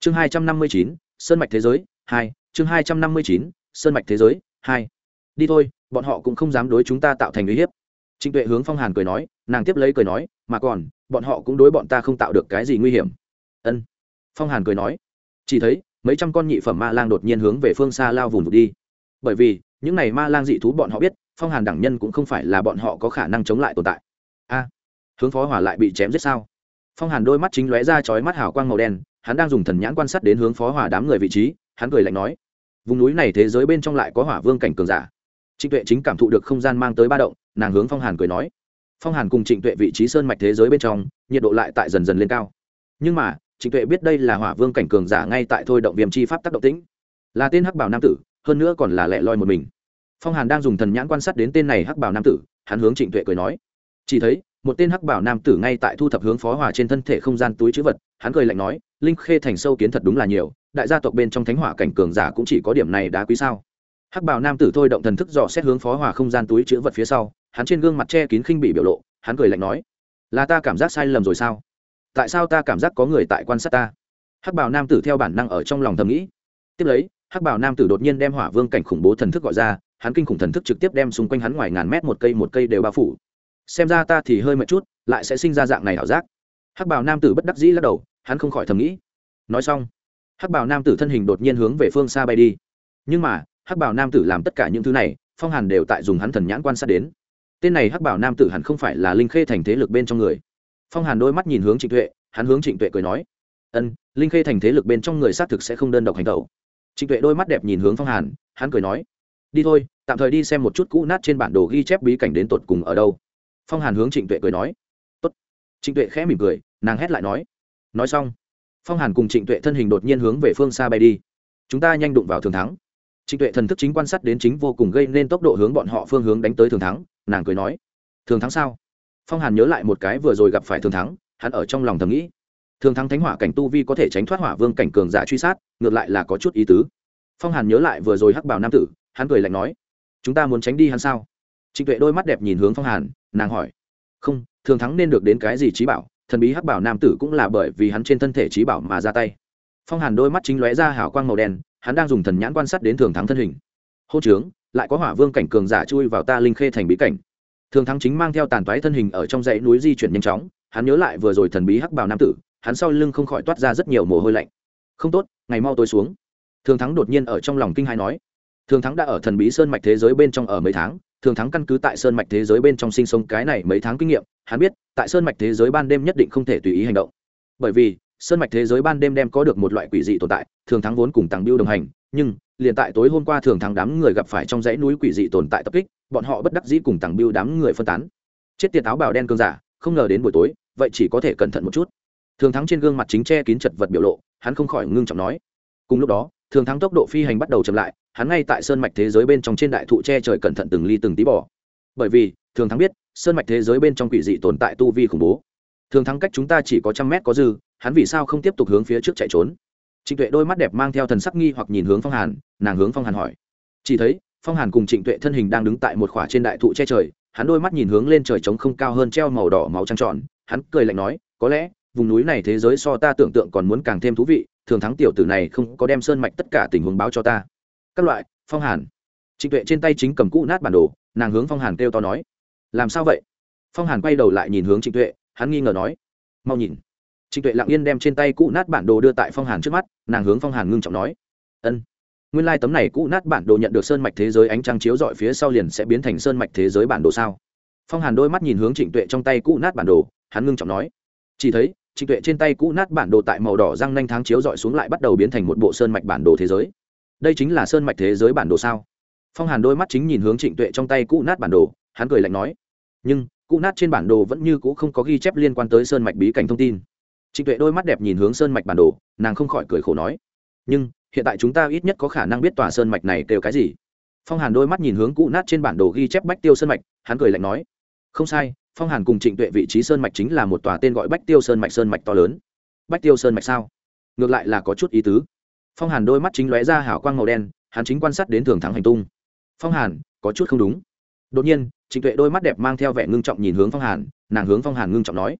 Chương hai trăm năm mươi chín, sơn mạch thế giới hai, chương hai trăm năm mươi chín, sơn mạch thế giới hai. Đi thôi, bọn họ cũng không dám đối chúng ta tạo thành uy hiếp. Trịnh tuệ hướng phong hàn cười nói, nàng tiếp lấy cười nói mà còn, bọn họ cũng đối bọn ta không tạo được cái gì nguy hiểm. Ân. Phong hàn cười nói. Chỉ thấy, mấy trăm con nhị phẩm ma lang đột nhiên hướng về phương xa lao vùng vụt đi. Bởi vì, những này ma lang dị thú bọn họ biết, phong hàn đẳng nhân cũng không phải là bọn họ có khả năng chống lại tồn tại. A, hướng phó hỏa lại bị chém giết sao? Phong hàn đôi mắt chính lóe ra chói mắt hào quang màu đen, hắn đang dùng thần nhãn quan sát đến hướng phó hỏa đám người vị trí, hắn cười lạnh nói. Vùng núi này thế giới bên trong lại có hỏa vương cảnh cường giả. Trịnh tuệ chính cảm thụ được không gian mang tới ba động, nàng hướng phong hàn cười nói phong hàn cùng trịnh tuệ vị trí sơn mạch thế giới bên trong, nhiệt độ lại tại dần dần lên cao. Nhưng mà, trịnh tuệ biết đây là hỏa vương cảnh cường giả ngay tại thôi động viêm chi pháp tác động tĩnh. Là tên hắc bảo nam tử, hơn nữa còn là lẹ loi một mình. Phong hàn đang dùng thần nhãn quan sát đến tên này hắc bảo nam tử, hắn hướng trịnh tuệ cười nói. Chỉ thấy, một tên hắc bảo nam tử ngay tại thu thập hướng phó hòa trên thân thể không gian túi chữ vật, hắn cười lạnh nói, linh khê thành sâu kiến thật đúng là nhiều, đại gia tộc bên trong thánh hỏa cảnh cường giả cũng chỉ có điểm này đá quý sao. Hắc bảo nam tử thôi động thần thức dò xét hướng phó hòa không gian túi chữ vật phía sau hắn trên gương mặt che kín khinh bị biểu lộ, hắn cười lạnh nói, là ta cảm giác sai lầm rồi sao? Tại sao ta cảm giác có người tại quan sát ta? Hắc bảo nam tử theo bản năng ở trong lòng thầm nghĩ. Tiếp lấy, hắc bảo nam tử đột nhiên đem hỏa vương cảnh khủng bố thần thức gọi ra, hắn kinh khủng thần thức trực tiếp đem xung quanh hắn ngoài ngàn mét một cây một cây đều bao phủ. Xem ra ta thì hơi mệt chút, lại sẽ sinh ra dạng này ảo giác. Hắc bảo nam tử bất đắc dĩ lắc đầu, hắn không khỏi thầm nghĩ. Nói xong, hắc bảo nam tử thân hình đột nhiên hướng về phương xa bay đi. Nhưng mà, hắc bảo nam tử làm tất cả những thứ này, phong hàn đều tại dùng hắn thần nhãn quan sát đến tên này hắc bảo nam tử hẳn không phải là linh khê thành thế lực bên trong người. Phong hàn đôi mắt nhìn hướng trịnh tuệ, hắn hướng trịnh tuệ cười nói, ân, linh khê thành thế lực bên trong người xác thực sẽ không đơn độc hành tẩu. Trịnh tuệ đôi mắt đẹp nhìn hướng phong hàn, hắn cười nói, đi thôi, tạm thời đi xem một chút cũ nát trên bản đồ ghi chép bí cảnh đến tột cùng ở đâu. Phong hàn hướng trịnh tuệ cười nói, Tốt. trịnh tuệ khẽ mỉm cười, nàng hét lại nói nói xong. Phong hàn cùng trịnh tuệ thân hình đột nhiên hướng về phương xa bay đi. Chúng ta nhanh đụng vào thường thắng trịnh tuệ thần thức chính quan sát đến chính vô cùng gây nên tốc độ hướng bọn họ phương hướng đánh tới thường thắng, nàng cười nói, thường thắng sao? Phong hàn nhớ lại một cái vừa rồi gặp phải thường thắng, hắn ở trong lòng thầm nghĩ, thường thắng thánh hỏa cảnh tu vi có thể tránh thoát hỏa vương cảnh cường giả truy sát, ngược lại là có chút ý tứ. Phong hàn nhớ lại vừa rồi hắc bảo nam tử, hắn cười lạnh nói, chúng ta muốn tránh đi hắn sao? Trịnh tuệ đôi mắt đẹp nhìn hướng phong hàn, nàng hỏi, không, thường thắng nên được đến cái gì trí bảo? Thần bí hắc bảo nam tử cũng là bởi vì hắn trên thân thể trí bảo mà ra tay. Phong hàn đôi mắt chính lóe ra hảo quang màu đen hắn đang dùng thần nhãn quan sát đến thường thắng thân hình. Hô trướng, lại có hỏa vương cảnh cường giả chui vào ta linh khê thành bí cảnh. Thường thắng chính mang theo tàn toái thân hình ở trong dãy núi di chuyển nhanh chóng, hắn nhớ lại vừa rồi thần bí hắc bào nam tử, hắn sau lưng không khỏi toát ra rất nhiều mồ hôi lạnh. Không tốt, ngày mau tối xuống. Thường thắng đột nhiên ở trong lòng kinh hai nói. Thường thắng đã ở thần bí sơn mạch thế giới bên trong ở mấy tháng, thường thắng căn cứ tại sơn mạch thế giới bên trong sinh sống cái này mấy tháng kinh nghiệm, hắn biết, tại sơn mạch thế giới ban đêm nhất định không thể tùy ý hành động. Bởi vì sơn mạch thế giới ban đêm đem có được một loại quỷ dị tồn tại, thường thắng vốn cùng tàng biêu đồng hành, nhưng, liền tại tối hôm qua thường thắng đám người gặp phải trong dãy núi quỷ dị tồn tại tập kích, bọn họ bất đắc dĩ cùng tàng biêu đám người phân tán. Chết tiệt áo bào đen cơn giả, không ngờ đến buổi tối, vậy chỉ có thể cẩn thận một chút. Thường thắng trên gương mặt chính che kín chật vật biểu lộ, hắn không khỏi ngưng trọng nói. Cùng lúc đó, thường thắng tốc độ phi hành bắt đầu chậm lại, hắn ngay tại sơn mạch thế giới bên trong trên đại thụ che trời cẩn thận từng ly từng tí bỏ bởi vì, thường thắng biết, sơn mạch thế giới bên trong quỷ dị tồn tại tu vi khủng bố thường thắng cách chúng ta chỉ có trăm mét có dư, hắn vì sao không tiếp tục hướng phía trước chạy trốn? Trịnh tuệ đôi mắt đẹp mang theo thần sắc nghi hoặc nhìn hướng phong hàn, nàng hướng phong hàn hỏi. Chỉ thấy, phong hàn cùng trịnh tuệ thân hình đang đứng tại một khỏa trên đại thụ che trời, hắn đôi mắt nhìn hướng lên trời trống không cao hơn treo màu đỏ máu trăng tròn, hắn cười lạnh nói, có lẽ, vùng núi này thế giới so ta tưởng tượng còn muốn càng thêm thú vị, thường thắng tiểu tử này không có đem sơn mạch tất cả tình huống báo cho ta. Các loại, phong hàn. Trịnh tuệ trên tay chính cầm cũ nát bản đồ, nàng hướng phong hàn kêu to nói, làm sao vậy? Phong hàn quay đầu lại nhìn hướng trịnh tuệ hắn nghi ngờ nói, mau nhìn. Trịnh tuệ lặng yên đem trên tay cũ nát bản đồ đưa tại phong hàn trước mắt, nàng hướng phong hàn ngưng trọng nói, ân, nguyên lai、like、tấm này cũ nát bản đồ nhận được sơn mạch thế giới ánh trăng chiếu dọi phía sau liền sẽ biến thành sơn mạch thế giới bản đồ sao? Phong hàn đôi mắt nhìn hướng trịnh tuệ trong tay cũ nát bản đồ, hắn ngưng trọng nói, chỉ thấy, trịnh tuệ trên tay cũ nát bản đồ tại màu đỏ răng nanh tháng chiếu dọi xuống lại bắt đầu biến thành một bộ sơn mạch bản đồ thế giới. Đây chính là sơn mạch thế giới bản đồ sao? Phong hàn đôi mắt chính nhìn hướng trịnh tuệ trong tay cũ nát bản đồ, hắn cười lạnh nói, nhưng cũ nát trên bản đồ vẫn như cũ không có ghi chép liên quan tới sơn mạch bí cảnh thông tin. Trịnh tuệ đôi mắt đẹp nhìn hướng sơn mạch bản đồ, nàng không khỏi cười khổ nói, nhưng, hiện tại chúng ta ít nhất có khả năng biết tòa sơn mạch này kêu cái gì. Phong hàn đôi mắt nhìn hướng cũ nát trên bản đồ ghi chép bách tiêu sơn mạch, hắn cười lạnh nói, không sai, phong hàn cùng trịnh tuệ vị trí sơn mạch chính là một tòa tên gọi bách tiêu sơn mạch sơn mạch to lớn. Bách tiêu sơn mạch sao? Ngược lại là có chút ý tứ. Phong hàn đôi mắt chính lóe ra hảo quang màu đen, hắn chính quan sát đến thường thắng hành tung. Phong hàn, có chút không đúng đột nhiên, trịnh tuệ đôi mắt đẹp mang theo vẻ ngưng trọng nhìn hướng phong hàn, nàng hướng phong hàn ngưng trọng nói.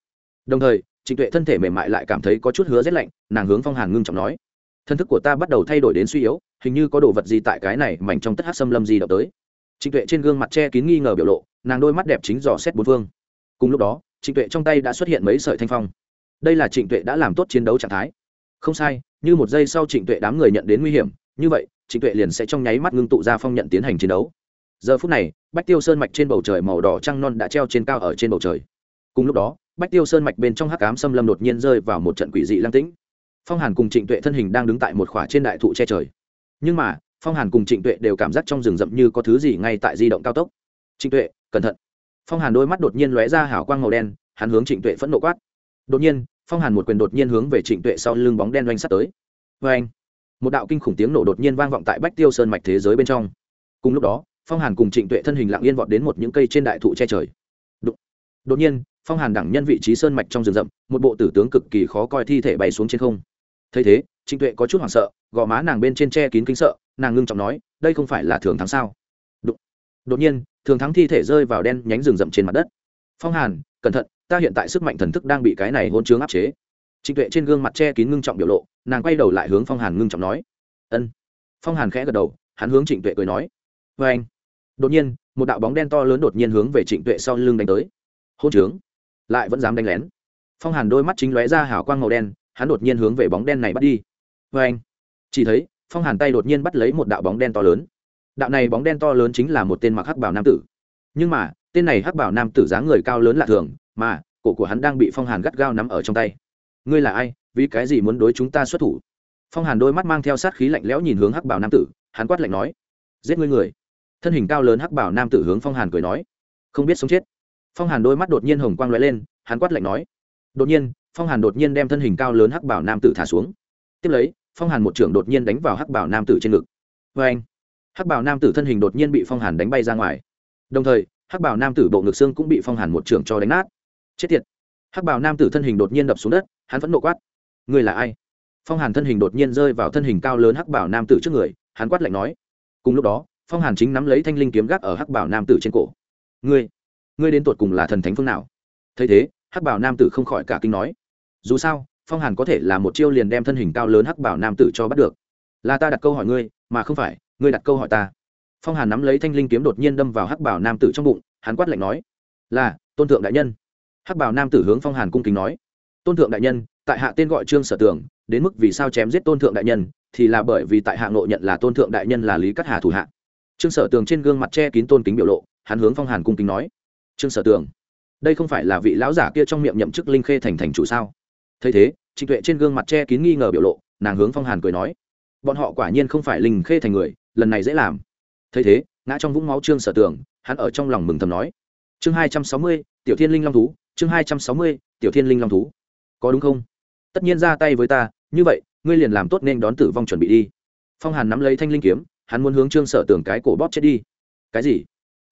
Đồng thời, trịnh tuệ thân thể mềm mại lại cảm thấy có chút hứa rét lạnh, nàng hướng phong hàn ngưng trọng nói. Thân thức của ta bắt đầu thay đổi đến suy yếu, hình như có đồ vật gì tại cái này mảnh trong tất hát xâm lâm gì đập tới. Trịnh tuệ trên gương mặt che kín nghi ngờ biểu lộ, nàng đôi mắt đẹp chính dò xét bốn phương. Cùng lúc đó, trịnh tuệ trong tay đã xuất hiện mấy sợi thanh phong. Đây là trịnh tuệ đã làm tốt chiến đấu trạng thái. Không sai, như một giây sau trịnh tuệ đám người nhận đến nguy hiểm, như vậy, trịnh tuệ liền sẽ trong nháy mắt ngưng tụ ra phong nhận tiến hành chiến đấu giờ phút này, bách tiêu sơn mạch trên bầu trời màu đỏ trăng non đã treo trên cao ở trên bầu trời. Cùng lúc đó, bách tiêu sơn mạch bên trong hắc cám xâm lâm đột nhiên rơi vào một trận quỷ dị lang tĩnh. Phong hàn cùng trịnh tuệ thân hình đang đứng tại một khỏa trên đại thụ che trời. Nhưng mà, phong hàn cùng trịnh tuệ đều cảm giác trong rừng rậm như có thứ gì ngay tại di động cao tốc. Trịnh tuệ, cẩn thận. Phong hàn đôi mắt đột nhiên lóe ra hảo quang màu đen, hắn hướng trịnh tuệ phẫn nộ quát. Đột nhiên, phong hàn một quyền đột nhiên hướng về trịnh tuệ sau lưng bóng đen oanh sắt tới. Vê anh một đạo kinh khủng tiếng nổ đột nhiên vang vọng tại bách tiêu sơn mạch thế giới bên trong. Cùng lúc đó phong hàn cùng trịnh tuệ thân hình lặng yên vọt đến một những cây trên đại thụ che trời. Đột, đột nhiên phong hàn đẳng nhân vị trí sơn mạch trong rừng rậm một bộ tử tướng cực kỳ khó coi thi thể bay xuống trên không. Thấy thế trịnh tuệ có chút hoảng sợ gò má nàng bên trên che kín kính sợ nàng ngưng trọng nói đây không phải là thường thắng sao? Đột, đột nhiên thường thắng thi thể rơi vào đen nhánh rừng rậm trên mặt đất. Phong hàn cẩn thận ta hiện tại sức mạnh thần thức đang bị cái này hôn chướng áp chế. Trịnh tuệ trên gương mặt che kín ngưng trọng biểu lộ nàng quay đầu lại hướng phong hàn ngưng trọng nói ân. Phong hàn khẽ gật đầu hắn hướng trịnh tuệ cười nói vê anh đột nhiên, một đạo bóng đen to lớn đột nhiên hướng về trịnh tuệ sau lưng đánh tới. Hôn trướng. Lại vẫn dám đánh lén. Phong hàn đôi mắt chính lóe ra hào quang màu đen, hắn đột nhiên hướng về bóng đen này bắt đi. Vê anh, chỉ thấy, phong hàn tay đột nhiên bắt lấy một đạo bóng đen to lớn. Đạo này bóng đen to lớn chính là một tên mặc hắc bảo nam tử. Nhưng mà, tên này hắc bảo nam tử dáng người cao lớn lạ thường, mà, cổ của hắn đang bị phong hàn gắt gao nắm ở trong tay. Ngươi là ai? Vì cái gì muốn đối chúng ta xuất thủ? Phong hàn đôi mắt mang theo sát khí lạnh lẽo nhìn hướng hắc bảo nam tử, hắn quát lạnh nói. Giết ngươi người thân hình cao lớn hắc bảo nam tử hướng phong hàn cười nói, không biết sống chết. Phong hàn đôi mắt đột nhiên hồng quang lóe lên, hắn quát lạnh nói, đột nhiên, phong hàn đột nhiên đem thân hình cao lớn hắc bảo nam tử thả xuống. Tiếp lấy, phong hàn một trưởng đột nhiên đánh vào hắc bảo nam tử trên ngực. Vê anh, hắc bảo nam tử thân hình đột nhiên bị phong hàn đánh bay ra ngoài. Đồng thời, hắc bảo nam tử bộ ngực xương cũng bị phong hàn một trưởng cho đánh nát. Chết tiệt. Hắc bảo nam tử thân hình đột nhiên đập xuống đất, hắn vẫn nộ quát, ngươi là ai? Phong hàn thân hình đột nhiên rơi vào thân hình cao lớn hắc bảo nam tử trước người, hắn quát lạnh nói, cùng lúc đó phong hàn chính nắm lấy thanh linh kiếm gác ở hắc bảo nam tử trên cổ. Ngươi ngươi đến tột cùng là thần thánh phương nào? Thấy thế, hắc bảo nam tử không khỏi cả kinh nói. Dù sao, phong hàn có thể là một chiêu liền đem thân hình cao lớn hắc bảo nam tử cho bắt được. Là ta đặt câu hỏi ngươi, mà không phải, ngươi đặt câu hỏi ta. Phong hàn nắm lấy thanh linh kiếm đột nhiên đâm vào hắc bảo nam tử trong bụng, hắn quát lạnh nói. Là, tôn thượng đại nhân. Hắc bảo nam tử hướng phong hàn cung kính nói. Tôn thượng đại nhân, tại hạ tên gọi trương sở tường, đến mức vì sao chém giết tôn thượng đại nhân, thì là bởi vì tại hạ ngộ nhận là tôn thượng đại nhân là lý cát hà thủ hạ trương sở tường trên gương mặt che kín tôn kính biểu lộ, hắn hướng phong hàn cung kính nói, trương sở tường, đây không phải là vị lão giả kia trong miệng nhậm chức linh khê thành thành chủ sao? Thấy thế, trịnh tuệ trên gương mặt che kín nghi ngờ biểu lộ, nàng hướng phong hàn cười nói, bọn họ quả nhiên không phải linh khê thành người, lần này dễ làm. Thấy thế, ngã trong vũng máu trương sở tường, hắn ở trong lòng mừng thầm nói, chương hai trăm sáu mươi, tiểu thiên linh long thú, chương hai trăm sáu mươi, tiểu thiên linh long thú. Có đúng không? Tất nhiên ra tay với ta, như vậy, ngươi liền làm tốt nên đón tử vong chuẩn bị đi. Phong hàn nắm lấy thanh linh kiếm hắn muốn hướng trương sở tường cái cổ bóp chết đi. Cái gì?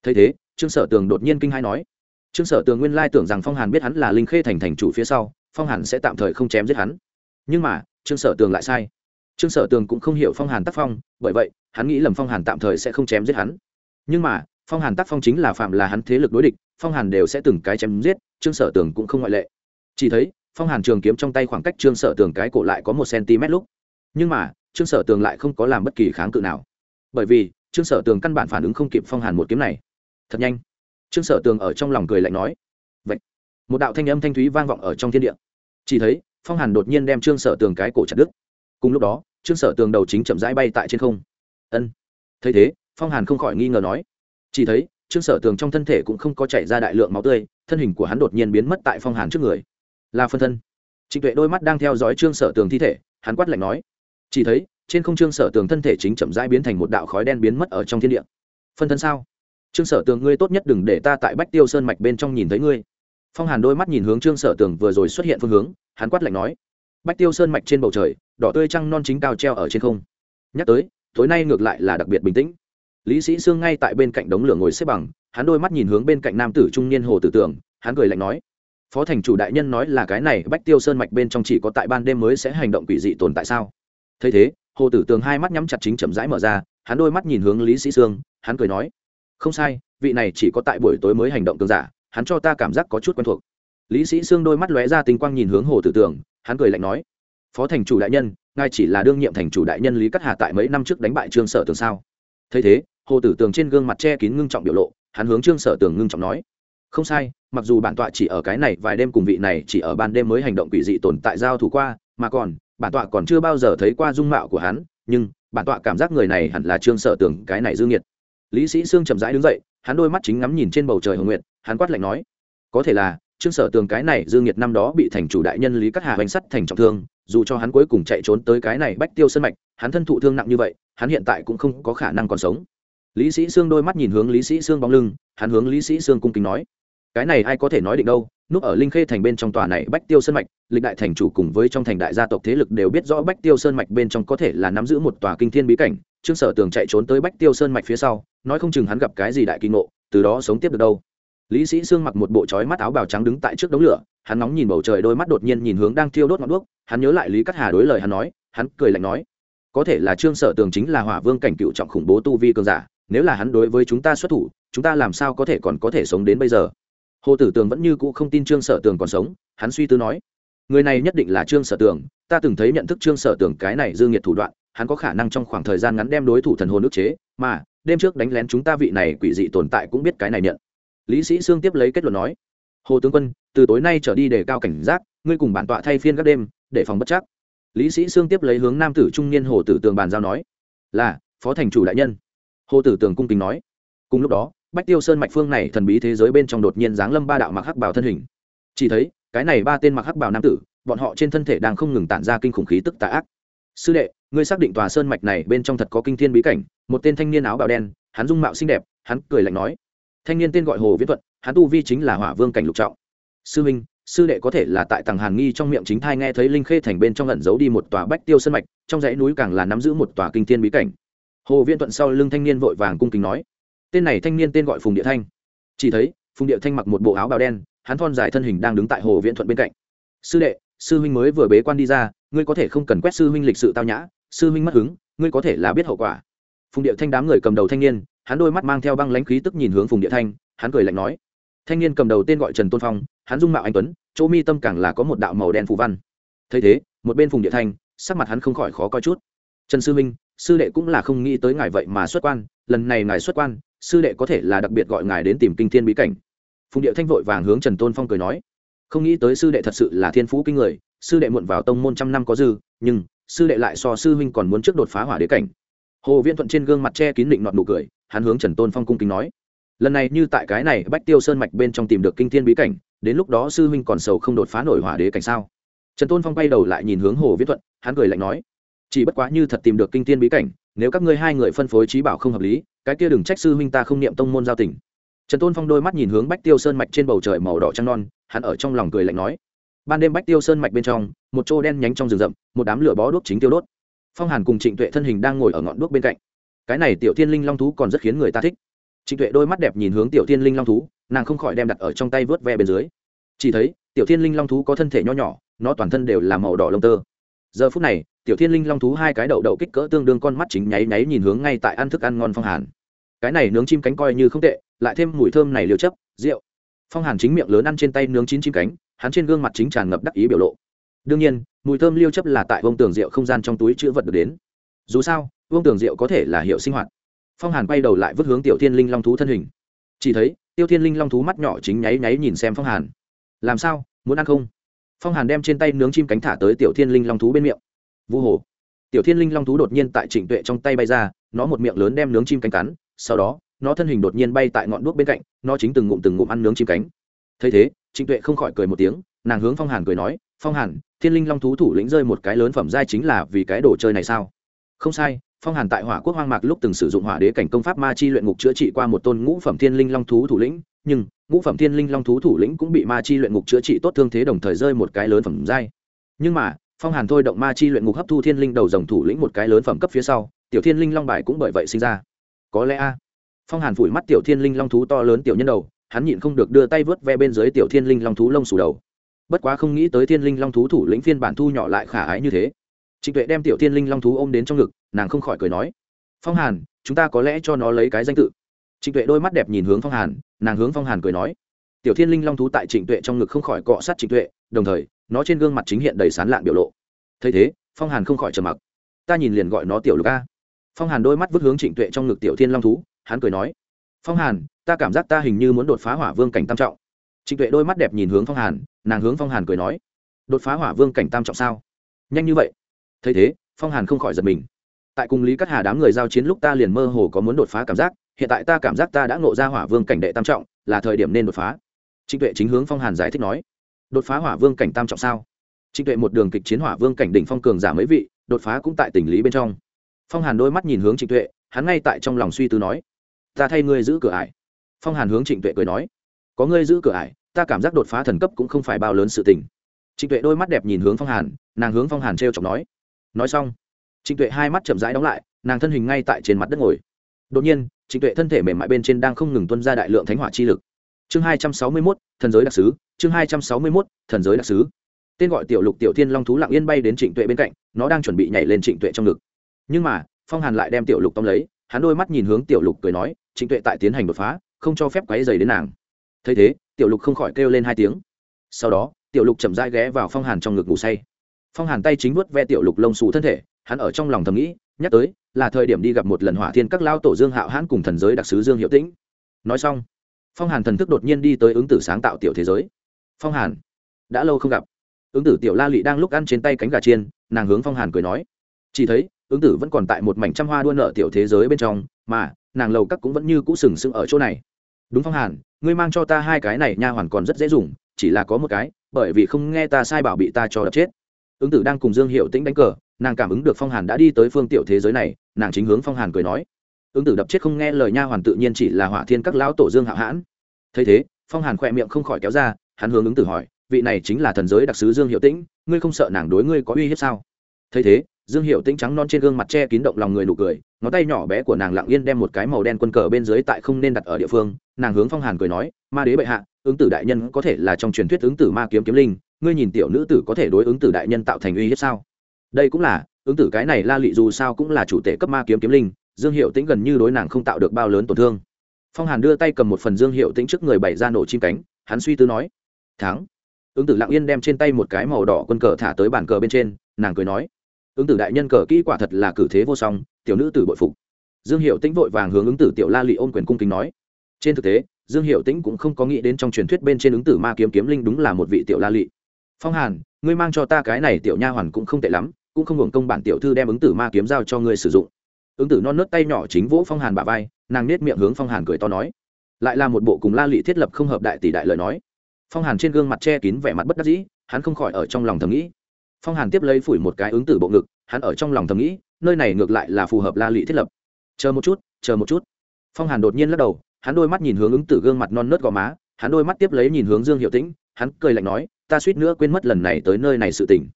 Thấy thế, trương sở tường đột nhiên kinh hai nói. Trương sở tường nguyên lai tưởng rằng phong hàn biết hắn là linh khê thành thành chủ phía sau, phong hàn sẽ tạm thời không chém giết hắn. Nhưng mà, trương sở tường lại sai. Trương sở tường cũng không hiểu phong hàn tác phong, bởi vậy, hắn nghĩ lầm phong hàn tạm thời sẽ không chém giết hắn. Nhưng mà, phong hàn tác phong chính là phạm là hắn thế lực đối địch, phong hàn đều sẽ từng cái chém giết, trương sở tường cũng không ngoại lệ. Chỉ thấy, phong hàn trường kiếm trong tay khoảng cách trương sở tường cái cổ lại có một cm lúc. Nhưng mà, trương sở tường lại không có làm bất kỳ kháng cự nào bởi vì trương sở tường căn bản phản ứng không kịp phong hàn một kiếm này. Thật nhanh. Trương sở tường ở trong lòng cười lạnh nói. Vậy, một đạo thanh âm thanh thúy vang vọng ở trong thiên địa. Chỉ thấy, phong hàn đột nhiên đem trương sở tường cái cổ chặt đứt. Cùng lúc đó, trương sở tường đầu chính chậm rãi bay tại trên không. Ân. Thấy thế, phong hàn không khỏi nghi ngờ nói. Chỉ thấy, trương sở tường trong thân thể cũng không có chảy ra đại lượng máu tươi, thân hình của hắn đột nhiên biến mất tại phong hàn trước người. Là phân thân. Trịnh tuệ đôi mắt đang theo dõi trương sở tường thi thể, hắn quát lạnh nói. Chỉ thấy trên không trương sở tường thân thể chính chậm rãi biến thành một đạo khói đen biến mất ở trong thiên địa. Phân thân sao? Trương sở tường ngươi tốt nhất đừng để ta tại bách tiêu sơn mạch bên trong nhìn thấy ngươi. Phong hàn đôi mắt nhìn hướng trương sở tường vừa rồi xuất hiện phương hướng, hắn quát lạnh nói. Bách tiêu sơn mạch trên bầu trời, đỏ tươi trăng non chính cao treo ở trên không. Nhắc tới, tối nay ngược lại là đặc biệt bình tĩnh. Lý sĩ sương ngay tại bên cạnh đống lửa ngồi xếp bằng, hắn đôi mắt nhìn hướng bên cạnh nam tử trung niên hồ tử tưởng hắn cười lạnh nói. Phó thành chủ đại nhân nói là cái này bách tiêu sơn mạch bên trong chỉ có tại ban đêm mới sẽ hành động quỷ dị tồn tại sao? Thấy thế hồ tử tường hai mắt nhắm chặt chính chậm rãi mở ra, hắn đôi mắt nhìn hướng lý sĩ sương, hắn cười nói, không sai, vị này chỉ có tại buổi tối mới hành động cường giả, hắn cho ta cảm giác có chút quen thuộc. Lý sĩ sương đôi mắt lóe ra tinh quang nhìn hướng hồ tử tường, hắn cười lạnh nói, phó thành chủ đại nhân, ngài chỉ là đương nhiệm thành chủ đại nhân lý cát hà tại mấy năm trước đánh bại trương sở tường sao? Thấy thế, hồ tử tường trên gương mặt che kín ngưng trọng biểu lộ, hắn hướng trương sở tường ngưng trọng nói, không sai, mặc dù bản tọa chỉ ở cái này vài đêm cùng vị này chỉ ở ban đêm mới hành động quỷ dị tồn tại giao thủ qua, mà còn bản tọa còn chưa bao giờ thấy qua dung mạo của hắn, nhưng bản tọa cảm giác người này hẳn là trương sở tường, cái này dương nhiệt lý sĩ sương chậm rãi đứng dậy, hắn đôi mắt chính ngắm nhìn trên bầu trời hồng nguyện hắn quát lạnh nói, có thể là trương sở tường cái này dương nhiệt năm đó bị thành chủ đại nhân lý cắt hà bánh sắt thành trọng thương, dù cho hắn cuối cùng chạy trốn tới cái này bách tiêu sân mạch, hắn thân thụ thương nặng như vậy, hắn hiện tại cũng không có khả năng còn sống. Lý sĩ sương đôi mắt nhìn hướng lý sĩ sương bóng lưng, hắn hướng lý sĩ sương cung kính nói, cái này ai có thể nói định đâu núp ở linh khê thành bên trong tòa này bách tiêu sơn mạch, lịch đại thành chủ cùng với trong thành đại gia tộc thế lực đều biết rõ bách tiêu sơn mạch bên trong có thể là nắm giữ một tòa kinh thiên bí cảnh. Trương sở tường chạy trốn tới bách tiêu sơn mạch phía sau, nói không chừng hắn gặp cái gì đại kinh ngộ, từ đó sống tiếp được đâu. Lý sĩ sương mặc một bộ trói mắt áo bào trắng đứng tại trước đống lửa, hắn nóng nhìn bầu trời đôi mắt đột nhiên nhìn hướng đang thiêu đốt ngọn đuốc, hắn nhớ lại lý cắt hà đối lời hắn nói, hắn cười lạnh nói, có thể là trương sở tường chính là hỏa vương cảnh cựu trọng khủng bố tu vi cường giả, nếu là hắn đối với chúng ta xuất thủ, chúng ta làm sao có thể còn có thể sống đến bây giờ? Hồ tử tường vẫn như cũ không tin trương sở tường còn sống, hắn suy tư nói, người này nhất định là trương sở tường, ta từng thấy nhận thức trương sở tường cái này dương nhiệt thủ đoạn, hắn có khả năng trong khoảng thời gian ngắn đem đối thủ thần hồn ức chế, mà đêm trước đánh lén chúng ta vị này quỷ dị tồn tại cũng biết cái này nhận. Lý sĩ sương tiếp lấy kết luận nói, hồ tướng quân, từ tối nay trở đi để cao cảnh giác, ngươi cùng bản tọa thay phiên các đêm, để phòng bất chắc. Lý sĩ sương tiếp lấy hướng nam tử trung niên hồ tử tường bàn giao nói, là, phó thành chủ đại nhân. Hồ tử tường cung kính nói, cùng lúc đó bách tiêu sơn mạch phương này thần bí thế giới bên trong đột nhiên giáng lâm ba đạo mặc hắc bảo thân hình. Chỉ thấy, cái này ba tên mặc hắc bảo nam tử, bọn họ trên thân thể đang không ngừng tản ra kinh khủng khí tức tà ác. Sư đệ, ngươi xác định tòa sơn mạch này bên trong thật có kinh thiên bí cảnh? Một tên thanh niên áo bào đen, hắn dung mạo xinh đẹp, hắn cười lạnh nói. Thanh niên tên gọi hồ viễn thuận, hắn tu vi chính là hỏa vương cảnh lục trọng. Sư minh sư đệ có thể là tại tầng hàn nghi trong miệng chính thai nghe thấy linh khê thành bên trong ẩn giấu đi một tòa bách tiêu sơn mạch, trong dãy núi càng là nắm giữ một tòa kinh thiên bí cảnh. Hồ viễn thuận sau lưng thanh niên vội vàng cung kính nói tên này thanh niên tên gọi phùng địa thanh. Chỉ thấy, phùng địa thanh mặc một bộ áo bào đen, hắn thon dài thân hình đang đứng tại hồ viễn thuận bên cạnh. Sư đệ, sư huynh mới vừa bế quan đi ra, ngươi có thể không cần quét sư huynh lịch sự tao nhã, sư huynh mất hứng, ngươi có thể là biết hậu quả. Phùng địa thanh đám người cầm đầu thanh niên, hắn đôi mắt mang theo băng lãnh khí tức nhìn hướng phùng địa thanh, hắn cười lạnh nói, thanh niên cầm đầu tên gọi trần tôn phong, hắn dung mạo anh tuấn, chỗ mi tâm càng là có một đạo màu đen phù văn. Thấy thế, một bên phùng địa thanh, sắc mặt hắn không khỏi khó coi chút. Trần sư minh sư đệ cũng là không nghĩ tới ngài vậy mà xuất quan, lần này ngài xuất quan sư đệ có thể là đặc biệt gọi ngài đến tìm kinh thiên bí cảnh. Phùng điệu thanh vội vàng hướng trần tôn phong cười nói, không nghĩ tới sư đệ thật sự là thiên phú kinh người, sư đệ muộn vào tông môn trăm năm có dư, nhưng sư đệ lại so sư huynh còn muốn trước đột phá hỏa đế cảnh. Hồ viễn thuận trên gương mặt che kín định nọt nụ cười, hắn hướng trần tôn phong cung kính nói, lần này như tại cái này bách tiêu sơn mạch bên trong tìm được kinh thiên bí cảnh, đến lúc đó sư huynh còn sầu không đột phá nổi hỏa đế cảnh sao? Trần tôn phong bay đầu lại nhìn hướng hồ viễn thuận, hắn cười lạnh nói, chỉ bất quá như thật tìm được kinh thiên bí cảnh, nếu các ngươi hai người phân phối trí bảo không hợp lý cái kia đừng trách sư huynh ta không niệm tông môn giao tình. Trần tôn phong đôi mắt nhìn hướng bách tiêu sơn mạch trên bầu trời màu đỏ trăng non, hắn ở trong lòng cười lạnh nói. Ban đêm bách tiêu sơn mạch bên trong, một chỗ đen nhánh trong rừng rậm, một đám lửa bó đuốc chính tiêu đốt. Phong hàn cùng trịnh tuệ thân hình đang ngồi ở ngọn đuốc bên cạnh. Cái này tiểu thiên linh long thú còn rất khiến người ta thích. Trịnh tuệ đôi mắt đẹp nhìn hướng tiểu thiên linh long thú, nàng không khỏi đem đặt ở trong tay vớt ve bên dưới. Chỉ thấy, tiểu thiên linh long thú có thân thể nho nhỏ, nó toàn thân đều là màu đỏ lông tơ. Giờ phút này tiểu thiên linh long thú hai cái đậu đậu kích cỡ tương đương con mắt chính nháy nháy nhìn hướng ngay tại ăn thức ăn ngon phong hàn. Cái này nướng chim cánh coi như không tệ, lại thêm mùi thơm này liều chấp, rượu. Phong hàn chính miệng lớn ăn trên tay nướng chín chim cánh, hắn trên gương mặt chính tràn ngập đắc ý biểu lộ. Đương nhiên, mùi thơm liêu chấp là tại vông tường rượu không gian trong túi chữ vật được đến. Dù sao vông tường rượu có thể là hiệu sinh hoạt. Phong hàn bay đầu lại vứt hướng tiểu thiên linh long thú thân hình. Chỉ thấy tiêu thiên linh long thú mắt nhỏ chính nháy nháy nhìn xem phong hàn. Làm sao, muốn ăn không? Phong hàn đem trên tay nướng chim cánh thả tới tiểu thiên linh long thú bên miệng vu hồ. Tiểu thiên linh long thú đột nhiên tại trịnh tuệ trong tay bay ra, nó một miệng lớn đem nướng chim cánh cắn, sau đó, nó thân hình đột nhiên bay tại ngọn đuốc bên cạnh, nó chính từng ngụm từng ngụm ăn nướng chim cánh. Thấy thế, trịnh tuệ không khỏi cười một tiếng, nàng hướng phong hàn cười nói, phong hàn, thiên linh long thú thủ lĩnh rơi một cái lớn phẩm giai chính là vì cái đồ chơi này sao? Không sai, phong hàn tại hỏa quốc hoang mạc lúc từng sử dụng hỏa đế cảnh công pháp ma chi luyện ngục chữa trị qua một tôn ngũ phẩm thiên linh long thú thủ lĩnh, nhưng ngũ phẩm thiên linh long thú thủ lĩnh cũng bị ma chi luyện ngục chữa trị tốt thương thế đồng thời rơi một cái lớn phẩm giai. Nhưng mà phong hàn thôi động ma chi luyện ngục hấp thu thiên linh đầu dòng thủ lĩnh một cái lớn phẩm cấp phía sau, tiểu thiên linh long bài cũng bởi vậy sinh ra. Có lẽ a, phong hàn phủi mắt tiểu thiên linh long thú to lớn tiểu nhân đầu, hắn nhịn không được đưa tay vớt ve bên dưới tiểu thiên linh long thú lông sù đầu. Bất quá không nghĩ tới thiên linh long thú thủ lĩnh phiên bản thu nhỏ lại khả ái như thế. Trịnh tuệ đem tiểu thiên linh long thú ôm đến trong ngực, nàng không khỏi cười nói, phong hàn, chúng ta có lẽ cho nó lấy cái danh tự. Trịnh tuệ đôi mắt đẹp nhìn hướng phong hàn, nàng hướng phong hàn cười nói, tiểu thiên linh long thú tại trịnh tuệ trong ngực không khỏi cọ sát trịnh tuệ, đồng thời nó trên gương mặt chính hiện đầy sán lạn biểu lộ. Thấy thế, phong hàn không khỏi trầm mặc. Ta nhìn liền gọi nó tiểu lục a. Phong hàn đôi mắt vứt hướng trịnh tuệ trong ngực tiểu thiên long thú, hắn cười nói, phong hàn, ta cảm giác ta hình như muốn đột phá hỏa vương cảnh tam trọng. Trịnh tuệ đôi mắt đẹp nhìn hướng phong hàn, nàng hướng phong hàn cười nói, đột phá hỏa vương cảnh tam trọng sao? Nhanh như vậy. Thấy thế, phong hàn không khỏi giật mình. Tại cùng lý cắt hà đám người giao chiến lúc ta liền mơ hồ có muốn đột phá cảm giác, hiện tại ta cảm giác ta đã ngộ ra hỏa vương cảnh đệ tam trọng, là thời điểm nên đột phá. Trịnh tuệ chính hướng phong hàn giải thích nói đột phá hỏa vương cảnh tam trọng sao? Trịnh tuệ một đường kịch chiến hỏa vương cảnh đỉnh phong cường giả mấy vị, đột phá cũng tại tình lý bên trong. Phong hàn đôi mắt nhìn hướng trịnh tuệ, hắn ngay tại trong lòng suy tư nói, ta thay ngươi giữ cửa ải. Phong hàn hướng trịnh tuệ cười nói, có ngươi giữ cửa ải, ta cảm giác đột phá thần cấp cũng không phải bao lớn sự tình. Trịnh tuệ đôi mắt đẹp nhìn hướng phong hàn, nàng hướng phong hàn t r e o chọc nói nói xong. Trịnh tuệ hai mắt chậm rãi đóng lại, nàng thân hình ngay tại trên mặt đất ngồi. Đột nhiên, trịnh tuệ thân thể mềm mại bên trên đang không ngừng tuân ra đại lượng thánh hỏa chi lực. Chương hai trăm sáu mươi mốt, thần giới đặc s ứ chương hai trăm sáu mươi mốt, thần giới đặc s ứ tên gọi tiểu lục tiểu thiên long thú lặng yên bay đến trịnh tuệ bên cạnh, nó đang chuẩn bị nhảy lên trịnh tuệ trong ngực. Nhưng mà, phong hàn lại đem tiểu lục tóm lấy, hắn đôi mắt nhìn hướng tiểu lục cười nói, trịnh tuệ tại tiến hành đột phá, không cho phép quáy dày đến nàng. Thấy thế, tiểu lục không khỏi kêu lên hai tiếng. Sau đó, tiểu lục chậm rãi ghé vào phong hàn trong ngực ngủ say. Phong hàn tay chính vuốt ve tiểu lục lông xù thân thể, hắn ở trong lòng thầm nghĩ, nhắc tới, là thời điểm đi gặp một lần hỏa thiên các lao tổ dương hạo hãn cùng thần giới đặc sứ dương hiệu tĩnh. Nói xong, phong hàn thần thức đột nhiên đi tới ứng tử sáng tạo tiểu thế giới phong hàn. Đã lâu không gặp. Ứng tử tiểu la lị đang lúc ăn trên tay cánh gà chiên, nàng hướng phong hàn cười nói. Chỉ thấy, ứng tử vẫn còn tại một mảnh trăm hoa đua nợ tiểu thế giới bên trong, mà, nàng lầu các cũng vẫn như cũ sừng sững ở chỗ này. Đúng phong hàn, ngươi mang cho ta hai cái này nha hoàn còn rất dễ dùng, chỉ là có một cái, bởi vì không nghe ta sai bảo bị ta cho đập chết. Ứng tử đang cùng dương hiệu tĩnh đánh cờ, nàng cảm ứng được phong hàn đã đi tới phương tiểu thế giới này, nàng chính hướng phong hàn cười nói. Ứng tử đập chết không nghe lời nha hoàn tự nhiên chỉ là hỏa thiên các lão tổ dương hạo hãn. Thấy thế, phong hàn khỏe miệng không khỏi kéo ra hắn hướng ứng tử hỏi, vị này chính là thần giới đặc sứ dương hiệu tĩnh, ngươi không sợ nàng đối ngươi có uy hiếp sao? Thấy thế, dương hiệu tĩnh trắng non trên gương mặt che kín động lòng người nụ cười, ngón tay nhỏ bé của nàng lặng yên đem một cái màu đen quân cờ bên dưới tại không nên đặt ở địa phương, nàng hướng phong hàn cười nói, ma đế bệ hạ, ứng tử đại nhân có thể là trong truyền thuyết ứng tử ma kiếm kiếm linh, ngươi nhìn tiểu nữ tử có thể đối ứng tử đại nhân tạo thành uy hiếp sao? Đây cũng là, ứng tử cái này la lị dù sao cũng là chủ tể cấp ma kiếm kiếm linh, dương hiệu tĩnh gần như đối nàng không tạo được bao lớn tổn thương. Phong hàn đưa tay cầm một phần dương hiệu tĩnh trước người bày ra nổ chim cánh, hắn suy tư nói thắng. Ứng tử lặng yên đem trên tay một cái màu đỏ quân cờ thả tới bàn cờ bên trên, nàng cười nói, ứng tử đại nhân cờ kỹ quả thật là cử thế vô song, tiểu nữ tử bội phục. Dương hiệu tĩnh vội vàng hướng ứng tử tiểu la lị ôm quyền cung kính nói, trên thực tế, dương hiệu tĩnh cũng không có nghĩ đến trong truyền thuyết bên trên ứng tử ma kiếm kiếm linh đúng là một vị tiểu la lị. Phong hàn, ngươi mang cho ta cái này tiểu nha hoàn cũng không tệ lắm, cũng không hưởng công bản tiểu thư đem ứng tử ma kiếm giao cho ngươi sử dụng. Ứng tử non nớt tay nhỏ chính vỗ phong hàn bà vai, nàng nết miệng hướng phong hàn cười to nói, lại là một bộ cùng la lị thiết lập không hợp đại tỷ đại lời nói phong hàn trên gương mặt che kín vẻ mặt bất đắc dĩ, hắn không khỏi ở trong lòng thầm nghĩ. Phong hàn tiếp lấy phủi một cái ứng tử bộ ngực, hắn ở trong lòng thầm nghĩ, nơi này ngược lại là phù hợp la lị thiết lập. Chờ một chút, chờ một chút. Phong hàn đột nhiên lắc đầu, hắn đôi mắt nhìn hướng ứng tử gương mặt non nớt gò má, hắn đôi mắt tiếp lấy nhìn hướng dương hiệu tĩnh, hắn cười lạnh nói, ta suýt nữa quên mất lần này tới nơi này sự tỉnh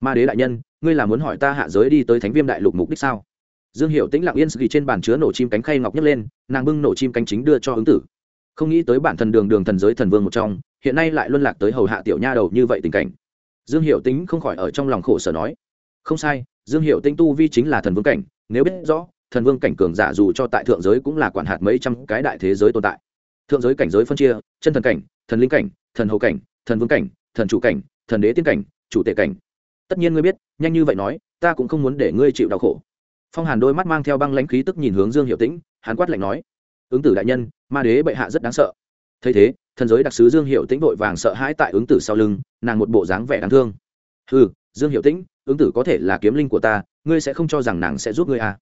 ma đế đại nhân, ngươi là muốn hỏi ta hạ giới đi tới thánh viêm đại lục mục đích sao? Dương hiệu tĩnh lặng yên ghi trên bàn chứa nổ chim cánh khay ngọc nhấc lên, nàng bưng nổ chim cánh chính đưa cho ứng tử. Không nghĩ tới bản thần đường đường thần giới thần vương một trong hiện nay lại luân lạc tới hầu hạ tiểu nha đầu như vậy tình cảnh. Dương hiệu tĩnh không khỏi ở trong lòng khổ sở nói, không sai, dương hiệu tĩnh tu vi chính là thần vương cảnh, nếu biết rõ, thần vương cảnh cường giả dù cho tại thượng giới cũng là quản hạt mấy trăm cái đại thế giới tồn tại. Thượng giới cảnh giới phân chia, chân thần cảnh, thần linh cảnh, thần hậu cảnh, thần vương cảnh, thần chủ cảnh, thần đế tiên cảnh, chủ tể cảnh. Tất nhiên ngươi biết, nhanh như vậy nói, ta cũng không muốn để ngươi chịu đau khổ. Phong hàn đôi mắt mang theo băng lãnh khí tức nhìn hướng dương hiệu tĩnh, hắn quát lạnh nói, ứng tử đại nhân, ma đế bệ hạ rất đáng sợ. Thấy thế thần giới đặc sứ dương hiệu tĩnh vội vàng sợ hãi tại ứng tử sau lưng, nàng một bộ dáng vẻ đáng thương. Ừ dương hiệu tĩnh, ứng tử có thể là kiếm linh của ta, ngươi sẽ không cho rằng nàng sẽ giúp ngươi à?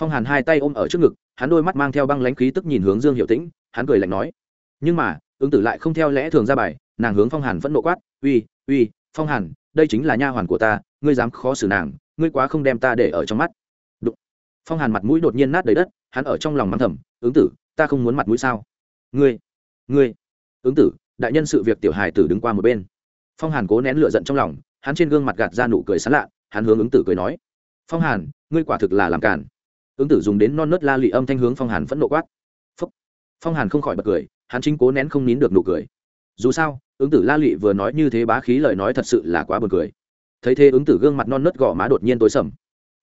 Phong hàn hai tay ôm ở trước ngực, hắn đôi mắt mang theo băng lãnh khí tức nhìn hướng dương hiệu tĩnh, hắn cười lạnh nói, nhưng mà, ứng tử lại không theo lẽ thường ra bài, nàng hướng phong hàn vẫn nộ quát, uy uy, phong hàn, đây chính là nha hoàn của ta, ngươi dám khó xử nàng, ngươi quá không đem ta để ở trong mắt. Đụng. phong hàn mặt mũi đột nhiên nát đầy đất, hắn ở trong lòng mắng thầm, ứng tử, ta không muốn mặt mũi sao? Ngươi ngươi ứng tử, đại nhân sự việc tiểu hài tử đứng qua một bên. Phong hàn cố nén lửa giận trong lòng, hắn trên gương mặt gạt ra nụ cười sán lạ, hắn hướng ứng tử cười nói, phong hàn, ngươi quả thực là làm cản ứng tử dùng đến non nớt la lị âm thanh hướng phong hàn phẫn nộ quát. Phúc. phong hàn không khỏi bật cười, hắn chính cố nén không nín được nụ cười. Dù sao, ứng tử la lị vừa nói như thế bá khí lời nói thật sự là quá buồn cười. Thấy thế ứng tử gương mặt non nớt gò má đột nhiên tối sầm.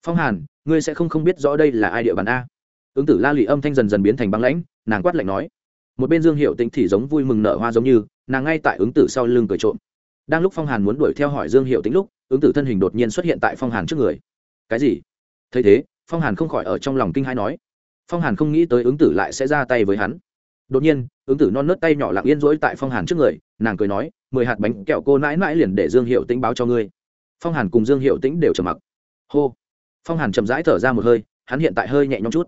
Phong hàn, ngươi sẽ không không biết rõ đây là ai địa bàn a? Ứng tử la lị âm thanh dần dần biến thành băng lãnh, nàng quát lạnh nói một bên dương hiệu tĩnh thì giống vui mừng nở hoa giống như, nàng ngay tại ứng tử sau lưng cười trộm. Đang lúc phong hàn muốn đuổi theo hỏi dương hiệu tĩnh lúc, ứng tử thân hình đột nhiên xuất hiện tại phong hàn trước người. Cái gì? Thấy thế, phong hàn không khỏi ở trong lòng kinh hãi nói. Phong hàn không nghĩ tới ứng tử lại sẽ ra tay với hắn. Đột nhiên, ứng tử non nớt tay nhỏ lặng yên rỗi tại phong hàn trước người, nàng cười nói, mười hạt bánh kẹo cô mãi mãi liền để dương hiệu tĩnh báo cho ngươi. Phong hàn cùng dương hiệu tĩnh đều trầm mặc. Hô. Phong hàn chậm rãi thở ra một hơi, hắn hiện tại hơi nhẹ nhõm chút.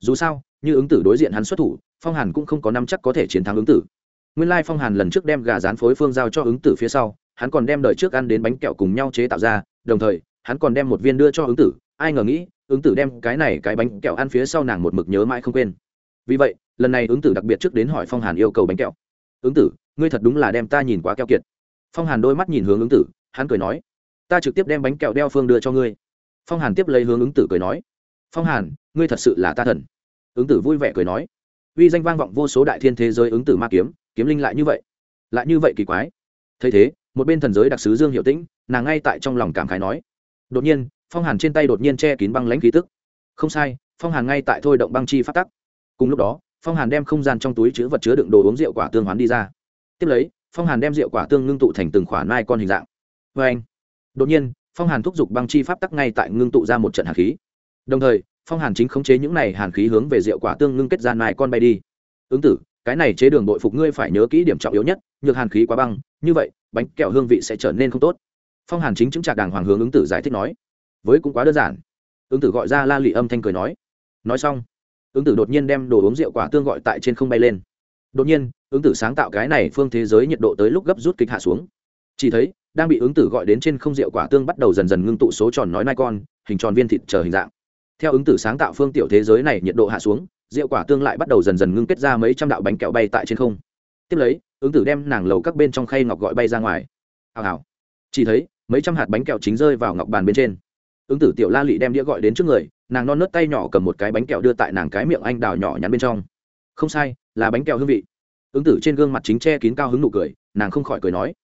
Dù sao, như ứng tử đối diện hắn xuất thủ phong hàn cũng không có năm chắc có thể chiến thắng ứng tử. Nguyên lai phong hàn lần trước đem gà rán phối phương giao cho ứng tử phía sau, hắn còn đem đợi trước ăn đến bánh kẹo cùng nhau chế tạo ra, đồng thời, hắn còn đem một viên đưa cho ứng tử. Ai ngờ nghĩ, ứng tử đem cái này cái bánh kẹo ăn phía sau nàng một mực nhớ mãi không quên. Vì vậy, lần này ứng tử đặc biệt trước đến hỏi phong hàn yêu cầu bánh kẹo. Ứng tử, ngươi thật đúng là đem ta nhìn quá keo kiệt. Phong hàn đôi mắt nhìn hướng ứng tử, hắn cười nói, ta trực tiếp đem bánh kẹo đeo phương đưa cho ngươi. Phong hàn tiếp lấy hướng ứng tử cười nói, phong hàn, ngươi thật sự là ta thần. Ứng tử vui vẻ cười nói uy danh vang vọng vô số đại thiên thế giới ứng tử ma kiếm kiếm linh lại như vậy. Lại như vậy kỳ quái. Thấy thế, một bên thần giới đặc sứ dương hiệu tĩnh, nàng ngay tại trong lòng cảm khái nói. Đột nhiên, phong hàn trên tay đột nhiên che kín băng lãnh khí tức. Không sai, phong hàn ngay tại thôi động băng chi phát tắc. Cùng lúc đó, phong hàn đem không gian trong túi chứa vật chứa đựng đồ uống rượu quả tương hoán đi ra. Tiếp lấy, phong hàn đem rượu quả tương ngưng tụ thành từng khoản mai con hình dạng. Vê anh đột nhiên, phong hàn thúc giục băng chi pháp tắc ngay tại ngưng tụ ra một trận hàn khí. Đồng thời phong hàn chính khống chế những này hàn khí hướng về rượu quả tương ngưng kết ra mai con bay đi. Ứng tử, cái này chế đường đội phục ngươi phải nhớ kỹ điểm trọng yếu nhất, nhược hàn khí quá băng, như vậy, bánh kẹo hương vị sẽ trở nên không tốt. Phong hàn chính chứng trạc đàng hoàng hướng ứng tử giải thích nói. Với cũng quá đơn giản. Ứng tử gọi ra la lị âm thanh cười nói. Nói xong, ứng tử đột nhiên đem đồ uống rượu quả tương gọi tại trên không bay lên. Đột nhiên, ứng tử sáng tạo cái này phương thế giới nhiệt độ tới lúc gấp rút kịch hạ xuống. Chỉ thấy, đang bị ứng tử gọi đến trên không rượu quả tương bắt đầu dần dần ngưng tụ số tròn nói mai con, hình tròn viên thịt chờ hình dạng theo ứng tử sáng tạo phương tiểu thế giới này nhiệt độ hạ xuống, rượu quả tương lại bắt đầu dần dần ngưng kết ra mấy trăm đạo bánh kẹo bay tại trên không. Tiếp lấy, ứng tử đem nàng lầu các bên trong khay ngọc gọi bay ra ngoài. Hào hào. Chỉ thấy, mấy trăm hạt bánh kẹo chính rơi vào ngọc bàn bên trên. Ứng tử tiểu la lị đem đĩa gọi đến trước người, nàng non nớt tay nhỏ cầm một cái bánh kẹo đưa tại nàng cái miệng anh đào nhỏ nhắn bên trong. Không sai, là bánh kẹo hương vị. Ứng tử trên gương mặt chính che kín cao hứng nụ cười, nàng không khỏi cười nói.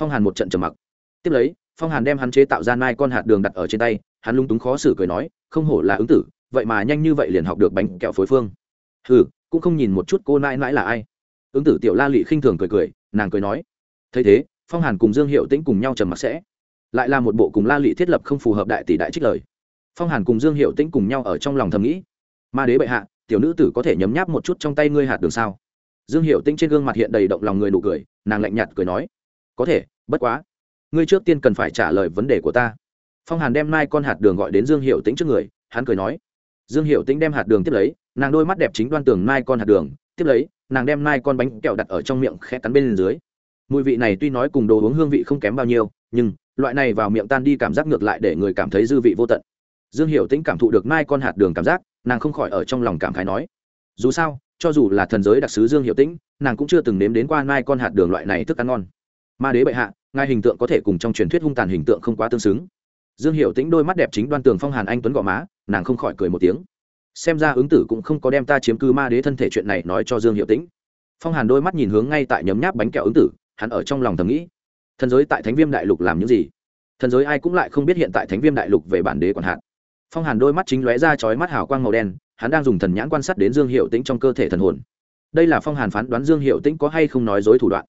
Phong hàn một trận trầm mặc. Tiếp lấy, phong hàn đem hắn chế tạo ra mai con hạt đường đặt ở trên tay, hắn lung túng khó xử cười nói không hổ là ứng tử, vậy mà nhanh như vậy liền học được bánh kẹo phối phương. Ừ cũng không nhìn một chút cô nãi nãi là ai. Ứng tử tiểu la lị khinh thường cười cười, nàng cười nói, thấy thế, phong hàn cùng dương hiệu tĩnh cùng nhau trầm mặc sẽ. Lại là một bộ cùng la lị thiết lập không phù hợp đại tỷ đại trích lời. Phong hàn cùng dương hiệu tĩnh cùng nhau ở trong lòng thầm nghĩ, ma đế bệ hạ, tiểu nữ tử có thể nhấm nháp một chút trong tay ngươi hạt đường sao? Dương hiệu tĩnh trên gương mặt hiện đầy động lòng người nụ cười, nàng lạnh nhạt cười nói, có thể, bất quá, ngươi trước tiên cần phải trả lời vấn đề của ta phong hàn đem mai con hạt đường gọi đến dương hiệu tĩnh trước người, hắn cười nói. Dương hiệu tĩnh đem hạt đường tiếp lấy, nàng đôi mắt đẹp chính đoan tường mai con hạt đường, tiếp lấy, nàng đem mai con bánh kẹo đặt ở trong miệng khẽ cắn bên dưới. Mùi vị này tuy nói cùng đồ uống hương vị không kém bao nhiêu, nhưng, loại này vào miệng tan đi cảm giác ngược lại để người cảm thấy dư vị vô tận. Dương Hiệu tĩnh cảm thụ được mai con hạt đường cảm giác, nàng không khỏi ở trong lòng cảm khái nói. Dù sao, cho dù là thần giới đặc sứ dương Hiệu tĩnh, nàng cũng chưa từng nếm đến qua mai con hạt đường loại này thức ăn ngon. Ma đế bệ hạ, ngài hình tượng có thể cùng trong truyền thuyết hung tàn hình tượng không quá tương xứng dương Hiệu tĩnh đôi mắt đẹp chính đoan tường phong hàn anh tuấn gò má, nàng không khỏi cười một tiếng. Xem ra ứng tử cũng không có đem ta chiếm cư ma đế thân thể chuyện này nói cho dương hiệu tĩnh. Phong hàn đôi mắt nhìn hướng ngay tại nhấm nháp bánh kẹo ứng tử, hắn ở trong lòng thầm nghĩ, thần giới tại thánh viêm đại lục làm những gì? Thần giới ai cũng lại không biết hiện tại thánh viêm đại lục về bản đế còn hạn. Phong hàn đôi mắt chính lóe ra chói mắt hào quang màu đen, hắn đang dùng thần nhãn quan sát đến dương hiệu tĩnh trong cơ thể thần hồn. Đây là phong hàn phán đoán dương hiệu tĩnh có hay không nói dối thủ đoạn.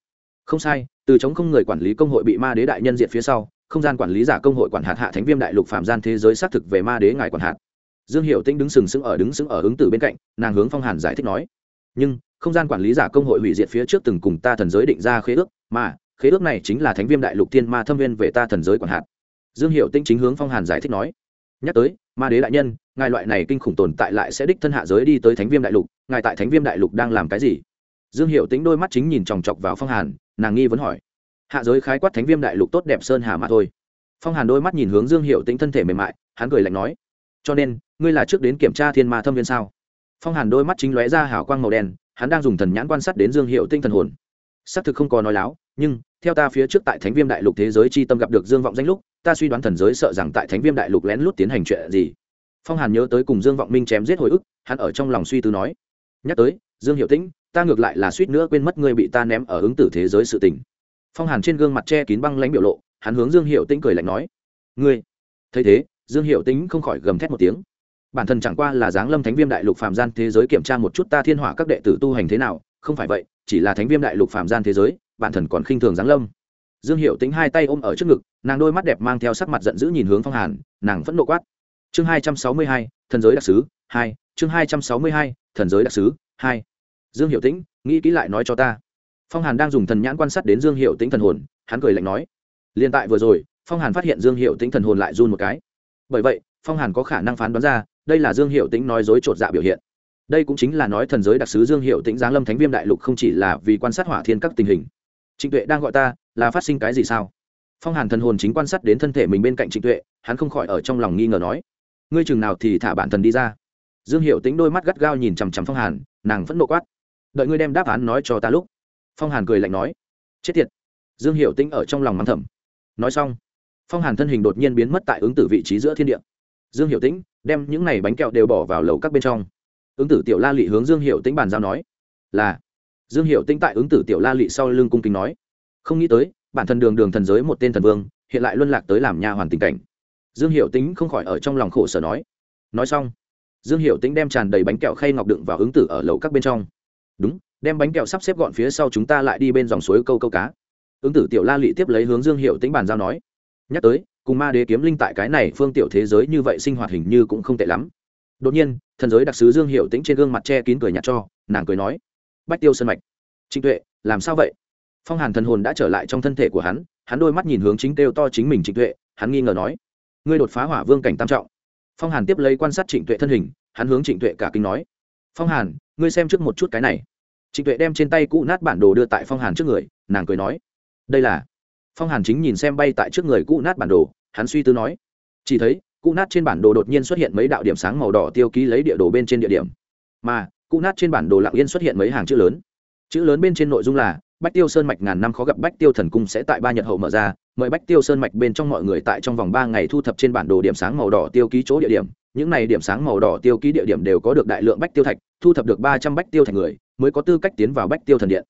Không sai, từ chống không người quản lý công hội bị ma đế đại nhân diện phía sau không gian quản lý giả công hội quản hạt hạ thánh viêm đại lục phạm gian thế giới xác thực về ma đế ngài quản hạt. Dương hiệu tĩnh đứng sừng sững ở đứng sững ở ứng tử bên cạnh, nàng hướng phong hàn giải thích nói, nhưng, không gian quản lý giả công hội hủy diệt phía trước từng cùng ta thần giới định ra khế ước, mà khế ước này chính là thánh viêm đại lục tiên ma thâm viên về ta thần giới quản hạt. Dương hiệu tinh chính hướng phong hàn giải thích nói, nhắc tới, ma đế đại nhân, ngài loại này kinh khủng tồn tại lại sẽ đích thân hạ giới đi tới thánh viêm đại lục, ngài tại thánh viêm đại lục đang làm cái gì? Dương hiệu tĩnh đôi mắt chính nhìn chòng chọc vào phong hàn, nàng nghi vấn hỏi hạ giới khái quát thánh viêm đại lục tốt đẹp sơn hà mà thôi. Phong hàn đôi mắt nhìn hướng dương hiệu tính thân thể mềm mại, hắn cười lạnh nói, cho nên, ngươi là trước đến kiểm tra thiên ma thâm viên sao? Phong hàn đôi mắt chính lóe ra hào quang màu đen, hắn đang dùng thần nhãn quan sát đến dương hiệu tinh thần hồn. Xác thực không có nói láo, nhưng, theo ta phía trước tại thánh viêm đại lục thế giới chi tâm gặp được dương vọng danh lúc, ta suy đoán thần giới sợ rằng tại thánh viêm đại lục lén lút tiến hành chuyện gì. Phong hàn nhớ tới cùng dương vọng minh chém giết hồi ức, hắn ở trong lòng suy tư nói, nhắc tới, dương hiệu tĩnh, ta ngược lại là suýt nữa quên mất ngươi bị ta ném ở ứng tử thế giới sự tình phong hàn trên gương mặt che kín băng lãnh biểu lộ, hắn hướng dương hiệu tĩnh cười lạnh nói, ngươi. Thấy thế, dương hiệu tĩnh không khỏi gầm thét một tiếng. Bản thân chẳng qua là giáng lâm thánh viêm đại lục phạm gian thế giới kiểm tra một chút ta thiên hỏa các đệ tử tu hành thế nào, không phải vậy, chỉ là thánh viêm đại lục phạm gian thế giới, bản thân còn khinh thường giáng lâm. Dương hiệu tính hai tay ôm ở trước ngực, nàng đôi mắt đẹp mang theo sắc mặt giận dữ nhìn hướng phong hàn, nàng vẫn nộ quát, chương hai trăm sáu mươi hai, thần giới đặc sứ, hai, chương hai trăm sáu mươi hai, thần giới đặc sứ, hai. Dương hiệu tĩnh, nghĩ kỹ lại nói cho ta phong hàn đang dùng thần nhãn quan sát đến dương hiệu tĩnh thần hồn, hắn cười lạnh nói liền tại vừa rồi, phong hàn phát hiện dương hiệu tĩnh thần hồn lại run một cái. Bởi vậy, phong hàn có khả năng phán đoán ra, đây là dương hiệu tĩnh nói dối chột dạ biểu hiện. Đây cũng chính là nói thần giới đặc sứ dương hiệu tĩnh giáng lâm thánh viêm đại lục không chỉ là vì quan sát hỏa thiên các tình hình. Trịnh tuệ đang gọi ta, là phát sinh cái gì sao? Phong hàn thần hồn chính quan sát đến thân thể mình bên cạnh trịnh tuệ, hắn không khỏi ở trong lòng nghi ngờ nói, ngươi chừng nào thì thả bản thần đi ra. Dương hiệu tính đôi mắt gắt gao nhìn chằm chằm phong hàn, nàng vẫn nộ quát, đợi ngươi đem đáp án nói cho ta lúc phong hàn cười lạnh nói, chết tiệt. Dương hiệu Tĩnh ở trong lòng mắng thầm. Nói xong, phong hàn thân hình đột nhiên biến mất tại ứng tử vị trí giữa thiên địa. Dương hiệu tĩnh đem những này bánh kẹo đều bỏ vào lầu các bên trong. Ứng tử tiểu la lị hướng dương hiệu tĩnh bàn giao nói, là. Dương hiệu tĩnh tại ứng tử tiểu la lị sau lưng cung kính nói, không nghĩ tới, bản thân đường đường thần giới một tên thần vương, hiện lại luân lạc tới làm nhà hoàn tình cảnh. Dương hiệu Tĩnh không khỏi ở trong lòng khổ sở nói. Nói xong, dương hiệu Tĩnh đem tràn đầy bánh kẹo khay ngọc đựng vào ứng tử ở lầu các bên trong. Đúng đem bánh kẹo sắp xếp gọn phía sau chúng ta lại đi bên dòng suối câu câu cá. Ứng tử tiểu la lị tiếp lấy hướng dương hiệu tính bàn giao nói, nhắc tới, cùng ma đế kiếm linh tại cái này phương tiểu thế giới như vậy sinh hoạt hình như cũng không tệ lắm. Đột nhiên, thần giới đặc sứ dương hiệu tính trên gương mặt che kín cười nhạt cho, nàng cười nói, bách tiêu sân mạch, trịnh tuệ, làm sao vậy? Phong hàn thần hồn đã trở lại trong thân thể của hắn hắn đôi mắt nhìn hướng chính kêu to chính mình trịnh tuệ, hắn nghi ngờ nói, ngươi đột phá hỏa vương cảnh tam trọng. Phong hàn tiếp lấy quan sát trịnh tuệ thân hình, hắn hướng trịnh tuệ cả kinh nói, phong hàn, ngươi xem trước một chút cái này trịnh tuệ đem trên tay cũ nát bản đồ đưa tại phong hàn trước người, nàng cười nói, đây là. Phong hàn chính nhìn xem bay tại trước người cũ nát bản đồ, hắn suy tư nói, chỉ thấy, cũ nát trên bản đồ đột nhiên xuất hiện mấy đạo điểm sáng màu đỏ tiêu ký lấy địa đồ bên trên địa điểm. Mà, cũ nát trên bản đồ lạng yên xuất hiện mấy hàng chữ lớn. Chữ lớn bên trên nội dung là, bách tiêu sơn mạch ngàn năm khó gặp bách tiêu thần cung sẽ tại ba nhật hậu mở ra, mời bách tiêu sơn mạch bên trong mọi người tại trong vòng ba ngày thu thập trên bản đồ điểm sáng màu đỏ tiêu ký chỗ địa điểm. Những này điểm sáng màu đỏ tiêu ký địa điểm đều có được đại lượng bách tiêu thạch, thu thập được ba trăm bách tiêu thạch người mới có tư cách tiến vào bách tiêu thần điện.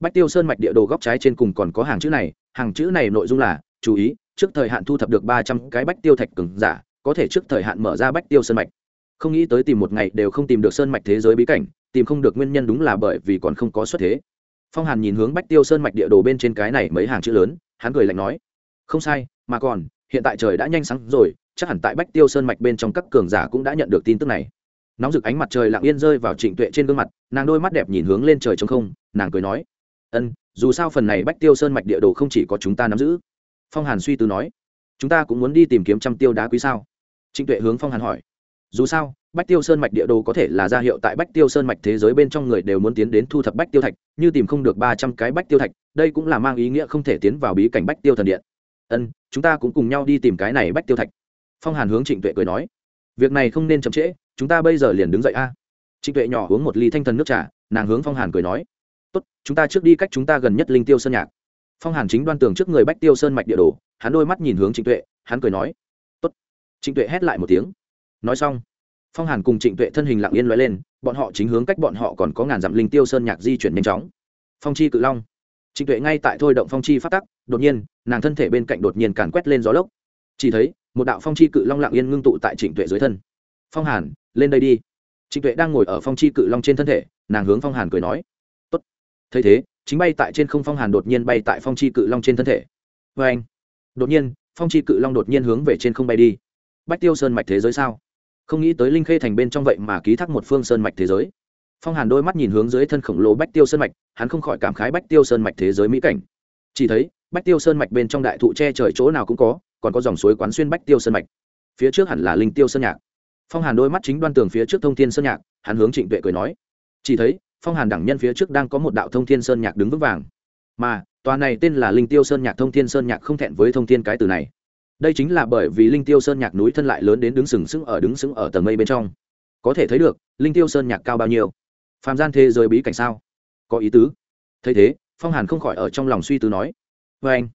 Bách tiêu sơn mạch địa đồ góc trái trên cùng còn có hàng chữ này, hàng chữ này nội dung là, chú ý, trước thời hạn thu thập được ba trăm cái bách tiêu thạch cứng giả, có thể trước thời hạn mở ra bách tiêu sơn mạch. Không nghĩ tới tìm một ngày đều không tìm được sơn mạch thế giới bí cảnh, tìm không được nguyên nhân đúng là bởi vì còn không có xuất thế. Phong hàn nhìn hướng bách tiêu sơn mạch địa đồ bên trên cái này mấy hàng chữ lớn, hắn cười lạnh nói, không sai, mà còn, hiện tại trời đã nhanh sáng rồi, chắc hẳn tại bách tiêu sơn mạch bên trong các cường giả cũng đã nhận được tin tức này nóng rực ánh mặt trời lặng yên rơi vào trịnh tuệ trên gương mặt, nàng đôi mắt đẹp nhìn hướng lên trời trống không, nàng cười nói, ân, dù sao phần này bách tiêu sơn mạch địa đồ không chỉ có chúng ta nắm giữ. Phong hàn suy tư nói, chúng ta cũng muốn đi tìm kiếm trăm tiêu đá quý sao? Trịnh tuệ hướng phong hàn hỏi, dù sao, bách tiêu sơn mạch địa đồ có thể là gia hiệu tại bách tiêu sơn mạch thế giới bên trong người đều muốn tiến đến thu thập bách tiêu thạch, như tìm không được ba trăm cái bách tiêu thạch, đây cũng là mang ý nghĩa không thể tiến vào bí cảnh bách tiêu thần điện. Ân, chúng ta cũng cùng nhau đi tìm cái này bách tiêu thạch. Phong hàn hướng trịnh tuệ cười nói việc này không nên chậm trễ, chúng ta bây giờ liền đứng dậy a. Trịnh tuệ nhỏ uống một ly thanh thần nước trà, nàng hướng phong hàn cười nói, tốt, chúng ta trước đi cách chúng ta gần nhất linh tiêu sơn nhạc. Phong hàn chính đoan tường trước người bách tiêu sơn mạch địa đồ, hắn đôi mắt nhìn hướng trịnh tuệ, hắn cười nói, tốt. Trịnh tuệ hét lại một tiếng. Nói xong, phong hàn cùng trịnh tuệ thân hình lặng yên loại lên, bọn họ chính hướng cách bọn họ còn có ngàn dặm linh tiêu sơn nhạc di chuyển nhanh chóng. Phong chi cự long. Trịnh tuệ ngay tại thôi động phong chi phát tắc, đột nhiên, nàng thân thể bên cạnh đột nhiên càn quét lên gió lốc chỉ thấy, một đạo phong chi cự long lặng yên ngưng tụ tại trịnh tuệ dưới thân. Phong hàn, lên đây đi. Trịnh tuệ đang ngồi ở phong chi cự long trên thân thể, nàng hướng phong hàn cười nói. Tốt. Thấy thế, chính bay tại trên không phong hàn đột nhiên bay tại phong chi cự long trên thân thể. Vê anh. Đột nhiên, phong chi cự long đột nhiên hướng về trên không bay đi. Bách tiêu sơn mạch thế giới sao? Không nghĩ tới linh khê thành bên trong vậy mà ký thác một phương sơn mạch thế giới. Phong hàn đôi mắt nhìn hướng dưới thân khổng lồ bách tiêu sơn mạch, hắn không khỏi cảm khái bách tiêu sơn mạch thế giới mỹ cảnh. Chỉ thấy, bách tiêu sơn mạch bên trong đại thụ che trời chỗ nào cũng có còn có dòng suối quán xuyên bách tiêu sơn mạch. Phía trước hẳn là linh tiêu sơn nhạc. Phong hàn đôi mắt chính đoan tường phía trước thông thiên sơn nhạc, hắn hướng trịnh tuệ cười nói. Chỉ thấy, phong hàn đẳng nhân phía trước đang có một đạo thông thiên sơn nhạc đứng vững vàng. Mà, tòa này tên là linh tiêu sơn nhạc thông thiên sơn nhạc không thẹn với thông thiên cái từ này. Đây chính là bởi vì linh tiêu sơn nhạc núi thân lại lớn đến đứng sừng sững ở đứng sững ở tầng mây bên trong. Có thể thấy được, linh tiêu sơn nhạc cao bao nhiêu? Phàm gian thế giới bí cảnh sao? Có ý tứ. Thấy thế, phong hàn không khỏi ở trong lòng suy tư nói. Vê anh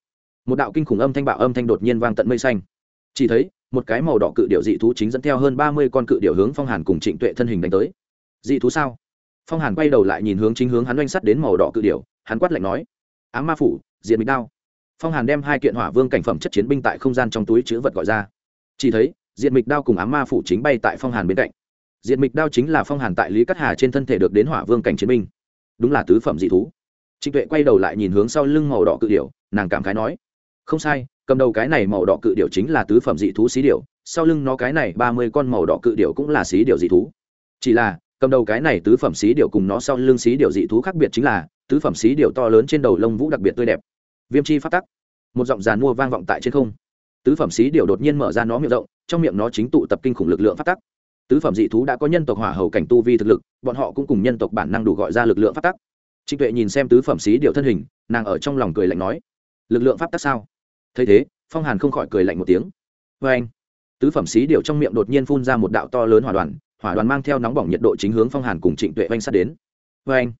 một đạo kinh khủng âm thanh bạo âm thanh đột nhiên vang tận mây xanh. Chỉ thấy, một cái màu đỏ cự điệu dị thú chính dẫn theo hơn ba mươi con cự điệu hướng phong hàn cùng trịnh tuệ thân hình đánh tới. Dị thú sao? Phong hàn quay đầu lại nhìn hướng chính hướng hắn oanh sắt đến màu đỏ cự điệu hắn quát lạnh nói, ám ma phủ, diện mịch đao. Phong hàn đem hai kiện hỏa vương cảnh phẩm chất chiến binh tại không gian trong túi chữ vật gọi ra. Chỉ thấy, diện mịch đao cùng ám ma phủ chính bay tại phong hàn bên cạnh. Diện mịch đao chính là phong hàn tại lý cắt hà trên thân thể được đến hỏa vương cảnh chiến binh. Đúng là tứ phẩm dị thú. Trịnh tuệ quay đầu lại nhìn hướng sau lưng màu đỏ cự điệu nàng cảm khái nói không sai, cầm đầu cái này màu đỏ cự điệu chính là tứ phẩm dị thú xí điệu sau lưng nó cái này ba mươi con màu đỏ cự điệu cũng là xí điệu dị thú. Chỉ là, cầm đầu cái này tứ phẩm xí điệu cùng nó sau lưng xí điệu dị thú khác biệt chính là, tứ phẩm xí điệu to lớn trên đầu lông vũ đặc biệt tươi đẹp. Viêm chi phát tắc. Một giọng giàn mua vang vọng tại trên không. Tứ phẩm xí điệu đột nhiên mở ra nó miệng rộng, trong miệng nó chính tụ tập kinh khủng lực lượng phát tắc. Tứ phẩm dị thú đã có nhân tộc hỏa hầu cảnh tu vi thực lực, bọn họ cũng cùng nhân tộc bản năng đủ gọi ra lực lượng phát tắc. Trịnh tuệ nhìn xem tứ phẩm xí điệu thân hình, nàng ở trong lòng cười lạnh nói, lực lượng pháp tắc sao? Thấy thế, phong hàn không khỏi cười lạnh một tiếng. Vê anh, tứ phẩm xí điệu trong miệng đột nhiên phun ra một đạo to lớn hỏa đoàn hỏa đoàn mang theo nóng bỏng nhiệt độ chính hướng phong hàn cùng trịnh tuệ oanh sát đến. Vê anh,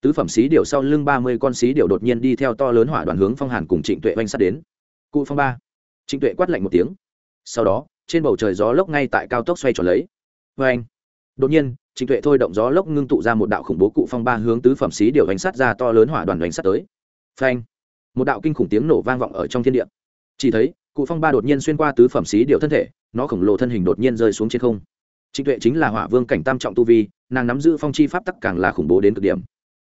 tứ phẩm xí điệu sau lưng ba mươi con xí điệu đột nhiên đi theo to lớn hỏa đoàn hướng phong hàn cùng trịnh tuệ oanh sát đến. Cụ phong ba, trịnh tuệ quát lạnh một tiếng. Sau đó, trên bầu trời gió lốc ngay tại cao tốc xoay tròn lấy. Vê anh, đột nhiên, trịnh tuệ thôi động gió lốc ngưng tụ ra một đạo khủng bố cụ phong ba hướng tứ phẩm xí điệu oanh sát ra to lớn hỏa đoàn oanh sát tới. Phanh một đạo kinh khủng tiếng nổ vang vọng ở trong thiên địa. Chỉ thấy, cụ phong ba đột nhiên xuyên qua tứ phẩm xí điệu thân thể, nó khổng lồ thân hình đột nhiên rơi xuống trên không. Trịnh tuệ chính là hỏa vương cảnh tam trọng tu vi, nàng nắm giữ phong chi pháp tắc càng là khủng bố đến cực điểm.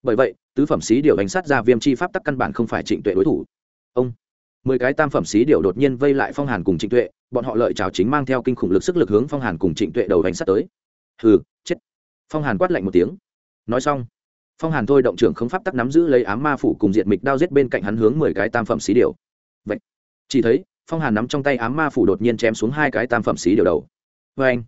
Bởi vậy, tứ phẩm xí điệu đánh sát ra viêm chi pháp tắc căn bản không phải trịnh tuệ đối thủ. Ông, mười cái tam phẩm xí điệu đột nhiên vây lại phong hàn cùng trịnh tuệ, bọn họ lợi trào chính mang theo kinh khủng lực sức lực hướng phong hàn cùng trịnh tuệ đầu đánh sát tới. Hừ, chết. Phong hàn quát lạnh một tiếng. Nói xong phong hàn thôi động trưởng không pháp tắc nắm giữ lấy ám ma phủ cùng diện mịch đao giết bên cạnh hắn hướng mười cái tam phẩm xí điều. Vậy, chỉ thấy, phong hàn nắm trong tay ám ma phủ đột nhiên chém xuống hai cái tam phẩm xí điều đầu. Vê anh,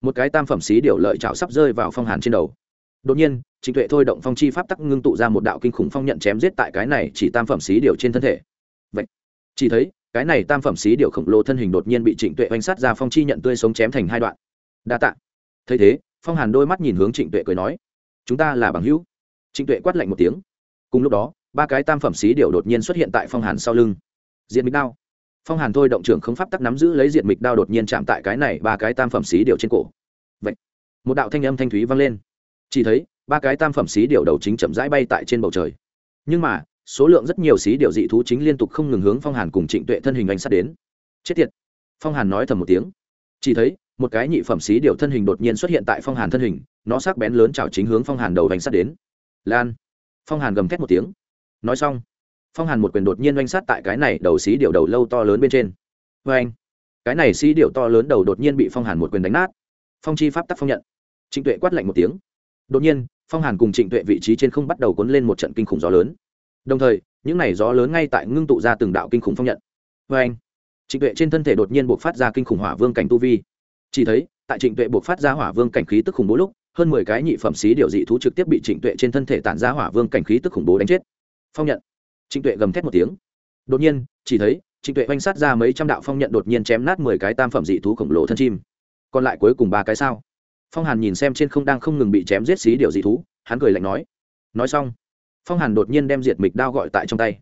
một cái tam phẩm xí điều lợi chảo sắp rơi vào phong hàn trên đầu. Đột nhiên, trịnh tuệ thôi động phong chi pháp tắc ngưng tụ ra một đạo kinh khủng phong nhận chém giết tại cái này chỉ tam phẩm xí điều trên thân thể. Vậy, chỉ thấy, cái này tam phẩm xí điều khổng lồ thân hình đột nhiên bị trịnh tuệ oanh sát ra phong chi nhận tươi sống chém thành hai đoạn. Đa tạ. Thấy thế, phong hàn đôi mắt nhìn hướng trịnh tuệ cười nói, chúng ta là bằng hữu trịnh tuệ quát lạnh một tiếng. Cùng lúc đó, ba cái tam phẩm xí điệu đột nhiên xuất hiện tại phong hàn sau lưng. Diện mịch đao. Phong hàn thôi động trưởng không pháp tắc nắm giữ lấy diện mịch đao đột nhiên chạm tại cái này ba cái tam phẩm xí điệu trên cổ. Vậy một đạo thanh âm thanh thúy vang lên. Chỉ thấy, ba cái tam phẩm xí điệu đầu chính chậm rãi bay tại trên bầu trời. Nhưng mà, số lượng rất nhiều xí điệu dị thú chính liên tục không ngừng hướng phong hàn cùng trịnh tuệ thân hình anh sát đến. Chết tiệt. Phong hàn nói thầm một tiếng. Chỉ thấy, một cái nhị phẩm xí điều thân hình đột nhiên xuất hiện tại phong hàn thân hình, nó sắc bén lớn chảo chính hướng phong hàn đầu đánh sát đến lan. Phong hàn gầm thét một tiếng. Nói xong, phong hàn một quyền đột nhiên oanh sát tại cái này đầu xí điệu đầu lâu to lớn bên trên. Vê anh, cái này xí điệu to lớn đầu đột nhiên bị phong hàn một quyền đánh nát. Phong chi pháp tắc phong nhận. Trịnh tuệ quát lạnh một tiếng. Đột nhiên, phong hàn cùng trịnh tuệ vị trí trên không bắt đầu cuốn lên một trận kinh khủng gió lớn. Đồng thời, những n à y gió lớn ngay tại ngưng tụ ra từng đạo kinh khủng phong nhận. Vê anh, trịnh tuệ trên thân thể đột nhiên buộc phát ra kinh khủng hỏa vương cảnh tu vi. Chỉ thấy, tại trịnh tuệ buộc phát ra hỏa vương cảnh khí tức khủng bố lúc hơn mười cái nhị phẩm xí điều dị thú trực tiếp bị trịnh tuệ trên thân thể tản ra hỏa vương cảnh khí tức khủng bố đánh chết. Phong nhận. Trịnh tuệ gầm thét một tiếng. Đột nhiên, chỉ thấy, trịnh tuệ oanh sát ra mấy trăm đạo phong nhận đột nhiên chém nát mười cái tam phẩm dị thú khổng lồ thân chim. Còn lại cuối cùng ba cái sao? Phong hàn nhìn xem trên không đang không ngừng bị chém giết xí điều dị thú, hắn cười lạnh nói. Nói xong, phong hàn đột nhiên đem diệt mịch đao gọi tại trong tay.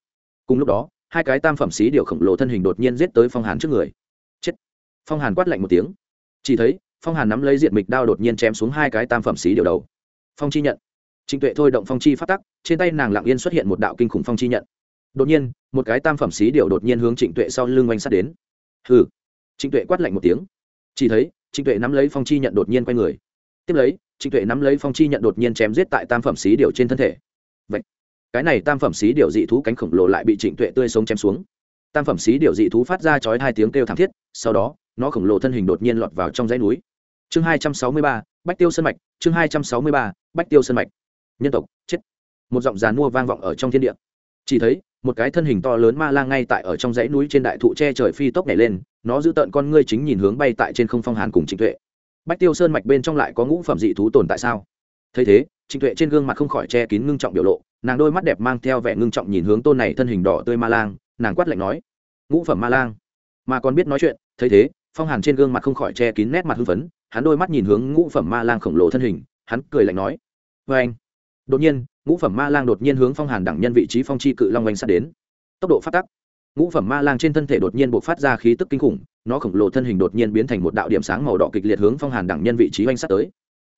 Cùng lúc đó, hai cái tam phẩm xí điều khổng lồ thân hình đột nhiên giết tới phong hàn trước người. Chết. Phong hàn quát lạnh một tiếng. Chỉ thấy phong hàn nắm lấy diện mịch đao đột nhiên chém xuống hai cái tam phẩm xí điều đầu. Phong chi nhận. Trịnh tuệ thôi động phong chi phát tắc, trên tay nàng lặng yên xuất hiện một đạo kinh khủng phong chi nhận. Đột nhiên, một cái tam phẩm xí điều đột nhiên hướng trịnh tuệ sau lưng oanh sát đến. Hừ. Trịnh tuệ quát lạnh một tiếng. Chỉ thấy, trịnh tuệ nắm lấy phong chi nhận đột nhiên quay người. Tiếp lấy, trịnh tuệ nắm lấy phong chi nhận đột nhiên chém giết tại tam phẩm xí điều trên thân thể. Vậy, cái này tam phẩm xí điều dị thú cánh khổng lồ lại bị trịnh tuệ tươi sống chém xuống. Tam phẩm xí điều dị thú phát ra chói hai tiếng kêu thảm thiết sau đó, nó khổng lồ thân hình đột nhiên lọt vào trong dãy núi. Chương hai trăm sáu mươi ba, bách tiêu sơn mạch, chương hai trăm sáu mươi ba, bách tiêu sơn mạch. Nhân tộc, chết. Một giọng giàn mua vang vọng ở trong thiên địa. Chỉ thấy, một cái thân hình to lớn ma lang ngay tại ở trong dãy núi trên đại thụ che trời phi tốc nhảy lên, nó giữ tợn con ngươi chính nhìn hướng bay tại trên không phong hàn cùng trịnh tuệ. Bách tiêu sơn mạch bên trong lại có ngũ phẩm dị thú tồn tại sao? Thấy thế, trịnh tuệ trên gương mặt không khỏi che kín ngưng trọng biểu lộ, nàng đôi mắt đẹp mang theo vẻ ngưng trọng nhìn hướng tôn này thân hình đỏ tươi ma lang, nàng quát lạnh nói, ngũ phẩm ma lang mà còn biết nói chuyện, thấy thế, phong hàn trên gương mặt không khỏi che kín nét mặt hưng phấn, hắn đôi mắt nhìn hướng ngũ phẩm ma lang khổng lồ thân hình, hắn cười lạnh nói vê anh. Đột nhiên, ngũ phẩm ma lang đột nhiên hướng phong hàn đẳng nhân vị trí phong chi cự long oanh sát đến. Tốc độ phát tắc. Ngũ phẩm ma lang trên thân thể đột nhiên buộc phát ra khí tức kinh khủng, nó khổng lồ thân hình đột nhiên biến thành một đạo điểm sáng màu đỏ kịch liệt hướng phong hàn đẳng nhân vị trí oanh sát tới.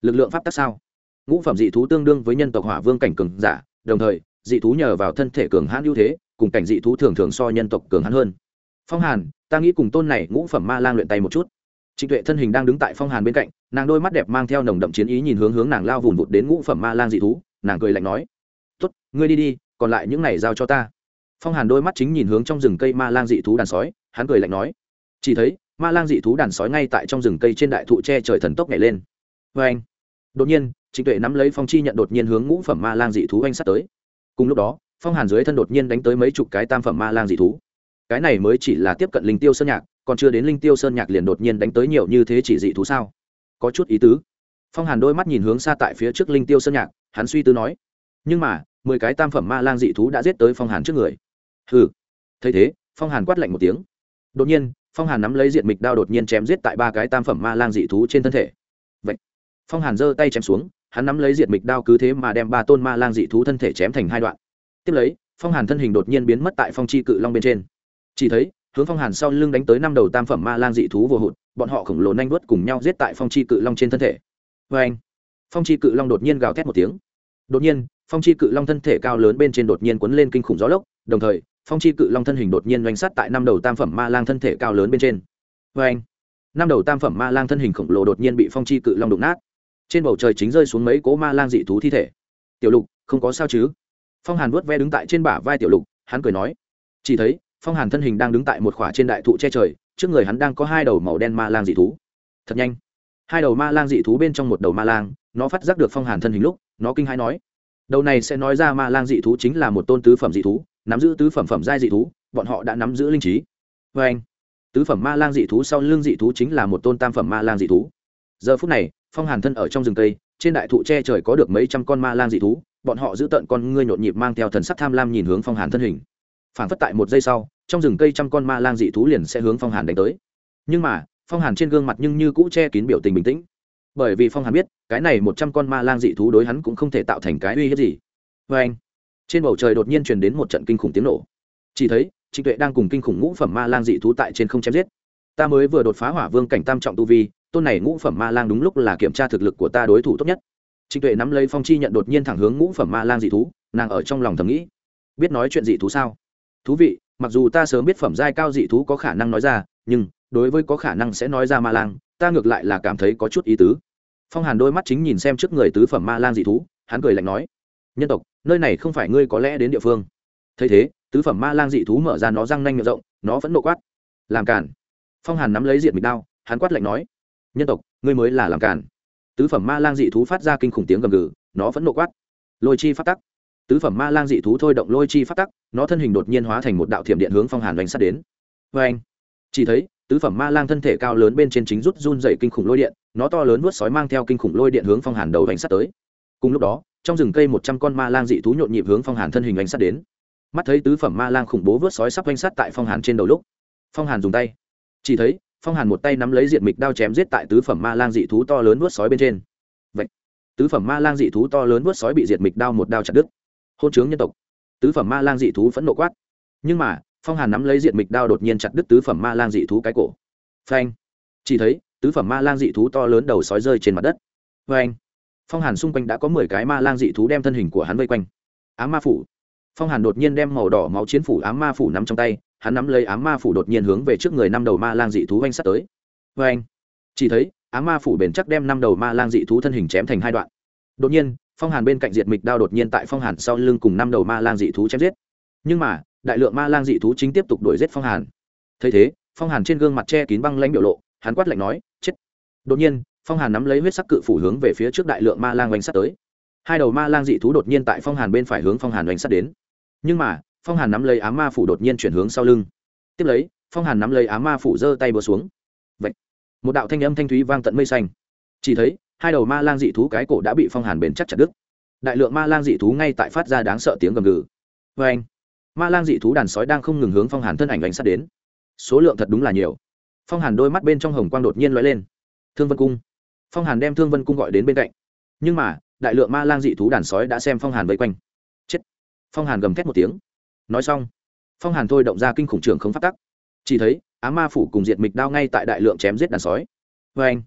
Lực lượng pháp tắc sao? Ngũ phẩm dị thú tương đương với nhân tộc hỏa vương cảnh cường giả, đồng thời, dị thú nhờ vào thân thể cường hãn ưu thế, cùng cảnh dị thú thường thường so nhân tộc cường hãn hơn. Phong hàn ta nghĩ cùng tôn này ngũ phẩm ma lang luyện tay một chút. Trịnh tuệ thân hình đang đứng tại phong hàn bên cạnh, nàng đôi mắt đẹp mang theo nồng đậm chiến ý nhìn hướng hướng nàng lao vùn vụt đến ngũ phẩm ma lang dị thú, nàng cười lạnh nói, tốt, ngươi đi đi, còn lại những này giao cho ta. Phong hàn đôi mắt chính nhìn hướng trong rừng cây ma lang dị thú đàn sói, hắn cười lạnh nói, chỉ thấy, ma lang dị thú đàn sói ngay tại trong rừng cây trên đại thụ tre trời thần tốc nhảy lên. Vê anh, đột nhiên, trịnh tuệ nắm lấy phong chi nhận đột nhiên hướng ngũ phẩm ma lang dị thú anh sắt tới. Cùng lúc đó, phong hàn dưới thân đột nhiên đánh tới mấy chục cái tam phẩm ma lang dị thú cái này mới chỉ là tiếp cận linh tiêu sơn nhạc, còn chưa đến linh tiêu sơn nhạc liền đột nhiên đánh tới nhiều như thế chỉ dị thú sao? Có chút ý tứ. Phong hàn đôi mắt nhìn hướng xa tại phía trước linh tiêu sơn nhạc, hắn suy tư nói, nhưng mà, mười cái tam phẩm ma lang dị thú đã giết tới phong hàn trước người. Hừ. Thấy thế, phong hàn quát lạnh một tiếng. Đột nhiên, phong hàn nắm lấy diện mịch đao đột nhiên chém giết tại ba cái tam phẩm ma lang dị thú trên thân thể. Vậy, phong hàn giơ tay chém xuống, hắn nắm lấy diện mịch đao cứ thế mà đem ba tôn ma lang dị thú thân thể chém thành hai đoạn. Tiếp lấy, phong hàn thân hình đột nhiên biến mất tại phong chi cự long bên trên chỉ thấy, hướng phong hàn sau lưng đánh tới năm đầu tam phẩm ma lang dị thú vô hụt, bọn họ khổng lồ nhanh vớt cùng nhau giết tại phong chi cự long trên thân thể. Vê anh, phong chi cự long đột nhiên gào thét một tiếng. Đột nhiên, phong chi cự long thân thể cao lớn bên trên đột nhiên quấn lên kinh khủng gió lốc, đồng thời, phong chi cự long thân hình đột nhiên doanh sát tại năm đầu tam phẩm ma lang thân thể cao lớn bên trên. Vê anh, năm đầu tam phẩm ma lang thân hình khổng lồ đột nhiên bị phong chi cự long đụng nát. Trên bầu trời chính rơi xuống mấy cố ma lang dị thú thi thể. Tiểu lục, không có sao chứ? Phong hàn vuốt ve đứng tại trên bả vai tiểu lục, hắn cười nói. Chỉ thấy phong hàn thân hình đang đứng tại một khỏa trên đại thụ che trời, trước người hắn đang có hai đầu màu đen ma lang dị thú. Thật nhanh. Hai đầu ma lang dị thú bên trong một đầu ma lang, nó phát giác được phong hàn thân hình lúc, nó kinh hãi nói, đầu này sẽ nói ra ma lang dị thú chính là một tôn tứ phẩm dị thú, nắm giữ tứ phẩm phẩm giai dị thú, bọn họ đã nắm giữ linh trí. Vê anh, tứ phẩm ma lang dị thú sau lưng dị thú chính là một tôn tam phẩm ma lang dị thú. Giờ phút này, phong hàn thân ở trong rừng cây trên đại thụ che trời có được mấy trăm con ma lang dị thú, bọn họ giữ tận con ngươi nhộn nhịp mang theo thần sắc tham lam nhìn hướng phong hàn thân hình phản phất tại một giây sau, trong rừng cây trăm con ma lang dị thú liền sẽ hướng phong hàn đánh tới. Nhưng mà, phong hàn trên gương mặt nhưng như cũ che kín biểu tình bình tĩnh. Bởi vì phong hàn biết, cái này một trăm con ma lang dị thú đối hắn cũng không thể tạo thành cái uy hiếp gì. Vê anh, trên bầu trời đột nhiên truyền đến một trận kinh khủng tiếng nổ. Chỉ thấy, trịnh tuệ đang cùng kinh khủng ngũ phẩm ma lang dị thú tại trên không chém giết. Ta mới vừa đột phá hỏa vương cảnh tam trọng tu vi, tôn này ngũ phẩm ma lang đúng lúc là kiểm tra thực lực của ta đối thủ tốt nhất. Trịnh tuệ nắm lấy phong chi nhận đột nhiên thẳng hướng ngũ phẩm ma lang dị thú, nàng ở trong lòng thầm nghĩ. Biết nói chuyện dị thú sao? Thú vị, mặc dù ta sớm biết phẩm giai cao dị thú có khả năng nói ra, nhưng đối với có khả năng sẽ nói ra ma lang, ta ngược lại là cảm thấy có chút ý tứ. Phong hàn đôi mắt chính nhìn xem trước người tứ phẩm ma lang dị thú, hắn cười lạnh nói, nhân tộc, nơi này không phải ngươi có lẽ đến địa phương. Thấy thế, tứ phẩm ma lang dị thú mở ra nó răng nanh miệng rộng, nó vẫn nộ quát, làm cản phong hàn nắm lấy diện mịch đao, hắn quát lạnh nói, nhân tộc, ngươi mới là làm cản tứ phẩm ma lang dị thú phát ra kinh khủng tiếng gầm gừ, nó vẫn nộ quát, lôi chi phát tắc. Tứ phẩm ma lang dị thú thôi động lôi chi phát tắc nó thân hình đột nhiên hóa thành một đạo thiểm điện hướng phong hàn đánh sát đến. Vê anh, chỉ thấy, tứ phẩm ma lang thân thể cao lớn bên trên chính rút run dày kinh khủng lôi điện, nó to lớn nuốt sói mang theo kinh khủng lôi điện hướng phong hàn đầu đánh sát tới. Cùng lúc đó, trong rừng cây một trăm con ma lang dị thú nhộn nhịp hướng phong hàn thân hình đánh sát đến. Mắt thấy tứ phẩm ma lang khủng bố vớt sói sắp đánh sát tại phong hàn trên đầu lúc, phong hàn dùng tay. Chỉ thấy, phong hàn một tay nắm lấy diện mịch đao chém giết tại tứ phẩm ma lang dị thú to lớn vớt sói bên trên. Vậy tứ phẩm ma lang dị thú to lớn vớt sói bị diệt mịch đao một đao chặt đứt. Hôn chướng nhân tộc tứ phẩm ma lang dị thú phẫn nộ quát. Nhưng mà, phong hàn nắm lấy diện mịch đao đột nhiên chặt đứt tứ phẩm ma lang dị thú cái cổ. Phanh. Chỉ thấy, tứ phẩm ma lang dị thú to lớn đầu sói rơi trên mặt đất. Phanh. Phong hàn xung quanh đã có mười cái ma lang dị thú đem thân hình của hắn vây quanh. Ám ma phủ. Phong hàn đột nhiên đem màu đỏ máu chiến phủ ám ma phủ nắm trong tay, hắn nắm lấy ám ma phủ đột nhiên hướng về trước người năm đầu ma lang dị thú oanh sắt tới. Phanh. Chỉ thấy, ám ma phủ bền chắc đem năm đầu ma lang dị thú thân hình chém thành hai đoạn. Đột nhiên phong hàn bên cạnh diệt mịch đao đột nhiên tại phong hàn sau lưng cùng năm đầu ma lang dị thú chém giết. Nhưng mà đại lượng ma lang dị thú chính tiếp tục đuổi giết phong hàn. Thấy thế phong hàn trên gương mặt che kín băng lãnh biểu lộ hắn quát lạnh nói chết! Đột nhiên phong hàn nắm lấy huyết sắc cự phủ hướng về phía trước đại lượng ma lang oanh sắt tới. Hai đầu ma lang dị thú đột nhiên tại phong hàn bên phải hướng phong hàn oanh sắt đến. Nhưng mà phong hàn nắm lấy á ma phủ đột nhiên chuyển hướng sau lưng. Tiếp lấy phong hàn nắm lấy á ma phủ giơ tay bừa xuống. Vậy, một đạo thanh âm thanh thúy vang tận mây xanh. Chỉ thấy hai đầu ma lang dị thú cái cổ đã bị phong hàn bền chắc chặt đứt. Đại lượng ma lang dị thú ngay tại phát ra đáng sợ tiếng gầm gừ. Vê anh, ma lang dị thú đàn sói đang không ngừng hướng phong hàn thân ảnh đánh sát đến. Số lượng thật đúng là nhiều. Phong hàn đôi mắt bên trong hồng quang đột nhiên lóe lên. Thương vân cung. Phong hàn đem thương vân cung gọi đến bên cạnh. Nhưng mà, đại lượng ma lang dị thú đàn sói đã xem phong hàn vây quanh. Chết. Phong hàn gầm thét một tiếng. Nói xong, phong hàn thôi động ra kinh khủng trường không phát tắc. Chỉ thấy á ma phủ cùng diệt mịch đao ngay tại đại lượng chém giết đàn sói. Vê anh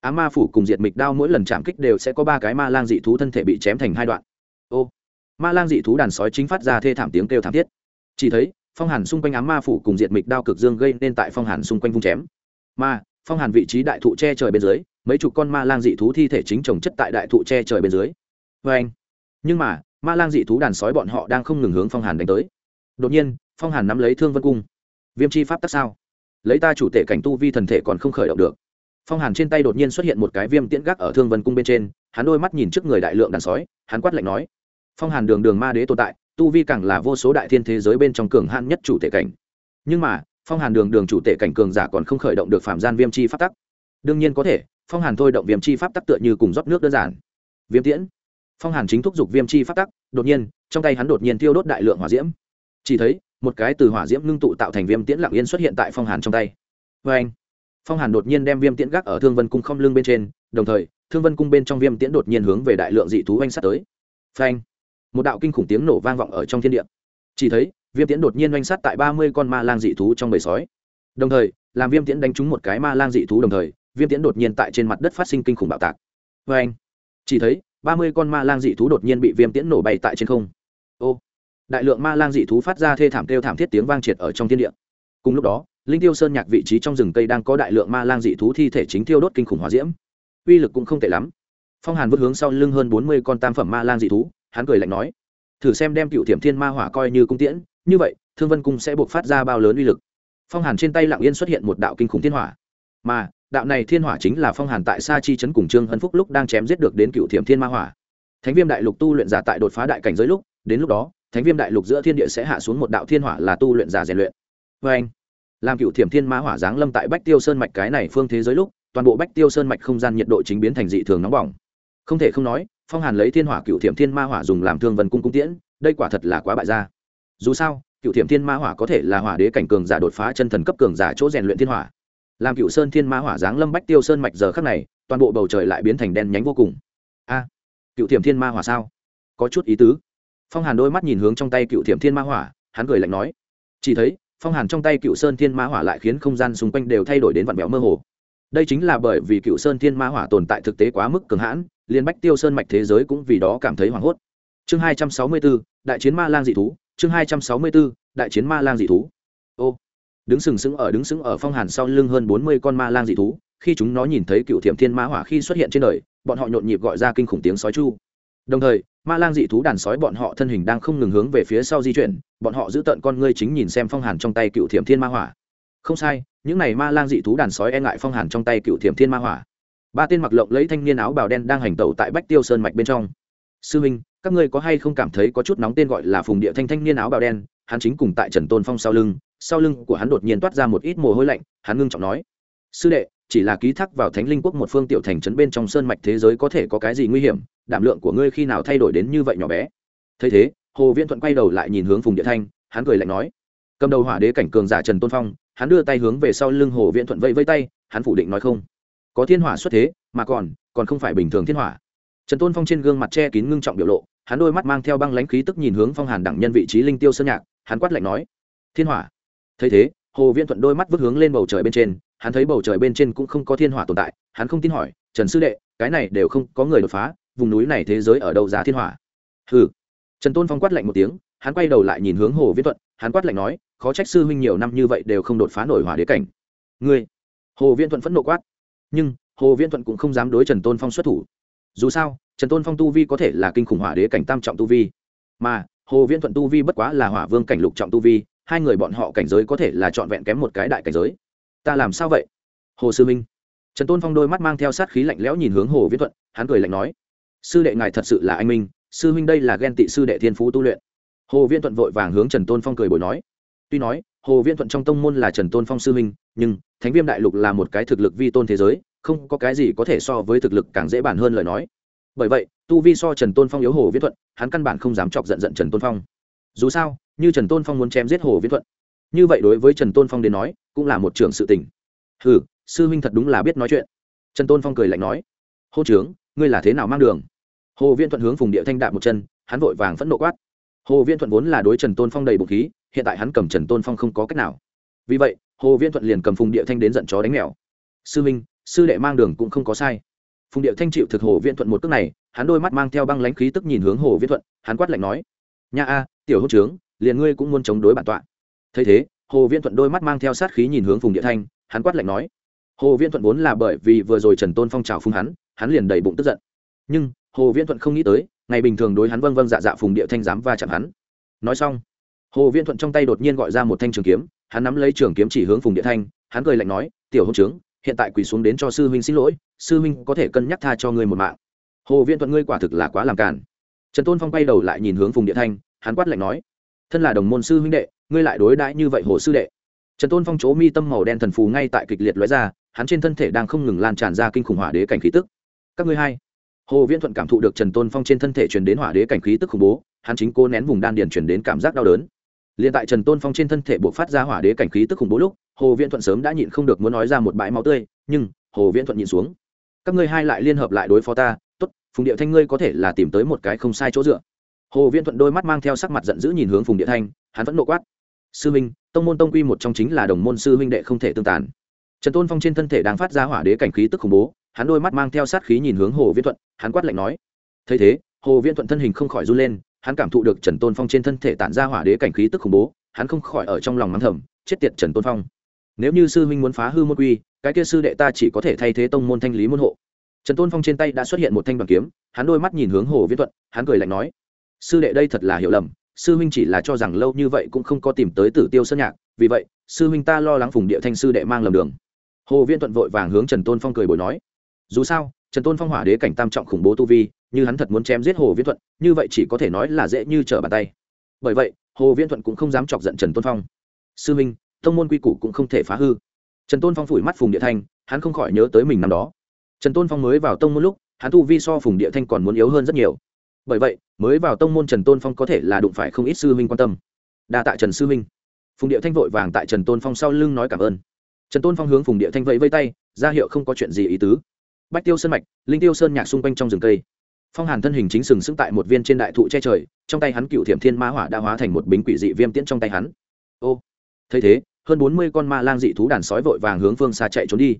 á ma phủ cùng diệt mịch đao mỗi lần chạm kích đều sẽ có ba cái ma lang dị thú thân thể bị chém thành hai đoạn. Ô, ma lang dị thú đàn sói chính phát ra thê thảm tiếng kêu thảm thiết. Chỉ thấy, phong hàn xung quanh á ma phủ cùng diệt mịch đao cực dương gây nên tại phong hàn xung quanh vung chém. Ma, phong hàn vị trí đại thụ che trời bên dưới, mấy chục con ma lang dị thú thi thể chính trồng chất tại đại thụ che trời bên dưới. Vê anh, nhưng mà, ma lang dị thú đàn sói bọn họ đang không ngừng hướng phong hàn đánh tới. Đột nhiên, phong hàn nắm lấy thương vân cung. Viêm chi pháp tắc sao? Lấy ta chủ tể cảnh tu vi thần thể còn không khởi động được phong hàn trên tay đột nhiên xuất hiện một cái viêm tiễn gác ở thương vân cung bên trên hắn đôi mắt nhìn trước người đại lượng đàn sói hắn quát lạnh nói phong hàn đường đường ma đế tồn tại tu vi càng là vô số đại thiên thế giới bên trong cường hạn nhất chủ tể cảnh nhưng mà phong hàn đường đường chủ tể cảnh cường giả còn không khởi động được phạm gian viêm chi pháp tắc đương nhiên có thể phong hàn thôi động viêm chi pháp tắc tựa như cùng rót nước đơn giản viêm tiễn phong hàn chính thúc giục viêm chi pháp tắc đột nhiên trong tay hắn đột nhiên tiêu đốt đại lượng hỏa diễm chỉ thấy một cái từ hỏa diễm ngưng tụ tạo thành viêm tiễn lặng yên xuất hiện tại phong hàn trong tay vê anh phong hàn đột nhiên đem viêm tiễn gác ở thương vân cung không lưng bên trên, đồng thời, thương vân cung bên trong viêm tiễn đột nhiên hướng về đại lượng dị thú oanh sát tới. Phanh! Một đạo kinh khủng tiếng nổ vang vọng ở trong thiên địa. Chỉ thấy, viêm tiễn đột nhiên oanh sát tại ba mươi con ma lang dị thú trong bầy sói. Đồng thời, làm viêm tiễn đánh trúng một cái ma lang dị thú đồng thời, viêm tiễn đột nhiên tại trên mặt đất phát sinh kinh khủng bạo tạc. Phanh! chỉ thấy, ba mươi con ma lang dị thú đột nhiên bị viêm tiễn nổ bay tại trên không. Ô! Đại lượng ma lang dị thú phát ra thê thảm kêu thảm thiết tiếng vang triệt ở trong thiên địa. Cùng lúc đó linh tiêu sơn nhạc vị trí trong rừng cây đang có đại lượng ma lang dị thú thi thể chính thiêu đốt kinh khủng hòa diễm. Uy lực cũng không tệ lắm. Phong hàn vứt hướng sau lưng hơn bốn mươi con tam phẩm ma lang dị thú, hắn cười lạnh nói, thử xem đem cựu thiểm thiên ma hỏa coi như cung tiễn, như vậy, thương vân cung sẽ buộc phát ra bao lớn uy lực. Phong hàn trên tay lặng yên xuất hiện một đạo kinh khủng thiên hỏa. Mà, đạo này thiên hỏa chính là phong hàn tại sa chi trấn cùng trương hân phúc lúc đang chém giết được đến cựu thiểm thiên ma hỏa. Thánh viêm đại lục tu luyện giả tại đột phá đại cảnh giới lúc, đến lúc đó, thánh viêm đại lục giữa thiên địa sẽ hạ xuống một đạo thiên hỏa là tu luyện giả rèn luyện. Vê anh làm cựu thiểm thiên ma hỏa giáng lâm tại bách tiêu sơn mạch cái này phương thế giới lúc, toàn bộ bách tiêu sơn mạch không gian nhiệt độ chính biến thành dị thường nóng bỏng. Không thể không nói, phong hàn lấy thiên hỏa cựu thiểm thiên ma hỏa dùng làm thương vân cung cung tiễn, đây quả thật là quá bại gia. Dù sao, cựu thiểm thiên ma hỏa có thể là hỏa đế cảnh cường giả đột phá chân thần cấp cường giả chỗ rèn luyện thiên hỏa. Làm cựu sơn thiên ma hỏa giáng lâm bách tiêu sơn mạch giờ khắc này, toàn bộ bầu trời lại biến thành đen nhánh vô cùng. A, cựu thiểm thiên ma hỏa sao? Có chút ý tứ. Phong hàn đôi mắt nhìn hướng trong tay cựu thiểm thiên ma hỏa, hắn cười lạnh nói. Chỉ thấy phong hàn trong tay cựu sơn thiên ma hỏa lại khiến không gian xung quanh đều thay đổi đến vặn vẹo mơ hồ. Đây chính là bởi vì cựu sơn thiên ma hỏa tồn tại thực tế quá mức cường hãn liên bách tiêu sơn mạch thế giới cũng vì đó cảm thấy hoảng hốt. Chương hai trăm sáu mươi bốn, đại chiến ma lang dị thú, chương hai trăm sáu mươi bốn, đại chiến ma lang dị thú. Ô, đứng sừng sững ở, đứng sững ở phong hàn sau lưng hơn bốn mươi con ma lang dị thú, khi chúng nó nhìn thấy cựu thiểm thiên ma hỏa khi xuất hiện trên đời, bọn họ nhộn nhịp gọi ra kinh khủng tiếng sói chu. Đồng thời ma lang dị thú đàn sói bọn họ thân hình đang không ngừng hướng về phía sau di chuyển, bọn họ giữ tận con ngươi chính nhìn xem phong hàn trong tay cựu thiểm thiên ma hỏa. Không sai, những n à y ma lang dị thú đàn sói e ngại phong hàn trong tay cựu thiểm thiên ma hỏa. Ba tên mặc lộng lấy thanh niên áo bào đen đang hành tẩu tại bách tiêu sơn mạch bên trong. Sư minh các ngươi có hay không cảm thấy có chút nóng tên gọi là phùng địa thanh thanh niên áo bào đen? Hắn chính cùng tại trần tôn phong sau lưng sau lưng của hắn đột nhiên toát ra một ít mồ hôi lạnh, hắn ngưng trọng nói. Sư đệ chỉ là ký thác vào thánh linh quốc một phương tiểu thành trấn bên trong sơn mạch thế giới có thể có cái gì nguy hiểm, đảm lượng của ngươi khi nào thay đổi đến như vậy nhỏ bé. Thấy thế, hồ viễn thuận quay đầu lại nhìn hướng phùng địa thanh, hắn cười lạnh nói, cầm đầu hỏa đế cảnh cường giả trần tôn phong, hắn đưa tay hướng về sau lưng hồ viễn thuận vây vây tay, hắn phủ định nói không. Có thiên hỏa xuất thế, mà còn còn không phải bình thường thiên hỏa. Trần tôn phong trên gương mặt che kín ngưng trọng biểu lộ, hắn đôi mắt mang theo băng lãnh khí tức nhìn hướng phong hàn đẳng nhân vị trí linh tiêu sơn nhạc, hắn quát lạnh nói, thiên hỏa. Thấy thế, hồ viễn thuận đôi mắt vứt hướng lên bầu trời bên trên hắn thấy bầu trời bên trên cũng không có thiên hỏa tồn tại, hắn không tin hỏi, trần sư đệ, cái này đều không có người đột phá, vùng núi này thế giới ở đâu ra thiên hỏa? Hừ. Trần tôn phong quát lạnh một tiếng, hắn quay đầu lại nhìn hướng hồ viễn thuận, hắn quát lạnh nói, khó trách sư huynh nhiều năm như vậy đều không đột phá nổi hỏa đế cảnh. Ngươi? Hồ viễn thuận phẫn nộ quát. Nhưng, hồ viễn thuận cũng không dám đối trần tôn phong xuất thủ. Dù sao, trần tôn phong tu vi có thể là kinh khủng hỏa đế cảnh tam trọng tu vi. Mà, hồ viễn thuận tu vi bất quá là hỏa vương cảnh lục trọng tu vi, hai người bọn họ cảnh giới có thể là trọn vẹn kém một cái đại cảnh giới ta làm sao vậy? Hồ sư minh. Trần tôn phong đôi mắt mang theo sát khí lạnh lẽo nhìn hướng hồ viễn thuận, hắn cười lạnh nói, sư đệ ngài thật sự là anh minh, sư huynh đây là ghen tị sư đệ thiên phú tu luyện. Hồ viễn thuận vội vàng hướng trần tôn phong cười bồi nói, tuy nói, hồ viễn thuận trong tông môn là trần tôn phong sư huynh, nhưng thánh viêm đại lục là một cái thực lực vi tôn thế giới, không có cái gì có thể so với thực lực càng dễ bản hơn lời nói. Bởi vậy, tu vi so trần tôn phong yếu hồ viễn thuận, hắn căn bản không dám chọc giận giận trần tôn phong. Dù sao, như trần tôn phong muốn chém giết hồ viễn thuận như vậy đối với trần tôn phong đến nói, cũng là một trưởng sự tình. Hừ, sư huynh thật đúng là biết nói chuyện. Trần tôn phong cười lạnh nói, hô trướng ngươi là thế nào mang đường? Hồ viễn thuận hướng phùng địa thanh đạm một chân, hắn vội vàng phẫn nộ quát. Hồ viễn thuận vốn là đối trần tôn phong đầy bụng khí, hiện tại hắn cầm trần tôn phong không có cách nào. Vì vậy, hồ viễn thuận liền cầm phùng địa thanh đến giận chó đánh mèo. Sư minh sư đệ mang đường cũng không có sai. Phùng địa thanh chịu thực hồ viễn thuận một cước này, hắn đôi mắt mang theo băng lãnh khí tức nhìn hướng hồ viễn thuận, hắn quát lạnh nói, nha a, tiểu hốt trướng liền ngươi cũng muốn chống đối bản tọa thấy thế, hồ viễn thuận đôi mắt mang theo sát khí nhìn hướng phùng địa thanh, hắn quát lạnh nói, hồ viễn thuận vốn là bởi vì vừa rồi trần tôn phong trào phung hắn hắn liền đầy bụng tức giận. Nhưng, hồ viễn thuận không nghĩ tới, ngày bình thường đối hắn vâng vâng dạ dạ phùng địa thanh dám va chạm hắn. Nói xong, hồ viễn thuận trong tay đột nhiên gọi ra một thanh trường kiếm, hắn nắm lấy trường kiếm chỉ hướng phùng địa thanh, hắn cười lạnh nói, tiểu hôn trướng, hiện tại quỳ xuống đến cho sư huynh xin lỗi, sư huynh có thể cân nhắc tha cho ngươi một mạng. Hồ viễn thuận ngươi quả thực là quá làm cản trần tôn phong quay đầu lại nhìn hướng phùng địa thanh, hắn quát lạnh nói, thân là đồng môn sư huynh đệ ngươi lại đối đãi như vậy hồ sư đệ. Trần tôn phong chỗ mi tâm màu đen thần phù ngay tại kịch liệt lóe ra, hắn trên thân thể đang không ngừng lan tràn ra kinh khủng hỏa đế cảnh khí tức. Các ngươi hai. Hồ viễn thuận cảm thụ được trần tôn phong trên thân thể truyền đến hỏa đế cảnh khí tức khủng bố, hắn chính cố nén vùng đan điền truyền đến cảm giác đau đớn. Liền tại trần tôn phong trên thân thể buộc phát ra hỏa đế cảnh khí tức khủng bố lúc, hồ viễn thuận sớm đã nhịn không được muốn nói ra một bãi máu tươi, nhưng hồ viễn thuận nhịn xuống. Các ngươi hai lại liên hợp lại đối phó ta, tốt, phùng địa thanh ngươi có thể là tìm tới một cái không sai chỗ dựa. Hồ viễn thuận đôi mắt mang theo sắc mặt giận dữ nhìn hướng phùng địa thanh, hắn vẫn nộ quát sư minh, tông môn tông quy một trong chính là đồng môn sư huynh đệ không thể tương tàn. Trần tôn phong trên thân thể đang phát ra hỏa đế cảnh khí tức khủng bố, hắn đôi mắt mang theo sát khí nhìn hướng hồ viễn thuận, hắn quát lạnh nói. Thấy thế, hồ viễn thuận thân hình không khỏi run lên, hắn cảm thụ được trần tôn phong trên thân thể tản ra hỏa đế cảnh khí tức khủng bố, hắn không khỏi ở trong lòng mắng thầm, chết tiệt trần tôn phong. Nếu như sư huynh muốn phá hư môn quy, cái kia sư đệ ta chỉ có thể thay thế tông môn thanh lý môn hộ. Trần tôn phong trên tay đã xuất hiện một thanh bằng kiếm, hắn đôi mắt nhìn hướng hồ viễn thuận, hắn cười lạnh nói. Sư đệ đây thật là hiểu lầm sư huynh chỉ là cho rằng lâu như vậy cũng không có tìm tới tử tiêu sơn nhạc, vì vậy, sư huynh ta lo lắng phùng địa thanh sư đệ mang lầm đường. Hồ viễn thuận vội vàng hướng trần tôn phong cười bồi nói, dù sao, trần tôn phong hỏa đế cảnh tam trọng khủng bố tu vi, như hắn thật muốn chém giết hồ viễn thuận, như vậy chỉ có thể nói là dễ như trở bàn tay. Bởi vậy, hồ viễn thuận cũng không dám chọc giận trần tôn phong. Sư minh thông môn quy củ cũng không thể phá hư. Trần tôn phong phủi mắt phùng địa thanh, hắn không khỏi nhớ tới mình năm đó. Trần tôn phong mới vào tông môn lúc, hắn tu vi so phùng địa thanh còn muốn yếu hơn rất nhiều bởi vậy, mới vào tông môn trần tôn phong có thể là đụng phải không ít sư minh quan tâm. Đa tạ trần sư minh phùng địa thanh vội vàng tại trần tôn phong sau lưng nói cảm ơn. Trần tôn phong hướng phùng địa thanh vẫy vây tay, ra hiệu không có chuyện gì ý tứ. Bách tiêu sơn mạch, linh tiêu sơn nhạc xung quanh trong rừng cây. Phong hàn thân hình chính sừng sững tại một viên trên đại thụ che trời, trong tay hắn cựu thiểm thiên ma hỏa đã hóa thành một bính quỷ dị viêm tiễn trong tay hắn. Ô, thấy thế, hơn bốn mươi con ma lang dị thú đàn sói vội vàng hướng phương xa chạy trốn đi.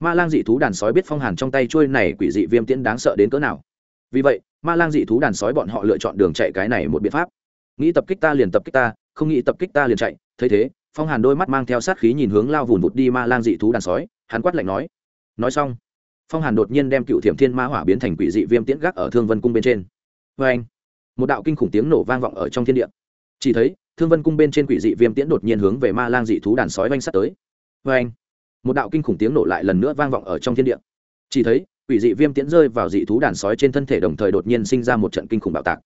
Ma lang dị thú đàn sói biết phong hàn trong tay trôi này quỷ dị viêm tiễn đáng sợ đến cỡ nào. Vì vậy ma lang dị thú đàn sói bọn họ lựa chọn đường chạy cái này một biện pháp. Nghĩ tập kích ta liền tập kích ta, không nghĩ tập kích ta liền chạy. Thấy thế, phong hàn đôi mắt mang theo sát khí nhìn hướng lao vùn vụt đi ma lang dị thú đàn sói, hắn quát lạnh nói. Nói xong, phong hàn đột nhiên đem cựu thiểm thiên ma hỏa biến thành quỷ dị viêm tiễn gác ở thương vân cung bên trên. Vê anh, một đạo kinh khủng tiếng nổ vang vọng ở trong thiên địa. Chỉ thấy, thương vân cung bên trên quỷ dị viêm tiễn đột nhiên hướng về ma lang dị thú đàn sói vanh sắt tới. Vê anh, một đạo kinh khủng tiếng nổ lại lần nữa vang vọng ở trong thiên địa. Chỉ thấy quỷ dị viêm tiễn rơi vào dị thú đàn sói trên thân thể đồng thời đột nhiên sinh ra một trận kinh khủng bạo tạc.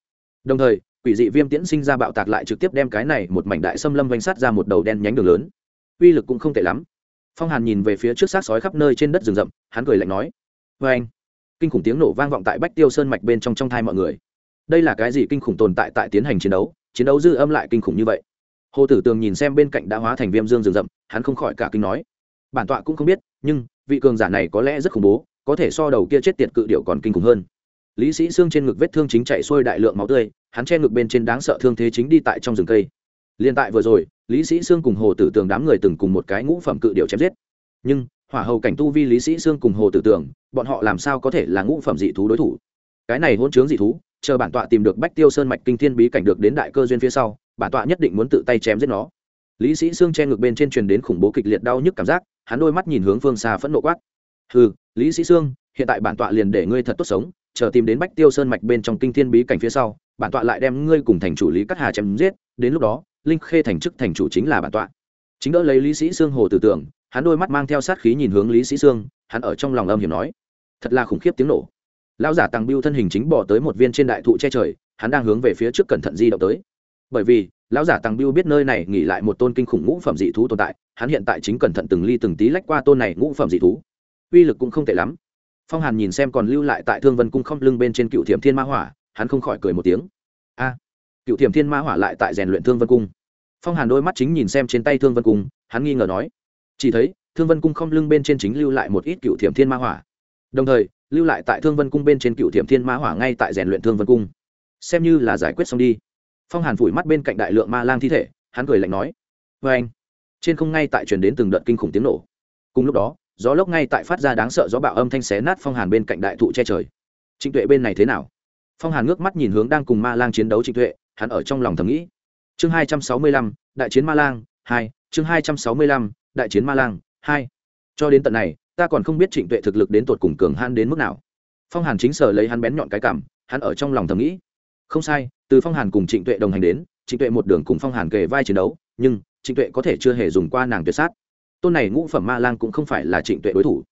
Đồng thời, quỷ dị viêm tiễn sinh ra bạo tạc lại trực tiếp đem cái này một mảnh đại xâm lâm vanh sát ra một đầu đen nhánh đường lớn. Uy lực cũng không tệ lắm. Phong hàn nhìn về phía trước xác sói khắp nơi trên đất rừng rậm, hắn cười lạnh nói vê anh kinh khủng tiếng nổ vang vọng tại bách tiêu sơn mạch bên trong trong thai mọi người. Đây là cái gì kinh khủng tồn tại tại tiến hành chiến đấu? Chiến đấu dư âm lại kinh khủng như vậy. Hồ tử tường nhìn xem bên cạnh đã hóa thành viêm dương rừng rậm, hắn không khỏi cả kinh nói, bản tọa cũng không biết, nhưng vị cường giả này có lẽ rất khủng bố có thể so đầu kia chết tiệt cự điệu còn kinh khủng hơn. Lý sĩ xương trên ngực vết thương chính chạy xuôi đại lượng máu tươi, hắn che ngực bên trên đáng sợ thương thế chính đi tại trong rừng cây. Liên tại vừa rồi, lý sĩ sương cùng hồ tử tường đám người từng cùng một cái ngũ phẩm cự điệu chém giết. Nhưng, hỏa hầu cảnh tu vi lý sĩ sương cùng hồ tử tường, bọn họ làm sao có thể là ngũ phẩm dị thú đối thủ? Cái này hôn chướng dị thú, chờ bản tọa tìm được bách tiêu sơn mạch kinh thiên bí cảnh được đến đại cơ duyên phía sau, bản tọa nhất định muốn tự tay chém giết nó. Lý sĩ sương che ngực bên trên truyền đến khủng bố kịch liệt đau nhức cảm giác, hắn đôi mắt nhìn hướng phương xa phẫn nộ quát ừ lý sĩ sương, hiện tại bản tọa liền để ngươi thật tốt sống, chờ tìm đến bách tiêu sơn mạch bên trong kinh thiên bí cảnh phía sau, bản tọa lại đem ngươi cùng thành chủ lý cắt hà chém giết, đến lúc đó, linh khê thành chức thành chủ chính là bản tọa. Chính đỡ lấy lý sĩ sương hồ tử tưởng, hắn đôi mắt mang theo sát khí nhìn hướng lý sĩ sương, hắn ở trong lòng âm hiểm nói, thật là khủng khiếp tiếng nổ. Lão giả tăng biêu thân hình chính bỏ tới một viên trên đại thụ che trời, hắn đang hướng về phía trước cẩn thận di động tới. Bởi vì, lão giả tăng biêu biết nơi này nghỉ lại một tôn kinh khủng ngũ phẩm dị thú tồn tại, hắn hiện tại chính cẩn thận từng ly từng tí lách qua tôn này ngũ phẩm dị thú uy lực cũng không tệ lắm. Phong hàn nhìn xem còn lưu lại tại thương vân cung không lưng bên trên cựu thiểm thiên ma hỏa, hắn không khỏi cười một tiếng. A, cựu thiểm thiên ma hỏa lại tại rèn luyện thương vân cung. Phong hàn đôi mắt chính nhìn xem trên tay thương vân cung, hắn nghi ngờ nói, chỉ thấy thương vân cung không lưng bên trên chính lưu lại một ít cựu thiểm thiên ma hỏa. Đồng thời, lưu lại tại thương vân cung bên trên cựu thiểm thiên ma hỏa ngay tại rèn luyện thương vân cung. Xem như là giải quyết xong đi. Phong hàn phủi mắt bên cạnh đại lượng ma lang thi thể, hắn cười lạnh nói vê anh trên không ngay tại truyền đến từng đợt kinh khủng tiếng nổ. Cùng lúc đó gió lốc ngay tại phát ra đáng sợ gió bạo âm thanh xé nát phong hàn bên cạnh đại thụ che trời. Trịnh tuệ bên này thế nào? Phong hàn ngước mắt nhìn hướng đang cùng ma lang chiến đấu trịnh tuệ, hắn ở trong lòng thầm nghĩ. Chương hai trăm sáu mươi lăm, đại chiến ma lang, hai, chương hai trăm sáu mươi lăm, đại chiến ma lang, hai. Cho đến tận này, ta còn không biết trịnh tuệ thực lực đến tột cùng cường han đến mức nào. Phong hàn chính sở lấy hắn bén nhọn cái cảm, hắn ở trong lòng thầm nghĩ. Không sai, từ phong hàn cùng trịnh tuệ đồng hành đến, trịnh tuệ một đường cùng phong hàn kề vai chiến đấu, nhưng trịnh tuệ có thể chưa hề dùng qua nàng tuyệt sát tôn này ngũ phẩm ma lang cũng không phải là trịnh tuệ đối thủ.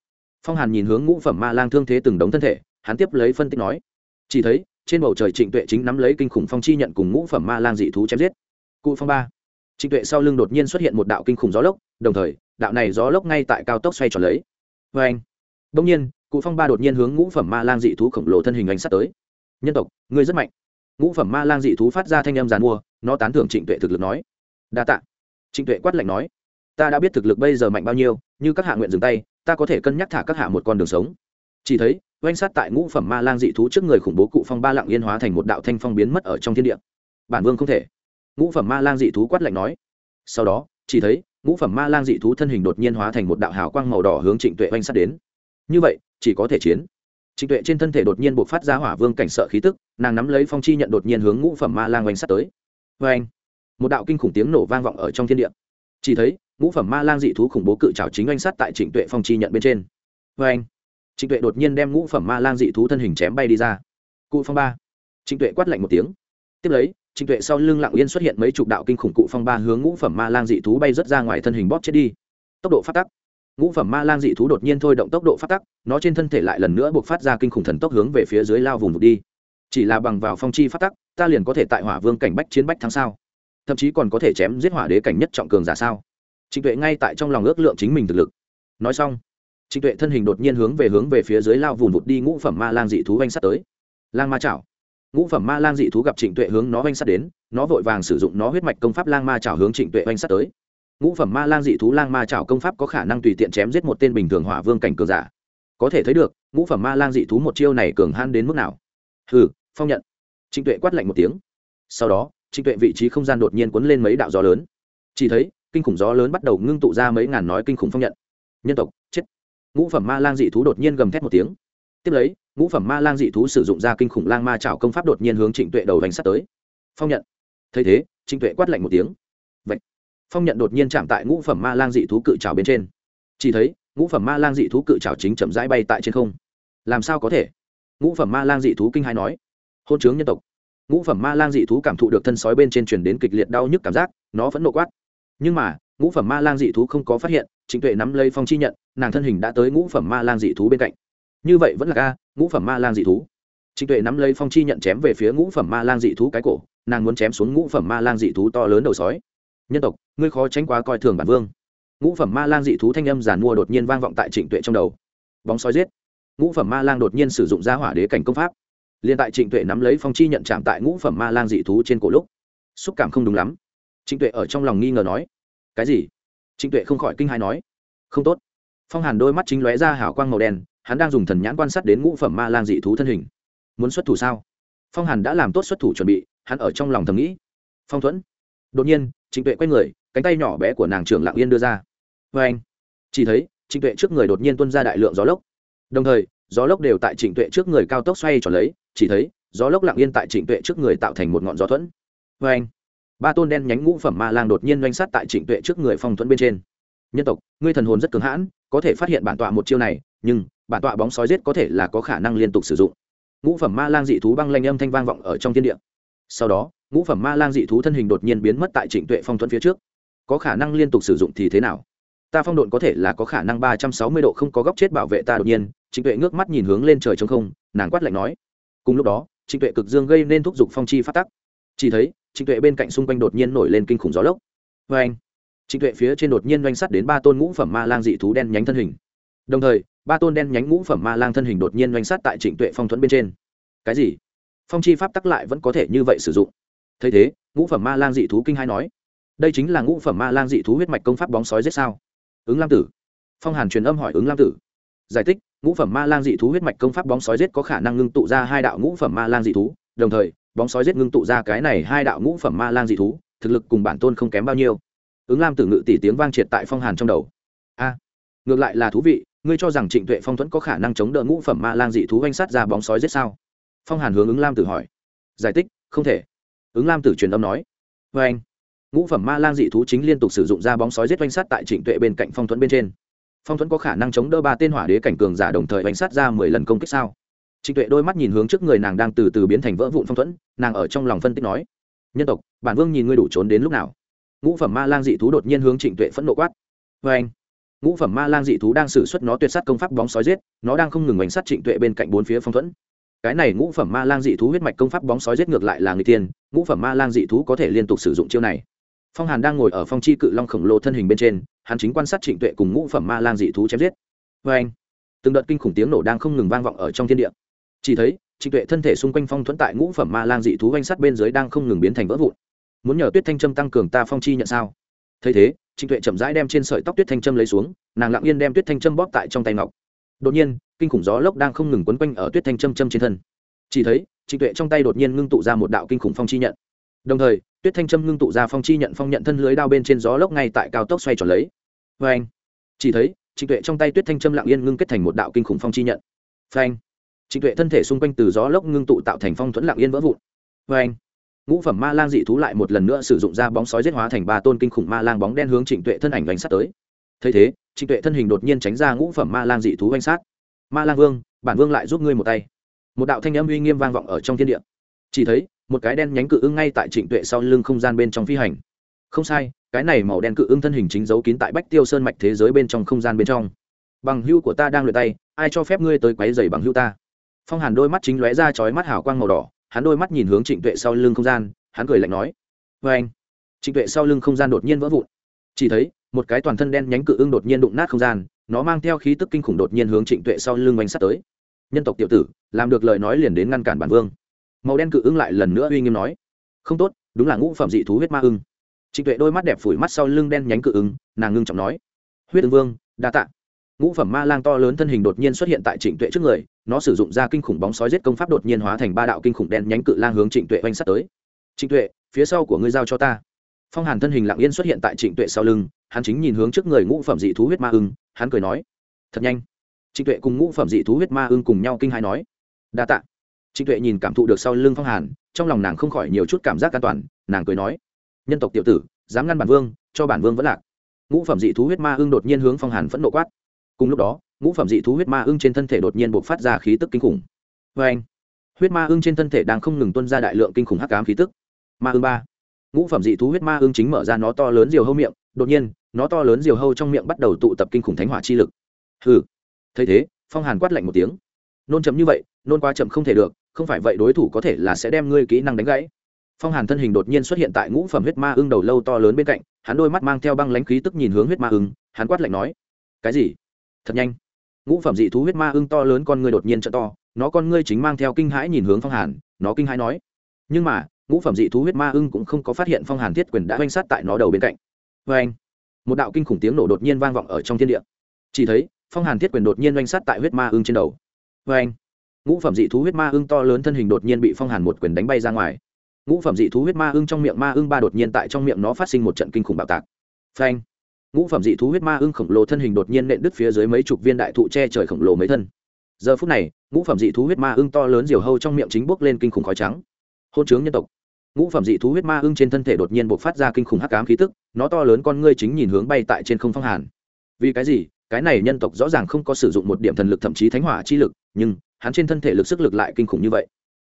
Phong hàn nhìn hướng ngũ phẩm ma lang thương thế từng đống thân thể, hắn tiếp lấy phân tích nói, chỉ thấy, trên bầu trời trịnh tuệ chính nắm lấy kinh khủng phong chi nhận cùng ngũ phẩm ma lang dị thú chém giết. Cụ phong ba, trịnh tuệ sau lưng đột nhiên xuất hiện một đạo kinh khủng gió lốc, đồng thời, đạo này gió lốc ngay tại cao tốc xoay tròn lấy. Vê anh đông nhiên, cụ phong ba đột nhiên hướng ngũ phẩm ma lang dị thú khổng lồ thân hình ánh sắt tới. Nhân tộc, ngươi rất mạnh. Ngũ phẩm ma lang dị thú phát ra thanh âm giàn mua, nó tán thưởng trịnh tuệ thực lực nói. Đa tạ. Trịnh tuệ quát lạnh nói ta đã biết thực lực bây giờ mạnh bao nhiêu, như các hạ nguyện dừng tay, ta có thể cân nhắc thả các hạ một con đường sống. Chỉ thấy, oanh sát tại ngũ phẩm ma lang dị thú trước người khủng bố cụ phong ba lặng yên hóa thành một đạo thanh phong biến mất ở trong thiên địa. Bản vương không thể. Ngũ phẩm ma lang dị thú quát lạnh nói. Sau đó, chỉ thấy, ngũ phẩm ma lang dị thú thân hình đột nhiên hóa thành một đạo hào quang màu đỏ hướng trịnh tuệ oanh sát đến. Như vậy, chỉ có thể chiến. Trịnh tuệ trên thân thể đột nhiên buộc phát ra hỏa vương cảnh sợ khí tức, nàng nắm lấy phong chi nhận đột nhiên hướng ngũ phẩm ma lang oanh sát tới. Vê anh một đạo kinh khủng tiếng nổ vang vọng ở trong thiên địa. Chỉ thấy ngũ phẩm ma lang dị thú khủng bố cự trào chính oanh sát tại trịnh tuệ phong chi nhận bên trên. Vê anh, trịnh tuệ đột nhiên đem ngũ phẩm ma lang dị thú thân hình chém bay đi ra. Cụ phong ba. Trịnh tuệ quát lạnh một tiếng. Tiếp lấy, trịnh tuệ sau lưng lặng yên xuất hiện mấy chục đạo kinh khủng cụ phong ba hướng ngũ phẩm ma lang dị thú bay rớt ra ngoài thân hình bóp chết đi. Tốc độ phát tắc. Ngũ phẩm ma lang dị thú đột nhiên thôi động tốc độ phát tắc, nó trên thân thể lại lần nữa buộc phát ra kinh khủng thần tốc hướng về phía dưới lao vùng vụt đi. Chỉ là bằng vào phong chi phát tắc, ta liền có thể tại hỏa vương cảnh bách chiến bách thắng sao? Thậm chí còn có thể chém giết hỏa đế cảnh nhất trọng cường giả sao? Trịnh tuệ ngay tại trong lòng ước lượng chính mình thực lực. Nói xong, trịnh tuệ thân hình đột nhiên hướng về hướng về phía dưới lao vùng vụt đi ngũ phẩm ma lang dị thú oanh sắt tới. Lang ma chảo. Ngũ phẩm ma lang dị thú gặp trịnh tuệ hướng nó oanh sắt đến, nó vội vàng sử dụng nó huyết mạch công pháp lang ma chảo hướng trịnh tuệ oanh sắt tới. Ngũ phẩm ma lang dị thú lang ma chảo công pháp có khả năng tùy tiện chém giết một tên bình thường hỏa vương cảnh cường giả. Có thể thấy được, ngũ phẩm ma lang dị thú một chiêu này cường han đến mức nào. Hừ, phong nhận. Trịnh tuệ quát lạnh một tiếng. Sau đó, trịnh tuệ vị trí không gian đột nhiên cuốn lên mấy đạo gió lớn. Chỉ thấy kinh khủng gió lớn bắt đầu ngưng tụ ra mấy ngàn nói kinh khủng phong nhận. Nhân tộc, chết. Ngũ phẩm ma lang dị thú đột nhiên gầm thét một tiếng. Tiếp lấy, ngũ phẩm ma lang dị thú sử dụng ra kinh khủng lang ma trảo công pháp đột nhiên hướng trịnh tuệ đầu đánh sắt tới. Phong nhận. Thấy thế, trịnh tuệ quát lạnh một tiếng. Vậy phong nhận đột nhiên chạm tại ngũ phẩm ma lang dị thú cự trào bên trên. Chỉ thấy, ngũ phẩm ma lang dị thú cự trào chính chậm rãi bay tại trên không. Làm sao có thể? Ngũ phẩm ma lang dị thú kinh hai nói. Hôn chướng nhân tộc. Ngũ phẩm ma lang dị thú cảm thụ được thân sói bên trên truyền đến kịch liệt đau nhức cảm giác, nó vẫn nộ quát nhưng mà, ngũ phẩm ma lang dị thú không có phát hiện, trịnh tuệ nắm lấy phong chi nhận, nàng thân hình đã tới ngũ phẩm ma lang dị thú bên cạnh. Như vậy vẫn là ca ngũ phẩm ma lang dị thú. Trịnh tuệ nắm lấy phong chi nhận chém về phía ngũ phẩm ma lang dị thú cái cổ, nàng muốn chém xuống ngũ phẩm ma lang dị thú to lớn đầu sói. Nhân tộc, ngươi khó tránh quá coi thường bản vương. Ngũ phẩm ma lang dị thú thanh âm giàn mua đột nhiên vang vọng tại trịnh tuệ trong đầu. Bóng sói giết. Ngũ phẩm ma lang đột nhiên sử dụng ra hỏa đế cảnh công pháp. Liền tại trịnh tuệ nắm lấy phong chi nhận chạm tại ngũ phẩm ma lang dị thú trên cổ lúc, xúc cảm không đúng lắm trịnh tuệ ở trong lòng nghi ngờ nói, cái gì? Trịnh tuệ không khỏi kinh hãi nói, không tốt. Phong hàn đôi mắt chính lóe ra hảo quang màu đen, hắn đang dùng thần nhãn quan sát đến ngũ phẩm ma lang dị thú thân hình. Muốn xuất thủ sao? Phong hàn đã làm tốt xuất thủ chuẩn bị, hắn ở trong lòng thầm nghĩ. Phong thuẫn. Đột nhiên, trịnh tuệ quay người, cánh tay nhỏ bé của nàng trưởng lạng yên đưa ra. Vê anh. Chỉ thấy, trịnh tuệ trước người đột nhiên tuân ra đại lượng gió lốc. Đồng thời, gió lốc đều tại trịnh tuệ trước người cao tốc xoay tròn lấy, chỉ thấy, gió lốc lạng yên tại trịnh tuệ trước người tạo thành một ngọn gió thuẫn. Vê anh ba tôn đen nhánh ngũ phẩm ma lang đột nhiên doanh sát tại trịnh tuệ trước người phong thuẫn bên trên. Nhân tộc, ngươi thần hồn rất cứng hãn, có thể phát hiện bản tọa một chiêu này, nhưng bản tọa bóng sói giết có thể là có khả năng liên tục sử dụng. Ngũ phẩm ma lang dị thú băng lanh âm thanh vang vọng ở trong thiên địa. Sau đó, ngũ phẩm ma lang dị thú thân hình đột nhiên biến mất tại trịnh tuệ phong thuẫn phía trước. Có khả năng liên tục sử dụng thì thế nào? Ta phong độn có thể là có khả năng ba trăm sáu mươi độ không có góc chết bảo vệ ta đột nhiên. Trịnh tuệ ngước mắt nhìn hướng lên trời trống không, nàng quát lạnh nói. Cùng lúc đó, trịnh tuệ cực dương gây nên thúc giục phong chi phát tắc. Chỉ thấy trịnh tuệ bên cạnh xung quanh đột nhiên nổi lên kinh khủng gió lốc. Vê anh, trịnh tuệ phía trên đột nhiên doanh sắt đến ba tôn ngũ phẩm ma lang dị thú đen nhánh thân hình. Đồng thời, ba tôn đen nhánh ngũ phẩm ma lang thân hình đột nhiên doanh sát tại trịnh tuệ phong thuẫn bên trên. Cái gì? Phong chi pháp tắc lại vẫn có thể như vậy sử dụng? Thấy thế, ngũ phẩm ma lang dị thú kinh hai nói, đây chính là ngũ phẩm ma lang dị thú huyết mạch công pháp bóng sói giết sao? Ứng lam tử. Phong hàn truyền âm hỏi ứng lam tử. Giải thích, ngũ phẩm ma lang dị thú huyết mạch công pháp bóng sói giết có khả năng ngưng tụ ra hai đạo ngũ phẩm ma lang dị thú, đồng thời bóng sói giết ngưng tụ ra cái này hai đạo ngũ phẩm ma lang dị thú, thực lực cùng bản tôn không kém bao nhiêu. Ứng lam tử ngự tỷ tiếng vang triệt tại phong hàn trong đầu. A, ngược lại là thú vị, ngươi cho rằng trịnh tuệ phong thuẫn có khả năng chống đỡ ngũ phẩm ma lang dị thú oanh sát ra bóng sói giết sao? Phong hàn hướng ứng lam tử hỏi. Giải thích, không thể. Ứng lam tử truyền âm nói. Vê anh ngũ phẩm ma lang dị thú chính liên tục sử dụng ra bóng sói giết oanh sát tại trịnh tuệ bên cạnh phong thuẫn bên trên. Phong thuẫn có khả năng chống đỡ ba tên hỏa đế cảnh cường giả đồng thời oanh sát ra mười lần công kích sao? Trịnh tuệ đôi mắt nhìn hướng trước người nàng đang từ từ biến thành vỡ vụn phong thuẫn, nàng ở trong lòng phân tích nói, nhân tộc, bản vương nhìn ngươi đủ trốn đến lúc nào? Ngũ phẩm ma lang dị thú đột nhiên hướng trịnh tuệ phẫn nộ quát vê anh ngũ phẩm ma lang dị thú đang xử suất nó tuyệt sát công pháp bóng sói giết, nó đang không ngừng bánh sát trịnh tuệ bên cạnh bốn phía phong thuẫn. Cái này ngũ phẩm ma lang dị thú huyết mạch công pháp bóng sói giết ngược lại là người tiên, ngũ phẩm ma lang dị thú có thể liên tục sử dụng chiêu này. Phong hàn đang ngồi ở phong chi cự long khổng lồ thân hình bên trên, hắn chính quan sát trịnh tuệ cùng ngũ phẩm ma lang dị thú chém giết. Vê anh từng đợt kinh khủng tiếng nổ đang không ngừng vang vọng ở trong thiên địa chỉ thấy, trịnh tuệ thân thể xung quanh phong thuẫn tại ngũ phẩm ma lang dị thú oanh sắt bên dưới đang không ngừng biến thành vỡ vụn. Muốn nhờ tuyết thanh trâm tăng cường ta phong chi nhận sao? Thấy thế, trịnh tuệ chậm rãi đem trên sợi tóc tuyết thanh trâm lấy xuống, nàng lặng yên đem tuyết thanh trâm bóp tại trong tay ngọc. Đột nhiên, kinh khủng gió lốc đang không ngừng quấn quanh ở tuyết thanh trâm trâm trên thân. Chỉ thấy, trịnh tuệ trong tay đột nhiên ngưng tụ ra một đạo kinh khủng phong chi nhận. Đồng thời, tuyết thanh trâm ngưng tụ ra phong chi nhận phong nhận thân lưới đao bên trên gió lốc ngay tại cao tốc xoay tròn lấy. Vê anh chỉ thấy, trịnh tuệ trong tay tuyết thanh trâm lặng yên ngưng kết thành một đạo kinh khủng phong chi nhận. Phanh! Trịnh tuệ thân thể xung quanh từ gió lốc ngưng tụ tạo thành phong thuẫn lặng yên vỡ vụn. Vê anh, ngũ phẩm ma lang dị thú lại một lần nữa sử dụng ra bóng sói giết hóa thành ba tôn kinh khủng ma lang bóng đen hướng trịnh tuệ thân ảnh vành sát tới. Thấy thế, trịnh tuệ thân hình đột nhiên tránh ra ngũ phẩm ma lang dị thú vanh sát. Ma lang vương, bản vương lại giúp ngươi một tay. Một đạo thanh âm uy nghiêm vang vọng ở trong thiên địa. Chỉ thấy, một cái đen nhánh cự ưng ngay tại trịnh tuệ sau lưng không gian bên trong phi hành. Không sai, cái này màu đen cự ưng thân hình chính giấu kín tại bách tiêu sơn mạch thế giới bên trong không gian bên trong. Bằng hưu của ta đang luyện tay, ai cho phép ngươi tới quấy dày bằng hưu ta? Phong hàn đôi mắt chính lóe ra chói mắt hào quang màu đỏ, hắn đôi mắt nhìn hướng trịnh tuệ sau lưng không gian, hắn cười lạnh nói vê anh. Trịnh tuệ sau lưng không gian đột nhiên vỡ vụn. Chỉ thấy, một cái toàn thân đen nhánh cự ưng đột nhiên đụng nát không gian, nó mang theo khí tức kinh khủng đột nhiên hướng trịnh tuệ sau lưng oanh sắt tới. Nhân tộc tiểu tử, làm được lời nói liền đến ngăn cản bản vương. Màu đen cự ưng lại lần nữa uy nghiêm nói, không tốt, đúng là ngũ phẩm dị thú huyết ma ưng. Trịnh tuệ đôi mắt đẹp phủi mắt sau lưng đen nhánh cự ưng, nàng ngưng trọng nói, huyết ưng vương, đa tạ ngũ phẩm ma lang to lớn thân hình đột nhiên xuất hiện tại trịnh tuệ trước người, nó sử dụng ra kinh khủng bóng sói giết công pháp đột nhiên hóa thành ba đạo kinh khủng đen nhánh cự lang hướng trịnh tuệ oanh sắt tới. Trịnh tuệ, phía sau của ngươi giao cho ta. Phong hàn thân hình lặng yên xuất hiện tại trịnh tuệ sau lưng, hắn chính nhìn hướng trước người ngũ phẩm dị thú huyết ma ưng, hắn cười nói, thật nhanh. Trịnh tuệ cùng ngũ phẩm dị thú huyết ma ưng cùng nhau kinh hai nói, đa tạ. Trịnh tuệ nhìn cảm thụ được sau lưng phong hàn, trong lòng nàng không khỏi nhiều chút cảm giác an toàn, nàng cười nói, nhân tộc tiểu tử, dám ngăn bản vương, cho bản vương vẫn lạc. Ngũ phẩm dị thú huyết ma ưng đột nhiên hướng phong hàn phẫn nộ quát cùng lúc đó, ngũ phẩm dị thú huyết ma ưng trên thân thể đột nhiên buộc phát ra khí tức kinh khủng. Vê anh, huyết ma ưng trên thân thể đang không ngừng tuân ra đại lượng kinh khủng hắc ám khí tức. Ma ưng ba, ngũ phẩm dị thú huyết ma ưng chính mở ra nó to lớn diều hâu miệng, đột nhiên, nó to lớn diều hâu trong miệng bắt đầu tụ tập kinh khủng thánh hỏa chi lực. Hừ, thấy thế, phong hàn quát lạnh một tiếng. Nôn chấm như vậy, nôn quá chậm không thể được, không phải vậy đối thủ có thể là sẽ đem ngươi kỹ năng đánh gãy. Phong hàn thân hình đột nhiên xuất hiện tại ngũ phẩm huyết ma ưng đầu lâu to lớn bên cạnh, hắn đôi mắt mang theo băng lãnh khí tức nhìn hướng huyết ma ưng, hắn quát lạnh nói, cái gì? Thật nhanh. Ngũ phẩm dị thú huyết ma ưng to lớn con ngươi đột nhiên t to, nó con ngươi chính mang theo kinh hãi nhìn hướng phong hàn, nó kinh hãi nói. Nhưng mà, ngũ phẩm dị thú huyết ma ưng cũng không có phát hiện phong hàn thiết quyền đã oanh sát tại nó đầu bên cạnh. Vê anh, một đạo kinh khủng tiếng nổ đột nhiên vang vọng ở trong thiên địa. Chỉ thấy, phong hàn thiết quyền đột nhiên oanh sát tại huyết ma ưng trên đầu. Vê anh, ngũ phẩm dị thú huyết ma ưng to lớn thân hình đột nhiên bị phong hàn một quyền đánh bay ra ngoài. Ngũ phẩm dị thú huyết ma ưng trong miệng ma ưng ba đột nhiên tại trong miệng nó phát sinh một trận kinh khủng bạo tạc. Phanh ngũ phẩm dị thú huyết ma ưng khổng lồ thân hình đột nhiên nện đứt phía dưới mấy chục viên đại thụ che trời khổng lồ mấy thân. Giờ phút này, ngũ phẩm dị thú huyết ma ưng to lớn diều hâu trong miệng chính bốc lên kinh khủng khói trắng. Hôn chướng nhân tộc. Ngũ phẩm dị thú huyết ma ưng trên thân thể đột nhiên bộc phát ra kinh khủng hắc ám khí tức, nó to lớn con ngươi chính nhìn hướng bay tại trên không phong hàn. Vì cái gì? Cái này nhân tộc rõ ràng không có sử dụng một điểm thần lực thậm chí thánh hỏa chi lực, nhưng hắn trên thân thể lực sức lực lại kinh khủng như vậy.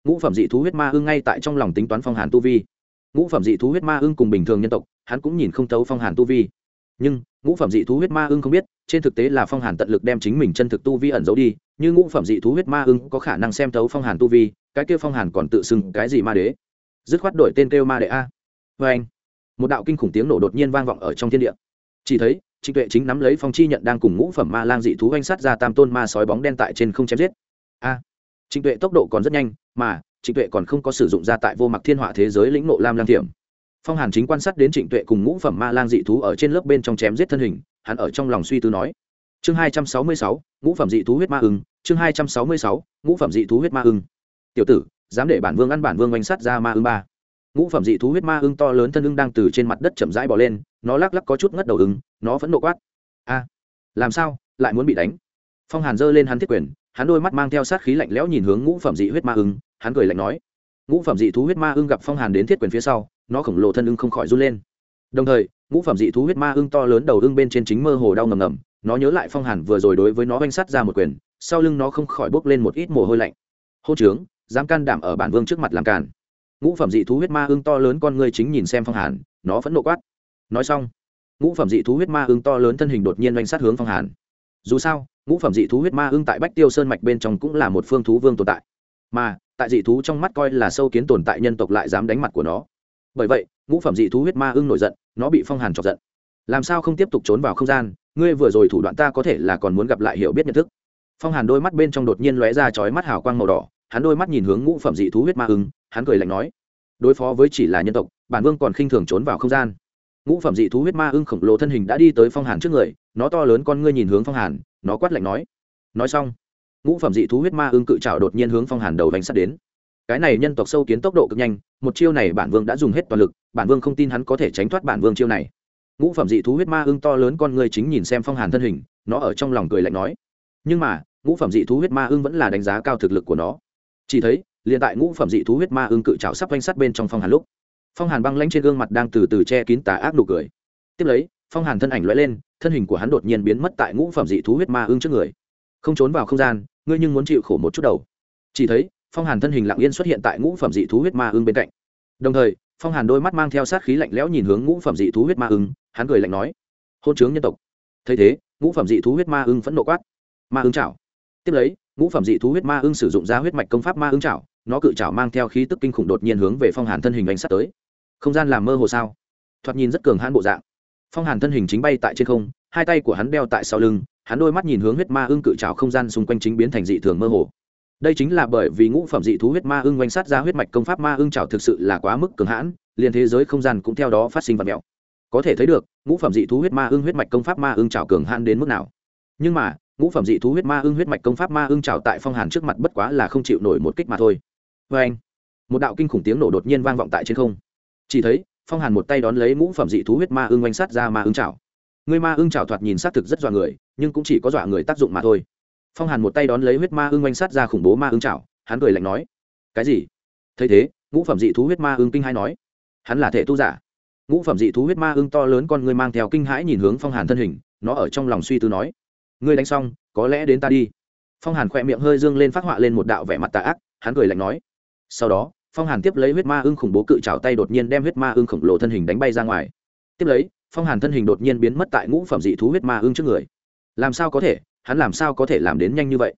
Ngũ phẩm dị thú huyết ma ưng ngay tại trong lòng tính toán phong hàn tu vi. Ngũ phẩm dị thú huyết ma ưng cùng bình thường nhân tộc, hắn cũng nhìn không thấu phong hàn tu vi nhưng, ngũ phẩm dị thú huyết ma ưng không biết, trên thực tế là phong hàn tận lực đem chính mình chân thực tu vi ẩn giấu đi, như ngũ phẩm dị thú huyết ma ưng có khả năng xem thấu phong hàn tu vi, cái kia phong hàn còn tự xưng cái gì ma đế? Dứt khoát đổi tên kêu ma đệ a. Vê anh, một đạo kinh khủng tiếng nổ đột nhiên vang vọng ở trong thiên địa. Chỉ thấy, trịnh tuệ chính nắm lấy phong chi nhận đang cùng ngũ phẩm ma lang dị thú oanh sát ra tam tôn ma sói bóng đen tại trên không chém giết. A. Trịnh tuệ tốc độ còn rất nhanh, mà trịnh tuệ còn không có sử dụng ra tại vô mặc thiên họa thế giới lĩnh nộ lam lang thiểm phong hàn chính quan sát đến trịnh tuệ cùng ngũ phẩm ma lang dị thú ở trên lớp bên trong chém giết thân hình, hắn ở trong lòng suy tư nói. Chương hai trăm sáu mươi sáu, ngũ phẩm dị thú huyết ma ưng, chương hai trăm sáu mươi sáu, ngũ phẩm dị thú huyết ma ưng. Tiểu tử, dám để bản vương ăn bản vương oanh sát ra ma ưng ba. Ngũ phẩm dị thú huyết ma ưng to lớn thân ưng đang từ trên mặt đất chậm rãi bỏ lên, nó lắc lắc có chút ngất đầu ưng nó vẫn nộ quát. A, làm sao, lại muốn bị đánh? Phong hàn giơ lên hắn thiết quyền, hắn đôi mắt mang theo sát khí lạnh lẽo nhìn hướng ngũ phẩm dị huyết ma ưng, hắn cười lạnh nói. Ngũ phẩm dị thú huyết ma ưng gặp phong hàn đến thiết quyền phía sau nó khổng lồ thân ưng không khỏi run lên. Đồng thời, ngũ phẩm dị thú huyết ma ưng to lớn đầu ưng bên trên chính mơ hồ đau ngầm ngầm, nó nhớ lại phong hàn vừa rồi đối với nó oanh sắt ra một quyền, sau lưng nó không khỏi bốc lên một ít mồ hôi lạnh. Hô trướng, dám can đảm ở bản vương trước mặt làm càn. Ngũ phẩm dị thú huyết ma ưng to lớn con ngươi chính nhìn xem phong hàn, nó vẫn nộ quát. Nói xong, ngũ phẩm dị thú huyết ma ưng to lớn thân hình đột nhiên oanh sát hướng phong hàn. Dù sao, ngũ phẩm dị thú huyết ma ưng tại bách tiêu sơn mạch bên trong cũng là một phương thú vương tồn tại. Mà, tại dị thú trong mắt coi là sâu kiến tồn tại nhân tộc lại dám đánh mặt của nó bởi vậy, ngũ phẩm dị thú huyết ma ưng nổi giận, nó bị phong hàn chọc giận. Làm sao không tiếp tục trốn vào không gian, ngươi vừa rồi thủ đoạn ta có thể là còn muốn gặp lại hiểu biết nhận thức. Phong hàn đôi mắt bên trong đột nhiên lóe ra chói mắt hào quang màu đỏ, hắn đôi mắt nhìn hướng ngũ phẩm dị thú huyết ma ưng, hắn cười lạnh nói, đối phó với chỉ là nhân tộc, bản vương còn khinh thường trốn vào không gian. Ngũ phẩm dị thú huyết ma ưng khổng lồ thân hình đã đi tới phong hàn trước người, nó to lớn con ngươi nhìn hướng phong hàn, nó quát lạnh nói nói xong. Ngũ phẩm dị thú huyết ma ưng cự trào đột nhiên hướng phong hàn đầu vành sắt đến cái này nhân tộc sâu kiến tốc độ cực nhanh, một chiêu này bản vương đã dùng hết toàn lực, bản vương không tin hắn có thể tránh thoát bản vương chiêu này. Ngũ phẩm dị thú huyết ma ưng to lớn con người chính nhìn xem phong hàn thân hình, nó ở trong lòng cười lạnh nói. Nhưng mà, ngũ phẩm dị thú huyết ma ưng vẫn là đánh giá cao thực lực của nó. Chỉ thấy, liền tại ngũ phẩm dị thú huyết ma ưng cự trào sắp quanh sát bên trong phong hàn lúc, phong hàn băng lanh trên gương mặt đang từ từ che kín tà ác nụ cười. Tiếp lấy, phong hàn thân ảnh loại lên, thân hình của hắn đột nhiên biến mất tại ngũ phẩm dị thú huyết ma ưng trước người. Không trốn vào không gian, ngươi nhưng muốn chịu khổ một chút đầu. Chỉ thấy phong hàn thân hình lặng yên xuất hiện tại ngũ phẩm dị thú huyết ma ưng bên cạnh. Đồng thời, phong hàn đôi mắt mang theo sát khí lạnh lẽo nhìn hướng ngũ phẩm dị thú huyết ma ưng, hắn cười lạnh nói, hôn chướng nhân tộc. Thấy thế, ngũ phẩm dị thú huyết ma ưng phẫn nộ quát, ma ưng chảo. Tiếp lấy, ngũ phẩm dị thú huyết ma ưng sử dụng ra huyết mạch công pháp ma ưng chảo, nó cự chảo mang theo khí tức kinh khủng đột nhiên hướng về phong hàn thân hình đánh sát tới. Không gian làm mơ hồ sao? Thoạt nhìn rất cường hãn bộ dạng. Phong hàn thân hình chính bay tại trên không, hai tay của hắn đeo tại sau lưng, hắn đôi mắt nhìn hướng huyết ma ưng cự trào không gian xung quanh chính biến thành dị thường mơ hồ đây chính là bởi vì ngũ phẩm dị thú huyết ma ưng oanh sát ra huyết mạch công pháp ma ưng trào thực sự là quá mức cường hãn, liền thế giới không gian cũng theo đó phát sinh vật mẹo. Có thể thấy được, ngũ phẩm dị thú huyết ma ưng huyết mạch công pháp ma ưng trào cường hãn đến mức nào. Nhưng mà, ngũ phẩm dị thú huyết ma ưng huyết mạch công pháp ma ưng trào tại phong hàn trước mặt bất quá là không chịu nổi một kích mà thôi. Vê anh, một đạo kinh khủng tiếng nổ đột nhiên vang vọng tại trên không. Chỉ thấy, phong hàn một tay đón lấy ngũ phẩm dị thú huyết ma ưng oanh sát ra ma ưng trào người ma ưng trào thoạt nhìn xác thực rất dọa người, nhưng cũng chỉ có dọa người tác dụng mà thôi phong hàn một tay đón lấy huyết ma ưng oanh sát ra khủng bố ma ưng chảo, hắn cười lạnh nói cái gì? Thấy thế ngũ phẩm dị thú huyết ma ưng kinh hai nói hắn là thể tu giả. Ngũ phẩm dị thú huyết ma ưng to lớn con người mang theo kinh hãi nhìn hướng phong hàn thân hình nó ở trong lòng suy tư nói ngươi đánh xong có lẽ đến ta đi. Phong hàn khỏe miệng hơi dương lên phát họa lên một đạo vẻ mặt tà ác hắn cười lạnh nói sau đó phong hàn tiếp lấy huyết ma ưng khủng bố cự trào tay đột nhiên đem huyết ma ưng khổng lồ thân hình đánh bay ra ngoài. Tiếp lấy phong hàn thân hình đột nhiên biến mất tại ngũ phẩm dị thú huyết ma ưng trước người. Làm sao có thể? Hắn làm sao có thể làm đến nhanh như vậy?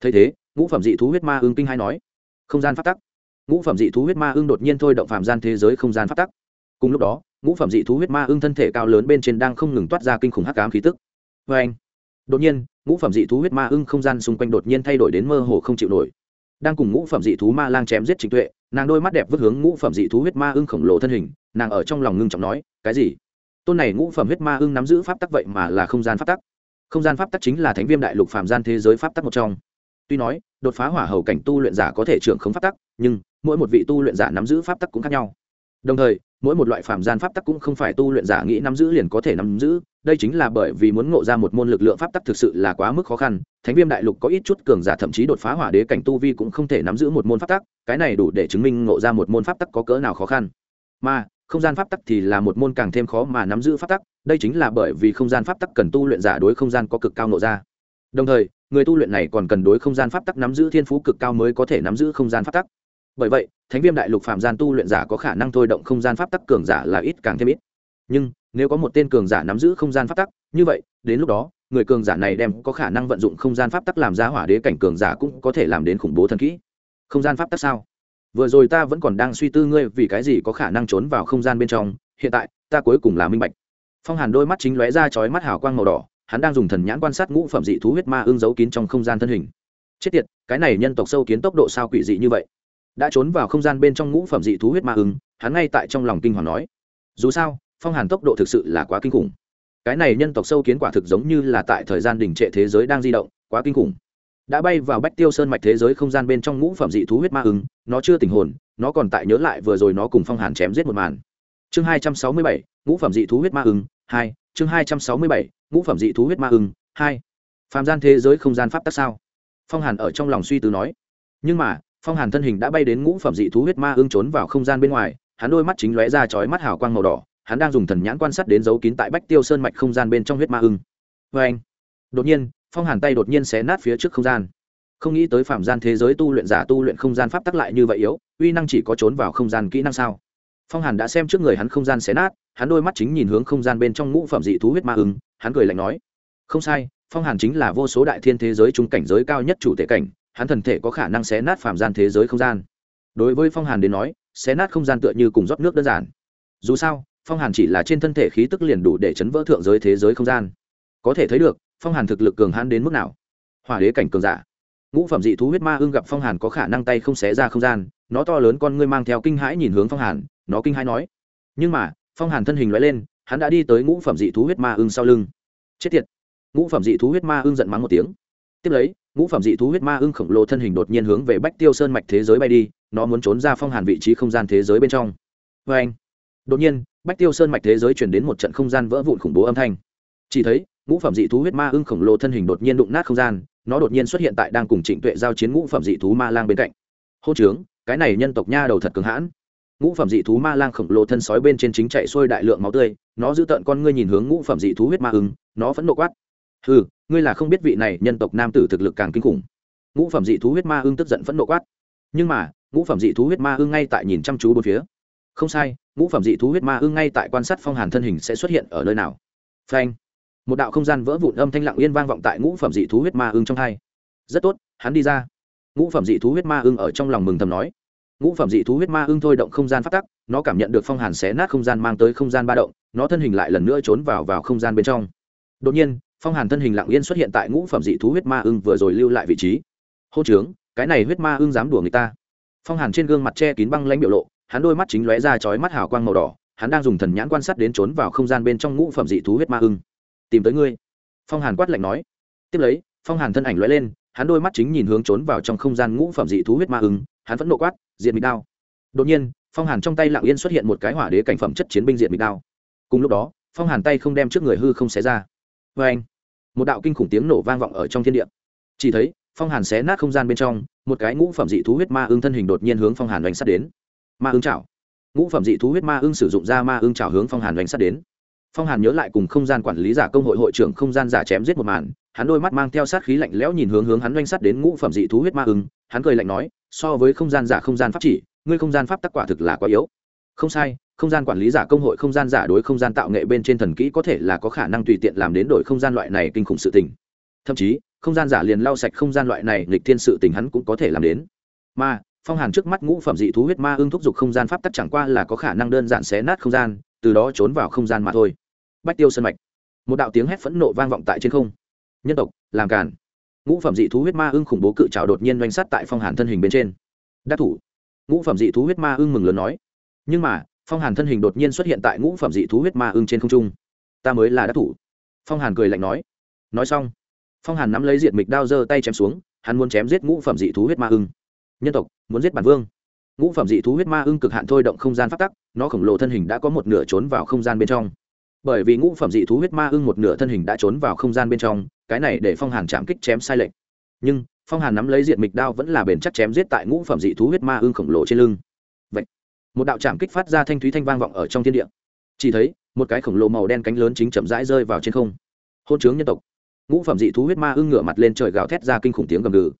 Thấy thế, ngũ phẩm dị thú huyết ma ưng kinh hai nói, không gian phát tắc. Ngũ phẩm dị thú huyết ma ưng đột nhiên thôi động phạm gian thế giới không gian phát tắc. Cùng lúc đó, ngũ phẩm dị thú huyết ma ưng thân thể cao lớn bên trên đang không ngừng toát ra kinh khủng hắc ám khí tức. Vê anh, đột nhiên, ngũ phẩm dị thú huyết ma ưng không gian xung quanh đột nhiên thay đổi đến mơ hồ không chịu nổi. Đang cùng ngũ phẩm dị thú ma lang chém giết trịnh tuệ, nàng đôi mắt đẹp vứt hướng ngũ phẩm dị thú huyết ma ưng khổng lồ thân hình, nàng ở trong lòng ngưng trọng nói, cái gì? Tôn này ngũ phẩm huyết ma ưng nắm giữ pháp tắc vậy mà là không gian pháp tắc? Không gian pháp tắc chính là thánh viêm đại lục phạm gian thế giới pháp tắc một trong. Tuy nói, đột phá hỏa hầu cảnh tu luyện giả có thể trưởng không pháp tắc, nhưng mỗi một vị tu luyện giả nắm giữ pháp tắc cũng khác nhau. Đồng thời, mỗi một loại phạm gian pháp tắc cũng không phải tu luyện giả nghĩ nắm giữ liền có thể nắm giữ, đây chính là bởi vì muốn ngộ ra một môn lực lượng pháp tắc thực sự là quá mức khó khăn, thánh viêm đại lục có ít chút cường giả thậm chí đột phá hỏa đế cảnh tu vi cũng không thể nắm giữ một môn pháp tắc, cái này đủ để chứng minh ngộ ra một môn pháp tắc có cỡ nào khó khăn. Mà không gian pháp tắc thì là một môn càng thêm khó mà nắm giữ pháp tắc, đây chính là bởi vì không gian pháp tắc cần tu luyện giả đối không gian có cực cao nộ ra. Đồng thời, người tu luyện này còn cần đối không gian pháp tắc nắm giữ thiên phú cực cao mới có thể nắm giữ không gian pháp tắc. Bởi vậy, thánh viêm đại lục phạm gian tu luyện giả có khả năng thôi động không gian pháp tắc cường giả là ít càng thêm ít. Nhưng, nếu có một tên cường giả nắm giữ không gian pháp tắc, như vậy, đến lúc đó, người cường giả này đem có khả năng vận dụng không gian pháp tắc làm ra hỏa đế cảnh cường giả cũng có thể làm đến khủng bố thần kỹ. Không gian pháp tắc sao? Vừa rồi ta vẫn còn đang suy tư ngươi vì cái gì có khả năng trốn vào không gian bên trong, hiện tại, ta cuối cùng là minh bạch. Phong hàn đôi mắt chính lóe ra chói mắt hào quang màu đỏ, hắn đang dùng thần nhãn quan sát ngũ phẩm dị thú huyết ma ương giấu kín trong không gian thân hình. Chết tiệt, cái này nhân tộc sâu kiến tốc độ sao quỷ dị như vậy? Đã trốn vào không gian bên trong ngũ phẩm dị thú huyết ma ưng hắn ngay tại trong lòng kinh hoàng nói. Dù sao, phong hàn tốc độ thực sự là quá kinh khủng. Cái này nhân tộc sâu kiến quả thực giống như là tại thời gian đình trệ thế giới đang di động, quá kinh khủng đã bay vào bách tiêu sơn mạch thế giới không gian bên trong ngũ phẩm dị thú huyết ma ứng, nó chưa tình hồn, nó còn tại nhớ lại vừa rồi nó cùng phong hàn chém giết một màn. Chương hai trăm sáu mươi bảy, ngũ phẩm dị thú huyết ma ứng, hai, chương hai trăm sáu mươi bảy, ngũ phẩm dị thú huyết ma ứng, hai. Phàm gian thế giới không gian pháp tắc sao? Phong hàn ở trong lòng suy tư nói. Nhưng mà, phong hàn thân hình đã bay đến ngũ phẩm dị thú huyết ma ưng trốn vào không gian bên ngoài, hắn đôi mắt chính lóe ra chói mắt hào quang màu đỏ, hắn đang dùng thần nhãn quan sát đến dấu kín tại bách tiêu sơn mạch không gian bên trong huyết ma ưng vê vâng. anh đột nhiên phong hàn tay đột nhiên xé nát phía trước không gian. Không nghĩ tới phạm gian thế giới tu luyện giả tu luyện không gian pháp tắc lại như vậy yếu, uy năng chỉ có trốn vào không gian kỹ năng sao? Phong hàn đã xem trước người hắn không gian xé nát, hắn đôi mắt chính nhìn hướng không gian bên trong ngũ phẩm dị thú huyết ma ứng hắn cười lạnh nói, không sai, phong hàn chính là vô số đại thiên thế giới trung cảnh giới cao nhất chủ tệ cảnh, hắn thần thể có khả năng xé nát phạm gian thế giới không gian. Đối với phong hàn đến nói, xé nát không gian tựa như cùng rót nước đơn giản. Dù sao, phong hàn chỉ là trên thân thể khí tức liền đủ để chấn vỡ thượng giới thế giới không gian. Có thể thấy được phong hàn thực lực cường hãn đến mức nào? Hỏa đế cảnh cường giả. Ngũ phẩm dị thú huyết ma ưng gặp phong hàn có khả năng tay không xé ra không gian, nó to lớn con ngươi mang theo kinh hãi nhìn hướng phong hàn, nó kinh hãi nói. Nhưng mà, phong hàn thân hình loại lên, hắn đã đi tới ngũ phẩm dị thú huyết ma ưng sau lưng. Chết tiệt. Ngũ phẩm dị thú huyết ma ưng giận mắng một tiếng. Tiếp lấy, ngũ phẩm dị thú huyết ma ưng khổng lồ thân hình đột nhiên hướng về bách tiêu sơn mạch thế giới bay đi, nó muốn trốn ra phong hàn vị trí không gian thế giới bên trong. Vê anh đột nhiên, bách tiêu sơn mạch thế giới chuyển đến một trận không gian vỡ vụn khủng bố âm thanh. Chỉ thấy ngũ phẩm dị thú huyết ma ưng khổng lồ thân hình đột nhiên đụng nát không gian, nó đột nhiên xuất hiện tại đang cùng trịnh tuệ giao chiến ngũ phẩm dị thú ma lang bên cạnh. Hô trướng, cái này nhân tộc nha đầu thật cường hãn. Ngũ phẩm dị thú ma lang khổng lồ thân sói bên trên chính chạy xuôi đại lượng máu tươi, nó giữ tợn con ngươi nhìn hướng ngũ phẩm dị thú huyết ma ưng, nó phẫn nộ quát. Ừ ngươi là không biết vị này nhân tộc nam tử thực lực càng kinh khủng. Ngũ phẩm dị thú huyết ma ưng tức giận phẫn nộ quát. Nhưng mà, ngũ phẩm dị thú huyết ma ưng ngay tại nhìn chăm chú bốn phía. Không sai, ngũ phẩm dị thú huyết ma ưng ngay tại quan sát phong hàn thân hình sẽ xuất hiện ở nơi nào. Phanh một đạo không gian vỡ vụn âm thanh lặng yên vang vọng tại ngũ phẩm dị thú huyết ma ưng trong hai. Rất tốt, hắn đi ra. Ngũ phẩm dị thú huyết ma ưng ở trong lòng mừng thầm nói. Ngũ phẩm dị thú huyết ma ưng thôi động không gian phát tắc, nó cảm nhận được phong hàn xé nát không gian mang tới không gian ba động, nó thân hình lại lần nữa trốn vào vào không gian bên trong. Đột nhiên, phong hàn thân hình lặng yên xuất hiện tại ngũ phẩm dị thú huyết ma ưng vừa rồi lưu lại vị trí. Hô trướng, cái này huyết ma ưng dám đùa người ta. Phong hàn trên gương mặt che kín băng lãnh biểu lộ, hắn đôi mắt chính lóe ra chói mắt hào quang màu đỏ, hắn đang dùng thần nhãn quan sát đến trốn vào không gian bên trong ngũ phẩm dị thú huyết ma ưng tìm tới ngươi. Phong hàn quát lạnh nói. Tiếp lấy, phong hàn thân ảnh lóe lên, hắn đôi mắt chính nhìn hướng trốn vào trong không gian ngũ phẩm dị thú huyết ma ứng, hắn vẫn nộ quát diện mịt đao. Đột nhiên, phong hàn trong tay lặng yên xuất hiện một cái hỏa đế cảnh phẩm chất chiến binh diện mịt đao. Cùng lúc đó, phong hàn tay không đem trước người hư không xé ra. Vê anh một đạo kinh khủng tiếng nổ vang vọng ở trong thiên địa. Chỉ thấy, phong hàn xé nát không gian bên trong, một cái ngũ phẩm dị thú huyết ma ưng thân hình đột nhiên hướng phong hàn đánh sát đến. Ma ưng chảo. Ngũ phẩm dị thú huyết ma ưng sử dụng ra ma ưng chảo hướng phong hàn đánh sát đến phong hàn nhớ lại cùng không gian quản lý giả công hội hội trưởng không gian giả chém giết một màn hắn đôi mắt mang theo sát khí lạnh lẽo nhìn hướng hướng hắn doanh sắt đến ngũ phẩm dị thú huyết ma ưng hắn cười lạnh nói so với không gian giả không gian pháp chỉ ngươi không gian pháp tắc quả thực là quá yếu không sai không gian quản lý giả công hội không gian giả đối không gian tạo nghệ bên trên thần kỹ có thể là có khả năng tùy tiện làm đến đổi không gian loại này kinh khủng sự tình thậm chí không gian giả liền lau sạch không gian loại này nghịch thiên sự tình hắn cũng có thể làm đến mà phong hàn trước mắt ngũ phẩm dị thú huyết ma ưng thúc giục không gian pháp tắc chẳng qua là có khả năng đơn giản xé nát không gian từ đó trốn vào không gian mà thôi bách tiêu sân mạch. Một đạo tiếng hét phẫn nộ vang vọng tại trên không. Nhân tộc, làm cản ngũ phẩm dị thú huyết ma ưng khủng bố cự trào đột nhiên doanh sát tại phong hàn thân hình bên trên. Đắc thủ. Ngũ phẩm dị thú huyết ma ưng mừng lớn nói. Nhưng mà, phong hàn thân hình đột nhiên xuất hiện tại ngũ phẩm dị thú huyết ma ưng trên không trung. Ta mới là đắc thủ. Phong hàn cười lạnh nói. Nói xong, phong hàn nắm lấy diệt mịch đao giơ tay chém xuống, hắn muốn chém giết ngũ phẩm dị thú huyết ma ưng. Nhân tộc, muốn giết bản vương. Ngũ phẩm dị thú huyết ma ưng cực hạn thôi động không gian phát tắc, nó khổng lồ thân hình đã có một nửa trốn vào không gian bên trong bởi vì ngũ phẩm dị thú huyết ma ưng một nửa thân hình đã trốn vào không gian bên trong, cái này để phong hàn chạm kích chém sai lệch. Nhưng, phong hàn nắm lấy diện mịch đao vẫn là bền chắc chém giết tại ngũ phẩm dị thú huyết ma ưng khổng lồ trên lưng. Vậy một đạo chạm kích phát ra thanh thúy thanh vang vọng ở trong thiên địa. Chỉ thấy, một cái khổng lồ màu đen cánh lớn chính chậm rãi rơi vào trên không. Hôn chướng nhân tộc. Ngũ phẩm dị thú huyết ma ưng ngửa mặt lên trời gào thét ra kinh khủng tiếng gầm gừ.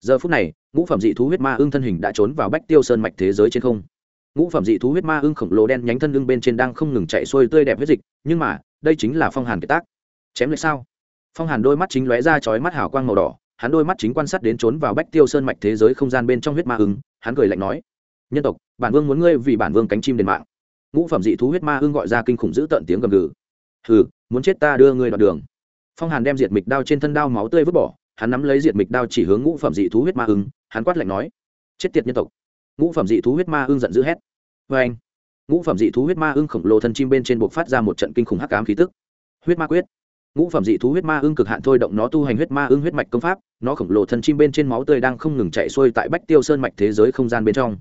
Giờ phút này, ngũ phẩm dị thú huyết ma ưng thân hình đã trốn vào bách tiêu sơn mạch thế giới trên không ngũ phẩm dị thú huyết ma ưng khổng lồ đen nhánh thân lưng bên trên đang không ngừng chạy xuôi tươi đẹp huyết dịch, nhưng mà, đây chính là phong hàn kiệt tác. Chém lại sao? Phong hàn đôi mắt chính lóe ra chói mắt hào quang màu đỏ, hắn đôi mắt chính quan sát đến trốn vào bách tiêu sơn mạch thế giới không gian bên trong huyết ma ưng, hắn cười lạnh nói, nhân tộc, bản vương muốn ngươi vì bản vương cánh chim đền mạng. Ngũ phẩm dị thú huyết ma ưng gọi ra kinh khủng dữ tận tiếng gầm gừ. Hừ, muốn chết ta đưa ngươi đoạn đường. Phong hàn đem diệt mịch đao trên thân đao máu tươi vứt bỏ, hắn nắm lấy diệt mịch đao chỉ hướng ngũ phẩm dị thú huyết ma ưng, hắn quát lạnh nói, chết tiệt nhân tộc ngũ phẩm dị thú huyết ma ưng giận dữ hét. Vê anh, ngũ phẩm dị thú huyết ma ưng khổng lồ thân chim bên trên buộc phát ra một trận kinh khủng hắc ám khí tức. Huyết ma quyết, ngũ phẩm dị thú huyết ma ưng cực hạn thôi động nó tu hành huyết ma ưng huyết mạch công pháp, nó khổng lồ thân chim bên trên máu tươi đang không ngừng chạy xuôi tại bách tiêu sơn mạch thế giới không gian bên trong.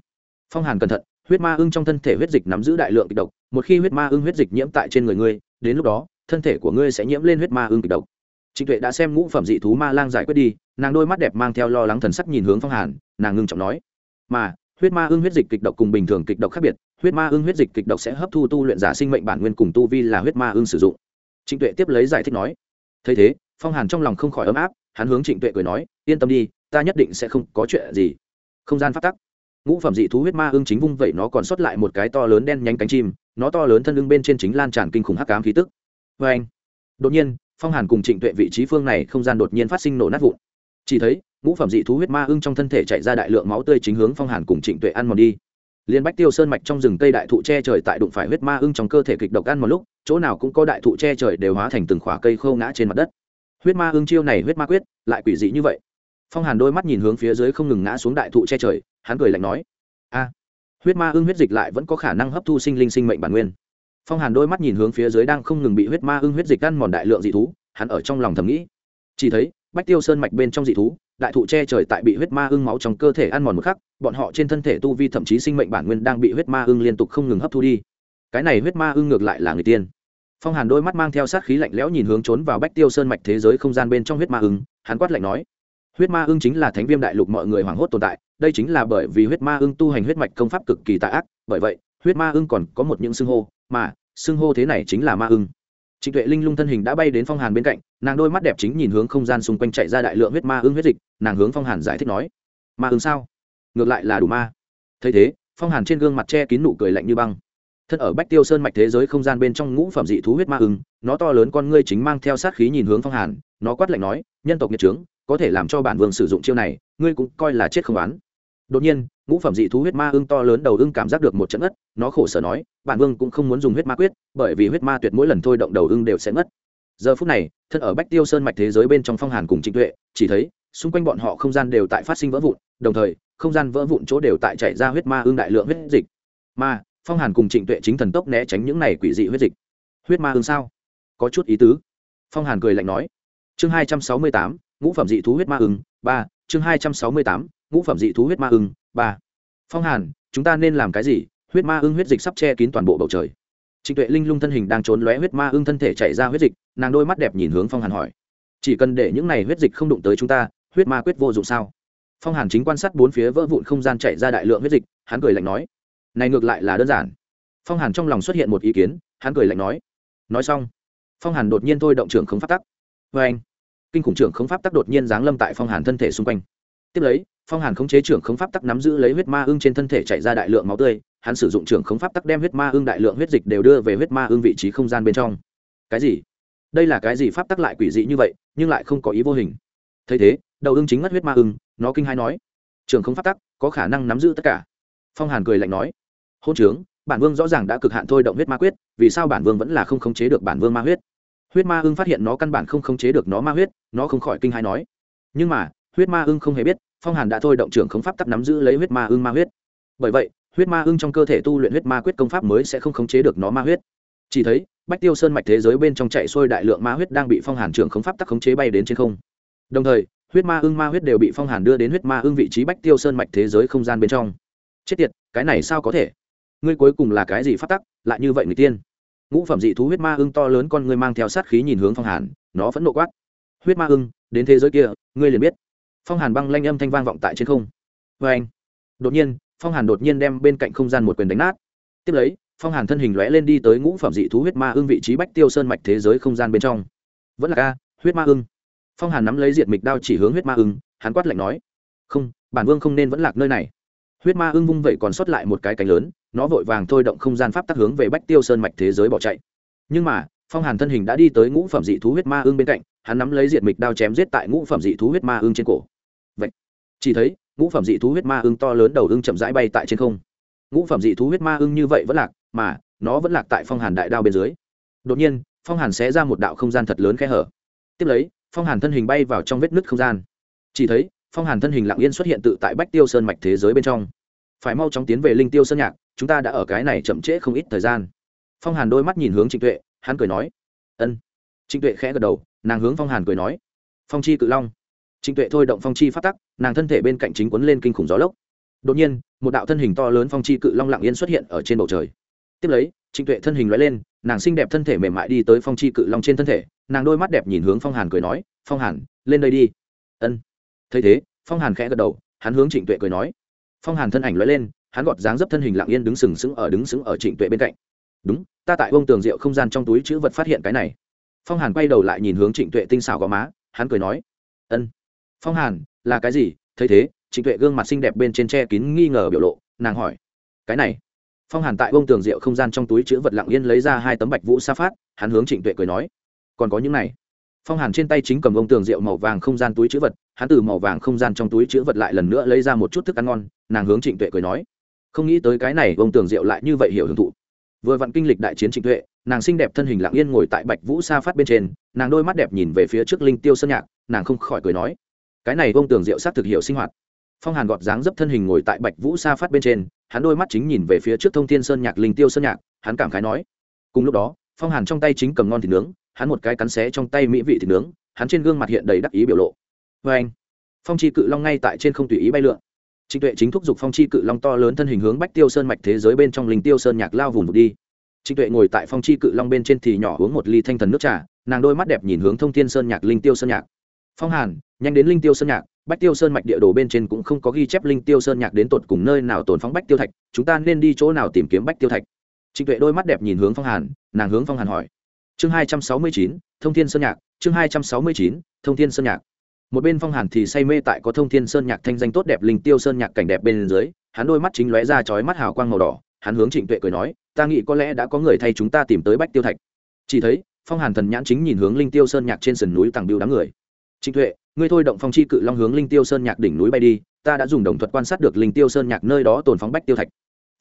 Phong hàn cẩn thận, huyết ma ưng trong thân thể huyết dịch nắm giữ đại lượng kịch độc, một khi huyết ma ưng huyết dịch nhiễm tại trên người ngươi, đến lúc đó, thân thể của ngươi sẽ nhiễm lên huyết ma ưng kịch độc. Trịnh tuệ đã xem ngũ phẩm dị thú ma lang giải quyết đi, nàng đôi mắt đẹp mang theo lo lắng thần sắc nhìn hướng phong hàn, nàng ngưng trọng nói, mà huyết ma ương huyết dịch kịch độc cùng bình thường kịch độc khác biệt, huyết ma ương huyết dịch kịch độc sẽ hấp thu tu luyện giả sinh mệnh bản nguyên cùng tu vi là huyết ma ương sử dụng. Trịnh tuệ tiếp lấy giải thích nói, thấy thế, phong hàn trong lòng không khỏi ấm áp, hắn hướng trịnh tuệ cười nói, yên tâm đi, ta nhất định sẽ không có chuyện gì. Không gian phát tắc. Ngũ phẩm dị thú huyết ma ương chính vung vậy nó còn sót lại một cái to lớn đen nhánh cánh chim, nó to lớn thân lưng bên trên chính lan tràn kinh khủng hắc cám khí tức. Vê anh đột nhiên, phong hàn cùng trịnh tuệ vị trí phương này không gian đột nhiên phát sinh nổ nát vụn. Chỉ thấy ngũ phẩm dị thú huyết ma ưng trong thân thể chạy ra đại lượng máu tươi chính hướng phong hàn cùng trịnh tuệ ăn mòn đi. Liên bách tiêu sơn mạch trong rừng cây đại thụ che trời tại đụng phải huyết ma ưng trong cơ thể kịch độc ăn một lúc, chỗ nào cũng có đại thụ che trời đều hóa thành từng khỏa cây khô ngã trên mặt đất. Huyết ma ưng chiêu này huyết ma quyết, lại quỷ dị như vậy. Phong hàn đôi mắt nhìn hướng phía dưới không ngừng ngã xuống đại thụ che trời, hắn cười lạnh nói, a, huyết ma ưng huyết dịch lại vẫn có khả năng hấp thu sinh linh sinh mệnh bản nguyên. Phong hàn đôi mắt nhìn hướng phía dưới đang không ngừng bị huyết ma ưng huyết dịch ăn mòn đại lượng dị thú, hắn ở trong lòng thầm nghĩ. Chỉ thấy, bách tiêu sơn mạch bên trong dị thú đại thụ che trời tại bị huyết ma ưng máu trong cơ thể ăn mòn một khắc, bọn họ trên thân thể tu vi thậm chí sinh mệnh bản nguyên đang bị huyết ma ưng liên tục không ngừng hấp thu đi. Cái này huyết ma ưng ngược lại là người tiên. Phong hàn đôi mắt mang theo sát khí lạnh lẽo nhìn hướng trốn vào bách tiêu sơn mạch thế giới không gian bên trong huyết ma ưng, hắn quát lạnh nói, huyết ma ưng chính là thánh viêm đại lục mọi người hoảng hốt tồn tại, đây chính là bởi vì huyết ma ưng tu hành huyết mạch công pháp cực kỳ tạ ác, bởi vậy, huyết ma ưng còn có một những xưng hô, mà xưng hô thế này chính là ma ưng trịnh tuệ linh lung thân hình đã bay đến phong hàn bên cạnh, nàng đôi mắt đẹp chính nhìn hướng không gian xung quanh chạy ra đại lượng huyết ma ưng huyết dịch, nàng hướng phong hàn giải thích nói, ma ưng sao? Ngược lại là đủ ma. Thấy thế, phong hàn trên gương mặt che kín nụ cười lạnh như băng. Thân ở bách tiêu sơn mạch thế giới không gian bên trong ngũ phẩm dị thú huyết ma ưng, nó to lớn con ngươi chính mang theo sát khí nhìn hướng phong hàn, nó quát lạnh nói, nhân tộc nhiệt trướng có thể làm cho bản vương sử dụng chiêu này, ngươi cũng coi là chết không oán đột nhiên, ngũ phẩm dị thú huyết ma ưng to lớn đầu ưng cảm giác được một trận ất nó khổ sở nói, bản vương cũng không muốn dùng huyết ma quyết, bởi vì huyết ma tuyệt mỗi lần thôi động đầu ưng đều sẽ ngất. Giờ phút này, thân ở bách tiêu sơn mạch thế giới bên trong phong hàn cùng trịnh tuệ, chỉ thấy, xung quanh bọn họ không gian đều tại phát sinh vỡ vụn, đồng thời, không gian vỡ vụn chỗ đều tại chảy ra huyết ma ưng đại lượng huyết dịch. Mà, phong hàn cùng trịnh tuệ chính thần tốc né tránh những này quỷ dị huyết dịch. Huyết ma ưng sao? Có chút ý tứ. Phong hàn cười lạnh nói. Chương hai trăm sáu mươi tám, ngũ phẩm dị thú huyết ma ưng, ba, chương hai trăm sáu mươi tám ngũ phẩm dị thú huyết ma ưng, ba. Phong hàn, chúng ta nên làm cái gì? Huyết ma ưng huyết dịch sắp che kín toàn bộ bầu trời. Trịnh tuệ linh lung thân hình đang trốn lóe huyết ma ưng thân thể chạy ra huyết dịch, nàng đôi mắt đẹp nhìn hướng phong hàn hỏi. Chỉ cần để những này huyết dịch không đụng tới chúng ta, huyết ma quyết vô dụng sao? Phong hàn chính quan sát bốn phía vỡ vụn không gian chạy ra đại lượng huyết dịch, hắn cười lạnh nói. Này ngược lại là đơn giản. Phong hàn trong lòng xuất hiện một ý kiến, hắn cười lạnh nói. Nói xong, phong hàn đột nhiên thôi động trưởng không phát tắc. Vê anh kinh khủng trưởng không pháp tắc đột nhiên giáng lâm tại phong hàn thân thể xung quanh tiếp lấy, phong hàn khống chế trưởng khống pháp tắc nắm giữ lấy huyết ma ưng trên thân thể chạy ra đại lượng máu tươi, hắn sử dụng trưởng khống pháp tắc đem huyết ma ưng đại lượng huyết dịch đều đưa về huyết ma ưng vị trí không gian bên trong. Cái gì? Đây là cái gì pháp tắc lại quỷ dị như vậy, nhưng lại không có ý vô hình. Thấy thế, đầu ưng chính mất huyết ma ưng, nó kinh hai nói, trưởng khống pháp tắc, có khả năng nắm giữ tất cả. Phong hàn cười lạnh nói hôn trướng, bản vương rõ ràng đã cực hạn thôi động huyết ma quyết, vì sao bản vương vẫn là không khống chế được bản vương ma huyết? Huyết ma ưng phát hiện nó căn bản không khống chế được nó ma huyết, nó không khỏi kinh hai nói, nhưng mà huyết ma ưng không hề biết, phong hàn đã thôi động trưởng khống pháp tắc nắm giữ lấy huyết ma ưng ma huyết. Bởi vậy, huyết ma ưng trong cơ thể tu luyện huyết ma quyết công pháp mới sẽ không khống chế được nó ma huyết. Chỉ thấy, bách tiêu sơn mạch thế giới bên trong chạy xuôi đại lượng ma huyết đang bị phong hàn trưởng khống pháp tắc khống chế bay đến trên không. Đồng thời, huyết ma ưng ma huyết đều bị phong hàn đưa đến huyết ma ưng vị trí bách tiêu sơn mạch thế giới không gian bên trong. Chết tiệt, cái này sao có thể? Ngươi cuối cùng là cái gì phát tắc, lại như vậy người tiên? Ngũ phẩm dị thú huyết ma ưng to lớn con ngươi mang theo sát khí nhìn hướng phong hàn, nó vẫn nộ quát. Huyết ma ưng, đến thế giới kia, ngươi liền biết phong hàn băng lanh âm thanh vang vọng tại trên không. Vê anh, đột nhiên, phong hàn đột nhiên đem bên cạnh không gian một quyền đánh nát. Tiếp lấy, phong hàn thân hình lóe lên đi tới ngũ phẩm dị thú huyết ma ưng vị trí bách tiêu sơn mạch thế giới không gian bên trong. Vẫn là ca, huyết ma ưng. Phong hàn nắm lấy diệt mịch đao chỉ hướng huyết ma ưng, hắn quát lạnh nói, không, bản vương không nên vẫn lạc nơi này. Huyết ma ưng vung vậy còn sót lại một cái cánh lớn, nó vội vàng thôi động không gian pháp tắc hướng về bách tiêu sơn mạch thế giới bỏ chạy. Nhưng mà phong hàn thân hình đã đi tới ngũ phẩm dị thú huyết ma ương bên cạnh, hắn nắm lấy diệt mịch đao chém giết tại ngũ phẩm dị thú huyết ma ương trên cổ. Vậy chỉ thấy, ngũ phẩm dị thú huyết ma ương to lớn đầu ương chậm rãi bay tại trên không. Ngũ phẩm dị thú huyết ma ương như vậy vẫn lạc, mà nó vẫn lạc tại phong hàn đại đao bên dưới. Đột nhiên, phong hàn xé ra một đạo không gian thật lớn khe hở. Tiếp lấy, phong hàn thân hình bay vào trong vết nứt không gian. Chỉ thấy, phong hàn thân hình lặng yên xuất hiện tự tại bách tiêu sơn mạch thế giới bên trong. Phải mau chóng tiến về linh tiêu sơn nhạc, chúng ta đã ở cái này chậm trễ không ít thời gian. Phong hàn đôi mắt nhìn hướng trịnh tuệ hắn cười nói, ân. Trịnh tuệ khẽ gật đầu, nàng hướng phong hàn cười nói, phong chi cự long. Trịnh tuệ thôi động phong chi phát tắc, nàng thân thể bên cạnh chính quấn lên kinh khủng gió lốc. Đột nhiên, một đạo thân hình to lớn phong chi cự long lặng yên xuất hiện ở trên bầu trời. Tiếp lấy, trịnh tuệ thân hình loại lên, nàng xinh đẹp thân thể mềm mại đi tới phong chi cự long trên thân thể, nàng đôi mắt đẹp nhìn hướng phong hàn cười nói, phong hàn, lên đây đi. Ân. Thấy thế, phong hàn khẽ gật đầu, hắn hướng trịnh tuệ cười nói. Phong hàn thân ảnh loại lên, hắn gọt dáng dấp thân hình lặng yên đứng sừng sững ở đứng sững ở trịnh tuệ bên cạnh đúng, ta tại bông tường rượu không gian trong túi chữ vật phát hiện cái này. Phong hàn quay đầu lại nhìn hướng trịnh tuệ tinh xảo gò má, hắn cười nói, ân, phong hàn, là cái gì? Thấy thế, trịnh tuệ gương mặt xinh đẹp bên trên tre kín nghi ngờ biểu lộ, nàng hỏi, cái này? Phong hàn tại bông tường rượu không gian trong túi chữ vật lặng yên lấy ra hai tấm bạch vũ sa phát, hắn hướng trịnh tuệ cười nói, còn có những này. Phong hàn trên tay chính cầm bông tường rượu màu vàng không gian túi chữ vật, hắn từ màu vàng không gian trong túi chữ vật lại lần nữa lấy ra một chút thức ăn ngon, nàng hướng trịnh tuệ cười nói, không nghĩ tới cái này bông tường rượu lại như vậy hiểu hưởng thụ vừa vặn kinh lịch đại chiến trịnh tuệ, nàng xinh đẹp thân hình lặng yên ngồi tại bạch vũ sa phát bên trên, nàng đôi mắt đẹp nhìn về phía trước linh tiêu sơn nhạc, nàng không khỏi cười nói, cái này vông tường diệu s á t thực hiệu sinh hoạt. Phong hàn gọt dáng dấp thân hình ngồi tại bạch vũ sa phát bên trên, hắn đôi mắt chính nhìn về phía trước thông thiên sơn nhạc, linh tiêu sơn nhạc, hắn cảm khái nói, cùng lúc đó, phong hàn trong tay chính cầm ngon thịt nướng, hắn một cái cắn xé trong tay mỹ vị thịt nướng, hắn trên gương mặt hiện đầy đắc ý biểu lộ. Vê anh phong chi cự long ngay tại trên không tùy ý bay lượn trịnh tuệ chính thúc giục phong chi cự long to lớn thân hình hướng bách tiêu sơn mạch thế giới bên trong linh tiêu sơn nhạc lao vùng vụt đi. Trịnh tuệ ngồi tại phong chi cự long bên trên thì nhỏ uống một ly thanh thần nước trà, nàng đôi mắt đẹp nhìn hướng thông thiên sơn nhạc linh tiêu sơn nhạc. Phong hàn, nhanh đến linh tiêu sơn nhạc, bách tiêu sơn mạch địa đồ bên trên cũng không có ghi chép linh tiêu sơn nhạc đến tột cùng nơi nào tồn phóng bách tiêu thạch, chúng ta nên đi chỗ nào tìm kiếm bách tiêu thạch? Trịnh tuệ đôi mắt đẹp nhìn hướng phong hàn, nàng hướng phong hàn hỏi. Chương hai trăm sáu mươi chín, thông thiên sơn nhạc, chương hai trăm sáu mươi chín, thông thiên sơn nhạc một bên phong hàn thì say mê tại có thông thiên sơn nhạc thanh danh tốt đẹp linh tiêu sơn nhạc cảnh đẹp bên dưới, hắn đôi mắt chính lóe ra chói mắt hào quang màu đỏ, hắn hướng trịnh tuệ cười nói, ta nghĩ có lẽ đã có người thay chúng ta tìm tới bách tiêu thạch. Chỉ thấy, phong hàn thần nhãn chính nhìn hướng linh tiêu sơn nhạc trên sườn núi tàng biêu đám người. Trịnh tuệ, ngươi thôi động phong chi cự long hướng linh tiêu sơn nhạc đỉnh núi bay đi, ta đã dùng đồng thuật quan sát được linh tiêu sơn nhạc nơi đó tồn phóng bách tiêu thạch.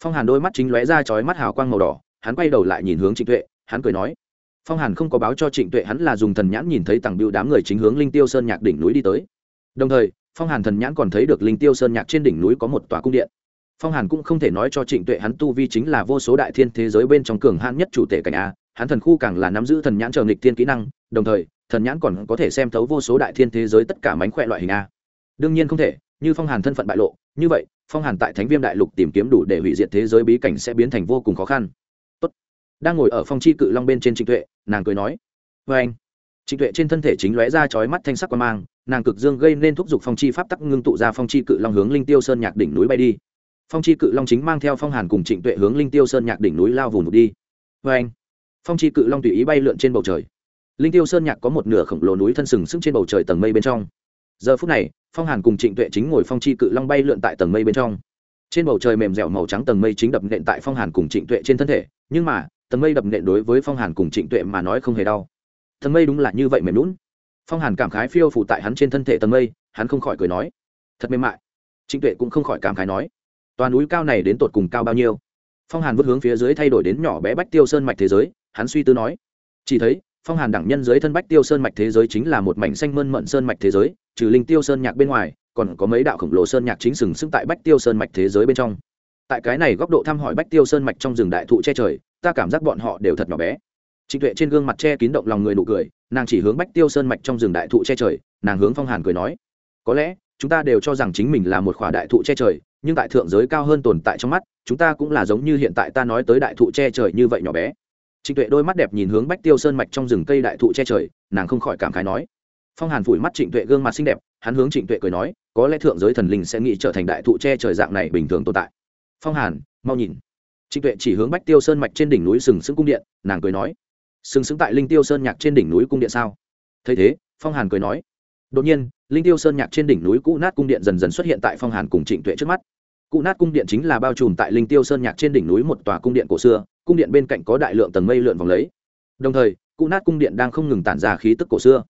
Phong hàn đôi mắt chính lóe ra chói mắt hào quang màu đỏ, hắn quay đầu lại nhìn hướng trịnh tuệ, hắn cười nói phong hàn không có báo cho trịnh tuệ hắn là dùng thần nhãn nhìn thấy tàng biêu đám người chính hướng linh tiêu sơn nhạc đỉnh núi đi tới. Đồng thời, phong hàn thần nhãn còn thấy được linh tiêu sơn nhạc trên đỉnh núi có một tòa cung điện. Phong hàn cũng không thể nói cho trịnh tuệ hắn tu vi chính là vô số đại thiên thế giới bên trong cường hãn nhất chủ tể cảnh a, hắn thần khu càng là nắm giữ thần nhãn chờ nghịch thiên kỹ năng, đồng thời, thần nhãn còn có thể xem thấu vô số đại thiên thế giới tất cả mánh khỏe loại hình a. Đương nhiên không thể, như phong hàn thân phận bại lộ, như vậy, phong hàn tại thánh viêm đại lục tìm kiếm đủ để hủy diệt thế giới bí cảnh sẽ biến thành vô cùng khó khăn đang ngồi ở phong chi cự long bên trên trịnh tuệ, nàng cười nói vê anh. Trịnh tuệ trên thân thể chính lóe ra chói mắt thanh sắc quan mang, nàng cực dương gây nên thúc giục phong chi pháp tắc ngưng tụ ra phong chi cự long hướng linh tiêu sơn nhạc đỉnh núi bay đi. Phong chi cự long chính mang theo phong hàn cùng trịnh tuệ hướng linh tiêu sơn nhạc đỉnh núi lao vùng đi. Vê anh. Phong chi cự long tùy ý bay lượn trên bầu trời. Linh tiêu sơn nhạc có một nửa khổng lồ núi thân sừng sững trên bầu trời tầng mây bên trong. Giờ phút này, phong hàn cùng trịnh tuệ chính ngồi phong chi cự long bay lượn tại tầng mây bên trong. Trên bầu trời mềm dẻo màu trắng tầng mây chính đập nện tại phong hàn cùng trịnh tuệ trên thân thể, nhưng mà tầng mây đập nện đối với phong hàn cùng trịnh tuệ mà nói không hề đau. Tầng mây đúng là như vậy mềm lún phong hàn cảm khái phiêu phủ tại hắn trên thân thể tầng mây, hắn không khỏi cười nói. Thật mềm mại. Trịnh tuệ cũng không khỏi cảm khái nói. Toàn núi cao này đến tột cùng cao bao nhiêu? Phong hàn vứt hướng phía dưới thay đổi đến nhỏ bé bách tiêu sơn mạch thế giới, hắn suy tư nói. Chỉ thấy, phong hàn đẳng nhân dưới thân bách tiêu sơn mạch thế giới chính là một mảnh xanh mơn mận sơn mạch thế giới, trừ linh tiêu sơn nhạc bên ngoài, còn có mấy đạo khổng lồ sơn nhạc chính sừng sững tại bách tiêu sơn mạch thế giới bên trong. Tại cái này góc độ thăm hỏi bách tiêu sơn mạch trong rừng đại thụ che trời ta cảm giác bọn họ đều thật nhỏ bé. Trịnh tuệ trên gương mặt che kín động lòng người nụ cười, nàng chỉ hướng bách tiêu sơn mạch trong rừng đại thụ che trời, nàng hướng phong hàn cười nói, có lẽ, chúng ta đều cho rằng chính mình là một khỏa đại thụ che trời, nhưng tại thượng giới cao hơn tồn tại trong mắt, chúng ta cũng là giống như hiện tại ta nói tới đại thụ che trời như vậy nhỏ bé. Trịnh tuệ đôi mắt đẹp nhìn hướng bách tiêu sơn mạch trong rừng cây đại thụ che trời, nàng không khỏi cảm khái nói, phong hàn phủi mắt trịnh tuệ gương mặt xinh đẹp, hắn hướng trịnh tuệ cười nói, có lẽ thượng giới thần linh sẽ nghĩ trở thành đại thụ che trời dạng này bình thường tồn tại. Phong hàn, mau nhìn trịnh tuệ chỉ hướng bách tiêu sơn mạch trên đỉnh núi sừng sững cung điện, nàng cười nói, sừng sững tại linh tiêu sơn nhạc trên đỉnh núi cung điện sao? Thấy thế, phong hàn cười nói, đột nhiên, linh tiêu sơn nhạc trên đỉnh núi cũ nát cung điện dần dần xuất hiện tại phong hàn cùng trịnh tuệ trước mắt. Cụ nát cung điện chính là bao trùm tại linh tiêu sơn nhạc trên đỉnh núi một tòa cung điện cổ xưa, cung điện bên cạnh có đại lượng tầng mây lượn vòng lấy. Đồng thời cụ nát cung điện đang không ngừng tản ra khí tức cổ xưa.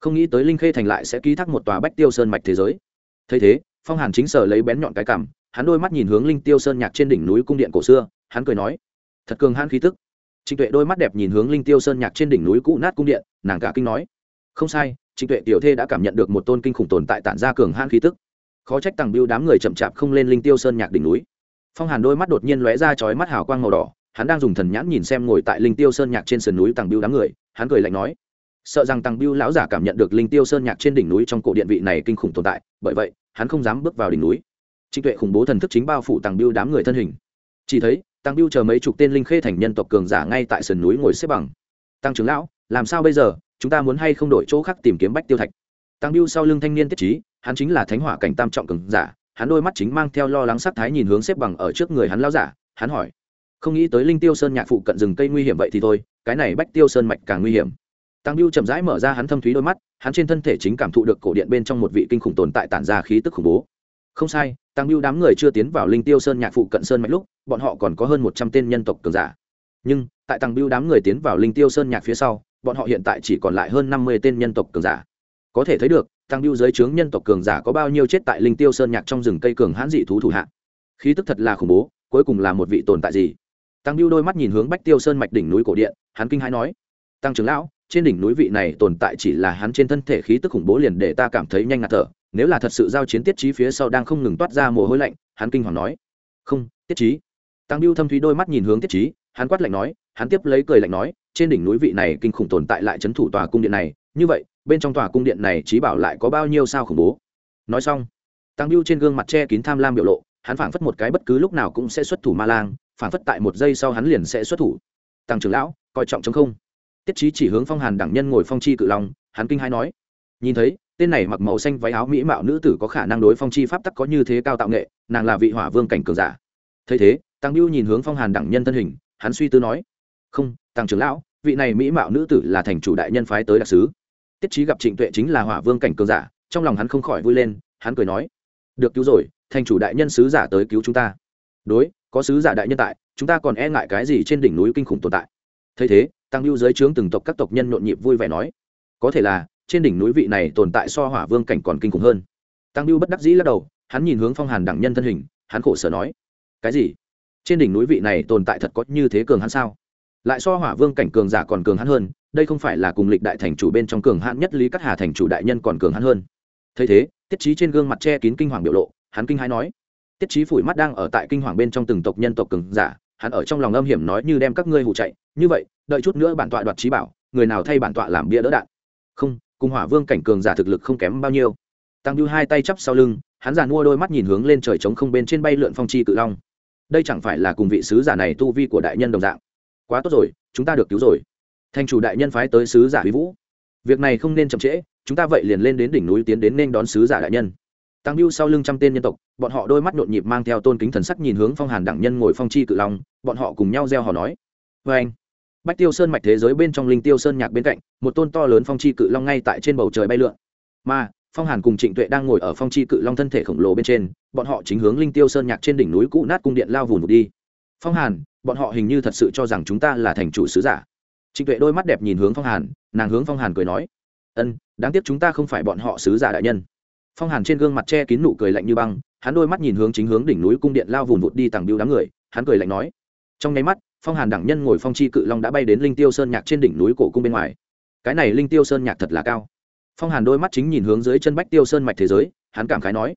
Không nghĩ tới linh khê thành lại sẽ ký thác một tòa bách tiêu sơn mạch thế giới. Thấy thế, phong hàn chính sở lấy bén nhọn cái cảm, hắn đôi mắt nhìn hướng linh tiêu sơn nhạc trên đỉnh núi cung điện cổ xưa hắn cười nói, thật cường hãn khí tức. Trịnh tuệ đôi mắt đẹp nhìn hướng linh tiêu sơn nhạc trên đỉnh núi cũ nát cung điện, nàng cả kinh nói, không sai, trịnh tuệ tiểu thê đã cảm nhận được một tôn kinh khủng tồn tại tản ra cường hãn khí tức. Khó trách tàng biêu đám người chậm chạp không lên linh tiêu sơn nhạc đỉnh núi. Phong hàn đôi mắt đột nhiên lóe ra chói mắt hào quang màu đỏ, hắn đang dùng thần nhãn nhìn xem ngồi tại linh tiêu sơn nhạc trên sườn núi tàng biêu đám người, hắn cười lạnh nói, sợ rằng tàng biêu lão giả cảm nhận được linh tiêu sơn nhạc trên đỉnh núi trong cổ điện vị này kinh khủng tồn tại, bởi vậy, hắn không dám bước vào đỉnh núi. Trịnh tuệ khủng bố thần thức chính bao phủ tàng biêu đám người thân hình. Chỉ thấy tăng biêu chờ mấy chục tên linh khê thành nhân tộc cường giả ngay tại sườn núi ngồi xếp bằng. Tăng trưởng lão, làm sao bây giờ? Chúng ta muốn hay không đổi chỗ khác tìm kiếm bách tiêu thạch? Tăng biêu sau lưng thanh niên tiết trí, hắn chính là thánh hỏa cảnh tam trọng cường giả. Hắn đôi mắt chính mang theo lo lắng sắc thái nhìn hướng xếp bằng ở trước người hắn lao giả. Hắn hỏi, không nghĩ tới linh tiêu sơn nhạc phụ cận rừng cây nguy hiểm vậy thì thôi, cái này bách tiêu sơn mạch càng nguy hiểm. Tăng biêu chậm rãi mở ra hắn thâm thúy đôi mắt, hắn trên thân thể chính cảm thụ được cổ điện bên trong một vị kinh khủng tồn tại tản ra khí tức khủng bố. Không sai tăng biêu đám người chưa tiến vào linh tiêu sơn nhạc phụ cận sơn mạch lúc, bọn họ còn có hơn một trăm tên nhân tộc cường giả. Nhưng, tại tăng biêu đám người tiến vào linh tiêu sơn nhạc phía sau, bọn họ hiện tại chỉ còn lại hơn năm mươi tên nhân tộc cường giả. Có thể thấy được tăng biêu giới trướng nhân tộc cường giả có bao nhiêu chết tại linh tiêu sơn nhạc trong rừng cây cường hãn dị thú thủ hạ. Khí tức thật là khủng bố, cuối cùng là một vị tồn tại gì? Tăng biêu đôi mắt nhìn hướng bách tiêu sơn mạch đỉnh núi cổ điện, hắn kinh hãi nói tăng trưởng lão trên đỉnh núi vị này tồn tại chỉ là hắn trên thân thể khí tức khủng bố liền để ta cảm thấy nhanh ngạt thở, nếu là thật sự giao chiến tiết trí phía sau đang không ngừng toát ra mồ hôi lạnh, hắn kinh hoàng nói. Không, tiết trí. Tăng biêu thâm thúy đôi mắt nhìn hướng tiết trí, hắn quát lạnh nói, hắn tiếp lấy cười lạnh nói, trên đỉnh núi vị này kinh khủng tồn tại lại c thủ tòa cung điện này, như vậy, bên trong tòa cung điện này trí bảo lại có bao nhiêu sao khủng bố? Nói xong, tăng biêu trên gương mặt che kín tham lam biểu lộ, hắn phảng phất một cái bất cứ lúc nào cũng sẽ xuất thủ ma lang, phảng phất tại một giây sau hắn liền sẽ xuất thủ. Tăng trưởng lão, coi trọng chống không tiết trí chỉ hướng phong hàn đẳng nhân ngồi phong chi cự long, hắn kinh hai nói. Nhìn thấy, tên này mặc màu xanh váy áo mỹ mạo nữ tử có khả năng đối phong chi pháp tắc có như thế cao tạo nghệ, nàng là vị hỏa vương cảnh cường giả. Thấy thế, tăng lưu nhìn hướng phong hàn đẳng nhân thân hình, hắn suy tư nói. Không, tăng trưởng lão, vị này mỹ mạo nữ tử là thành chủ đại nhân phái tới đặc sứ. Tiết trí gặp trịnh tuệ chính là hỏa vương cảnh cường giả, trong lòng hắn không khỏi vui lên, hắn cười nói. Được cứu rồi, thành chủ đại nhân sứ giả tới cứu chúng ta. Đối, có sứ giả đại nhân tại, chúng ta còn e ngại cái gì trên đỉnh núi kinh khủng tồn tại. Thấy thế tăng lưu giới trướng từng tộc các tộc nhân nhộn nhịp vui vẻ nói, có thể là, trên đỉnh núi vị này tồn tại so hỏa vương cảnh còn kinh khủng hơn. Tăng lưu bất đắc dĩ lắc đầu, hắn nhìn hướng phong hàn đẳng nhân thân hình, hắn khổ sở nói, cái gì? Trên đỉnh núi vị này tồn tại thật có như thế cường hắn sao? Lại so hỏa vương cảnh cường giả còn cường hắn hơn, đây không phải là cùng lịch đại thành chủ bên trong cường hãn nhất lý cắt hà thành chủ đại nhân còn cường hắn hơn? Thấy thế, tiết trí trên gương mặt che kín kinh hoàng biểu lộ, hắn kinh hãi nói, tiết trí phủi mắt đang ở tại kinh hoàng bên trong từng tộc nhân tộc cường giả hắn ở trong lòng âm hiểm nói như đem các ngươi hụ chạy, như vậy, đợi chút nữa bản tọa đoạt trí bảo, người nào thay bản tọa làm bia đỡ đạn? Không, cùng hỏa vương cảnh cường giả thực lực không kém bao nhiêu. Tăng lưu hai tay chắp sau lưng, hắn giàn mua đôi mắt nhìn hướng lên trời trống không bên trên bay lượn phong chi cự long. Đây chẳng phải là cùng vị sứ giả này tu vi của đại nhân đồng dạng? Quá tốt rồi, chúng ta được cứu rồi. Thành chủ đại nhân phái tới sứ giả huy vũ. Việc này không nên chậm trễ, chúng ta vậy liền lên đến đỉnh núi tiến đến nên đón sứ giả đại nhân tăng mưu sau lưng trăm tên nhân tộc, bọn họ đôi mắt nhộn nhịp mang theo tôn kính thần sắc nhìn hướng phong hàn đẳng nhân ngồi phong chi cự long, bọn họ cùng nhau gieo họ nói. Vê anh bách tiêu sơn mạch thế giới bên trong linh tiêu sơn nhạc bên cạnh, một tôn to lớn phong chi cự long ngay tại trên bầu trời bay lượn. Mà, phong hàn cùng trịnh tuệ đang ngồi ở phong chi cự long thân thể khổng lồ bên trên, bọn họ chính hướng linh tiêu sơn nhạc trên đỉnh núi cũ nát cung điện lao vùn vụt đi. Phong hàn, bọn họ hình như thật sự cho rằng chúng ta là thành chủ sứ giả. Trịnh tuệ đôi mắt đẹp nhìn hướng phong hàn, nàng hướng phong hàn cười nói. Ân, đáng tiếc chúng ta không phải bọn họ sứ giả đại nhân phong hàn trên gương mặt che kín nụ cười lạnh như băng, hắn đôi mắt nhìn hướng chính hướng đỉnh núi cung điện lao vùn vụt đi tàng biêu đám người, hắn cười lạnh nói. Trong nháy mắt, phong hàn đẳng nhân ngồi phong chi cự long đã bay đến linh tiêu sơn nhạc trên đỉnh núi cổ cung bên ngoài. Cái này linh tiêu sơn nhạc thật là cao. Phong hàn đôi mắt chính nhìn hướng dưới chân bách tiêu sơn mạch thế giới, hắn cảm khái nói.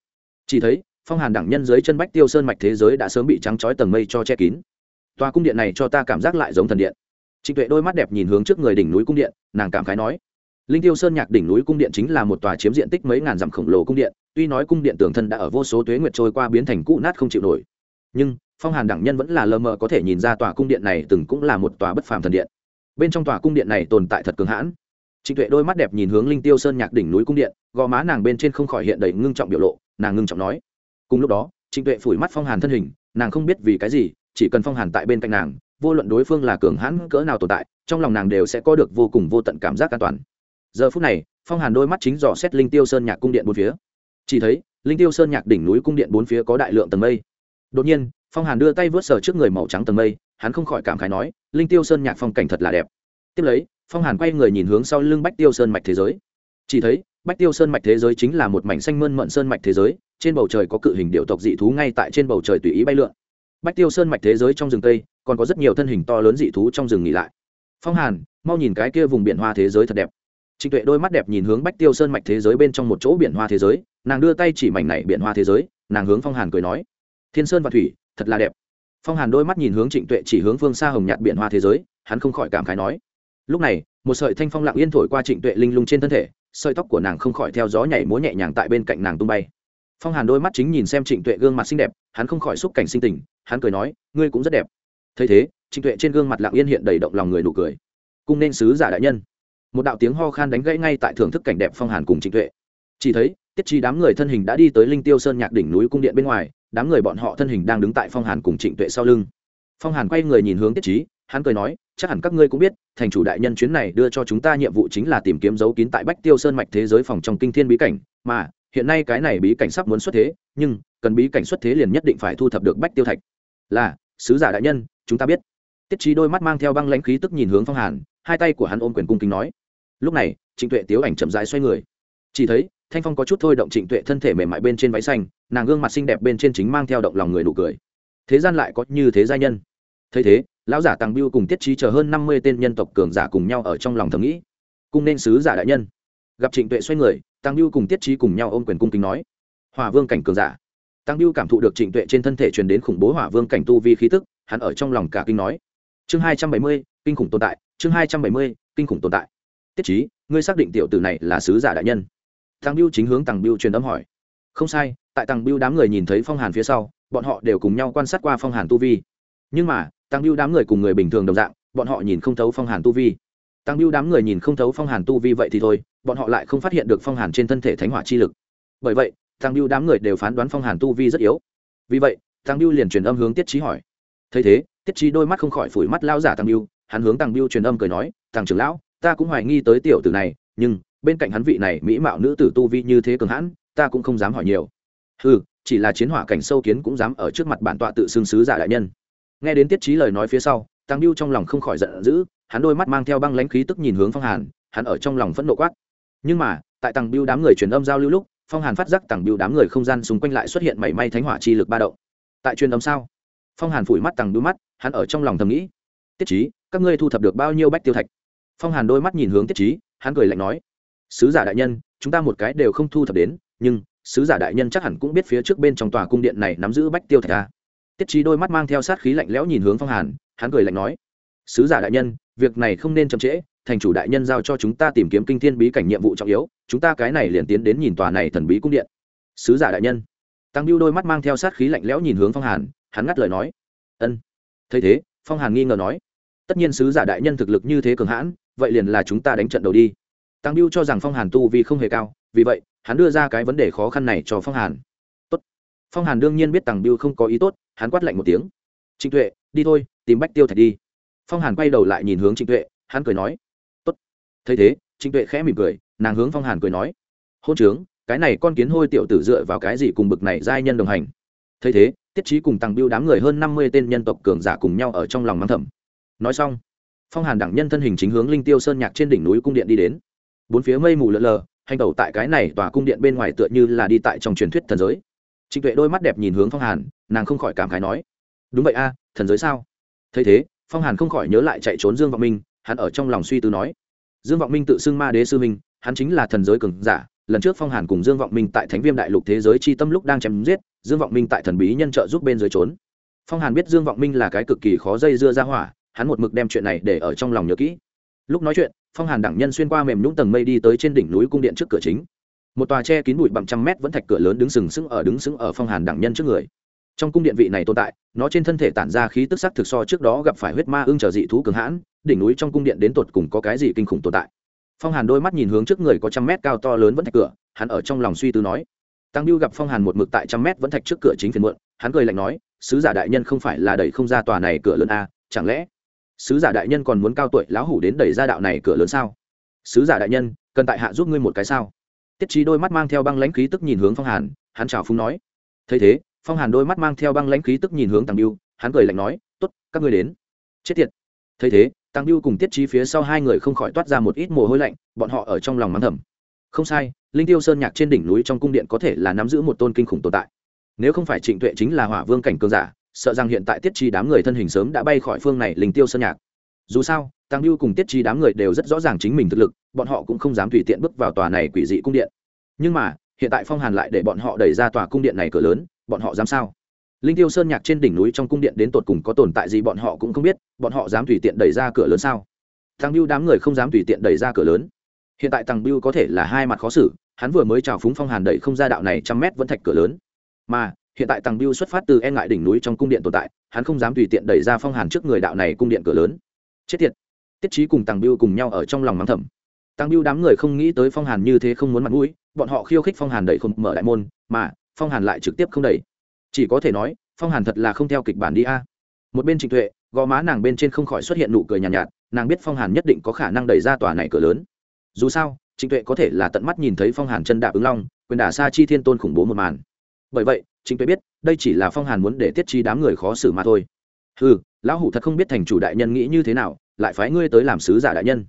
Chỉ thấy, phong hàn đẳng nhân dưới chân bách tiêu sơn mạch thế giới đã sớm bị trắng chói tầng mây cho che kín. Tòa cung điện này cho ta cảm giác lại giống thần điện. Trịnh tuệ đôi mắt đẹp nhìn hướng trước người đỉnh núi cung điện, nàng cảm khái nói linh tiêu sơn nhạc đỉnh núi cung điện chính là một tòa chiếm diện tích mấy ngàn dặm khổng lồ cung điện, tuy nói cung điện tường thân đã ở vô số tuế nguyệt trôi qua biến thành cũ nát không chịu nổi. Nhưng, phong hàn đẳng nhân vẫn là lờ mờ có thể nhìn ra tòa cung điện này từng cũng là một tòa bất phàm thần điện. Bên trong tòa cung điện này tồn tại thật cường hãn. Trịnh tuệ đôi mắt đẹp nhìn hướng linh tiêu sơn nhạc đỉnh núi cung điện, gò má nàng bên trên không khỏi hiện đầy ngưng trọng biểu lộ, nàng ngưng trọng nói. Cùng lúc đó, trịnh tuệ phủi mắt phong hàn thân hình, nàng không biết vì cái gì, chỉ cần phong hàn tại bên cạnh nàng, vô luận đối phương là cường hãn cỡ nào tồn tại, trong lòng nàng đều sẽ có được vô cùng vô tận cảm giác an toàn giờ phút này, phong hàn đôi mắt chính dò xét linh tiêu sơn nhạc cung điện bốn phía. Chỉ thấy, linh tiêu sơn nhạc đỉnh núi cung điện bốn phía có đại lượng tầng mây. Đột nhiên, phong hàn đưa tay vớt sờ trước người màu trắng tầng mây, hắn không khỏi cảm khái nói, linh tiêu sơn nhạc phong cảnh thật là đẹp. Tiếp lấy, phong hàn quay người nhìn hướng sau lưng bách tiêu sơn mạch thế giới. Chỉ thấy, bách tiêu sơn mạch thế giới chính là một mảnh xanh mơn mận sơn mạch thế giới, trên bầu trời có cự hình điệu tộc dị thú ngay tại trên bầu trời tùy ý bay lượn. Bách tiêu sơn mạch thế giới trong rừng tây, còn có rất nhiều thân hình to lớn dị thú trong rừng nghỉ lại. Phong hàn, mau nhìn cái kia vùng biển hoa thế giới thật đẹp trịnh tuệ đôi mắt đẹp nhìn hướng bách tiêu sơn mạch thế giới bên trong một chỗ biển hoa thế giới, nàng đưa tay chỉ mảnh này biển hoa thế giới, nàng hướng phong hàn cười nói, thiên sơn và thủy, thật là đẹp. Phong hàn đôi mắt nhìn hướng trịnh tuệ chỉ hướng phương xa hồng nhạt biển hoa thế giới, hắn không khỏi cảm khái nói, lúc này, một sợi thanh phong lặng yên thổi qua trịnh tuệ linh lung trên thân thể, sợi tóc của nàng không khỏi theo gió nhảy múa nhẹ nhàng tại bên cạnh nàng tung bay. Phong hàn đôi mắt chính nhìn xem trịnh tuệ gương mặt xinh đẹp, hắn không khỏi xúc cảnh sinh tình, hắn cười nói, ngươi cũng rất đẹp. Thấy thế, trịnh tuệ trên gương mặt lặng yên hiện đầy động lòng người nụ cười. Cung nên sứ giả đại nhân một đạo tiếng ho khan đánh gãy ngay tại thưởng thức cảnh đẹp phong hàn cùng trịnh tuệ. Chỉ thấy, tiết chi đám người thân hình đã đi tới linh tiêu sơn nhạc đỉnh núi cung điện bên ngoài, đám người bọn họ thân hình đang đứng tại phong hàn cùng trịnh tuệ sau lưng. Phong hàn quay người nhìn hướng tiết trí hắn cười nói, chắc hẳn các ngươi cũng biết, thành chủ đại nhân chuyến này đưa cho chúng ta nhiệm vụ chính là tìm kiếm dấu kín tại bách tiêu sơn mạch thế giới phòng trong kinh thiên bí cảnh, mà, hiện nay cái này bí cảnh sắp muốn xuất thế, nhưng, cần bí cảnh xuất thế liền nhất định phải thu thập được bách tiêu thạch. Là, sứ giả đại nhân, chúng ta biết. Tiết trí đôi mắt mang theo băng lãnh khí tức nhìn hướng phong hàn, hai tay của hắn ôm quyền cung kính nói lúc này, trịnh tuệ tiếu ảnh chậm rãi xoay người. Chỉ thấy, thanh phong có chút thôi động trịnh tuệ thân thể mềm mại bên trên váy xanh, nàng gương mặt xinh đẹp bên trên chính mang theo động lòng người nụ cười. Thế gian lại có như thế gia nhân. Thấy thế, lão giả tàng biêu cùng tiết trí chờ hơn năm mươi tên nhân tộc cường giả cùng nhau ở trong lòng thầm nghĩ. Cung nên sứ giả đại nhân. Gặp trịnh tuệ xoay người tàng biêu cùng tiết trí cùng nhau ôm quyền cung kính nói. Hỏa vương cảnh cường giả. Tàng biêu cảm thụ được trịnh tuệ trên thân thể truyền đến khủng bố hỏa vương cảnh tu vi khí tức, hắn ở trong lòng cả kinh nói. Chương hai trăm bảy mươi, kinh khủng tồn tại, chương hai trăm bảy mươi, kinh khủng tồn tại tiết trí ngươi xác định tiểu tử này là sứ giả đại nhân. Tăng biêu chính hướng tăng biêu truyền âm hỏi. Không sai, tại tăng biêu đám người nhìn thấy phong hàn phía sau, bọn họ đều cùng nhau quan sát qua phong hàn tu vi. Nhưng mà, tăng biêu đám người cùng người bình thường đồng dạng, bọn họ nhìn không thấu phong hàn tu vi. Tăng biêu đám người nhìn không thấu phong hàn tu vi vậy thì thôi, bọn họ lại không phát hiện được phong hàn trên thân thể thánh hỏa chi lực. Bởi vậy, tăng biêu đám người đều phán đoán phong hàn tu vi rất yếu. Vì vậy, tăng biêu liền truyền âm hướng tiết trí hỏi. Thấy thế, tiết trí đôi mắt không khỏi phủi mắt lao giả tăng biêu hắn hướng tăng biêu truyền âm cười nói, tăng trưởng lão ta cũng hoài nghi tới tiểu tử này, nhưng bên cạnh hắn vị này mỹ mạo nữ tử tu vi như thế cường hãn, ta cũng không dám hỏi nhiều. Ừ chỉ là chiến hỏa cảnh sâu kiến cũng dám ở trước mặt bản tọa tự xưng sứ giả đại nhân. Nghe đến tiết trí lời nói phía sau, tăng biêu trong lòng không khỏi giận dữ, hắn đôi mắt mang theo băng lãnh khí tức nhìn hướng phong hàn, hắn ở trong lòng phẫn nộ quát. Nhưng mà, tại tăng biêu đám người truyền âm giao lưu lúc, phong hàn phát giác tăng biêu đám người không gian xung quanh lại xuất hiện mảy may thánh hỏa chi lực ba động. Tại truyền âm sao? Phong hàn phủi mắt tăng biêu mắt, hắn ở trong lòng thầm nghĩ. Tiết trí, các ngươi thu thập được bao nhiêu bách tiêu thạch? Phong hàn đôi mắt nhìn hướng tiết trí, hắn cười lạnh nói, sứ giả đại nhân, chúng ta một cái đều không thu thập đến, nhưng sứ giả đại nhân chắc hẳn cũng biết phía trước bên trong tòa cung điện này nắm giữ bách tiêu thạch ta tiết trí đôi mắt mang theo sát khí lạnh lẽo nhìn hướng phong hàn, hắn cười lạnh nói, sứ giả đại nhân, việc này không nên chậm trễ, thành chủ đại nhân giao cho chúng ta tìm kiếm kinh thiên bí cảnh nhiệm vụ trọng yếu, chúng ta cái này liền tiến đến nhìn tòa này thần bí cung điện. Sứ giả đại nhân, tăng biêu đôi mắt mang theo sát khí lạnh lẽo nhìn hướng phong hàn, hắn ngắt lời nói, ân. Thấy thế, phong hàn nghi ngờ nói, tất nhiên sứ giả đại nhân thực lực như thế cường hãn vậy liền là chúng ta đánh trận đầu đi. Tăng biêu cho rằng phong hàn tu vì không hề cao, vì vậy, hắn đưa ra cái vấn đề khó khăn này cho phong hàn. Tốt. phong hàn đương nhiên biết tăng biêu không có ý tốt, hắn quát lạnh một tiếng. Trịnh tuệ, đi thôi, tìm bách tiêu thạch đi. Phong hàn quay đầu lại nhìn hướng trịnh tuệ, hắn cười nói. Tốt. Thấy thế, trịnh tuệ khẽ mỉm cười, nàng hướng phong hàn cười nói. Hôn trướng, cái này con kiến hôi tiểu tử dựa vào cái gì cùng bực này giai nhân đồng hành? Thấy thế, tiết trí cùng tăng biêu đám người hơn năm mươi tên nhân tộc cường giả cùng nhau ở trong lòng mắng thầm. Nói xong phong hàn đẳng nhân thân hình chính hướng linh tiêu sơn nhạc trên đỉnh núi cung điện đi đến. Bốn phía mây mù lợn lờ, hành tẩu tại cái này tòa cung điện bên ngoài tựa như là đi tại trong truyền thuyết thần giới. Trịnh tuệ đôi mắt đẹp nhìn hướng phong hàn, nàng không khỏi cảm khái nói, đúng vậy a, thần giới sao? Thấy thế, phong hàn không khỏi nhớ lại chạy trốn dương vọng minh, hắn ở trong lòng suy tư nói, dương vọng minh tự xưng ma đế sư minh hắn chính là thần giới cường giả, lần trước phong hàn cùng dương vọng minh tại thánh viêm đại lục thế giới chi tâm lúc đang chém giết, dương vọng minh tại thần bí nhân trợ giúp bên dưới trốn. Phong hàn biết dương vọng minh là cái cực kỳ khó dây dưa ra hỏa hắn một mực đem chuyện này để ở trong lòng nhớ kỹ. Lúc nói chuyện, phong hàn đẳng nhân xuyên qua mềm nhũng tầng mây đi tới trên đỉnh núi cung điện trước cửa chính. Một tòa tre kín bụi bằng trăm mét vẫn thạch cửa lớn đứng sừng sững ở đứng sững ở phong hàn đẳng nhân trước người. Trong cung điện vị này tồn tại, nó trên thân thể tản ra khí tức sắc thực so trước đó gặp phải huyết ma ưng trở dị thú cường hãn, đỉnh núi trong cung điện đến tột cùng có cái gì kinh khủng tồn tại. Phong hàn đôi mắt nhìn hướng trước người có trăm mét cao to lớn vẫn thạch cửa, hắn ở trong lòng suy tư nói. Tăng lưu gặp phong hàn một mực tại trăm mét vẫn thạch trước cửa chính phiền muộn, hắn cười lạnh nói, sứ giả đại nhân không phải là đẩy không ra tòa này cửa lớn a chẳng lẽ sứ giả đại nhân còn muốn cao tuổi lão hủ đến đẩy ra đạo này cửa lớn sao? Sứ giả đại nhân, cần tại hạ giúp ngươi một cái sao? Tiết trí đôi mắt mang theo băng lãnh khí tức nhìn hướng phong hàn, hắn chào phúng nói. Thấy thế, phong hàn đôi mắt mang theo băng lãnh khí tức nhìn hướng tăng biêu, hắn cười lạnh nói t ố t các ngươi đến. Chết tiệt. Thấy thế, tăng biêu cùng tiết trí phía sau hai người không khỏi toát ra một ít mồ hôi lạnh, bọn họ ở trong lòng mắng thầm. Không sai, linh tiêu sơn nhạc trên đỉnh núi trong cung điện có thể là nắm giữ một tôn kinh khủng tồn tại. Nếu không phải trịnh tuệ chính là hỏa vương cảnh cường giả sợ rằng hiện tại tiết chi đám người thân hình sớm đã bay khỏi phương này linh tiêu sơn nhạc. Dù sao, tăng lưu cùng tiết chi đám người đều rất rõ ràng chính mình thực lực, bọn họ cũng không dám tùy tiện bước vào tòa này quỷ dị cung điện. Nhưng mà, hiện tại phong hàn lại để bọn họ đẩy ra tòa cung điện này cửa lớn, bọn họ dám sao? Linh tiêu sơn nhạc trên đỉnh núi trong cung điện đến tột cùng có tồn tại gì bọn họ cũng không biết, bọn họ dám tùy tiện đẩy ra cửa lớn sao? Tăng lưu đám người không dám tùy tiện đẩy ra cửa lớn. Hiện tại tăng lưu có thể là hai mặt khó xử, hắn vừa mới trào phúng phong hàn đẩy không ra đạo này trăm mét vẫn thạch cửa lớn. Mà hiện tại tăng biêu xuất phát từ e ngại đỉnh núi trong cung điện tồn tại hắn không dám tùy tiện đẩy ra phong hàn trước người đạo này cung điện cửa lớn. Chết tiệt. Tiết trí cùng tăng biêu cùng nhau ở trong lòng mắng thầm. Tăng biêu đám người không nghĩ tới phong hàn như thế không muốn mặt mũi bọn họ khiêu khích phong hàn đẩy không mở đại môn mà phong hàn lại trực tiếp không đẩy. Chỉ có thể nói phong hàn thật là không theo kịch bản đi a. Một bên trịnh tuệ gò má nàng bên trên không khỏi xuất hiện nụ cười nhàn nhạt, nhạt nàng biết phong hàn nhất định có khả năng đẩy ra tòa này cửa lớn. Dù sao trịnh tuệ có thể là tận mắt nhìn thấy phong hàn chân đạp ứng long quyền đả sa chi thiên tôn khủng bố một màn. Bởi vậy Chính tuệ biết, đây chỉ là phong hàn muốn để tiết chi đám người khó xử mà thôi. Ừ lão hủ thật không biết thành chủ đại nhân nghĩ như thế nào, lại phái ngươi tới làm sứ giả đại nhân.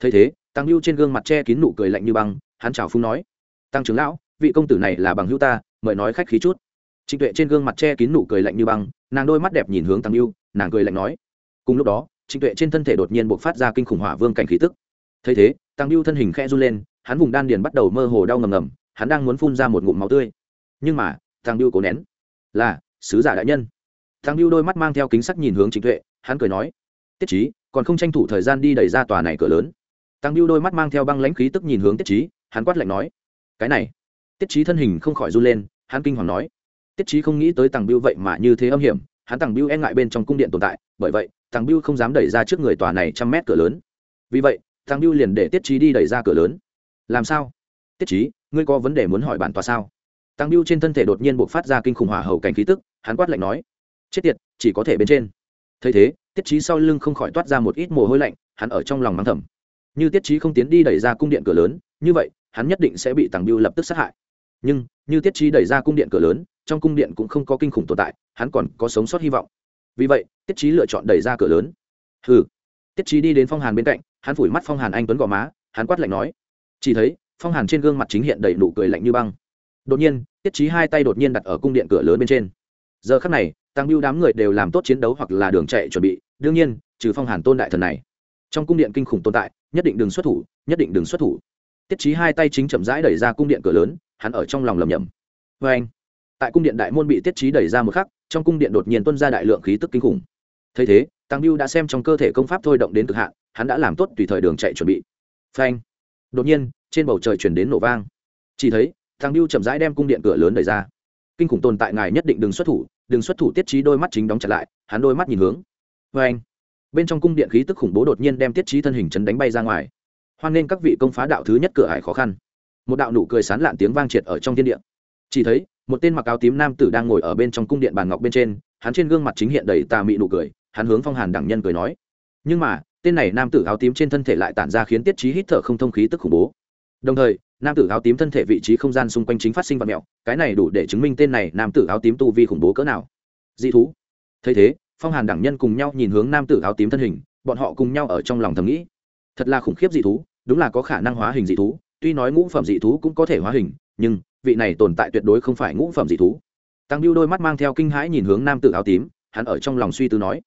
Thấy thế, tăng lưu trên gương mặt che kín nụ cười lạnh như băng, hắn chào phung nói, tăng trưởng lão, vị công tử này là bằng hữu ta, mời nói khách khí chút. Trịnh tuệ trên gương mặt che kín nụ cười lạnh như băng, nàng đôi mắt đẹp nhìn hướng tăng lưu, nàng cười lạnh nói, cùng lúc đó trịnh tuệ trên thân thể đột nhiên buộc phát ra kinh khủng hỏa vương cảnh khí tức. Thấy thế, tăng lưu thân hình khe run lên, hắn vùng đan điền bắt đầu mơ hồ đau ngầm ngầm, hắn đang muốn phun ra một ngụm máu tươi. Nhưng mà tăng Biêu cố nén. Là, sứ giả đại nhân. Tăng Biêu đôi mắt mang theo kính sắc nhìn hướng trịnh tuệ, hắn cười nói, tiết trí còn không tranh thủ thời gian đi đẩy ra tòa này cửa lớn. Tăng Biêu đôi mắt mang theo băng lãnh khí tức nhìn hướng tiết trí hắn quát lạnh nói, cái này. Tiết trí thân hình không khỏi run lên, hắn kinh hoàng nói, tiết trí không nghĩ tới tàng biêu vậy mà như thế âm hiểm, hắn tàng biêu e ngại bên trong cung điện tồn tại, bởi vậy tàng biêu không dám đẩy ra trước người tòa này trăm mét cửa lớn. Vì vậy tàng biêu liền để tiết trí đi đẩy ra cửa lớn. Làm sao? Tiết trí ngươi có vấn đề muốn hỏi bản tòa sao? Tàng biêu trên thân thể đột nhiên buộc phát ra kinh khủng hỏa hầu cảnh khí tức, hắn quát lạnh nói, chết tiệt, chỉ có thể bên trên. Thấy thế, tiết trí sau lưng không khỏi toát ra một ít mồ hôi lạnh, hắn ở trong lòng mắng thầm. Như tiết trí không tiến đi đẩy ra cung điện cửa lớn, như vậy, hắn nhất định sẽ bị tàng biêu lập tức sát hại. Nhưng, như tiết trí đẩy ra cung điện cửa lớn, trong cung điện cũng không có kinh khủng tồn tại, hắn còn có sống sót hy vọng. Vì vậy, tiết trí lựa chọn đẩy ra cửa lớn. Hừ. Tiết trí đi đến phong hàn bên cạnh, hắn phủi mắt phong hàn anh tuấn gò má, hắn quát lạnh nói, chỉ thấy, phong hàn trên gương mặt chính hiện đầy nụ cười lạnh như băng đột nhiên, tiết trí hai tay đột nhiên đặt ở cung điện cửa lớn bên trên. Giờ khắc này, tăng lưu đám người đều làm tốt chiến đấu hoặc là đường chạy chuẩn bị. Đương nhiên, trừ phong hàn tôn đại thần này. Trong cung điện kinh khủng tồn tại, nhất định đừng xuất thủ, nhất định đừng xuất thủ. Tiết trí hai tay chính chậm rãi đẩy ra cung điện cửa lớn, hắn ở trong lòng lầm nhầm vê anh, tại cung điện đại môn bị tiết trí đẩy ra một khắc, trong cung điện đột nhiên tuân ra đại lượng khí tức kinh khủng. Thấy thế, tăng lưu đã xem trong cơ thể công pháp thôi động đến cực hạn, hắn đã làm tốt tùy thời đường chạy chuẩn bị. Phanh đột nhiên, trên bầu trời chuyển đến nổ vang. Chỉ thấy thằng biêu chậm rãi đem cung điện cửa lớn đẩy ra. Kinh khủng tồn tại ngài nhất định đừng xuất thủ, đừng xuất thủ tiết trí đôi mắt chính đóng chặt lại, hắn đôi mắt nhìn hướng. Vê anh, bên trong cung điện khí tức khủng bố đột nhiên đem tiết trí thân hình chấn đánh bay ra ngoài. Hoan nên các vị công phá đạo thứ nhất cửa hải khó khăn. Một đạo nụ cười sán lạn tiếng vang triệt ở trong thiên địa. Chỉ thấy, một tên mặc áo tím nam tử đang ngồi ở bên trong cung điện bàn ngọc bên trên, hắn trên gương mặt chính hiện đầy tà mị nụ cười, hắn hướng phong hàn đẳng nhân cười nói. Nhưng mà, tên này nam tử áo tím trên thân thể lại tản ra khiến tiết trí hít thở không thông khí tức khủng bố. Đồng thời nam tử áo tím thân thể vị trí không gian xung quanh chính phát sinh vật mẹo, cái này đủ để chứng minh tên này nam tử áo tím tu vi khủng bố cỡ nào. Dị thú. Thấy thế, phong hàn đẳng nhân cùng nhau nhìn hướng nam tử áo tím thân hình, bọn họ cùng nhau ở trong lòng thầm nghĩ. Thật là khủng khiếp dị thú, đúng là có khả năng hóa hình dị thú, tuy nói ngũ phẩm dị thú cũng có thể hóa hình, nhưng vị này tồn tại tuyệt đối không phải ngũ phẩm dị thú. Tăng lưu đôi mắt mang theo kinh hãi nhìn hướng nam tử áo tím, hắn ở trong lòng suy tư nói.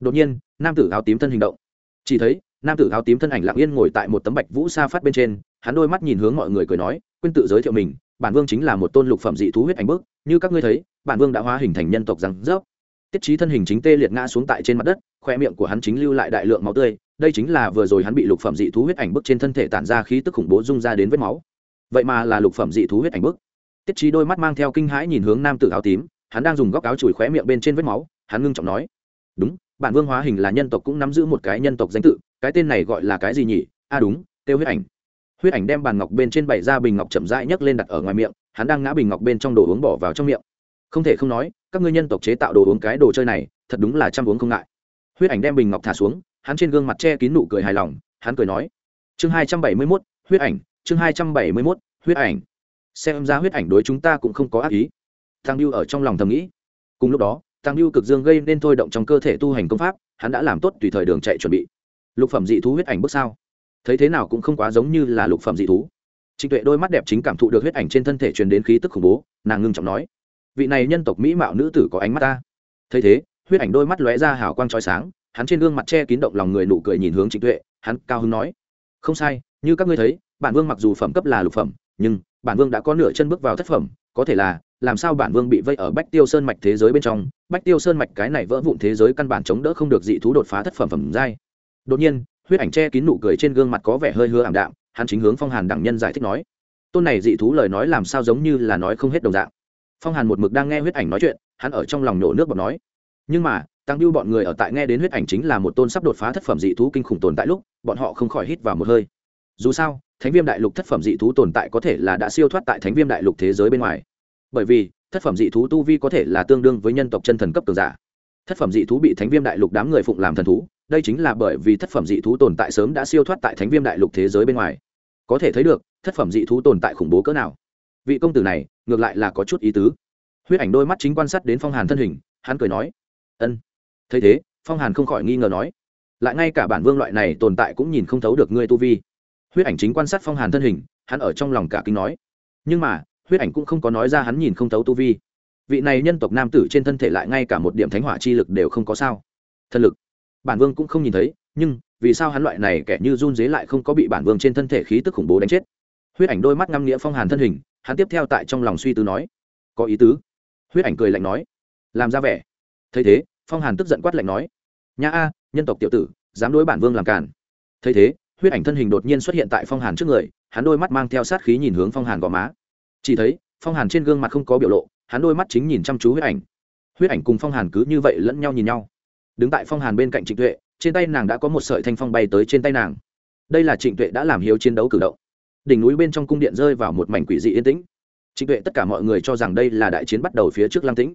Đột nhiên, nam tử áo tím thân hình động. Chỉ thấy nam tử áo tím thân ảnh lặng yên ngồi tại một tấm bạch vũ sa phát bên trên, hắn đôi mắt nhìn hướng mọi người cười nói quên tự giới thiệu mình, bản vương chính là một tôn lục phẩm dị thú huyết ảnh bước như các ngươi thấy, bản vương đã hóa hình thành nhân tộc rằng rớp. Tiết trí thân hình chính tê liệt ngã xuống tại trên mặt đất, khoe miệng của hắn chính lưu lại đại lượng máu tươi, đây chính là vừa rồi hắn bị lục phẩm dị thú huyết ảnh bức trên thân thể tản ra khí tức khủng bố rung ra đến vết máu. Vậy mà là lục phẩm dị thú huyết ảnh bức. Tiết trí đôi mắt mang theo kinh hãi nhìn hướng nam tử áo tím, hắn đang dùng góc áo chùi khóe miệng bên trên vết máu, hắn ngưng trọng nói, đúng bản vương hóa hình là nhân tộc cũng nắm giữ một cái nhân tộc danh tự, cái tên này gọi là cái gì nhỉ? A à đúng, tiêu huyết ảnh. Huyết ảnh đem bàn ngọc bên trên bảy ra bình ngọc chậm rãi nhấc lên đặt ở ngoài miệng, hắn đang ngã bình ngọc bên trong đồ uống bỏ vào trong miệng. Không thể không nói, các ngươi nhân tộc chế tạo đồ uống cái đồ chơi này, thật đúng là chăm uống không ngại. Huyết ảnh đem bình ngọc thả xuống, hắn trên gương mặt che kín nụ cười hài lòng, hắn cười nói, chương hai trăm bảy mươi mốt, huyết ảnh, chương hai trăm bảy mươi mốt, huyết ảnh. Xem ra huyết ảnh đối chúng ta cũng không có ác ý. Thang lưu ở trong lòng thầm nghĩ. Cùng lúc đó tăng lưu cực dương gây nên thôi động trong cơ thể tu hành công pháp, hắn đã làm tốt tùy thời đường chạy chuẩn bị. Lục phẩm dị thú huyết ảnh bước sao? Thấy thế nào cũng không quá giống như là lục phẩm dị thú. Trịnh tuệ đôi mắt đẹp chính cảm thụ được huyết ảnh trên thân thể truyền đến khí tức khủng bố, nàng ngưng trọng nói, vị này nhân tộc mỹ mạo nữ tử có ánh mắt ta. Thấy thế, huyết ảnh đôi mắt lóe ra hào quang trói sáng, hắn trên gương mặt che kín động lòng người nụ cười nhìn hướng trịnh tuệ, hắn cao hứng nói, không sai, như các ngươi thấy, bản vương mặc dù phẩm cấp là lục phẩm, nhưng bản vương đã có nửa chân bước vào thất phẩm, có thể là làm sao bản vương bị vây ở bách tiêu sơn mạch thế giới bên trong? Bách tiêu sơn mạch cái này vỡ vụn thế giới căn bản chống đỡ không được dị thú đột phá thất phẩm phẩm giai. Đột nhiên, huyết ảnh che kín nụ cười trên gương mặt có vẻ hơi hứa ảm đạm, hắn chính hướng phong hàn đẳng nhân giải thích nói, tôn này dị thú lời nói làm sao giống như là nói không hết đồng dạng. Phong hàn một mực đang nghe huyết ảnh nói chuyện, hắn ở trong lòng nổ nước bọt nói, nhưng mà, tăng lưu bọn người ở tại nghe đến huyết ảnh chính là một tôn sắp đột phá thất phẩm dị thú kinh khủng tồn tại lúc, bọn họ không khỏi hít vào một hơi. Dù sao, thánh viêm đại lục thất phẩm dị thú tồn tại có thể là đã siêu thoát tại thánh viêm đại lục thế giới bên ngoài bởi vì, thất phẩm dị thú tu vi có thể là tương đương với nhân tộc chân thần cấp cường giả. Thất phẩm dị thú bị thánh viêm đại lục đám người phụng làm thần thú, đây chính là bởi vì thất phẩm dị thú tồn tại sớm đã siêu thoát tại thánh viêm đại lục thế giới bên ngoài. Có thể thấy được, thất phẩm dị thú tồn tại khủng bố cỡ nào. Vị công tử này, ngược lại là có chút ý tứ. Huyết ảnh đôi mắt chính quan sát đến phong hàn thân hình, hắn cười nói, ân. Thấy thế, phong hàn không khỏi nghi ngờ nói, lại ngay cả bản vương loại này tồn tại cũng nhìn không thấu được ngươi tu vi. Huyết ảnh chính quan sát phong hàn thân hình, hắn ở trong lòng cả kinh nói, nhưng mà huyết ảnh cũng không có nói ra hắn nhìn không thấu tu vi. Vị này nhân tộc nam tử trên thân thể lại ngay cả một điểm thánh hỏa chi lực đều không có sao. Thân lực. Bản vương cũng không nhìn thấy, nhưng vì sao hắn loại này kẻ như run dế lại không có bị bản vương trên thân thể khí tức khủng bố đánh chết? Huyết ảnh đôi mắt ngăm nghĩa phong hàn thân hình, hắn tiếp theo tại trong lòng suy tư nói, có ý tứ. Huyết ảnh cười lạnh nói, làm ra vẻ. Thấy thế, phong hàn tức giận quát lạnh nói nhà a, nhân tộc tiểu tử, dám đối bản vương làm cản thấy thế, huyết ảnh thân hình đột nhiên xuất hiện tại phong hàn trước người, hắn đôi mắt mang theo sát khí nhìn hướng phong hàn gò má chỉ thấy, phong hàn trên gương mặt không có biểu lộ, hắn đôi mắt chính nhìn chăm chú huyết ảnh. Huyết ảnh cùng phong hàn cứ như vậy lẫn nhau nhìn nhau. Đứng tại phong hàn bên cạnh trịnh tuệ, trên tay nàng đã có một sợi thanh phong bay tới trên tay nàng. Đây là trịnh tuệ đã làm hiếu chiến đấu cử động. Đỉnh núi bên trong cung điện rơi vào một mảnh quỷ dị yên tĩnh. Trịnh tuệ tất cả mọi người cho rằng đây là đại chiến bắt đầu phía trước lăng tĩnh.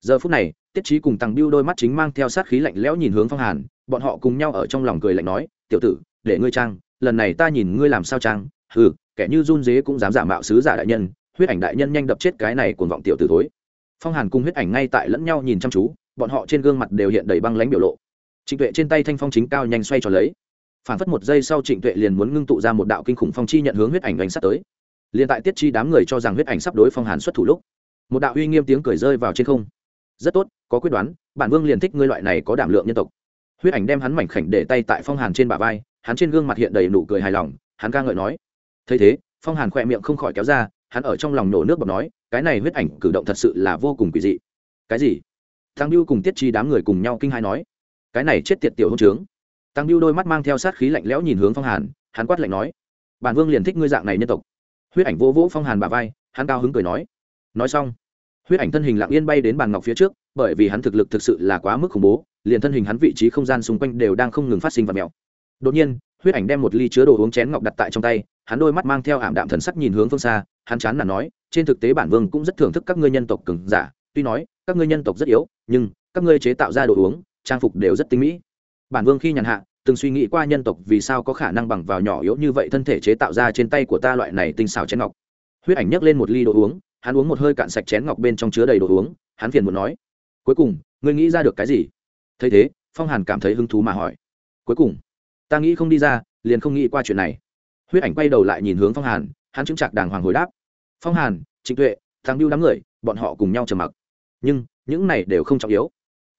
Giờ phút này, tiết trí cùng tăng biêu đôi mắt chính mang theo sát khí lạnh lẽo nhìn hướng phong hàn, bọn họ cùng nhau ở trong lòng cười lạnh nói, tiểu tử, để ngươi trang, lần này ta nhìn ngươi làm sao trang ừ kẻ như run dế cũng dám giả mạo sứ giả đại nhân huyết ảnh đại nhân nhanh đập chết cái này cuồng vọng tiểu tử thối. Phong hàn cùng huyết ảnh ngay tại lẫn nhau nhìn chăm chú, bọn họ trên gương mặt đều hiện đầy băng lãnh biểu lộ. Trịnh tuệ trên tay thanh phong chính cao nhanh xoay tròn lấy. Phản phất một giây sau trịnh tuệ liền muốn ngưng tụ ra một đạo kinh khủng phong chi nhận hướng huyết ảnh đánh sắp tới. Liền tại tiết chi đám người cho rằng huyết ảnh sắp đối phong hàn xuất thủ lúc, một đạo uy nghiêm tiếng cười rơi vào trên không. Rất tốt, có quyết đoán, bản vương liền thích ngươi loại này có đảm lượng nhân tộc. Huyết ảnh đem hắn mảnh khảnh để tay tại phong hàn trên bả vai, hắn trên gương mặt hiện đầy nụ cười hài lòng, hắn ca ngợi nói. Thấy thế, phong hàn khỏe miệng không khỏi kéo ra hắn ở trong lòng nổ nước bọt nói, cái này huyết ảnh cử động thật sự là vô cùng kỳ dị. Cái gì? Tăng biêu cùng tiết chi đám người cùng nhau kinh hai nói. Cái này chết tiệt tiểu hôn trướng. Tăng biêu đôi mắt mang theo sát khí lạnh lẽo nhìn hướng phong hàn, hắn quát lạnh nói. Bản vương liền thích ngươi dạng này nhân tộc. Huyết ảnh vô vỗ phong hàn bà vai, hắn cao hứng cười nói. Nói xong, huyết ảnh thân hình lặng yên bay đến bàn ngọc phía trước, bởi vì hắn thực lực thực sự là quá mức khủng bố, liền thân hình hắn vị trí không gian xung quanh đều đang không ngừng phát sinh và mèo. Đột nhiên, huyết ảnh đem một ly chứa đồ uống chén ngọc đặt tại trong tay, hắn đôi mắt mang theo ảm đạm thần sắc nhìn hướng phương xa hắn chán là nói, trên thực tế bản vương cũng rất thưởng thức các ngươi nhân tộc cứng giả, tuy nói, các ngươi nhân tộc rất yếu, nhưng các ngươi chế tạo ra đồ uống, trang phục đều rất tinh mỹ. Bản vương khi nhàn hạ, từng suy nghĩ qua nhân tộc vì sao có khả năng bằng vào nhỏ yếu như vậy thân thể chế tạo ra trên tay của ta loại này tinh xảo chén ngọc. Huyết ảnh nhấc lên một ly đồ uống, hắn uống một hơi cạn sạch chén ngọc bên trong chứa đầy đồ uống, hắn phiền muốn nói, cuối cùng, ngươi nghĩ ra được cái gì? Thấy thế, phong hàn cảm thấy hứng thú mà hỏi, cuối cùng, ta nghĩ không đi ra, liền không nghĩ qua chuyện này. Huyết ảnh quay đầu lại nhìn hướng phong hàn, hắn chứng chặt đàng hoàng hồi đáp phong hàn, trịnh tuệ, thắng biêu đám người, bọn họ cùng nhau trầm mặc. Nhưng, những này đều không trọng yếu.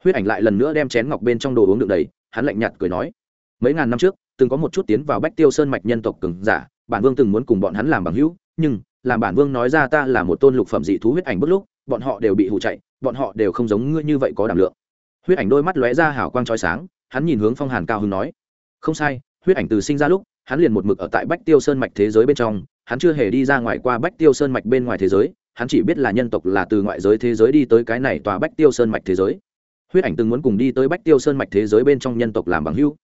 Huyết ảnh lại lần nữa đem chén ngọc bên trong đồ uống đựng đầy, hắn lạnh nhạt cười nói. Mấy ngàn năm trước, từng có một chút tiến vào bách tiêu sơn mạch nhân tộc cường giả, bản vương từng muốn cùng bọn hắn làm bằng hữu, nhưng, làm bản vương nói ra ta là một tôn lục phẩm dị thú huyết ảnh bất lúc, bọn họ đều bị hụ chạy, bọn họ đều không giống ngươi như vậy có đảm lượng. Huyết ảnh đôi mắt lóe ra hào quang trói sáng, hắn nhìn hướng phong hàn cao hưng nói. Không sai, huyết ảnh từ sinh ra lúc hắn liền một mực ở tại bách tiêu sơn mạch thế giới bên trong, hắn chưa hề đi ra ngoài qua bách tiêu sơn mạch bên ngoài thế giới, hắn chỉ biết là nhân tộc là từ ngoại giới thế giới đi tới cái này tòa bách tiêu sơn mạch thế giới. Huyết ảnh từng muốn cùng đi tới bách tiêu sơn mạch thế giới bên trong nhân tộc làm bằng hữu.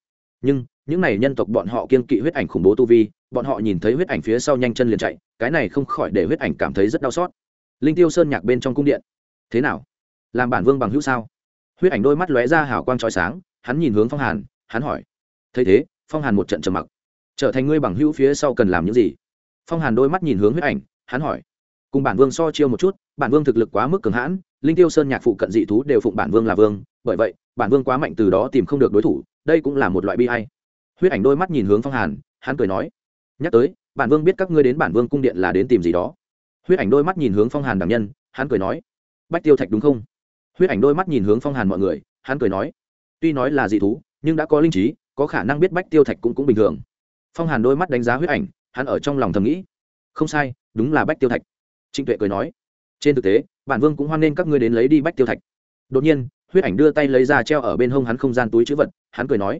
Nhưng, những n à y nhân tộc bọn họ kiên kỵ huyết ảnh khủng bố tu vi, bọn họ nhìn thấy huyết ảnh phía sau nhanh chân liền chạy, cái này không khỏi để huyết ảnh cảm thấy rất đau xót. Linh tiêu sơn nhạc bên trong cung điện. Thế nào? Làm bản vương bằng hữu sao? Huyết ảnh đôi mắt lóe ra hào quang trói sáng, hắn nhìn hướng phong hàn, hắn hỏi. Thấy thế, phong hàn một trận trầm mặc trở thành ngươi bằng hữu phía sau cần làm những gì? Phong hàn đôi mắt nhìn hướng huyết ảnh, hắn hỏi. Cùng bản vương so chiêu một chút, bản vương thực lực quá mức cường hãn, linh tiêu sơn nhạc phụ cận dị thú đều phụng bản vương là vương, bởi vậy, bản vương quá mạnh từ đó tìm không được đối thủ, đây cũng là một loại bi hay huyết ảnh đôi mắt nhìn hướng phong hàn, hắn cười nói. Nhắc tới, bản vương biết các ngươi đến bản vương cung điện là đến tìm gì đó. Huyết ảnh đôi mắt nhìn hướng phong hàn đảm nhân, hắn cười nói. Bách tiêu thạch đúng không? Huyết ảnh đôi mắt nhìn hướng phong hàn mọi người, hắn cười nói. Tuy nói là dị thú, nhưng đã có linh trí, có khả năng biết bách tiêu thạch cũng cũng bình thường phong hàn đôi mắt đánh giá huyết ảnh hắn ở trong lòng thầm nghĩ không sai đúng là bách tiêu thạch trịnh tuệ cười nói trên thực tế bản vương cũng hoan nghênh các ngươi đến lấy đi bách tiêu thạch đột nhiên huyết ảnh đưa tay lấy ra treo ở bên hông hắn không gian túi chữ vật hắn cười nói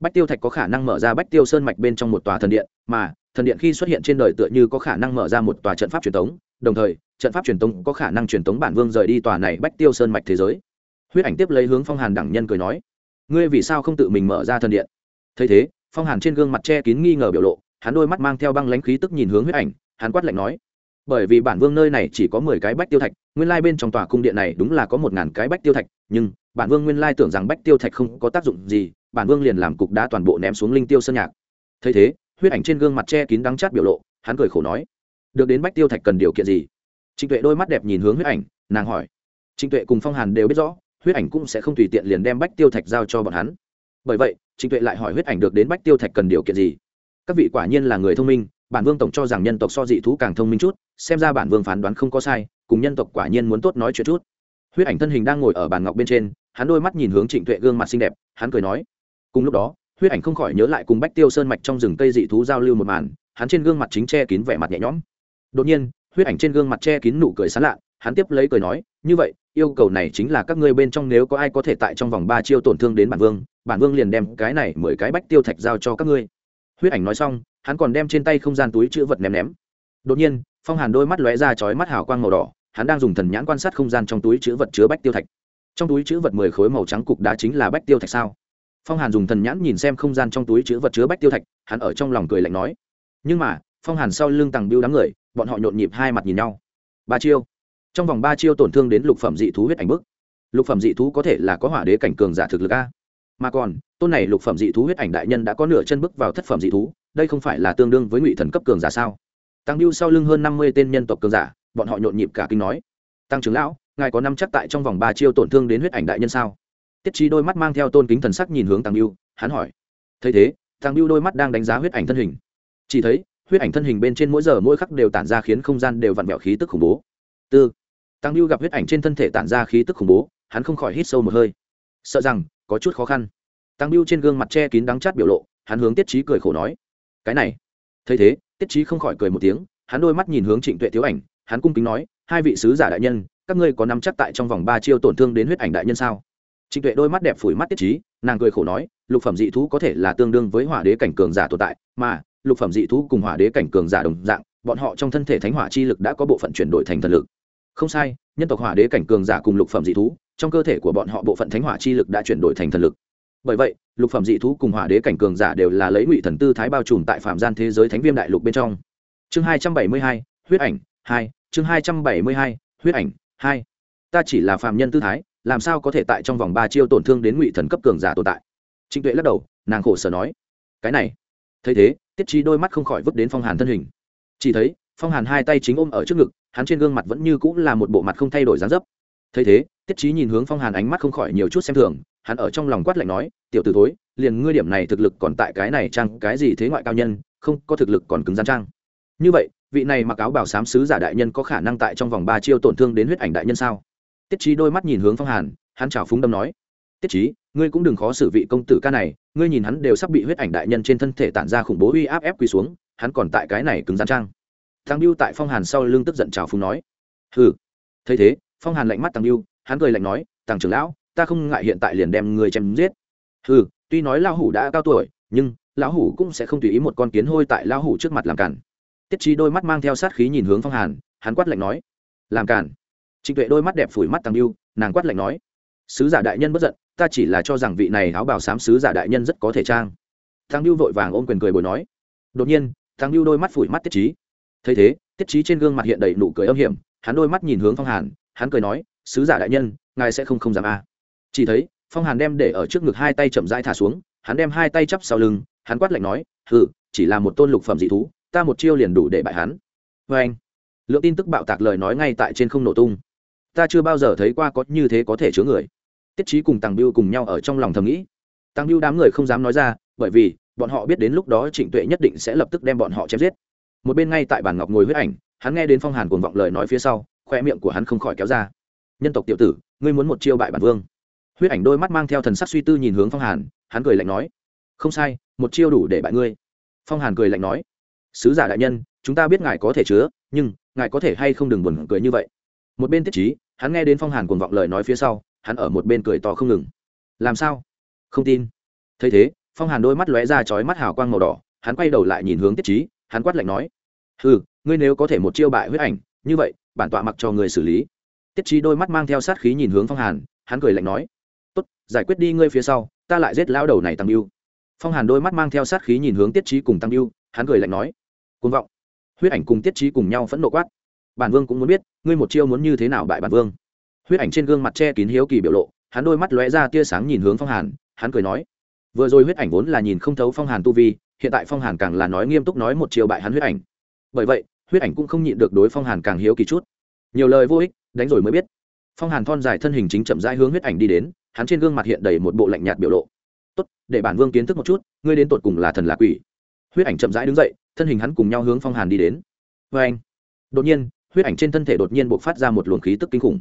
bách tiêu thạch có khả năng mở ra bách tiêu sơn mạch bên trong một tòa thần điện mà thần điện khi xuất hiện trên đời tựa như có khả năng mở ra một tòa trận pháp truyền thống đồng thời trận pháp truyền thống có khả năng truyền thống bản vương rời đi tòa này bách tiêu sơn mạch thế giới huyết ảnh tiếp lấy hướng phong hàn đẳng nhân cười nói ngươi vì sao không tự mình mở ra thần điện thấy thế phong hàn trên gương mặt che kín nghi ngờ biểu lộ, hắn đôi mắt mang theo băng lãnh khí tức nhìn hướng huyết ảnh, hắn quát lạnh nói, bởi vì bản vương nơi này chỉ có mười cái bách tiêu thạch, nguyên lai bên trong tòa cung điện này đúng là có một ngàn cái bách tiêu thạch, nhưng bản vương nguyên lai tưởng rằng bách tiêu thạch không có tác dụng gì, bản vương liền làm cục đá toàn bộ ném xuống linh tiêu sơn nhạc. Thấy thế, huyết ảnh trên gương mặt che kín đắng chát biểu lộ, hắn cười khổ nói, được đến bách tiêu thạch cần điều kiện gì? Trịnh tuệ đôi mắt đẹp nhìn hướng huyết ảnh, nàng hỏi, trịnh tuệ cùng phong hàn đều biết rõ, huyết ảnh cũng sẽ không tùy tiện liền đem bách tiêu thạch giao cho bọn hắn. Bởi vậy trịnh tuệ lại hỏi huyết ảnh được đến bách tiêu thạch cần điều kiện gì? Các vị quả nhiên là người thông minh, bản vương tổng cho rằng nhân tộc so dị thú càng thông minh chút, xem ra bản vương phán đoán không có sai, cùng nhân tộc quả nhiên muốn tốt nói chuyện chút. Huyết ảnh thân hình đang ngồi ở bàn ngọc bên trên, hắn đôi mắt nhìn hướng trịnh tuệ gương mặt xinh đẹp, hắn cười nói, cùng lúc đó, huyết ảnh không khỏi nhớ lại cùng bách tiêu sơn mạch trong rừng cây dị thú giao lưu một màn, hắn trên gương mặt chính che kín vẻ mặt nhẹ nhõm. Đột nhiên, huyết ảnh trên gương mặt che kín nụ cười sán lạ, hắn tiếp lấy cười nói, như vậy, yêu cầu này chính là các ngươi bên trong nếu có ai có thể tại trong vòng ba chiêu tổn thương đến bản vương bản vương liền đem cái này mười cái bách tiêu thạch giao cho các ngươi. Huyết ảnh nói xong, hắn còn đem trên tay không gian túi chữ vật ném ném. Đột nhiên, phong hàn đôi mắt lóe ra chói mắt hào quang màu đỏ, hắn đang dùng thần nhãn quan sát không gian trong túi chữ vật chứa bách tiêu thạch. Trong túi chữ vật mười khối màu trắng cục đá chính là bách tiêu thạch sao? Phong hàn dùng thần nhãn nhìn xem không gian trong túi chữ vật chứa bách tiêu thạch, hắn ở trong lòng cười lạnh nói. Nhưng mà, phong hàn sau lưng tằng biêu đám người, bọn họ nhộn nhịp hai mặt nhìn nhau. Ba chiêu. Trong vòng ba chiêu tổn thương đến lục phẩm dị thú huyết ảnh bức. Lục phẩm dị thú có thể là có hỏa đế cảnh cường giả thực lực a mà còn, tôn này lục phẩm dị thú huyết ảnh đại nhân đã có nửa chân bước vào thất phẩm dị thú, đây không phải là tương đương với ngụy thần cấp cường giả sao? Tăng lưu sau lưng hơn năm mươi tên nhân tộc cường giả, bọn họ nhộn nhịp cả kinh nói. Tăng trưởng lão, ngài có năm chắc tại trong vòng ba chiêu tổn thương đến huyết ảnh đại nhân sao? Tiết trí đôi mắt mang theo tôn kính thần sắc nhìn hướng tăng lưu hắn hỏi. Thấy thế, tăng lưu đôi mắt đang đánh giá huyết ảnh thân hình. Chỉ thấy, huyết ảnh thân hình bên trên mỗi giờ mỗi khắc đều tản ra khiến không gian đều vặn vẹo khí tức khủng bố. Tư. Tăng lưu gặp huyết ảnh trên thân thể tản ra khí tức khủng bố, hắn không khỏi hít sâu một hơi. Sợ rằng có chút khó khăn. Tăng biêu trên gương mặt che kín đắng chát biểu lộ, hắn hướng tiết trí cười khổ nói, cái này. Thấy thế, tiết trí không khỏi cười một tiếng, hắn đôi mắt nhìn hướng trịnh tuệ thiếu ảnh, hắn cung kính nói, hai vị sứ giả đại nhân, các ngươi có nắm chắc tại trong vòng ba chiêu tổn thương đến huyết ảnh đại nhân sao? Trịnh tuệ đôi mắt đẹp phủi mắt tiết trí nàng cười khổ nói, lục phẩm dị thú có thể là tương đương với hỏa đế cảnh cường giả tồn tại, mà lục phẩm dị thú cùng hỏa đế cảnh cường giả đồng dạng, bọn họ trong thân thể thánh hỏa chi lực đã có bộ phận chuyển đổi thành thần lực. Không sai, nhân tộc hỏa đế cảnh cường giả cùng lục phẩm dị thú trong cơ thể của bọn họ bộ phận thánh hỏa chi lực đã chuyển đổi thành thần lực. Bởi vậy, lục phẩm dị thú cùng hỏa đế cảnh cường giả đều là lấy ngụy thần tư thái bao trùm tại phạm gian thế giới thánh viêm đại lục bên trong. Chương hai trăm bảy mươi hai, huyết ảnh, hai, chương hai trăm bảy mươi hai, huyết ảnh, hai. Ta chỉ là phạm nhân tư thái, làm sao có thể tại trong vòng ba chiêu tổn thương đến ngụy thần cấp cường giả tồn tại? Trịnh tuệ lắc đầu, nàng khổ sở nói. Cái này. Thấy thế, tiết trí đôi mắt không khỏi vứt đến phong hàn thân hình. Chỉ thấy, phong hàn hai tay chính ôm ở trước ngực, hắn trên gương mặt vẫn như cũng là một bộ mặt không thay đổi dáng dấp thấy thế, tiết trí nhìn hướng phong hàn ánh mắt không khỏi nhiều chút xem thường, hắn ở trong lòng quát lạnh nói, tiểu t ử thối, liền ngươi điểm này thực lực còn tại cái này trang, cái gì thế ngoại cao nhân, không có thực lực còn cứng gian trang. Như vậy, vị này mặc áo bảo sám sứ giả đại nhân có khả năng tại trong vòng ba chiêu tổn thương đến huyết ảnh đại nhân sao? Tiết trí đôi mắt nhìn hướng phong hàn, hắn chào phúng đâm nói, tiết trí ngươi cũng đừng khó xử vị công tử ca này, ngươi nhìn hắn đều sắp bị huyết ảnh đại nhân trên thân thể tản ra khủng bố uy áp ép quỳ xuống, hắn còn tại cái này cứng gian trang. Thằng biêu tại phong hàn sau lưng tức giận chào phúng nói, hừ. Thấy thế phong hàn lạnh mắt tàng lưu, hắn cười lạnh nói tàng trưởng lão, ta không ngại hiện tại liền đem người chém giết. Hừ, tuy nói lão hủ đã cao tuổi, nhưng lão hủ cũng sẽ không tùy ý một con kiến hôi tại lão hủ trước mặt làm cản. Tiết trí đôi mắt mang theo sát khí nhìn hướng phong hàn, hắn quát lạnh nói, làm cản? Trịnh tuệ đôi mắt đẹp phủi mắt tăng lưu, nàng quát lạnh nói, sứ giả đại nhân bất giận, ta chỉ là cho rằng vị này áo bào xám sứ giả đại nhân rất có thể trang. Tăng lưu vội vàng ôm quyền cười bồi nói, đột nhiên tăng lưu đôi mắt phủi mắt tiết trí thấy thế, tiết trí trên gương mặt hiện đầy nụ cười âm hiểm, hắn đôi mắt nhìn hướng phong hàn hắn cười nói, sứ giả đại nhân, ngài sẽ không không dám a. À. chỉ thấy, phong hàn đem để ở trước ngực hai tay chậm rãi thả xuống, hắn đem hai tay chắp sau lưng, hắn quát lạnh nói, hừ, chỉ là một tôn lục phẩm dị thú, ta một chiêu liền đủ để bại hắn. Vê anh, lượng tin tức bạo tạc lời nói ngay tại trên không nổ tung. Ta chưa bao giờ thấy qua có như thế có thể chứa người. Tiết trí cùng tàng biêu cùng nhau ở trong lòng thầm nghĩ. Tàng biêu đám người không dám nói ra, bởi vì, bọn họ biết đến lúc đó trịnh tuệ nhất định sẽ lập tức đem bọn họ chém giết. Một bên ngay tại bàn ngọc ngồi huyết ảnh, hắn nghe đến phong hàn cuồng vọng lời nói phía sau khoe miệng của hắn không khỏi kéo ra. Nhân tộc tiểu tử, ngươi muốn một chiêu bại bản vương. Huyết ảnh đôi mắt mang theo thần sắc suy tư nhìn hướng phong hàn, hắn cười lạnh nói, không sai, một chiêu đủ để bại ngươi. Phong hàn cười lạnh nói, sứ giả đại nhân, chúng ta biết ngài có thể chứa, nhưng ngài có thể hay không đừng buồn cười như vậy. Một bên tiết trí hắn nghe đến phong hàn cuồng vọng lời nói phía sau, hắn ở một bên cười to không ngừng. Làm sao? Không tin. Thấy thế, phong hàn đôi mắt lóe ra chói mắt hào quang màu đỏ, hắn quay đầu lại nhìn hướng tiết trí hắn quát lạnh nói ừ ngươi nếu có thể một chiêu bại huyết ảnh, như vậy bản tọa mặc cho người xử lý. Tiết trí đôi mắt mang theo sát khí nhìn hướng phong hàn, hắn cười lạnh nói, tốt, giải quyết đi ngươi phía sau, ta lại giết lao đầu này tăng yêu phong hàn đôi mắt mang theo sát khí nhìn hướng tiết trí cùng tăng yêu hắn cười lạnh nói côn vọng. Huyết ảnh cùng tiết trí cùng nhau phẫn nộ quát, bản vương cũng muốn biết, ngươi một chiêu muốn như thế nào bại bản vương? Huyết ảnh trên gương mặt che kín hiếu kỳ biểu lộ, hắn đôi mắt lóe ra tia sáng nhìn hướng phong hàn, hắn cười nói, vừa rồi huyết ảnh vốn là nhìn không thấu phong hàn tu vi, hiện tại phong hàn càng là nói nghiêm túc nói một chiều bại hắn huyết ảnh. Bởi vậy huyết ảnh cũng không nhịn được đối phong hàn càng hiếu kỳ chút nhiều lời vô ích đánh rồi mới biết phong hàn thon dài thân hình chính chậm rãi hướng huyết ảnh đi đến hắn trên gương mặt hiện đầy một bộ lạnh nhạt biểu lộ tốt để bản vương kiến thức một chút ngươi đến tột cùng là thần là quỷ huyết ảnh chậm rãi đứng dậy thân hình hắn cùng nhau hướng phong hàn đi đến vê anh đột nhiên huyết ảnh trên thân thể đột nhiên bộc phát ra một luồng khí tức kinh khủng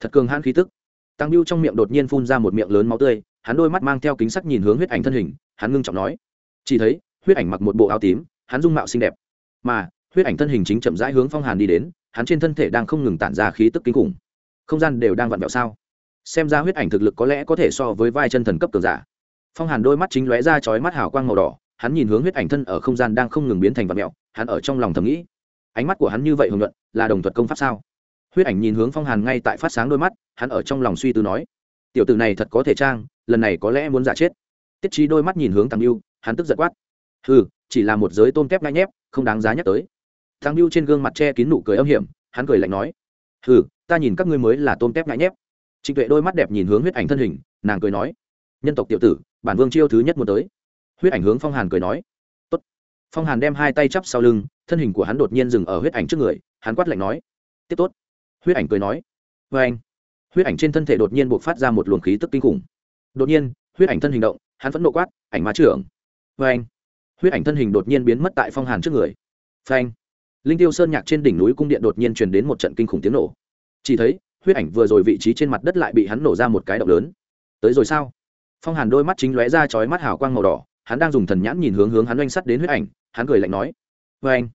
thật cường hãn khí tức tăng biêu trong miệng đột nhiên phun ra một miệng lớn máu tươi hắn đôi mắt mang theo kính sắc nhìn hướng huyết ảnh thân hình hắn ngưng trọng nói chỉ thấy huyết ảnh mặc một bộ áo tím hắn dung mạo xinh đẹp mà huyết ảnh thân hình chính chậm rãi hướng phong hàn đi đến hắn trên thân thể đang không ngừng tản ra khí tức kinh khủng. Không gian đều đang vặn vẹo sao? Xem ra huyết ảnh thực lực có lẽ có thể so với vai chân thần cấp cường giả. Phong hàn đôi mắt chính lóe ra chói mắt hào quang màu đỏ hắn nhìn hướng huyết ảnh thân ở không gian đang không ngừng biến thành vặn vẹo hắn ở trong lòng thầm nghĩ ánh mắt của hắn như vậy hùng luận là đồng thuật công pháp sao? Huyết ảnh nhìn hướng phong hàn ngay tại phát sáng đôi mắt hắn ở trong lòng suy tư nói tiểu tử này thật có thể trang lần này có lẽ muốn giả chết. Tiết trí đôi mắt nhìn hướng tăng yêu, hắn tức giật quát ừ chỉ là một giới tôm tép ngay nhép không đáng giá nhắc tới thằng lưu trên gương mặt che kín nụ cười âm hiểm hắn cười lạnh nói Hừ, ta nhìn các ngươi mới là tôm tép ngại nhép. Trịnh tuệ đôi mắt đẹp nhìn hướng huyết ảnh thân hình nàng cười nói nhân tộc tiểu tử bản vương chiêu thứ nhất muốn tới. Huyết ảnh hướng phong hàn cười nói Tốt. phong hàn đem hai tay chắp sau lưng thân hình của hắn đột nhiên dừng ở huyết ảnh trước người hắn quát lạnh nói tiếp tốt. Huyết ảnh cười nói vê anh. Huyết ảnh trên thân thể đột nhiên buộc phát ra một luồng khí tức kinh khủng. Đột nhiên huyết ảnh thân hình động hắn vẫn nộ quát ảnh ma trưởng. Vê anh. Huyết ảnh thân hình đột nhiên biến mất tại phong hàn trước người. Phanh linh tiêu sơn nhạc trên đỉnh núi cung điện đột nhiên truyền đến một trận kinh khủng tiếng nổ. Chỉ thấy, huyết ảnh vừa rồi vị trí trên mặt đất lại bị hắn nổ ra một cái động lớn. Tới rồi sao? Phong hàn đôi mắt chính lóe ra chói mắt hào quang màu đỏ, hắn đang dùng thần nhãn nhìn hướng hướng hắn oanh sắt đến huyết ảnh, hắn cười lạnh nói vê anh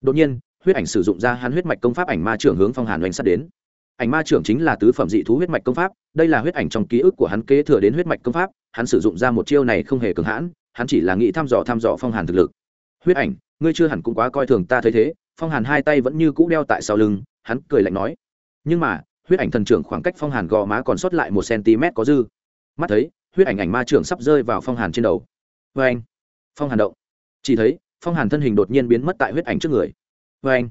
đột nhiên, huyết ảnh sử dụng ra hắn huyết mạch công pháp ảnh ma trưởng hướng phong hàn oanh sắt đến. Ảnh ma trưởng chính là tứ phẩm dị thú huyết mạch công pháp, đây là huyết ảnh trong ký ức của hắn kế thừa đến huyết mạch công pháp, hắn sử dụng ra một chiêu này không hề cường hãn, hắn chỉ là nghĩ thăm dò thăm dò phong hàn thực lực. Huyết ảnh, ngươi chưa hẳn cũng quá coi thường ta thấy thế phong hàn hai tay vẫn như cũ đeo tại sau lưng, hắn cười lạnh nói. Nhưng mà, huyết ảnh thần trưởng khoảng cách phong hàn gò má còn sót lại một cm có dư. Mắt thấy, huyết ảnh ảnh ma trưởng sắp rơi vào phong hàn trên đầu. Vê anh, phong hàn động. Chỉ thấy, phong hàn thân hình đột nhiên biến mất tại huyết ảnh trước người. Vê anh,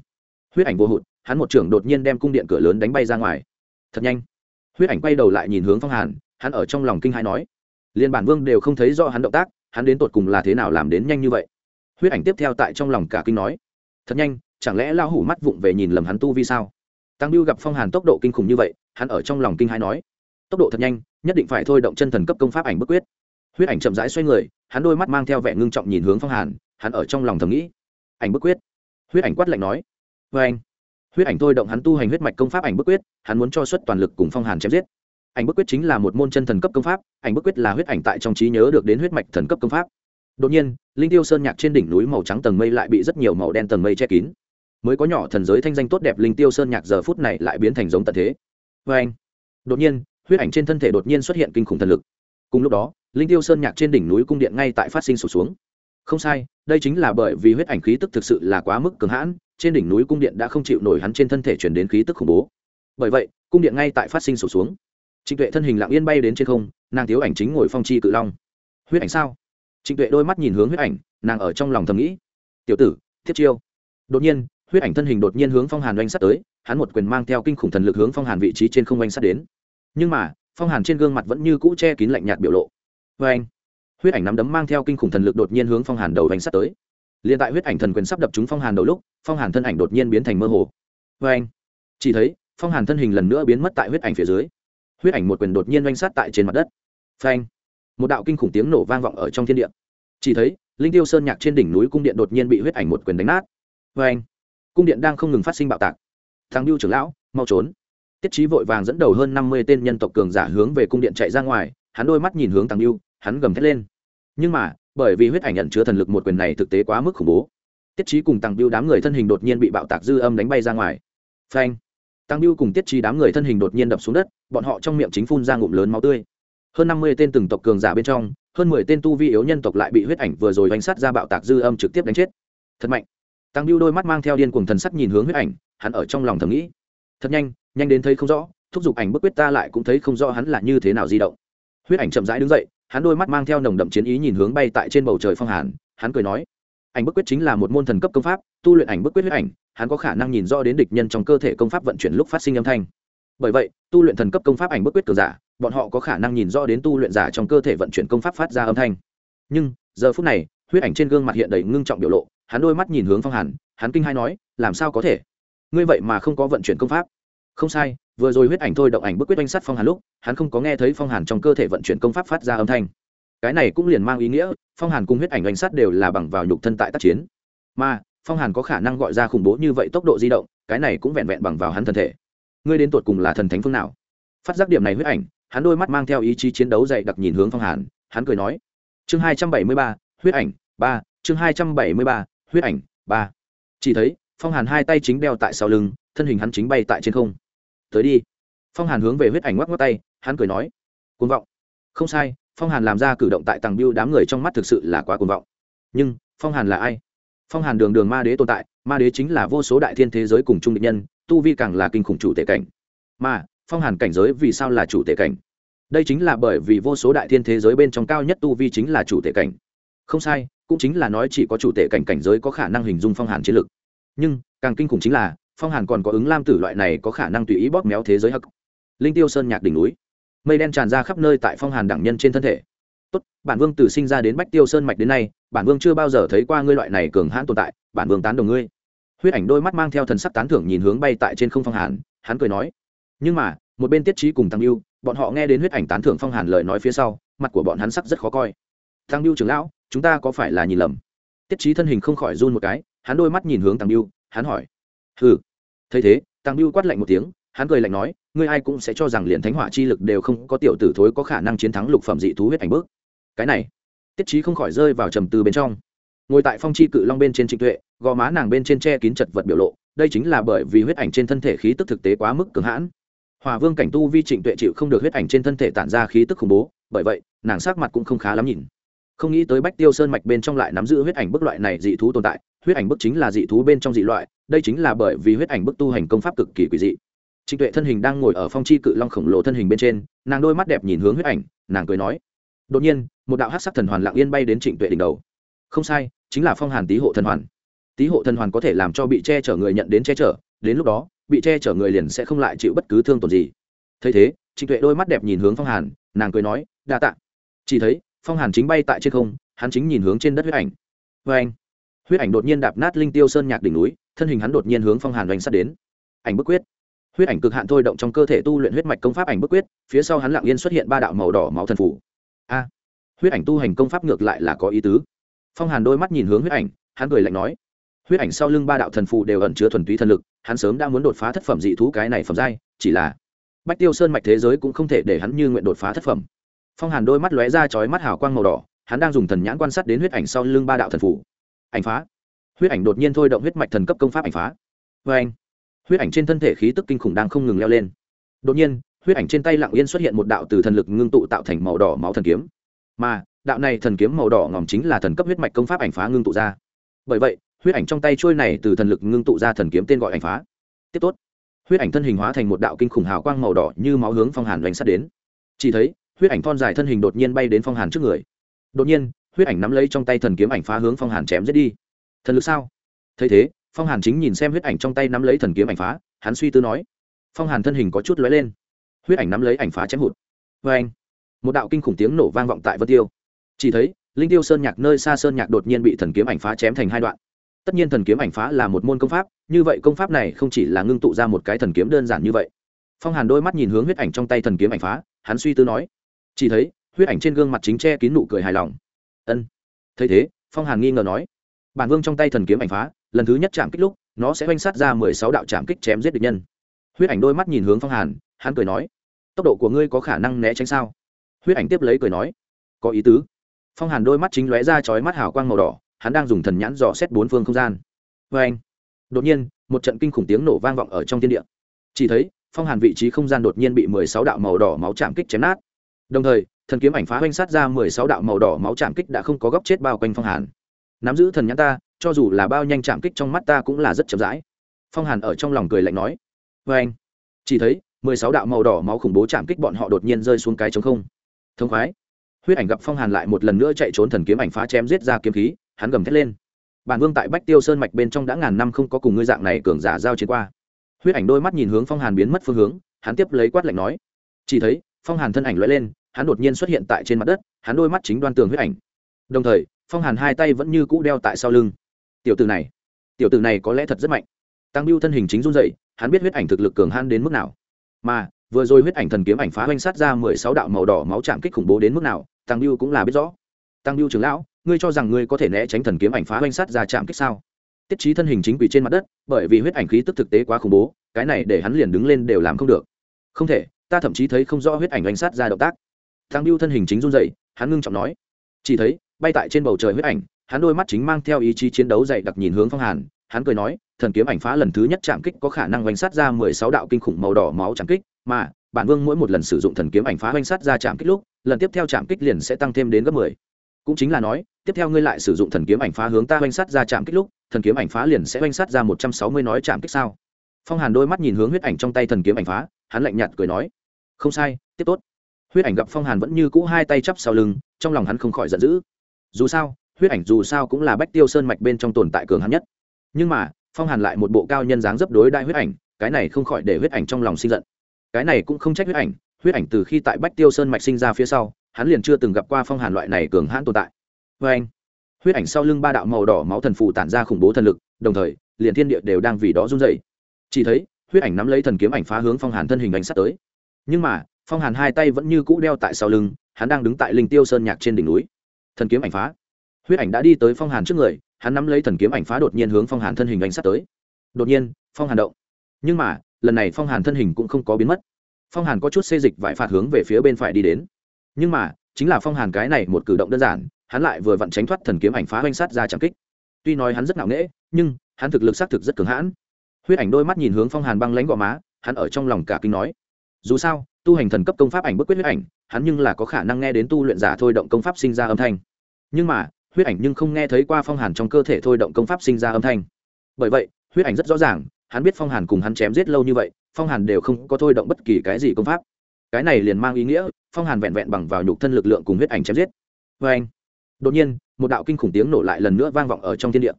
huyết ảnh vô hụt, hắn một trưởng đột nhiên đem cung điện cửa lớn đánh bay ra ngoài. Thật nhanh. Huyết ảnh quay đầu lại nhìn hướng phong hàn, hắn ở trong lòng kinh hãi nói. Liên bản vương đều không thấy rõ hắn động tác, hắn đến tột cùng là thế nào làm đến nhanh như vậy. Huyết ảnh tiếp theo tại trong lòng cả kinh nói. Thật nhanh chẳng lẽ lao hủ mắt vụng về nhìn lầm hắn tu vi sao? Tăng biêu gặp phong hàn tốc độ kinh khủng như vậy, hắn ở trong lòng kinh hãi nói, tốc độ thật nhanh, nhất định phải thôi động chân thần cấp công pháp ảnh bức quyết. Huyết ảnh chậm rãi xoay người, hắn đôi mắt mang theo vẻ ngưng trọng nhìn hướng phong hàn, hắn ở trong lòng thầm nghĩ, ảnh bức quyết? Huyết ảnh quát lạnh nói vê anh. Huyết ảnh thôi động hắn tu hành huyết mạch công pháp ảnh bức quyết, hắn muốn cho xuất toàn lực cùng phong hàn chém giết. Ảnh bức quyết chính là một môn chân thần cấp công pháp, ảnh bức quyết là huyết ảnh tại trong trí nhớ được đến huyết mạch thần cấp công pháp. Đột nhiên, linh tiêu sơn nhạc trên đỉnh núi màu trắng tầng mây lại bị rất nhiều màu đen tầng mây che kín mới có nhỏ thần giới thanh danh tốt đẹp linh tiêu sơn nhạc giờ phút này lại biến thành giống tận thế. Vê anh, đột nhiên, huyết ảnh trên thân thể đột nhiên xuất hiện kinh khủng thần lực. Cùng lúc đó, linh tiêu sơn nhạc trên đỉnh núi cung điện ngay tại phát sinh sụt xuống. Không sai, đây chính là bởi vì huyết ảnh khí tức thực sự là quá mức cường hãn, trên đỉnh núi cung điện đã không chịu nổi hắn trên thân thể chuyển đến khí tức khủng bố. Bởi vậy, cung điện ngay tại phát sinh sụt xuống. Trịnh tuệ thân hình lặng yên bay đến trên không, nàng thiếu ảnh chính ngồi phong chi cự long. Huyết ảnh sao? Trịnh tuệ đôi mắt nhìn hướng huyết ảnh, nàng ở trong lòng thầm nghĩ. Tiểu tử, thiết chiêu. Đột nhiên huyết ảnh thân hình đột nhiên hướng phong hàn oanh sắt tới, hắn một quyền mang theo kinh khủng thần lực hướng phong hàn vị trí trên không oanh sắt đến. Nhưng mà, phong hàn trên gương mặt vẫn như cũ che kín lạnh nhạt biểu lộ. Vê anh huyết ảnh nắm đấm mang theo kinh khủng thần lực đột nhiên hướng phong hàn đầu oanh sắt tới. Liền tại huyết ảnh thần quyền sắp đập trúng phong hàn đầu lúc, phong hàn thân ảnh đột nhiên biến thành mơ hồ. Vê anh chỉ thấy, phong hàn thân hình lần nữa biến mất tại huyết ảnh phía dưới. Huyết ảnh một quyền đột nhiên oanh sát tại trên mặt đất. Phanh! Một đạo kinh khủng tiếng nổ vang vọng ở trong thiên địa. Chỉ thấy, linh tiêu sơn nhạc trên đỉnh núi cung điện đột nhiên bị huyết ảnh một quyền đánh nát. Vê anh cung điện đang không ngừng phát sinh bạo tạc. Thằng biêu trưởng lão, mau trốn. Tiết trí vội vàng dẫn đầu hơn năm mươi tên nhân tộc cường giả hướng về cung điện chạy ra ngoài, hắn đôi mắt nhìn hướng thằng biêu hắn gầm thét lên. Nhưng mà, bởi vì huyết ảnh nhận chứa thần lực một quyền này thực tế quá mức khủng bố. Tiết trí cùng tăng biêu đám người thân hình đột nhiên bị bạo tạc dư âm đánh bay ra ngoài. Phanh! Tăng biêu cùng tiết trí đám người thân hình đột nhiên đập xuống đất, bọn họ trong miệng chính phun ra ngụm lớn máu tươi. Hơn năm mươi tên từng tộc cường giả bên trong, hơn mười tên tu vi yếu nhân tộc lại bị huyết ảnh vừa rồi bánh sát ra bạo tạc dư âm trực tiếp đánh chết. Thật mạnh! Tăng biêu đôi mắt mang theo điên cuồng thần sắc nhìn hướng huyết ảnh, hắn ở trong lòng thầm nghĩ. Thật nhanh nhanh đến thấy không rõ, thúc giục ảnh bức quyết ta lại cũng thấy không rõ hắn là như thế nào di động. Huyết ảnh chậm rãi đứng dậy, hắn đôi mắt mang theo nồng đậm chiến ý nhìn hướng bay tại trên bầu trời phong hàn, hắn cười nói, ảnh bức quyết chính là một môn thần cấp công pháp, tu luyện ảnh bức quyết huyết ảnh, hắn có khả năng nhìn rõ đến địch nhân trong cơ thể công pháp vận chuyển lúc phát sinh âm thanh. Bởi vậy, tu luyện thần cấp công pháp ảnh bức quyết cờ giả, bọn họ có khả năng nhìn rõ đến tu luyện giả trong cơ thể vận chuyển công pháp phát ra âm thanh. Nhưng, giờ phút này, huyết ảnh trên gương mặt hiện đầy ngưng trọng biểu lộ hắn đôi mắt nhìn hướng phong hàn, hắn kinh hai nói, làm sao có thể? Ngươi vậy mà không có vận chuyển công pháp. Không sai, vừa rồi huyết ảnh thôi động ảnh bức quyết oanh sắt phong hàn lúc, hắn không có nghe thấy phong hàn trong cơ thể vận chuyển công pháp phát ra âm thanh. Cái này cũng liền mang ý nghĩa, phong hàn cùng huyết ảnh oanh sắt đều là bằng vào nhục thân tại tác chiến. Mà, phong hàn có khả năng gọi ra khủng bố như vậy tốc độ di động, cái này cũng vẹn vẹn bằng vào hắn thân thể. Ngươi đến tột cùng là thần thánh phương nào? Phát giác điểm này huyết ảnh, hắn đôi mắt mang theo ý chí chiến đấu dày đặc nhìn hướng phong hàn, hắn cười nói, chương hai trăm bảy mươi ba, huyết ảnh, ba, chương hai trăm bảy mươi ba huyết ảnh, ba. Chỉ thấy, phong hàn hai tay chính đeo tại sau lưng, thân hình hắn chính bay tại trên không. Tới đi. Phong hàn hướng về huyết ảnh ngoắc ngoắc tay, hắn cười nói, cuồng vọng. Không sai, phong hàn làm ra cử động tại tàng biêu đám người trong mắt thực sự là quá cuồng vọng. Nhưng, phong hàn là ai? Phong hàn đường đường ma đế tồn tại, ma đế chính là vô số đại thiên thế giới cùng chung định nhân, tu vi càng là kinh khủng chủ tể cảnh. Mà, phong hàn cảnh giới vì sao là chủ tể cảnh? Đây chính là bởi vì vô số đại thiên thế giới bên trong cao nhất tu vi chính là chủ tể cảnh. Không sai cũng chính là nói chỉ có chủ tể cảnh cảnh giới có khả năng hình dung phong hàn chiến lực. Nhưng, càng kinh khủng chính là, phong hàn còn có ứng lam tử loại này có khả năng tùy ý bóp méo thế giới hắc. Linh tiêu sơn nhạc đỉnh núi. Mây đen tràn ra khắp nơi tại phong hàn đẳng nhân trên thân thể. Tốt, bản vương từ sinh ra đến bách tiêu sơn mạch đến nay, bản vương chưa bao giờ thấy qua ngươi loại này cường hãn tồn tại, bản vương tán đồng ngươi. Huyết ảnh đôi mắt mang theo thần sắc tán thưởng nhìn hướng bay tại trên không phong hàn, hắn cười nói. Nhưng mà, một bên tiết trí cùng tăng lưu bọn họ nghe đến huyết ảnh tán thưởng phong hàn lời nói phía sau, mặt của bọn hắn sắc rất khó coi. Tăng lưu trưởng lão chúng ta có phải là nhìn lầm? Tiết trí thân hình không khỏi run một cái hắn đôi mắt nhìn hướng tăng Biêu, hắn hỏi. Hừ. Thấy thế tăng Biêu quát lạnh một tiếng hắn cười lạnh nói ngươi ai cũng sẽ cho rằng liền thánh hỏa chi lực đều không có tiểu tử thối có khả năng chiến thắng lục phẩm dị thú huyết ảnh bước. Cái này tiết trí không khỏi rơi vào trầm tư bên trong. Ngồi tại phong chi cự long bên trên trịnh tuệ gò má nàng bên trên che kín chật vật biểu lộ đây chính là bởi vì huyết ảnh trên thân thể khí tức thực tế quá mức cường hãn. Hòa vương cảnh tu vi trịnh tuệ chịu không được huyết ảnh trên thân thể tản ra khí tức khủng bố bởi vậy nàng sắc mặt cũng không khá lắm nhìn không nghĩ tới bách tiêu sơn mạch bên trong lại nắm giữ huyết ảnh bức loại này dị thú tồn tại. Huyết ảnh bức chính là dị thú bên trong dị loại, đây chính là bởi vì huyết ảnh bức tu hành công pháp cực kỳ quỷ dị. Trịnh tuệ thân hình đang ngồi ở phong chi cự long khổng lồ thân hình bên trên, nàng đôi mắt đẹp nhìn hướng huyết ảnh, nàng cười nói, đột nhiên, một đạo hát sắc thần hoàn lặng yên bay đến trịnh tuệ đỉnh đầu. Không sai, chính là phong hàn tý hộ thần hoàn. Tý hộ thần hoàn có thể làm cho bị che chở người nhận đến che chở, đến lúc đó, bị che chở người liền sẽ không lại chịu bất cứ thương tổn gì. Thấy thế, trịnh tuệ đôi mắt đẹp nhìn hướng phong hàn, nàng cười nói, đa t ạ chỉ thấy phong hàn chính bay tại trên không, hắn chính nhìn hướng trên đất huyết ảnh. Vê anh, huyết ảnh đột nhiên đạp nát linh tiêu sơn nhạc đỉnh núi, thân hình hắn đột nhiên hướng phong hàn oanh sắt đến. Ảnh bức quyết. Huyết ảnh cực hạn thôi động trong cơ thể tu luyện huyết mạch công pháp ảnh bức quyết, phía sau hắn lặng yên xuất hiện ba đạo màu đỏ máu thần phủ. A, huyết ảnh tu hành công pháp ngược lại là có ý tứ. Phong hàn đôi mắt nhìn hướng huyết ảnh, hắn cười lạnh nói. Huyết ảnh sau lưng ba đạo thần phù đều ẩn chứa thuần túy thần lực, hắn sớm đã muốn đột phá thất phẩm dị thú cái này phẩm giai, chỉ là bách tiêu sơn mạch thế giới cũng không thể để hắn như nguyện đột phá thất phẩm phong hàn đôi mắt lóe ra chói mắt hào quang màu đỏ, hắn đang dùng thần nhãn quan sát đến huyết ảnh sau lưng ba đạo thần phủ. Ảnh phá. Huyết ảnh đột nhiên thôi động huyết mạch thần cấp công pháp ảnh phá. Vê anh, huyết ảnh trên thân thể khí tức kinh khủng đang không ngừng leo lên. Đột nhiên, huyết ảnh trên tay lặng yên xuất hiện một đạo từ thần lực ngưng tụ tạo thành màu đỏ máu thần kiếm. Mà, đạo này thần kiếm màu đỏ ngòm chính là thần cấp huyết mạch công pháp ảnh phá ngưng tụ ra. Bởi vậy, huyết ảnh trong tay trôi này từ thần lực ngưng tụ ra thần kiếm tên gọi ảnh phá. Tiếp tốt. Huyết ảnh thân hình hóa thành một đạo kinh khủng hào quang màu đỏ như máu hướng phong hàn đánh sát đến. Chỉ thấy huyết ảnh thon dài thân hình đột nhiên bay đến phong hàn trước người. Đột nhiên, huyết ảnh nắm lấy trong tay thần kiếm ảnh phá hướng phong hàn chém giết đi. Thần lực sao? Thấy thế, phong hàn chính nhìn xem huyết ảnh trong tay nắm lấy thần kiếm ảnh phá, hắn suy tư nói. Phong hàn thân hình có chút lóe lên. Huyết ảnh nắm lấy ảnh phá chém hụt. Vê anh, một đạo kinh khủng tiếng nổ vang vọng tại vân tiêu. Chỉ thấy, linh tiêu sơn nhạc nơi xa sơn nhạc đột nhiên bị thần kiếm ảnh phá chém thành hai đoạn. Tất nhiên thần kiếm ảnh phá là một môn công pháp, như vậy công pháp này không chỉ là ngưng tụ ra một cái thần kiếm đơn giản như vậy. Phong hàn đôi mắt nhìn hướng huyết ảnh trong tay thần kiếm ảnh phá, hắn suy tư nói chỉ thấy, huyết ảnh trên gương mặt chính che kín nụ cười hài lòng. Ân. Thấy thế, phong hàn nghi ngờ nói, bản vương trong tay thần kiếm ảnh phá, lần thứ nhất chạm kích lúc, nó sẽ oanh sát ra mười sáu đạo chạm kích chém giết địch nhân. Huyết ảnh đôi mắt nhìn hướng phong hàn, hắn cười nói, tốc độ của ngươi có khả năng né tránh sao? Huyết ảnh tiếp lấy cười nói, có ý tứ. Phong hàn đôi mắt chính lóe ra chói mắt hào quang màu đỏ, hắn đang dùng thần nhãn dò xét bốn phương không gian. Vê anh, đột nhiên, một trận kinh khủng tiếng nổ vang vọng ở trong thiên địa. Chỉ thấy, phong hàn vị trí không gian đột nhiên bị mười sáu đạo màu đỏ máu chạm kích chém nát đồng thời, thần kiếm ảnh phá hoanh sát ra mười sáu đạo màu đỏ máu chạm kích đã không có góc chết bao quanh phong hàn. Nắm giữ thần nhãn ta, cho dù là bao nhanh chạm kích trong mắt ta cũng là rất chậm rãi. Phong hàn ở trong lòng cười lạnh nói vê anh. Chỉ thấy, mười sáu đạo màu đỏ máu khủng bố chạm kích bọn họ đột nhiên rơi xuống cái trống không. Thông khoái, huyết ảnh gặp phong hàn lại một lần nữa chạy trốn thần kiếm ảnh phá chém giết ra kiếm khí, hắn gầm thét lên. Bản vương tại bách tiêu sơn mạch bên trong đã ngàn năm không có cùng ngươi dạng này cường giả giao chiến qua. Huyết ảnh đôi mắt nhìn hướng phong hàn biến mất phương hướng, hắn tiếp lấy quát lạnh nói. Chỉ thấy, phong hàn thân ảnh lóe lên hắn đột nhiên xuất hiện tại trên mặt đất, hắn đôi mắt chính đoan tường huyết ảnh. Đồng thời, phong hàn hai tay vẫn như cũ đeo tại sau lưng. Tiểu tử này, tiểu tử này có lẽ thật rất mạnh. Tăng biêu thân hình chính run dậy hắn biết huyết ảnh thực lực cường han đến mức nào. Mà, vừa rồi huyết ảnh thần kiếm ảnh phá oanh sát ra mười sáu đạo màu đỏ máu chạm kích khủng bố đến mức nào, tăng biêu cũng là biết rõ. Tăng biêu trưởng lão, ngươi cho rằng ngươi có thể né tránh thần kiếm ảnh phá oanh sát ra chạm kích sao? Tiết trí thân hình chính quỷ trên mặt đất, bởi vì huyết ảnh khí tức thực tế quá khủng bố, cái này để hắn liền đứng lên đều làm không được. Không thể, ta thậm chí thấy không rõ huyết ảnh oanh sát ra động tác. Thang biêu thân hình chính run dậy hắn ngưng trọng nói. Chỉ thấy, bay tại trên bầu trời huyết ảnh, hắn đôi mắt chính mang theo ý chí chiến đấu dày đặc nhìn hướng phong hàn. Hắn cười nói, thần kiếm ảnh phá lần thứ nhất chạm kích có khả năng oanh sát ra mười sáu đạo kinh khủng màu đỏ máu chạm kích, mà, bản vương mỗi một lần sử dụng thần kiếm ảnh phá oanh sát ra chạm kích lúc, lần tiếp theo chạm kích liền sẽ tăng thêm đến gấp mười. Cũng chính là nói, tiếp theo ngươi lại sử dụng thần kiếm ảnh phá hướng ta oanh sát ra chạm kích lúc, thần kiếm ảnh phá liền sẽ oanh sát ra một trăm sáu mươi nói chạm kích sao? Phong hàn đôi mắt nhìn hướng huyết ảnh trong tay thần kiếm ảnh phá, hắn lạnh nhạt cười nói. Không sai, tiếp tốt huyết ảnh gặp phong hàn vẫn như cũ hai tay chắp sau lưng, trong lòng hắn không khỏi giận dữ. Dù sao, huyết ảnh dù sao cũng là bách tiêu sơn mạch bên trong tồn tại cường hắn nhất. Nhưng mà, phong hàn lại một bộ cao nhân dáng dấp đối đại huyết ảnh, cái này không khỏi để huyết ảnh trong lòng sinh giận. Cái này cũng không trách huyết ảnh huyết ảnh từ khi tại bách tiêu sơn mạch sinh ra phía sau, hắn liền chưa từng gặp qua phong hàn loại này cường hãn tồn tại. Vê anh, huyết ảnh sau lưng ba đạo màu đỏ máu thần phù tản ra khủng bố thần lực, đồng thời, liền thiên địa đều đang vì đó run dày chỉ thấy, huyết ảnh nắm lấy thần kiếm ảnh phá hướng phong hàn thân hình ảnh sắt tới. Nhưng mà phong hàn hai tay vẫn như cũ đeo tại sau lưng, hắn đang đứng tại linh tiêu sơn nhạc trên đỉnh núi. Thần kiếm ảnh phá. Huyết ảnh đã đi tới phong hàn trước người, hắn nắm lấy thần kiếm ảnh phá đột nhiên hướng phong hàn thân hình ảnh sát tới. Đột nhiên, phong hàn động. Nhưng mà, lần này phong hàn thân hình cũng không có biến mất. Phong hàn có chút xê dịch vải phạt hướng về phía bên phải đi đến. Nhưng mà, chính là phong hàn cái này một cử động đơn giản, hắn lại vừa vặn tránh thoát thần kiếm ảnh phá oanh sát ra trảm kích. Tuy nói hắn rất ngạo nghễ, nhưng hắn thực lực xác thực rất cường hãn. Huyết ảnh đôi mắt nhìn hướng phong hàn băng lánh gò má, hắn ở trong lòng cả kinh nói, dù sao tu hành thần cấp công pháp ảnh bức quyết huyết ảnh, hắn nhưng là có khả năng nghe đến tu luyện giả thôi động công pháp sinh ra âm thanh. Nhưng mà, huyết ảnh nhưng không nghe thấy qua phong hàn trong cơ thể thôi động công pháp sinh ra âm thanh. Bởi vậy, huyết ảnh rất rõ ràng, hắn biết phong hàn cùng hắn chém giết lâu như vậy, phong hàn đều không có thôi động bất kỳ cái gì công pháp. Cái này liền mang ý nghĩa, phong hàn vẹn vẹn bằng vào nhục thân lực lượng cùng huyết ảnh chém giết. Vê anh, đột nhiên, một đạo kinh khủng tiếng nổ lại lần nữa vang vọng ở trong thiên địa.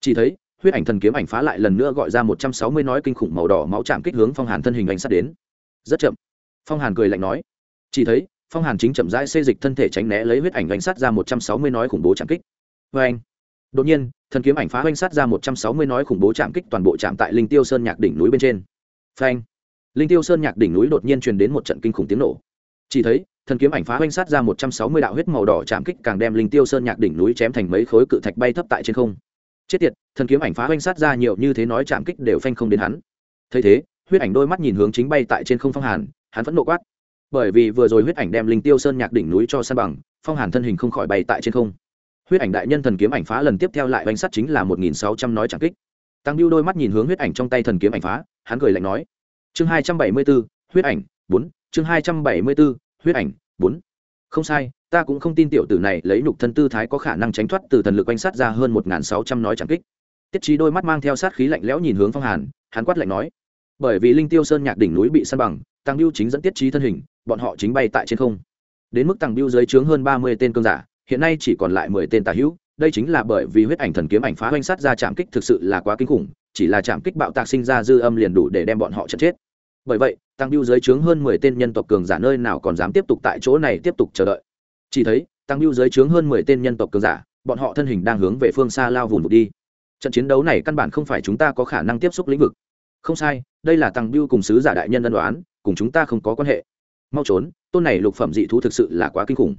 Chỉ thấy, huyết ảnh thần kiếm ảnh phá lại lần nữa gọi ra một trăm sáu mươi nói kinh khủng màu đỏ máu chạm kích hướng phong hàn thân hình ảnh sát đến. Rất chậm phong hàn cười lạnh nói, chỉ thấy, phong hàn chính chậm rãi xê dịch thân thể tránh né lấy huyết ảnh ảnh sát ra một trăm sáu mươi nói khủng bố chạm kích. Vê anh, đột nhiên, thần kiếm ảnh phá oanh sát ra một trăm sáu mươi nói khủng bố chạm kích toàn bộ chạm tại linh tiêu sơn nhạc đỉnh núi bên trên. Phanh linh tiêu sơn nhạc đỉnh núi đột nhiên truyền đến một trận kinh khủng tiếng nổ. Chỉ thấy, thần kiếm ảnh phá oanh sát ra một trăm sáu mươi đạo huyết màu đỏ chạm kích càng đem linh tiêu sơn nhạc đỉnh núi chém thành mấy khối cự thạch bay thấp tại trên không. Chết tiệt, thần kiếm ảnh phá oanh sát ra nhiều như thế nói chạm kích đều phanh không đến hắn. Thấy thế, huyết ảnh đôi mắt nhìn hướng chính bay tại trên không phong hàn hắn vẫn nộ quát. Bởi vì vừa rồi huyết ảnh đem linh tiêu sơn nhạc đỉnh núi cho san bằng, phong hàn thân hình không khỏi bay tại trên không. Huyết ảnh đại nhân thần kiếm ảnh phá lần tiếp theo lại oanh sắt chính là một nghìn sáu trăm nói chẳng kích. Tăng biêu đôi mắt nhìn hướng huyết ảnh trong tay thần kiếm ảnh phá, hắn cười lạnh nói. Chương hai trăm bảy mươi b ố huyết ảnh, bốn, chương hai trăm bảy mươi b ố huyết ảnh, bốn. Không sai, ta cũng không tin tiểu tử này lấy nhục thân tư thái có khả năng tránh thoát từ thần lực quanh sát ra hơn một sáu trăm nói chẳng kích. Tiết trí đôi mắt mang theo sát khí lạnh lẽo nhìn hướng phong hàn, hắn quát lạnh nói bởi vì linh tiêu sơn nhạc đỉnh núi bị săn bằng tăng biêu chính dẫn tiết trí thân hình, bọn họ chính bay tại trên không. Đến mức tăng biêu dưới trướng hơn ba mươi tên cơn giả, hiện nay chỉ còn lại mười tên tà hữu, đây chính là bởi vì huyết ảnh thần kiếm ảnh phá hoành sát ra chạm kích thực sự là quá kinh khủng, chỉ là chạm kích bạo tạc sinh ra dư âm liền đủ để đem bọn họ chật chết. Bởi vậy tăng biêu dưới trướng hơn mười tên nhân tộc cường giả nơi nào còn dám tiếp tục tại chỗ này tiếp tục chờ đợi. Chỉ thấy tăng biêu dưới trướng hơn mười tên nhân tộc cường giả, bọn họ thân hình đang hướng về phương xa lao vùng vụt đi. Trận chiến đấu này căn bản không phải chúng ta có khả năng tiếp xúc lĩnh vực không sai, đây là tăng biêu cùng sứ giả đại nhân ân đoán cùng chúng ta không có quan hệ. Mau trốn, tôn này lục phẩm dị thú thực sự là quá kinh khủng.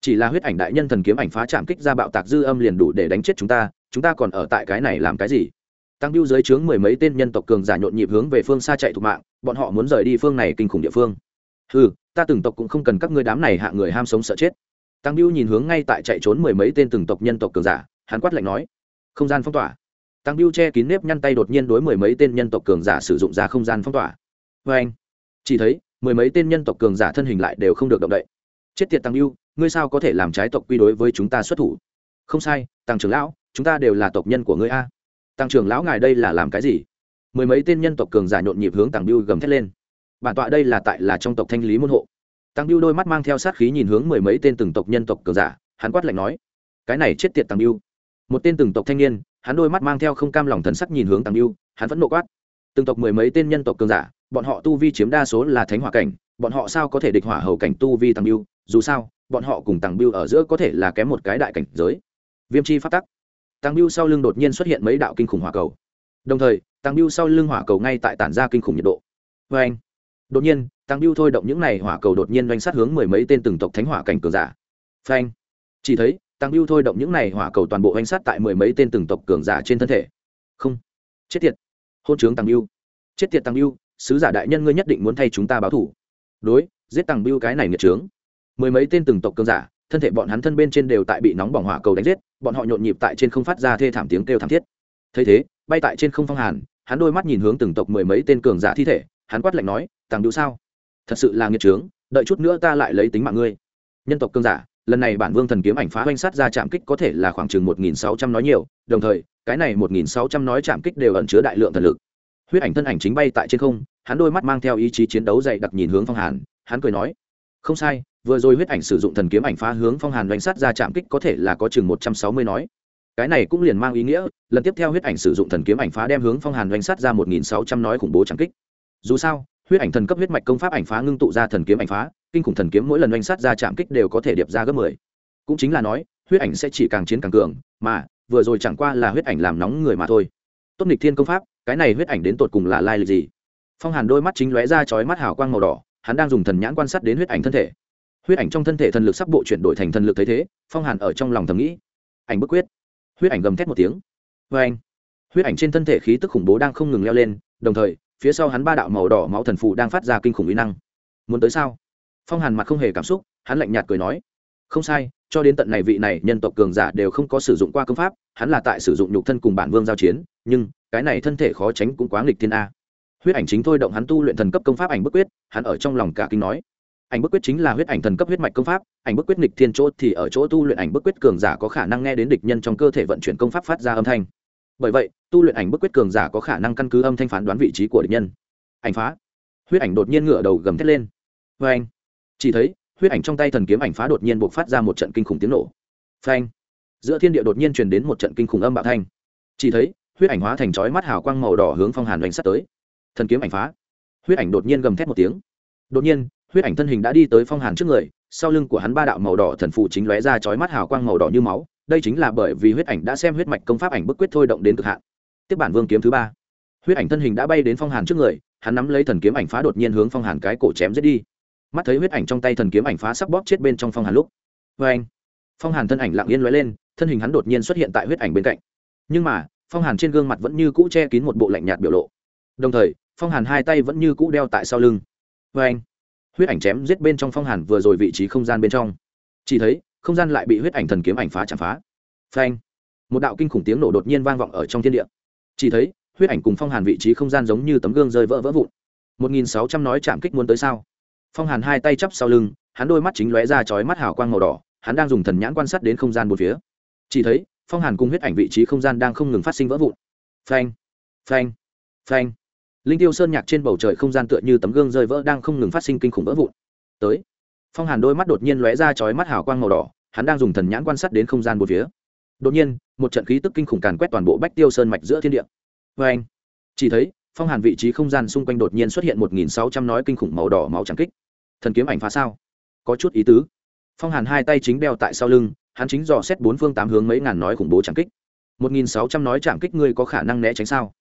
Chỉ là huyết ảnh đại nhân thần kiếm ảnh phá chạm kích ra bạo tạc dư âm liền đủ để đánh chết chúng ta chúng ta còn ở tại cái này làm cái gì? Tăng biêu dưới trướng mười mấy tên nhân tộc cường giả nhộn nhịp hướng về phương xa chạy thục mạng, bọn họ muốn rời đi phương này kinh khủng địa phương. Ừ ta từng tộc cũng không cần các ngươi đám này hạ người ham sống sợ chết. Tăng biêu nhìn hướng ngay tại chạy trốn mười mấy tên từng tộc nhân tộc cường giả, hắn quát lạnh nói, không gian phong tỏa tăng biêu che kín nếp nhăn tay đột nhiên đối mười mấy tên nhân tộc cường giả sử dụng ra không gian phong tỏa. Vê anh, chỉ thấy mười mấy tên nhân tộc cường giả thân hình lại đều không được động đậy. Chết tiệt tăng biêu, ngươi sao có thể làm trái tộc quy đối với chúng ta xuất thủ? Không sai, tăng trưởng lão, chúng ta đều là tộc nhân của ngươi a. Tăng trưởng lão ngài đây là làm cái gì? Mười mấy tên nhân tộc cường giả nhộn nhịp hướng tăng biêu gầm thét lên. Bản tọa đây là tại là trong tộc thanh lý môn hộ. Tăng biêu đôi mắt mang theo sát khí nhìn hướng mười mấy tên từng tộc nhân tộc cường giả, hắn quát lạnh nói, cái này chết tiệt tăng biêu. Một tên từng tộc thanh niên hắn đôi mắt mang theo không cam lòng thần sắc nhìn hướng tăng biêu hắn vẫn nộ quát. Từng tộc mười mấy tên nhân tộc cường giả, bọn họ tu vi chiếm đa số là thánh hỏa cảnh, bọn họ sao có thể địch hỏa hầu cảnh tu vi tăng biêu dù sao, bọn họ cùng tăng biêu ở giữa có thể là kém một cái đại cảnh giới. Viêm chi phát tắc. Tăng biêu sau lưng đột nhiên xuất hiện mấy đạo kinh khủng hỏa cầu. Đồng thời tăng biêu sau lưng hỏa cầu ngay tại tản ra kinh khủng nhiệt độ. Vê anh, đột nhiên tăng biêu thôi động những này hỏa cầu đột nhiên doanh sát hướng mười mấy tên từng tộc thánh hỏa cảnh cường giả. Phanh. Chỉ thấy tăng biêu thôi động những này hỏa cầu toàn bộ doanh sát tại mười mấy tên từng tộc cường giả trên thân thể. Không. Chết tiệt. Hôn trướng tăng biêu chết tiệt tăng biêu sứ giả đại nhân ngươi nhất định muốn thay chúng ta báo thủ. Đối, giết tăng biêu cái này nghiệt trướng. Mười mấy tên từng tộc cường giả, thân thể bọn hắn thân bên trên đều tại bị nóng bỏng hỏa cầu đánh giết, bọn họ nhộn nhịp tại trên không phát ra thê thảm tiếng kêu thảm thiết. Thấy thế, bay tại trên không phong hàn, hắn đôi mắt nhìn hướng từng tộc mười mấy tên cường giả thi thể, hắn quát lạnh nói tàng đũ sao? Thật sự là nghiệt trướng, đợi chút nữa ta lại lấy tính mạng ngươi. Nhân tộc cường giả lần này bản vương thần kiếm ảnh phá oanh sát ra chạm kích có thể là khoảng chừng một nghìn sáu trăm nói nhiều, đồng thời, cái này một nghìn sáu trăm nói chạm kích đều ẩn chứa đại lượng thần lực. Huyết ảnh thân ảnh chính bay tại trên không, hắn đôi mắt mang theo ý chí chiến đấu dày đặc nhìn hướng phong hàn, hắn cười nói, không sai, vừa rồi huyết ảnh sử dụng thần kiếm ảnh phá hướng phong hàn đánh sát ra chạm kích có thể là có chừng một trăm sáu mươi nói. Cái này cũng liền mang ý nghĩa, lần tiếp theo huyết ảnh sử dụng thần kiếm ảnh phá đem hướng phong hàn đánh sát ra một nghìn sáu trăm nói khủng bố chạm kích. Dù sao, huyết ảnh thần cấp huyết mạch công pháp ảnh phá ngưng tụ ra thần kiếm ảnh phá kinh khủng thần kiếm mỗi lần oanh sát ra chạm kích đều có thể điệp ra gấp mười. Cũng chính là nói, huyết ảnh sẽ chỉ càng chiến càng cường, mà, vừa rồi chẳng qua là huyết ảnh làm nóng người mà thôi. Tốt nghịch thiên công pháp, cái này huyết ảnh đến tột cùng là lai lịch gì? Phong hàn đôi mắt chính lóe ra chói mắt hào quang màu đỏ, hắn đang dùng thần nhãn quan sát đến huyết ảnh thân thể. Huyết ảnh trong thân thể thần lực sắp bộ chuyển đổi thành thần lực thấy thế, phong hàn ở trong lòng thầm nghĩ. Ảnh bức quyết. Huyết ảnh gầm thét một tiếng. Vê anh, huyết ảnh trên thân thể khí tức khủng bố đang không ngừng leo lên, đồng thời, phía sau hắn ba đạo màu đỏ máu thần phụ đang phát ra kinh khủng uy năng. Muốn tới sao? Phong hàn mặt không hề cảm xúc hắn lạnh nhạt cười nói không sai cho đến tận này vị này nhân tộc cường giả đều không có sử dụng qua công pháp hắn là tại sử dụng nhục thân cùng bản vương giao chiến nhưng cái này thân thể khó tránh cũng quá nghịch thiên a huyết ảnh chính thôi động hắn tu luyện thần cấp công pháp ảnh bức quyết hắn ở trong lòng cả kinh nói ảnh bức quyết chính là huyết ảnh thần cấp huyết mạch công pháp ảnh bức quyết nghịch thiên chỗ thì ở chỗ tu luyện ảnh bức quyết cường giả có khả năng nghe đến địch nhân trong cơ thể vận chuyển công pháp phát ra âm thanh bởi vậy tu luyện ảnh bức quyết cường giả có khả năng căn cứ âm thanh phán đoán vị trí của địch nhân ảnh phá huyết ảnh đột nhiên ngửa đầu gầm thét lên vê anh chỉ thấy, huyết ảnh trong tay thần kiếm ảnh phá đột nhiên buộc phát ra một trận kinh khủng tiếng nổ. Phanh! Giữa thiên địa đột nhiên truyền đến một trận kinh khủng âm bạo thanh. Chỉ thấy, huyết ảnh hóa thành chói mắt hào quang màu đỏ hướng phong hàn đánh sắt tới. Thần kiếm ảnh phá. Huyết ảnh đột nhiên gầm thét một tiếng. Đột nhiên, huyết ảnh thân hình đã đi tới phong hàn trước người, sau lưng của hắn ba đạo màu đỏ thần phụ chính lóe ra chói mắt hào quang màu đỏ như máu. Đây chính là bởi vì huyết ảnh đã xem huyết mạch công pháp ảnh bức quyết thôi động đến cực hạn. Tiếp bản vương kiếm thứ ba. Huyết ảnh thân hình đã bay đến phong hàn trước người, hắn nắm lấy thần kiếm ảnh phá đột nhiên hướng phong hàn cái cổ chém giết đi mắt thấy huyết ảnh trong tay thần kiếm ảnh phá sắp bóp chết bên trong phong hàn lúc. Vê anh. Phong hàn thân ảnh lặng yên lóe lên, thân hình hắn đột nhiên xuất hiện tại huyết ảnh bên cạnh. Nhưng mà, phong hàn trên gương mặt vẫn như cũ che kín một bộ lạnh nhạt biểu lộ. Đồng thời, phong hàn hai tay vẫn như cũ đeo tại sau lưng. Vê anh. Huyết ảnh chém giết bên trong phong hàn vừa rồi vị trí không gian bên trong. Chỉ thấy, không gian lại bị huyết ảnh thần kiếm ảnh phá chạm phá. Vâng Phanh một đạo kinh khủng tiếng nổ đột nhiên vang vọng ở trong thiên địa. Chỉ thấy, huyết ảnh cùng phong hàn vị trí không gian giống như tấm gương rơi vỡ vỡ vụn. Một nghìn sáu trăm nói chạm kích muốn tới sao? Phong hàn hai tay chắp sau lưng, hắn đôi mắt chính lóe ra chói mắt hào quang màu đỏ, hắn đang dùng thần nhãn quan sát đến không gian một phía. Chỉ thấy, phong hàn cùng huyết ảnh vị trí không gian đang không ngừng phát sinh vỡ vụn. Phanh phanh phanh. Linh tiêu sơn nhạc trên bầu trời không gian tựa như tấm gương rơi vỡ đang không ngừng phát sinh kinh khủng vỡ vụn. Tới, phong hàn đôi mắt đột nhiên lóe ra chói mắt hào quang màu đỏ, hắn đang dùng thần nhãn quan sát đến không gian một phía. Đột nhiên, một trận khí tức kinh khủng càn quét toàn bộ bách tiêu sơn mạch giữa thiên địa. Vê anh chỉ thấy phong hàn vị trí không gian xung quanh đột nhiên xuất hiện một nghìn sáu trăm nói kinh khủng màu đỏ máu trắng kích. Thần kiếm ảnh phá sao? Có chút ý tứ. Phong hàn hai tay chính đeo tại sau lưng, hắn chính dò xét bốn phương tám hướng mấy ngàn nói khủng bố trắng kích. Một nghìn sáu trăm nói chạm kích ngươi có khả năng né tránh sao?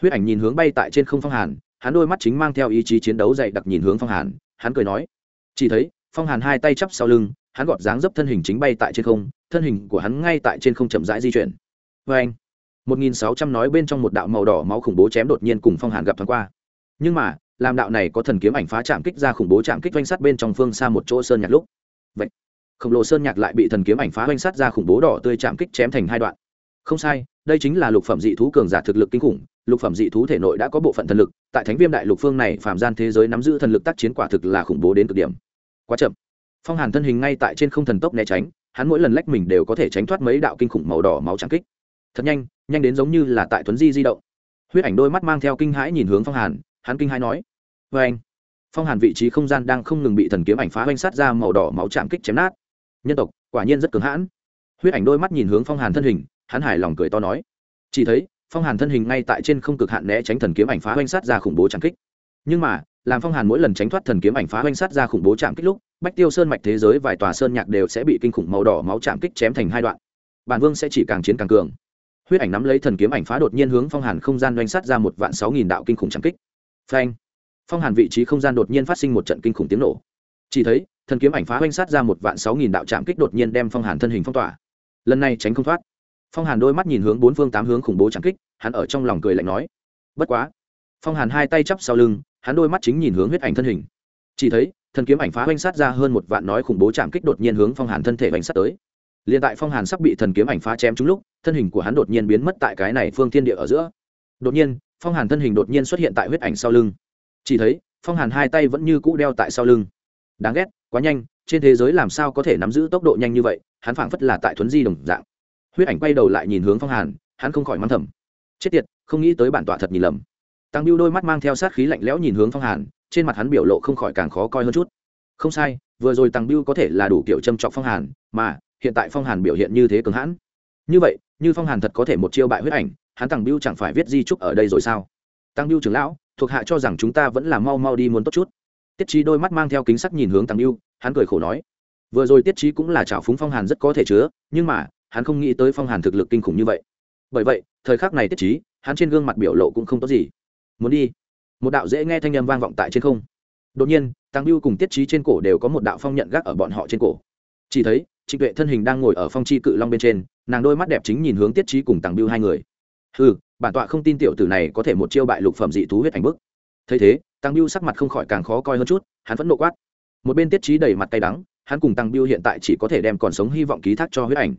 Huyết ảnh nhìn hướng bay tại trên không phong hàn, hắn đôi mắt chính mang theo ý chí chiến đấu dày đặc nhìn hướng phong hàn, hắn cười nói. Chỉ thấy, phong hàn hai tay chắp sau lưng, hắn gọt dáng dấp thân hình chính bay tại trên không, thân hình của hắn ngay tại trên không chậm rãi di chuyển. Vê anh 1600 nói bên trong một đạo màu đỏ máu khủng bố chém đột nhiên cùng phong hàn gặp thoáng qua. Nhưng mà, làm đạo này có thần kiếm ảnh phá chạm kích ra khủng bố chạm kích doanh sát bên trong phương xa một chỗ sơn nhạc lúc. Vậy, khổng lồ sơn nhạc lại bị thần kiếm ảnh phá doanh sát ra khủng bố đỏ tươi chạm kích chém thành hai đoạn. Không sai, đây chính là lục phẩm dị thú cường giả thực lực kinh khủng, lục phẩm dị thú thể nội đã có bộ phận thần lực, tại thánh viêm đại lục phương này phàm gian thế giới nắm giữ thần lực tác chiến quả thực là khủng bố đến cực điểm. Quá chậm. Phong hàn thân hình ngay tại trên không thần tốc né tránh, hắn mỗi lần lách mình đều có thể tránh thoát mấy đạo kinh khủng màu đỏ máu trắng kích thật nhanh nhanh đến giống như là tại thuấn di di động. Huyết ảnh đôi mắt mang theo kinh hãi nhìn hướng phong hàn, hắn kinh hãi nói vê anh. Phong hàn vị trí không gian đang không ngừng bị thần kiếm ảnh phá oanh sát ra màu đỏ máu chạm kích chém nát. Nhân tộc, quả nhiên rất cứng hãn. Huyết ảnh đôi mắt nhìn hướng phong hàn thân hình, hắn hài lòng cười to nói, chỉ thấy, phong hàn thân hình ngay tại trên không cực hạn né tránh thần kiếm ảnh phá oanh sát ra khủng bố chạm kích. Nhưng mà, làm phong hàn mỗi lần tránh thoát thần kiếm ảnh phá oanh sát ra khủng bố chạm kích lúc, bách tiêu sơn mạch thế giới vài tòa sơn nhạc đều sẽ bị kinh khủng màu đỏ máu chạm kích chém thành hai đoạn. Bản vương sẽ chỉ càng chiến càng cường huyết ảnh nắm lấy thần kiếm ảnh phá đột nhiên hướng phong hàn không gian doanh sát ra một vạn sáu nghìn đạo kinh khủng chạm kích. Phanh! Phong hàn vị trí không gian đột nhiên phát sinh một trận kinh khủng tiếng nổ. Chỉ thấy, thần kiếm ảnh phá doanh sát ra một vạn sáu nghìn đạo chạm kích đột nhiên đem phong hàn thân hình phong tỏa. Lần này tránh không thoát. Phong hàn đôi mắt nhìn hướng bốn phương tám hướng khủng bố chạm kích, hắn ở trong lòng cười lạnh nói. Bất quá! Phong hàn hai tay chắp sau lưng, hắn đôi mắt chính nhìn hướng huyết ảnh thân hình. Chỉ thấy, thần kiếm ảnh phá oanh sát ra hơn một vạn nói khủng bố chạm kích đột nhiên hướng phong hàn thân thể doanh sát tới liền tại phong hàn sắp bị thần kiếm ảnh phá chém trúng lúc, thân hình của hắn đột nhiên biến mất tại cái này phương thiên địa ở giữa. Đột nhiên, phong hàn thân hình đột nhiên xuất hiện tại huyết ảnh sau lưng. Chỉ thấy, phong hàn hai tay vẫn như cũ đeo tại sau lưng. Đáng ghét, quá nhanh, trên thế giới làm sao có thể nắm giữ tốc độ nhanh như vậy, hắn phảng phất là tại thuấn di đồng dạng. Huyết ảnh quay đầu lại nhìn hướng phong hàn, hắn không khỏi mắng thầm. Chết tiệt, không nghĩ tới bản tọa thật nhìn lầm. Tăng biêu đôi mắt mang theo sát khí lạnh lẽo nhìn hướng phong hàn, trên mặt hắn biểu lộ không khỏi càng khó coi hơn chút. Không sai, vừa rồi tăng biêu có thể là đủ kiểu châm trọc phong hàn, mà hiện tại phong hàn biểu hiện như thế cứng hãn. Như vậy, như phong hàn thật có thể một chiêu bại huyết ảnh, hắn tăng biêu chẳng phải viết di trúc ở đây rồi sao? Tăng biêu trưởng lão, thuộc hạ cho rằng chúng ta vẫn là mau mau đi muốn tốt chút. Tiết trí đôi mắt mang theo kính sắc nhìn hướng tăng biêu hắn cười khổ nói, vừa rồi tiết trí cũng là chảo phúng phong hàn rất có thể chứa, nhưng mà, hắn không nghĩ tới phong hàn thực lực kinh khủng như vậy. Bởi vậy, thời khắc này tiết trí hắn trên gương mặt biểu lộ cũng không tốt gì. Muốn đi. Một đạo dễ nghe thanh âm vang vọng tại trên không. Đột nhiên, tăng biêu cùng tiết trí trên cổ đều có một đạo phong nhận gác ở bọn họ trên cổ. Chỉ thấy trịnh tuệ thân hình đang ngồi ở phong chi cự long bên trên, nàng đôi mắt đẹp chính nhìn hướng tiết trí cùng tăng biêu hai người. Ừ bản tọa không tin tiểu tử này có thể một chiêu bại lục phẩm dị thú huyết ảnh bức. Thấy thế tăng biêu sắc mặt không khỏi càng khó coi hơn chút, hắn vẫn nộ quát. Một bên tiết trí đầy mặt cay đắng, hắn cùng tăng biêu hiện tại chỉ có thể đem còn sống hy vọng ký thác cho huyết ảnh.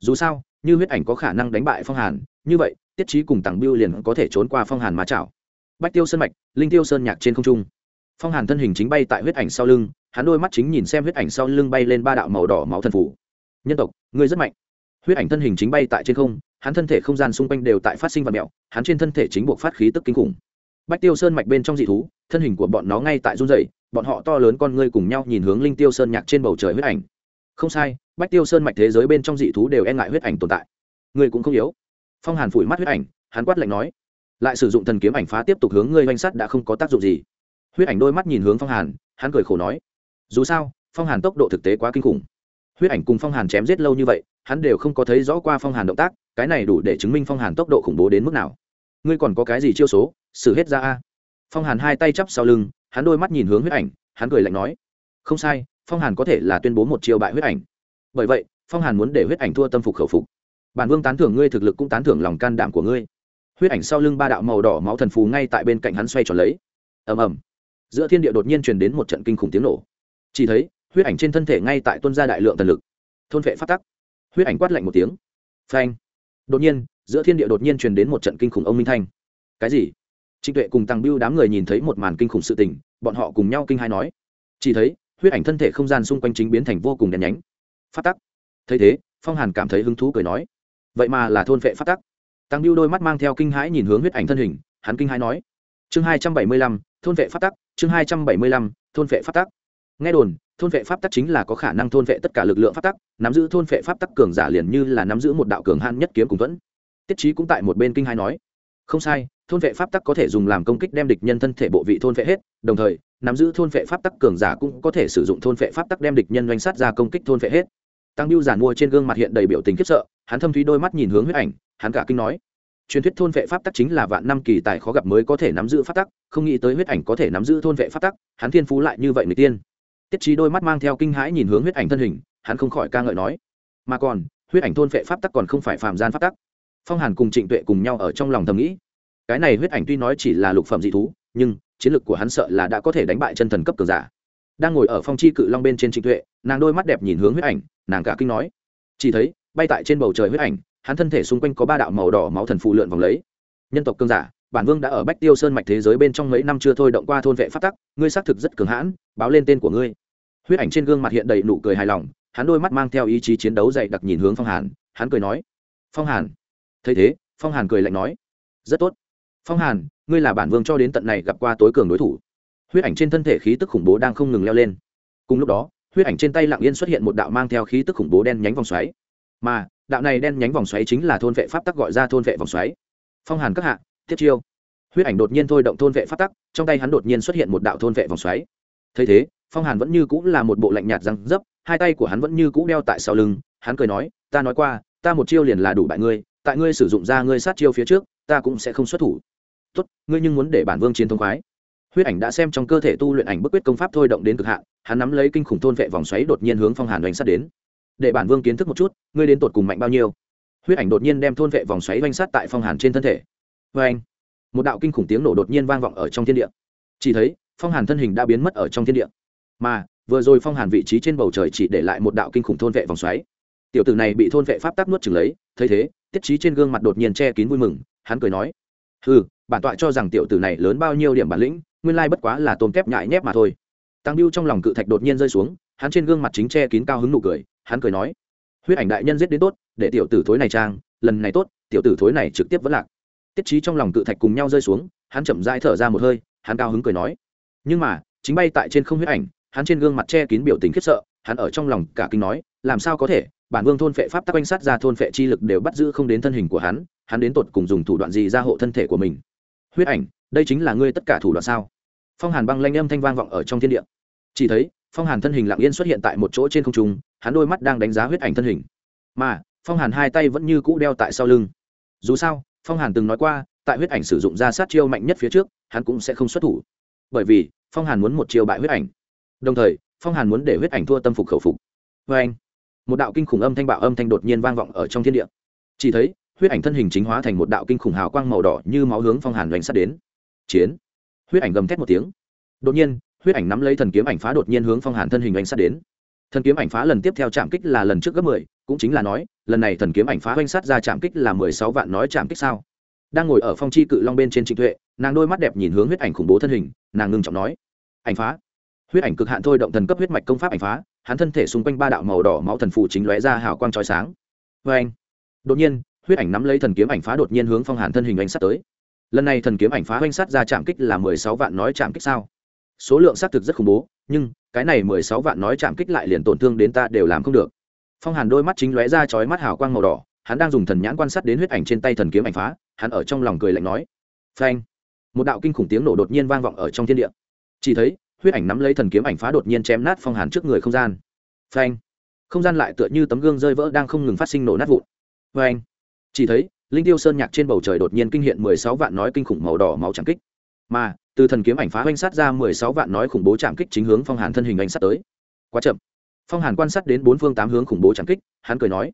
Dù sao, như huyết ảnh có khả năng đánh bại phong hàn, như vậy, tiết trí cùng tăng biêu liền có thể trốn qua phong hàn mà chảo. Bách tiêu sơn mạch, linh tiêu sơn nhạc trên không trung. Phong hàn thân hình chính bay tại huyết ảnh sau lưng hắn đôi mắt chính nhìn xem huyết ảnh sau lưng bay lên ba đạo màu đỏ máu thần phủ. Nhân tộc, ngươi rất mạnh. Huyết ảnh thân hình chính bay tại trên không, hắn thân thể không gian xung quanh đều tại phát sinh vật mẹo, hắn trên thân thể chính buộc phát khí tức kinh khủng. Bách tiêu sơn mạch bên trong dị thú, thân hình của bọn nó ngay tại run dày bọn họ to lớn con ngươi cùng nhau nhìn hướng linh tiêu sơn nhạc trên bầu trời huyết ảnh. Không sai, bách tiêu sơn mạch thế giới bên trong dị thú đều e ngại huyết ảnh tồn tại. Ngươi cũng không yếu. Phong hàn phủi mắt huyết ảnh, hắn quát lạnh nói. Lại sử dụng thần kiếm ảnh phá tiếp tục hướng ngươi oanh sắt đã không có tác dụng gì. Huyết ảnh đôi mắt nhìn hướng phong hàn, hắn cười khổ nói dù sao, phong hàn tốc độ thực tế quá kinh khủng. Huyết ảnh cùng phong hàn chém giết lâu như vậy, hắn đều không có thấy rõ qua phong hàn động tác, cái này đủ để chứng minh phong hàn tốc độ khủng bố đến mức nào. Ngươi còn có cái gì chiêu số? Xử hết ra a. Phong hàn hai tay chắp sau lưng, hắn đôi mắt nhìn hướng huyết ảnh, hắn cười lạnh nói. Không sai, phong hàn có thể là tuyên bố một chiêu bại huyết ảnh. Bởi vậy, phong hàn muốn để huyết ảnh thua tâm phục khẩu phục. Bản vương tán thưởng ngươi thực lực cũng tán thưởng lòng can đảm của ngươi. Huyết ảnh sau lưng ba đạo màu đỏ máu thần phù ngay tại bên cạnh hắn xoay tròn lấy. Ầm ầm. Giữa thiên địa đột nhiên truyền đến một trận kinh khủng tiếng nổ chỉ thấy, huyết ảnh trên thân thể ngay tại tuân gia đại lượng thần lực. Thôn vệ phát tắc. Huyết ảnh quát lạnh một tiếng. Phanh. Đột nhiên, giữa thiên địa đột nhiên truyền đến một trận kinh khủng ông minh thanh. Cái gì? Trịnh tuệ cùng tăng biêu đám người nhìn thấy một màn kinh khủng sự tình, bọn họ cùng nhau kinh hai nói. Chỉ thấy, huyết ảnh thân thể không gian xung quanh chính biến thành vô cùng đèn nhánh. Phát tắc. Thấy thế, phong hàn cảm thấy hứng thú cười nói. Vậy mà là thôn vệ phát tắc. Tăng biêu đôi mắt mang theo kinh hãi nhìn hướng huyết ảnh thân hình, hắn kinh hãi nói. Chương hai trăm bảy mươi lăm, thôn vệ phát tắc, chương hai trăm bảy mươi lăm, thôn vệ phát tắc nghe đồn thôn vệ pháp tắc chính là có khả năng thôn vệ tất cả lực lượng pháp tắc nắm giữ thôn vệ pháp tắc cường giả liền như là nắm giữ một đạo cường han nhất kiếm cùng thuẫn tiết trí cũng tại một bên kinh hai nói không sai thôn vệ pháp tắc có thể dùng làm công kích đem địch nhân thân thể bộ vị thôn vệ hết đồng thời nắm giữ thôn vệ pháp tắc cường giả cũng có thể sử dụng thôn vệ pháp tắc đem địch nhân doanh sát ra công kích thôn vệ hết tăng biêu giản mua trên gương mặt hiện đầy biểu tình khiếp sợ hắn thâm thúy đôi mắt nhìn hướng huyết ảnh hắn cả kinh nói truyền thuyết thôn vệ pháp tắc chính là vạn năm kỳ tài khó gặp mới có thể nắm giữ pháp tắc không nghĩ tới huyết ảnh có thể nắm giữ thôn vệ pháp tắc hắn thiên phú lại như vậy người tiên tiết trí đôi mắt mang theo kinh hãi nhìn hướng huyết ảnh thân hình, hắn không khỏi ca ngợi nói, mà còn, huyết ảnh thôn vệ pháp tắc còn không phải phàm gian pháp tắc. Phong hàn cùng trịnh tuệ cùng nhau ở trong lòng thầm nghĩ, cái này huyết ảnh tuy nói chỉ là lục phẩm dị thú, nhưng chiến lược của hắn sợ là đã có thể đánh bại chân thần cấp cường giả. Đang ngồi ở phong chi cự long bên trên trịnh tuệ, nàng đôi mắt đẹp nhìn hướng huyết ảnh, nàng cả kinh nói, chỉ thấy, bay tại trên bầu trời huyết ảnh, hắn thân thể xung quanh có ba đạo màu đỏ máu thần phù lượn vòng lấy. Nhân tộc cường giả, bản vương đã ở bách tiêu sơn mạch thế giới bên trong mấy năm chưa thôi động qua thôn vệ phát tắc, ngươi xác thực rất cường hãn, báo lên tên của ngươi huyết ảnh trên gương mặt hiện đầy nụ cười hài lòng, hắn đôi mắt mang theo ý chí chiến đấu dậy đặc nhìn hướng phong hàn, hắn cười nói, phong hàn. Thấy thế, phong hàn cười lạnh nói, rất tốt. Phong hàn, ngươi là bản vương cho đến tận này gặp qua tối cường đối thủ. Huyết ảnh trên thân thể khí tức khủng bố đang không ngừng leo lên. Cùng lúc đó, huyết ảnh trên tay lặng yên xuất hiện một đạo mang theo khí tức khủng bố đen nhánh vòng xoáy. Mà, đạo này đen nhánh vòng xoáy chính là thôn vệ pháp tắc gọi ra thôn vệ vòng xoáy. Phong hàn các hạ, tiếp chiêu. Huyết ảnh đột nhiên thôi động thôn vệ pháp tắc, trong tay hắn đột nhiên xuất hiện một đạo thôn vệ vòng xoáy. Thấy thế phong hàn vẫn như cũng là một bộ lạnh nhạt răng dấp, hai tay của hắn vẫn như cũ đeo tại sau lưng, hắn cười nói, ta nói qua, ta một chiêu liền là đủ bại ngươi, tại ngươi sử dụng ra ngươi sát chiêu phía trước, ta cũng sẽ không xuất thủ. Tốt, ngươi nhưng muốn để bản vương chiến thống khoái. Huyết ảnh đã xem trong cơ thể tu luyện ảnh bức quyết công pháp thôi động đến cực hạn, hắn nắm lấy kinh khủng thôn vệ vòng xoáy đột nhiên hướng phong hàn oanh sát đến. Để bản vương kiến thức một chút, ngươi đến tột cùng mạnh bao nhiêu? Huyết ảnh đột nhiên đem thôn vệ vòng xoáy oanh sát tại phong hàn trên thân thể. Vê anh một đạo kinh khủng tiếng nổ đột nhiên vang vọng ở trong thiên địa. Chỉ thấy, phong hàn thân hình đã biến mất ở trong thiên địa mà vừa rồi phong hàn vị trí trên bầu trời chỉ để lại một đạo kinh khủng thôn vệ vòng xoáy tiểu tử này bị thôn vệ pháp tắc nuốt chừng lấy thấy thế tiết trí trên gương mặt đột nhiên che kín vui mừng hắn cười nói ừ bản tọa cho rằng tiểu tử này lớn bao nhiêu điểm bản lĩnh nguyên lai bất quá là tôm kép nhại nhép mà thôi tăng biêu trong lòng cự thạch đột nhiên rơi xuống hắn trên gương mặt chính che kín cao hứng nụ cười hắn cười nói huyết ảnh đại nhân giết đến tốt để tiểu tử thối này trang lần này tốt tiểu tử thối này trực tiếp vẫn lạc tiết trí trong lòng cự thạch cùng nhau rơi xuống hắn chậm dai thở ra một hơi hắn cao hứng cười nói nhưng mà chính bay tại trên không huyết ảnh hắn trên gương mặt che kín biểu tình khiếp sợ, hắn ở trong lòng cả kinh nói, làm sao có thể, bản vương thôn phệ pháp tắc quanh sát ra thôn phệ chi lực đều bắt giữ không đến thân hình của hắn hắn đến tột cùng dùng thủ đoạn gì ra hộ thân thể của mình. Huyết ảnh, đây chính là ngươi tất cả thủ đoạn sao? Phong hàn băng lanh âm thanh vang vọng ở trong thiên địa. Chỉ thấy, phong hàn thân hình lặng yên xuất hiện tại một chỗ trên không trung, hắn đôi mắt đang đánh giá huyết ảnh thân hình. Mà, phong hàn hai tay vẫn như cũ đeo tại sau lưng. Dù sao, phong hàn từng nói qua, tại huyết ảnh sử dụng ra sát chiêu mạnh nhất phía trước, hắn cũng sẽ không xuất thủ. Bởi vì, phong hàn muốn một chiêu bại huyết ảnh đồng thời, phong hàn muốn để huyết ảnh thua tâm phục khẩu phục. Vê anh, một đạo kinh khủng âm thanh bạo âm thanh đột nhiên vang vọng ở trong thiên địa. Chỉ thấy, huyết ảnh thân hình chính hóa thành một đạo kinh khủng hào quang màu đỏ như máu hướng phong hàn doanh sát đến. Chiến. Huyết ảnh gầm thét một tiếng. Đột nhiên, huyết ảnh nắm lấy thần kiếm ảnh phá đột nhiên hướng phong hàn thân hình oanh sát đến. Thần kiếm ảnh phá lần tiếp theo chạm kích là lần trước gấp mười, cũng chính là nói, lần này thần kiếm ảnh phá doanh sát ra chạm kích là mười sáu vạn nói chạm kích sao? Đang ngồi ở phong chi cự long bên trên trịnh tuệ, nàng đôi mắt đẹp nhìn hướng huyết ảnh khủng bố thân hình, nàng ngưng trọng nói, ảnh phá huyết ảnh cực hạn thôi động thần cấp huyết mạch công pháp ảnh phá, hắn thân thể xung quanh ba đạo màu đỏ máu thần phủ chính lóe ra hào quang trói sáng. Vê anh, đột nhiên, huyết ảnh nắm lấy thần kiếm ảnh phá đột nhiên hướng phong hàn thân hình oanh sát tới. Lần này thần kiếm ảnh phá oanh sát ra chạm kích là mười sáu vạn nói chạm kích sao? Số lượng xác thực rất khủng bố, nhưng cái này mười sáu vạn nói chạm kích lại liền tổn thương đến ta đều làm không được. Phong hàn đôi mắt chính lóe ra chói mắt hào quang màu đỏ, hắn đang dùng thần nhãn quan sát đến huyết ảnh trên tay thần kiếm ảnh phá, hắn ở trong lòng cười lạnh nói. Phanh, một đạo kinh khủng tiếng nổ đột nhiên vang vọng ở trong thiên địa. Chỉ thấy huyết ảnh nắm lấy thần kiếm ảnh phá đột nhiên chém nát phong hàn trước người không gian. Phanh. Không gian lại tựa như tấm gương rơi vỡ đang không ngừng phát sinh nổ nát vụn. Phanh. Chỉ thấy, linh tiêu sơn nhạc trên bầu trời đột nhiên kinh hiện mười sáu vạn nói kinh khủng màu đỏ máu trảm kích. Mà, từ thần kiếm ảnh phá oanh sát ra mười sáu vạn nói khủng bố trảm kích chính hướng phong hàn thân hình anh sát tới. Quá chậm. Phong hàn quan sát đến bốn phương tám hướng khủng bố trảm kích, hắn cười nói,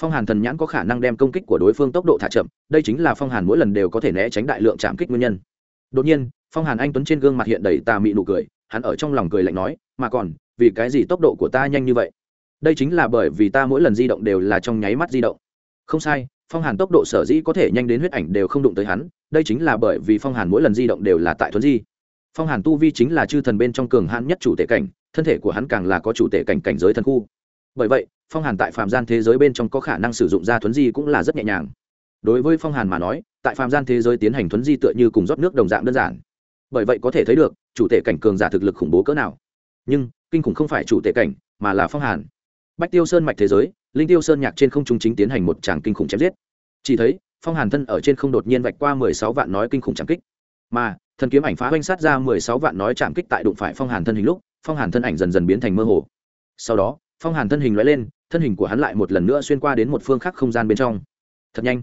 phong hàn thần nhãn có khả năng đem công kích của đối phương tốc độ thả chậm, đây chính là phong hàn mỗi lần đều có thể né tránh đại lượng trảm kích nguyên nhân. Đột nhiên, phong hàn anh tuấn trên gương mặt hiện đầy tà mị nụ cười hắn ở trong lòng cười lạnh nói, mà còn, vì cái gì tốc độ của ta nhanh như vậy? Đây chính là bởi vì ta mỗi lần di động đều là trong nháy mắt di động. Không sai, phong hàn tốc độ sở dĩ có thể nhanh đến huyết ảnh đều không đụng tới hắn, đây chính là bởi vì phong hàn mỗi lần di động đều là tại thuấn di. Phong hàn tu vi chính là chư thần bên trong cường hãn nhất chủ tể cảnh, thân thể của hắn càng là có chủ tể cảnh cảnh giới thần khu. Bởi vậy, phong hàn tại Phạm gian thế giới bên trong có khả năng sử dụng ra thuấn di cũng là rất nhẹ nhàng. Đối với phong hàn mà nói, tại Phạm gian thế giới tiến hành thuấn di tựa như cùng rót nước đồng dạng đơn giản bởi vậy có thể thấy được, chủ tể cảnh cường giả thực lực khủng bố cỡ nào. Nhưng, kinh khủng không phải chủ tể cảnh, mà là phong hàn. Bách tiêu sơn mạch thế giới, linh tiêu sơn nhạc trên không trung chính tiến hành một tràng kinh khủng chém giết. Chỉ thấy, phong hàn thân ở trên không đột nhiên vạch qua mười sáu vạn nói kinh khủng trảm kích. Mà, thần kiếm ảnh phá oanh sát ra mười sáu vạn nói chạm kích tại đụng phải phong hàn thân hình lúc, phong hàn thân ảnh dần dần biến thành mơ hồ. Sau đó, phong hàn thân hình loại lên, thân hình của hắn lại một lần nữa xuyên qua đến một phương khác không gian bên trong. Thật nhanh.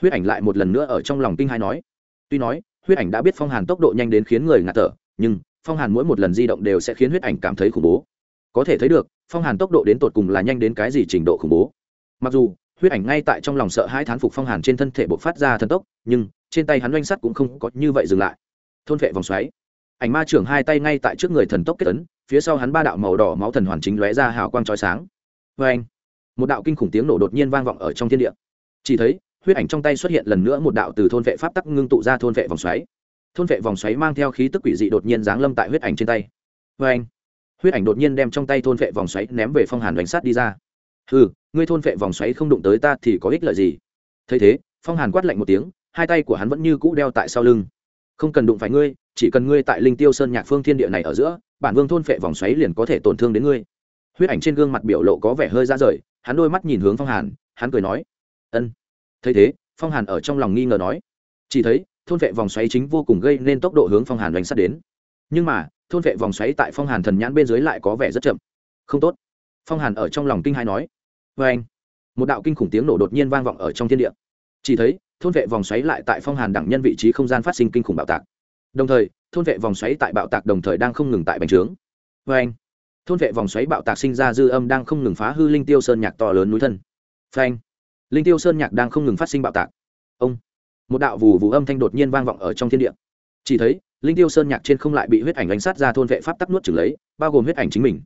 Huyết ảnh lại một lần nữa ở trong lòng kinh hai nói. Tuy nói huyết ảnh đã biết phong hàn tốc độ nhanh đến khiến người ngạt thở, nhưng phong hàn mỗi một lần di động đều sẽ khiến huyết ảnh cảm thấy khủng bố. Có thể thấy được, phong hàn tốc độ đến tột cùng là nhanh đến cái gì trình độ khủng bố. Mặc dù, huyết ảnh ngay tại trong lòng sợ hai thán phục phong hàn trên thân thể bộc phát ra thần tốc, nhưng trên tay hắn oanh sắt cũng không có như vậy dừng lại. Thôn vệ vòng xoáy. Ảnh ma trưởng hai tay ngay tại trước người thần tốc kết tấn phía sau hắn ba đạo màu đỏ máu thần hoàn chính lóe ra hào quang trói sáng. Vê anh một đạo kinh khủng tiếng nổ đột nhiên vang vọng ở trong thiên địa. Chỉ thấy huyết ảnh trong tay xuất hiện lần nữa một đạo từ thôn vệ pháp tắc ngưng tụ ra thôn vệ vòng xoáy. Thôn vệ vòng xoáy mang theo khí tức quỷ dị đột nhiên giáng lâm tại huyết ảnh trên tay. Vê anh huyết ảnh đột nhiên đem trong tay thôn vệ vòng xoáy ném về phong hàn đánh sát đi ra. Ừ ngươi thôn vệ vòng xoáy không đụng tới ta thì có ích lợi gì? Thấy thế, phong hàn quát lạnh một tiếng, hai tay của hắn vẫn như cũ đeo tại sau lưng. Không cần đụng phải ngươi, chỉ cần ngươi tại linh tiêu sơn nhạc phương thiên địa này ở giữa, bản vương thôn phệ vòng xoáy liền có thể tổn thương đến ngươi. Huyết ảnh trên gương mặt biểu lộ có vẻ hơi ra rời, hắn đôi mắt nhìn hướng phong hàn, hắn cười nói, ân thấy thế, phong hàn ở trong lòng nghi ngờ nói, chỉ thấy, thôn vệ vòng xoáy chính vô cùng gây nên tốc độ hướng phong hàn đánh sát đến. Nhưng mà, thôn vệ vòng xoáy tại phong hàn thần nhãn bên dưới lại có vẻ rất chậm. Không tốt. Phong hàn ở trong lòng kinh hai nói vê anh. Một đạo kinh khủng tiếng nổ đột nhiên vang vọng ở trong thiên địa. Chỉ thấy, thôn vệ vòng xoáy lại tại phong hàn đẳng nhân vị trí không gian phát sinh kinh khủng bạo tạc. Đồng thời, thôn vệ vòng xoáy tại bạo tạc đồng thời đang không ngừng tại bành trướng. Vê anh. Thôn vệ vòng xoáy bạo tạc sinh ra dư âm đang không ngừng phá hư linh tiêu sơn nhạc to lớn núi thân. Phanh linh tiêu sơn nhạc đang không ngừng phát sinh bạo tạc. Ông, một đạo vù vù âm thanh đột nhiên vang vọng ở trong thiên địa. Chỉ thấy, linh tiêu sơn nhạc trên không lại bị huyết ảnh đánh sát ra thôn vệ pháp tắc nuốt trừng lấy, bao gồm huyết ảnh chính mình.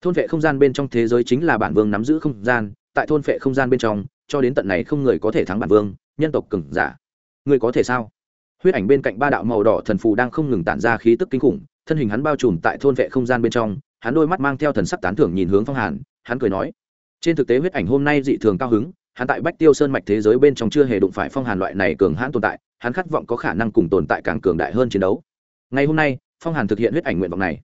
Thôn vệ không gian bên trong thế giới chính là bản vương nắm giữ không gian, tại thôn vệ không gian bên trong, cho đến tận này không người có thể thắng bản vương, nhân tộc cừng giả. Người có thể sao? Huyết ảnh bên cạnh ba đạo màu đỏ thần phù đang không ngừng tản ra khí tức kinh khủng, thân hình hắn bao trùm tại thôn vệ không gian bên trong, hắn đôi mắt mang theo thần sắc tán thưởng nhìn hướng phong hàn, hắn cười nói, trên thực tế huyết ảnh hôm nay dị thường cao hứng hắn tại bách tiêu sơn mạch thế giới bên trong chưa hề đụng phải phong hàn loại này cường hãn tồn tại, hắn khát vọng có khả năng cùng tồn tại càng cường đại hơn chiến đấu. Ngày hôm nay, phong hàn thực hiện huyết ảnh nguyện vọng này.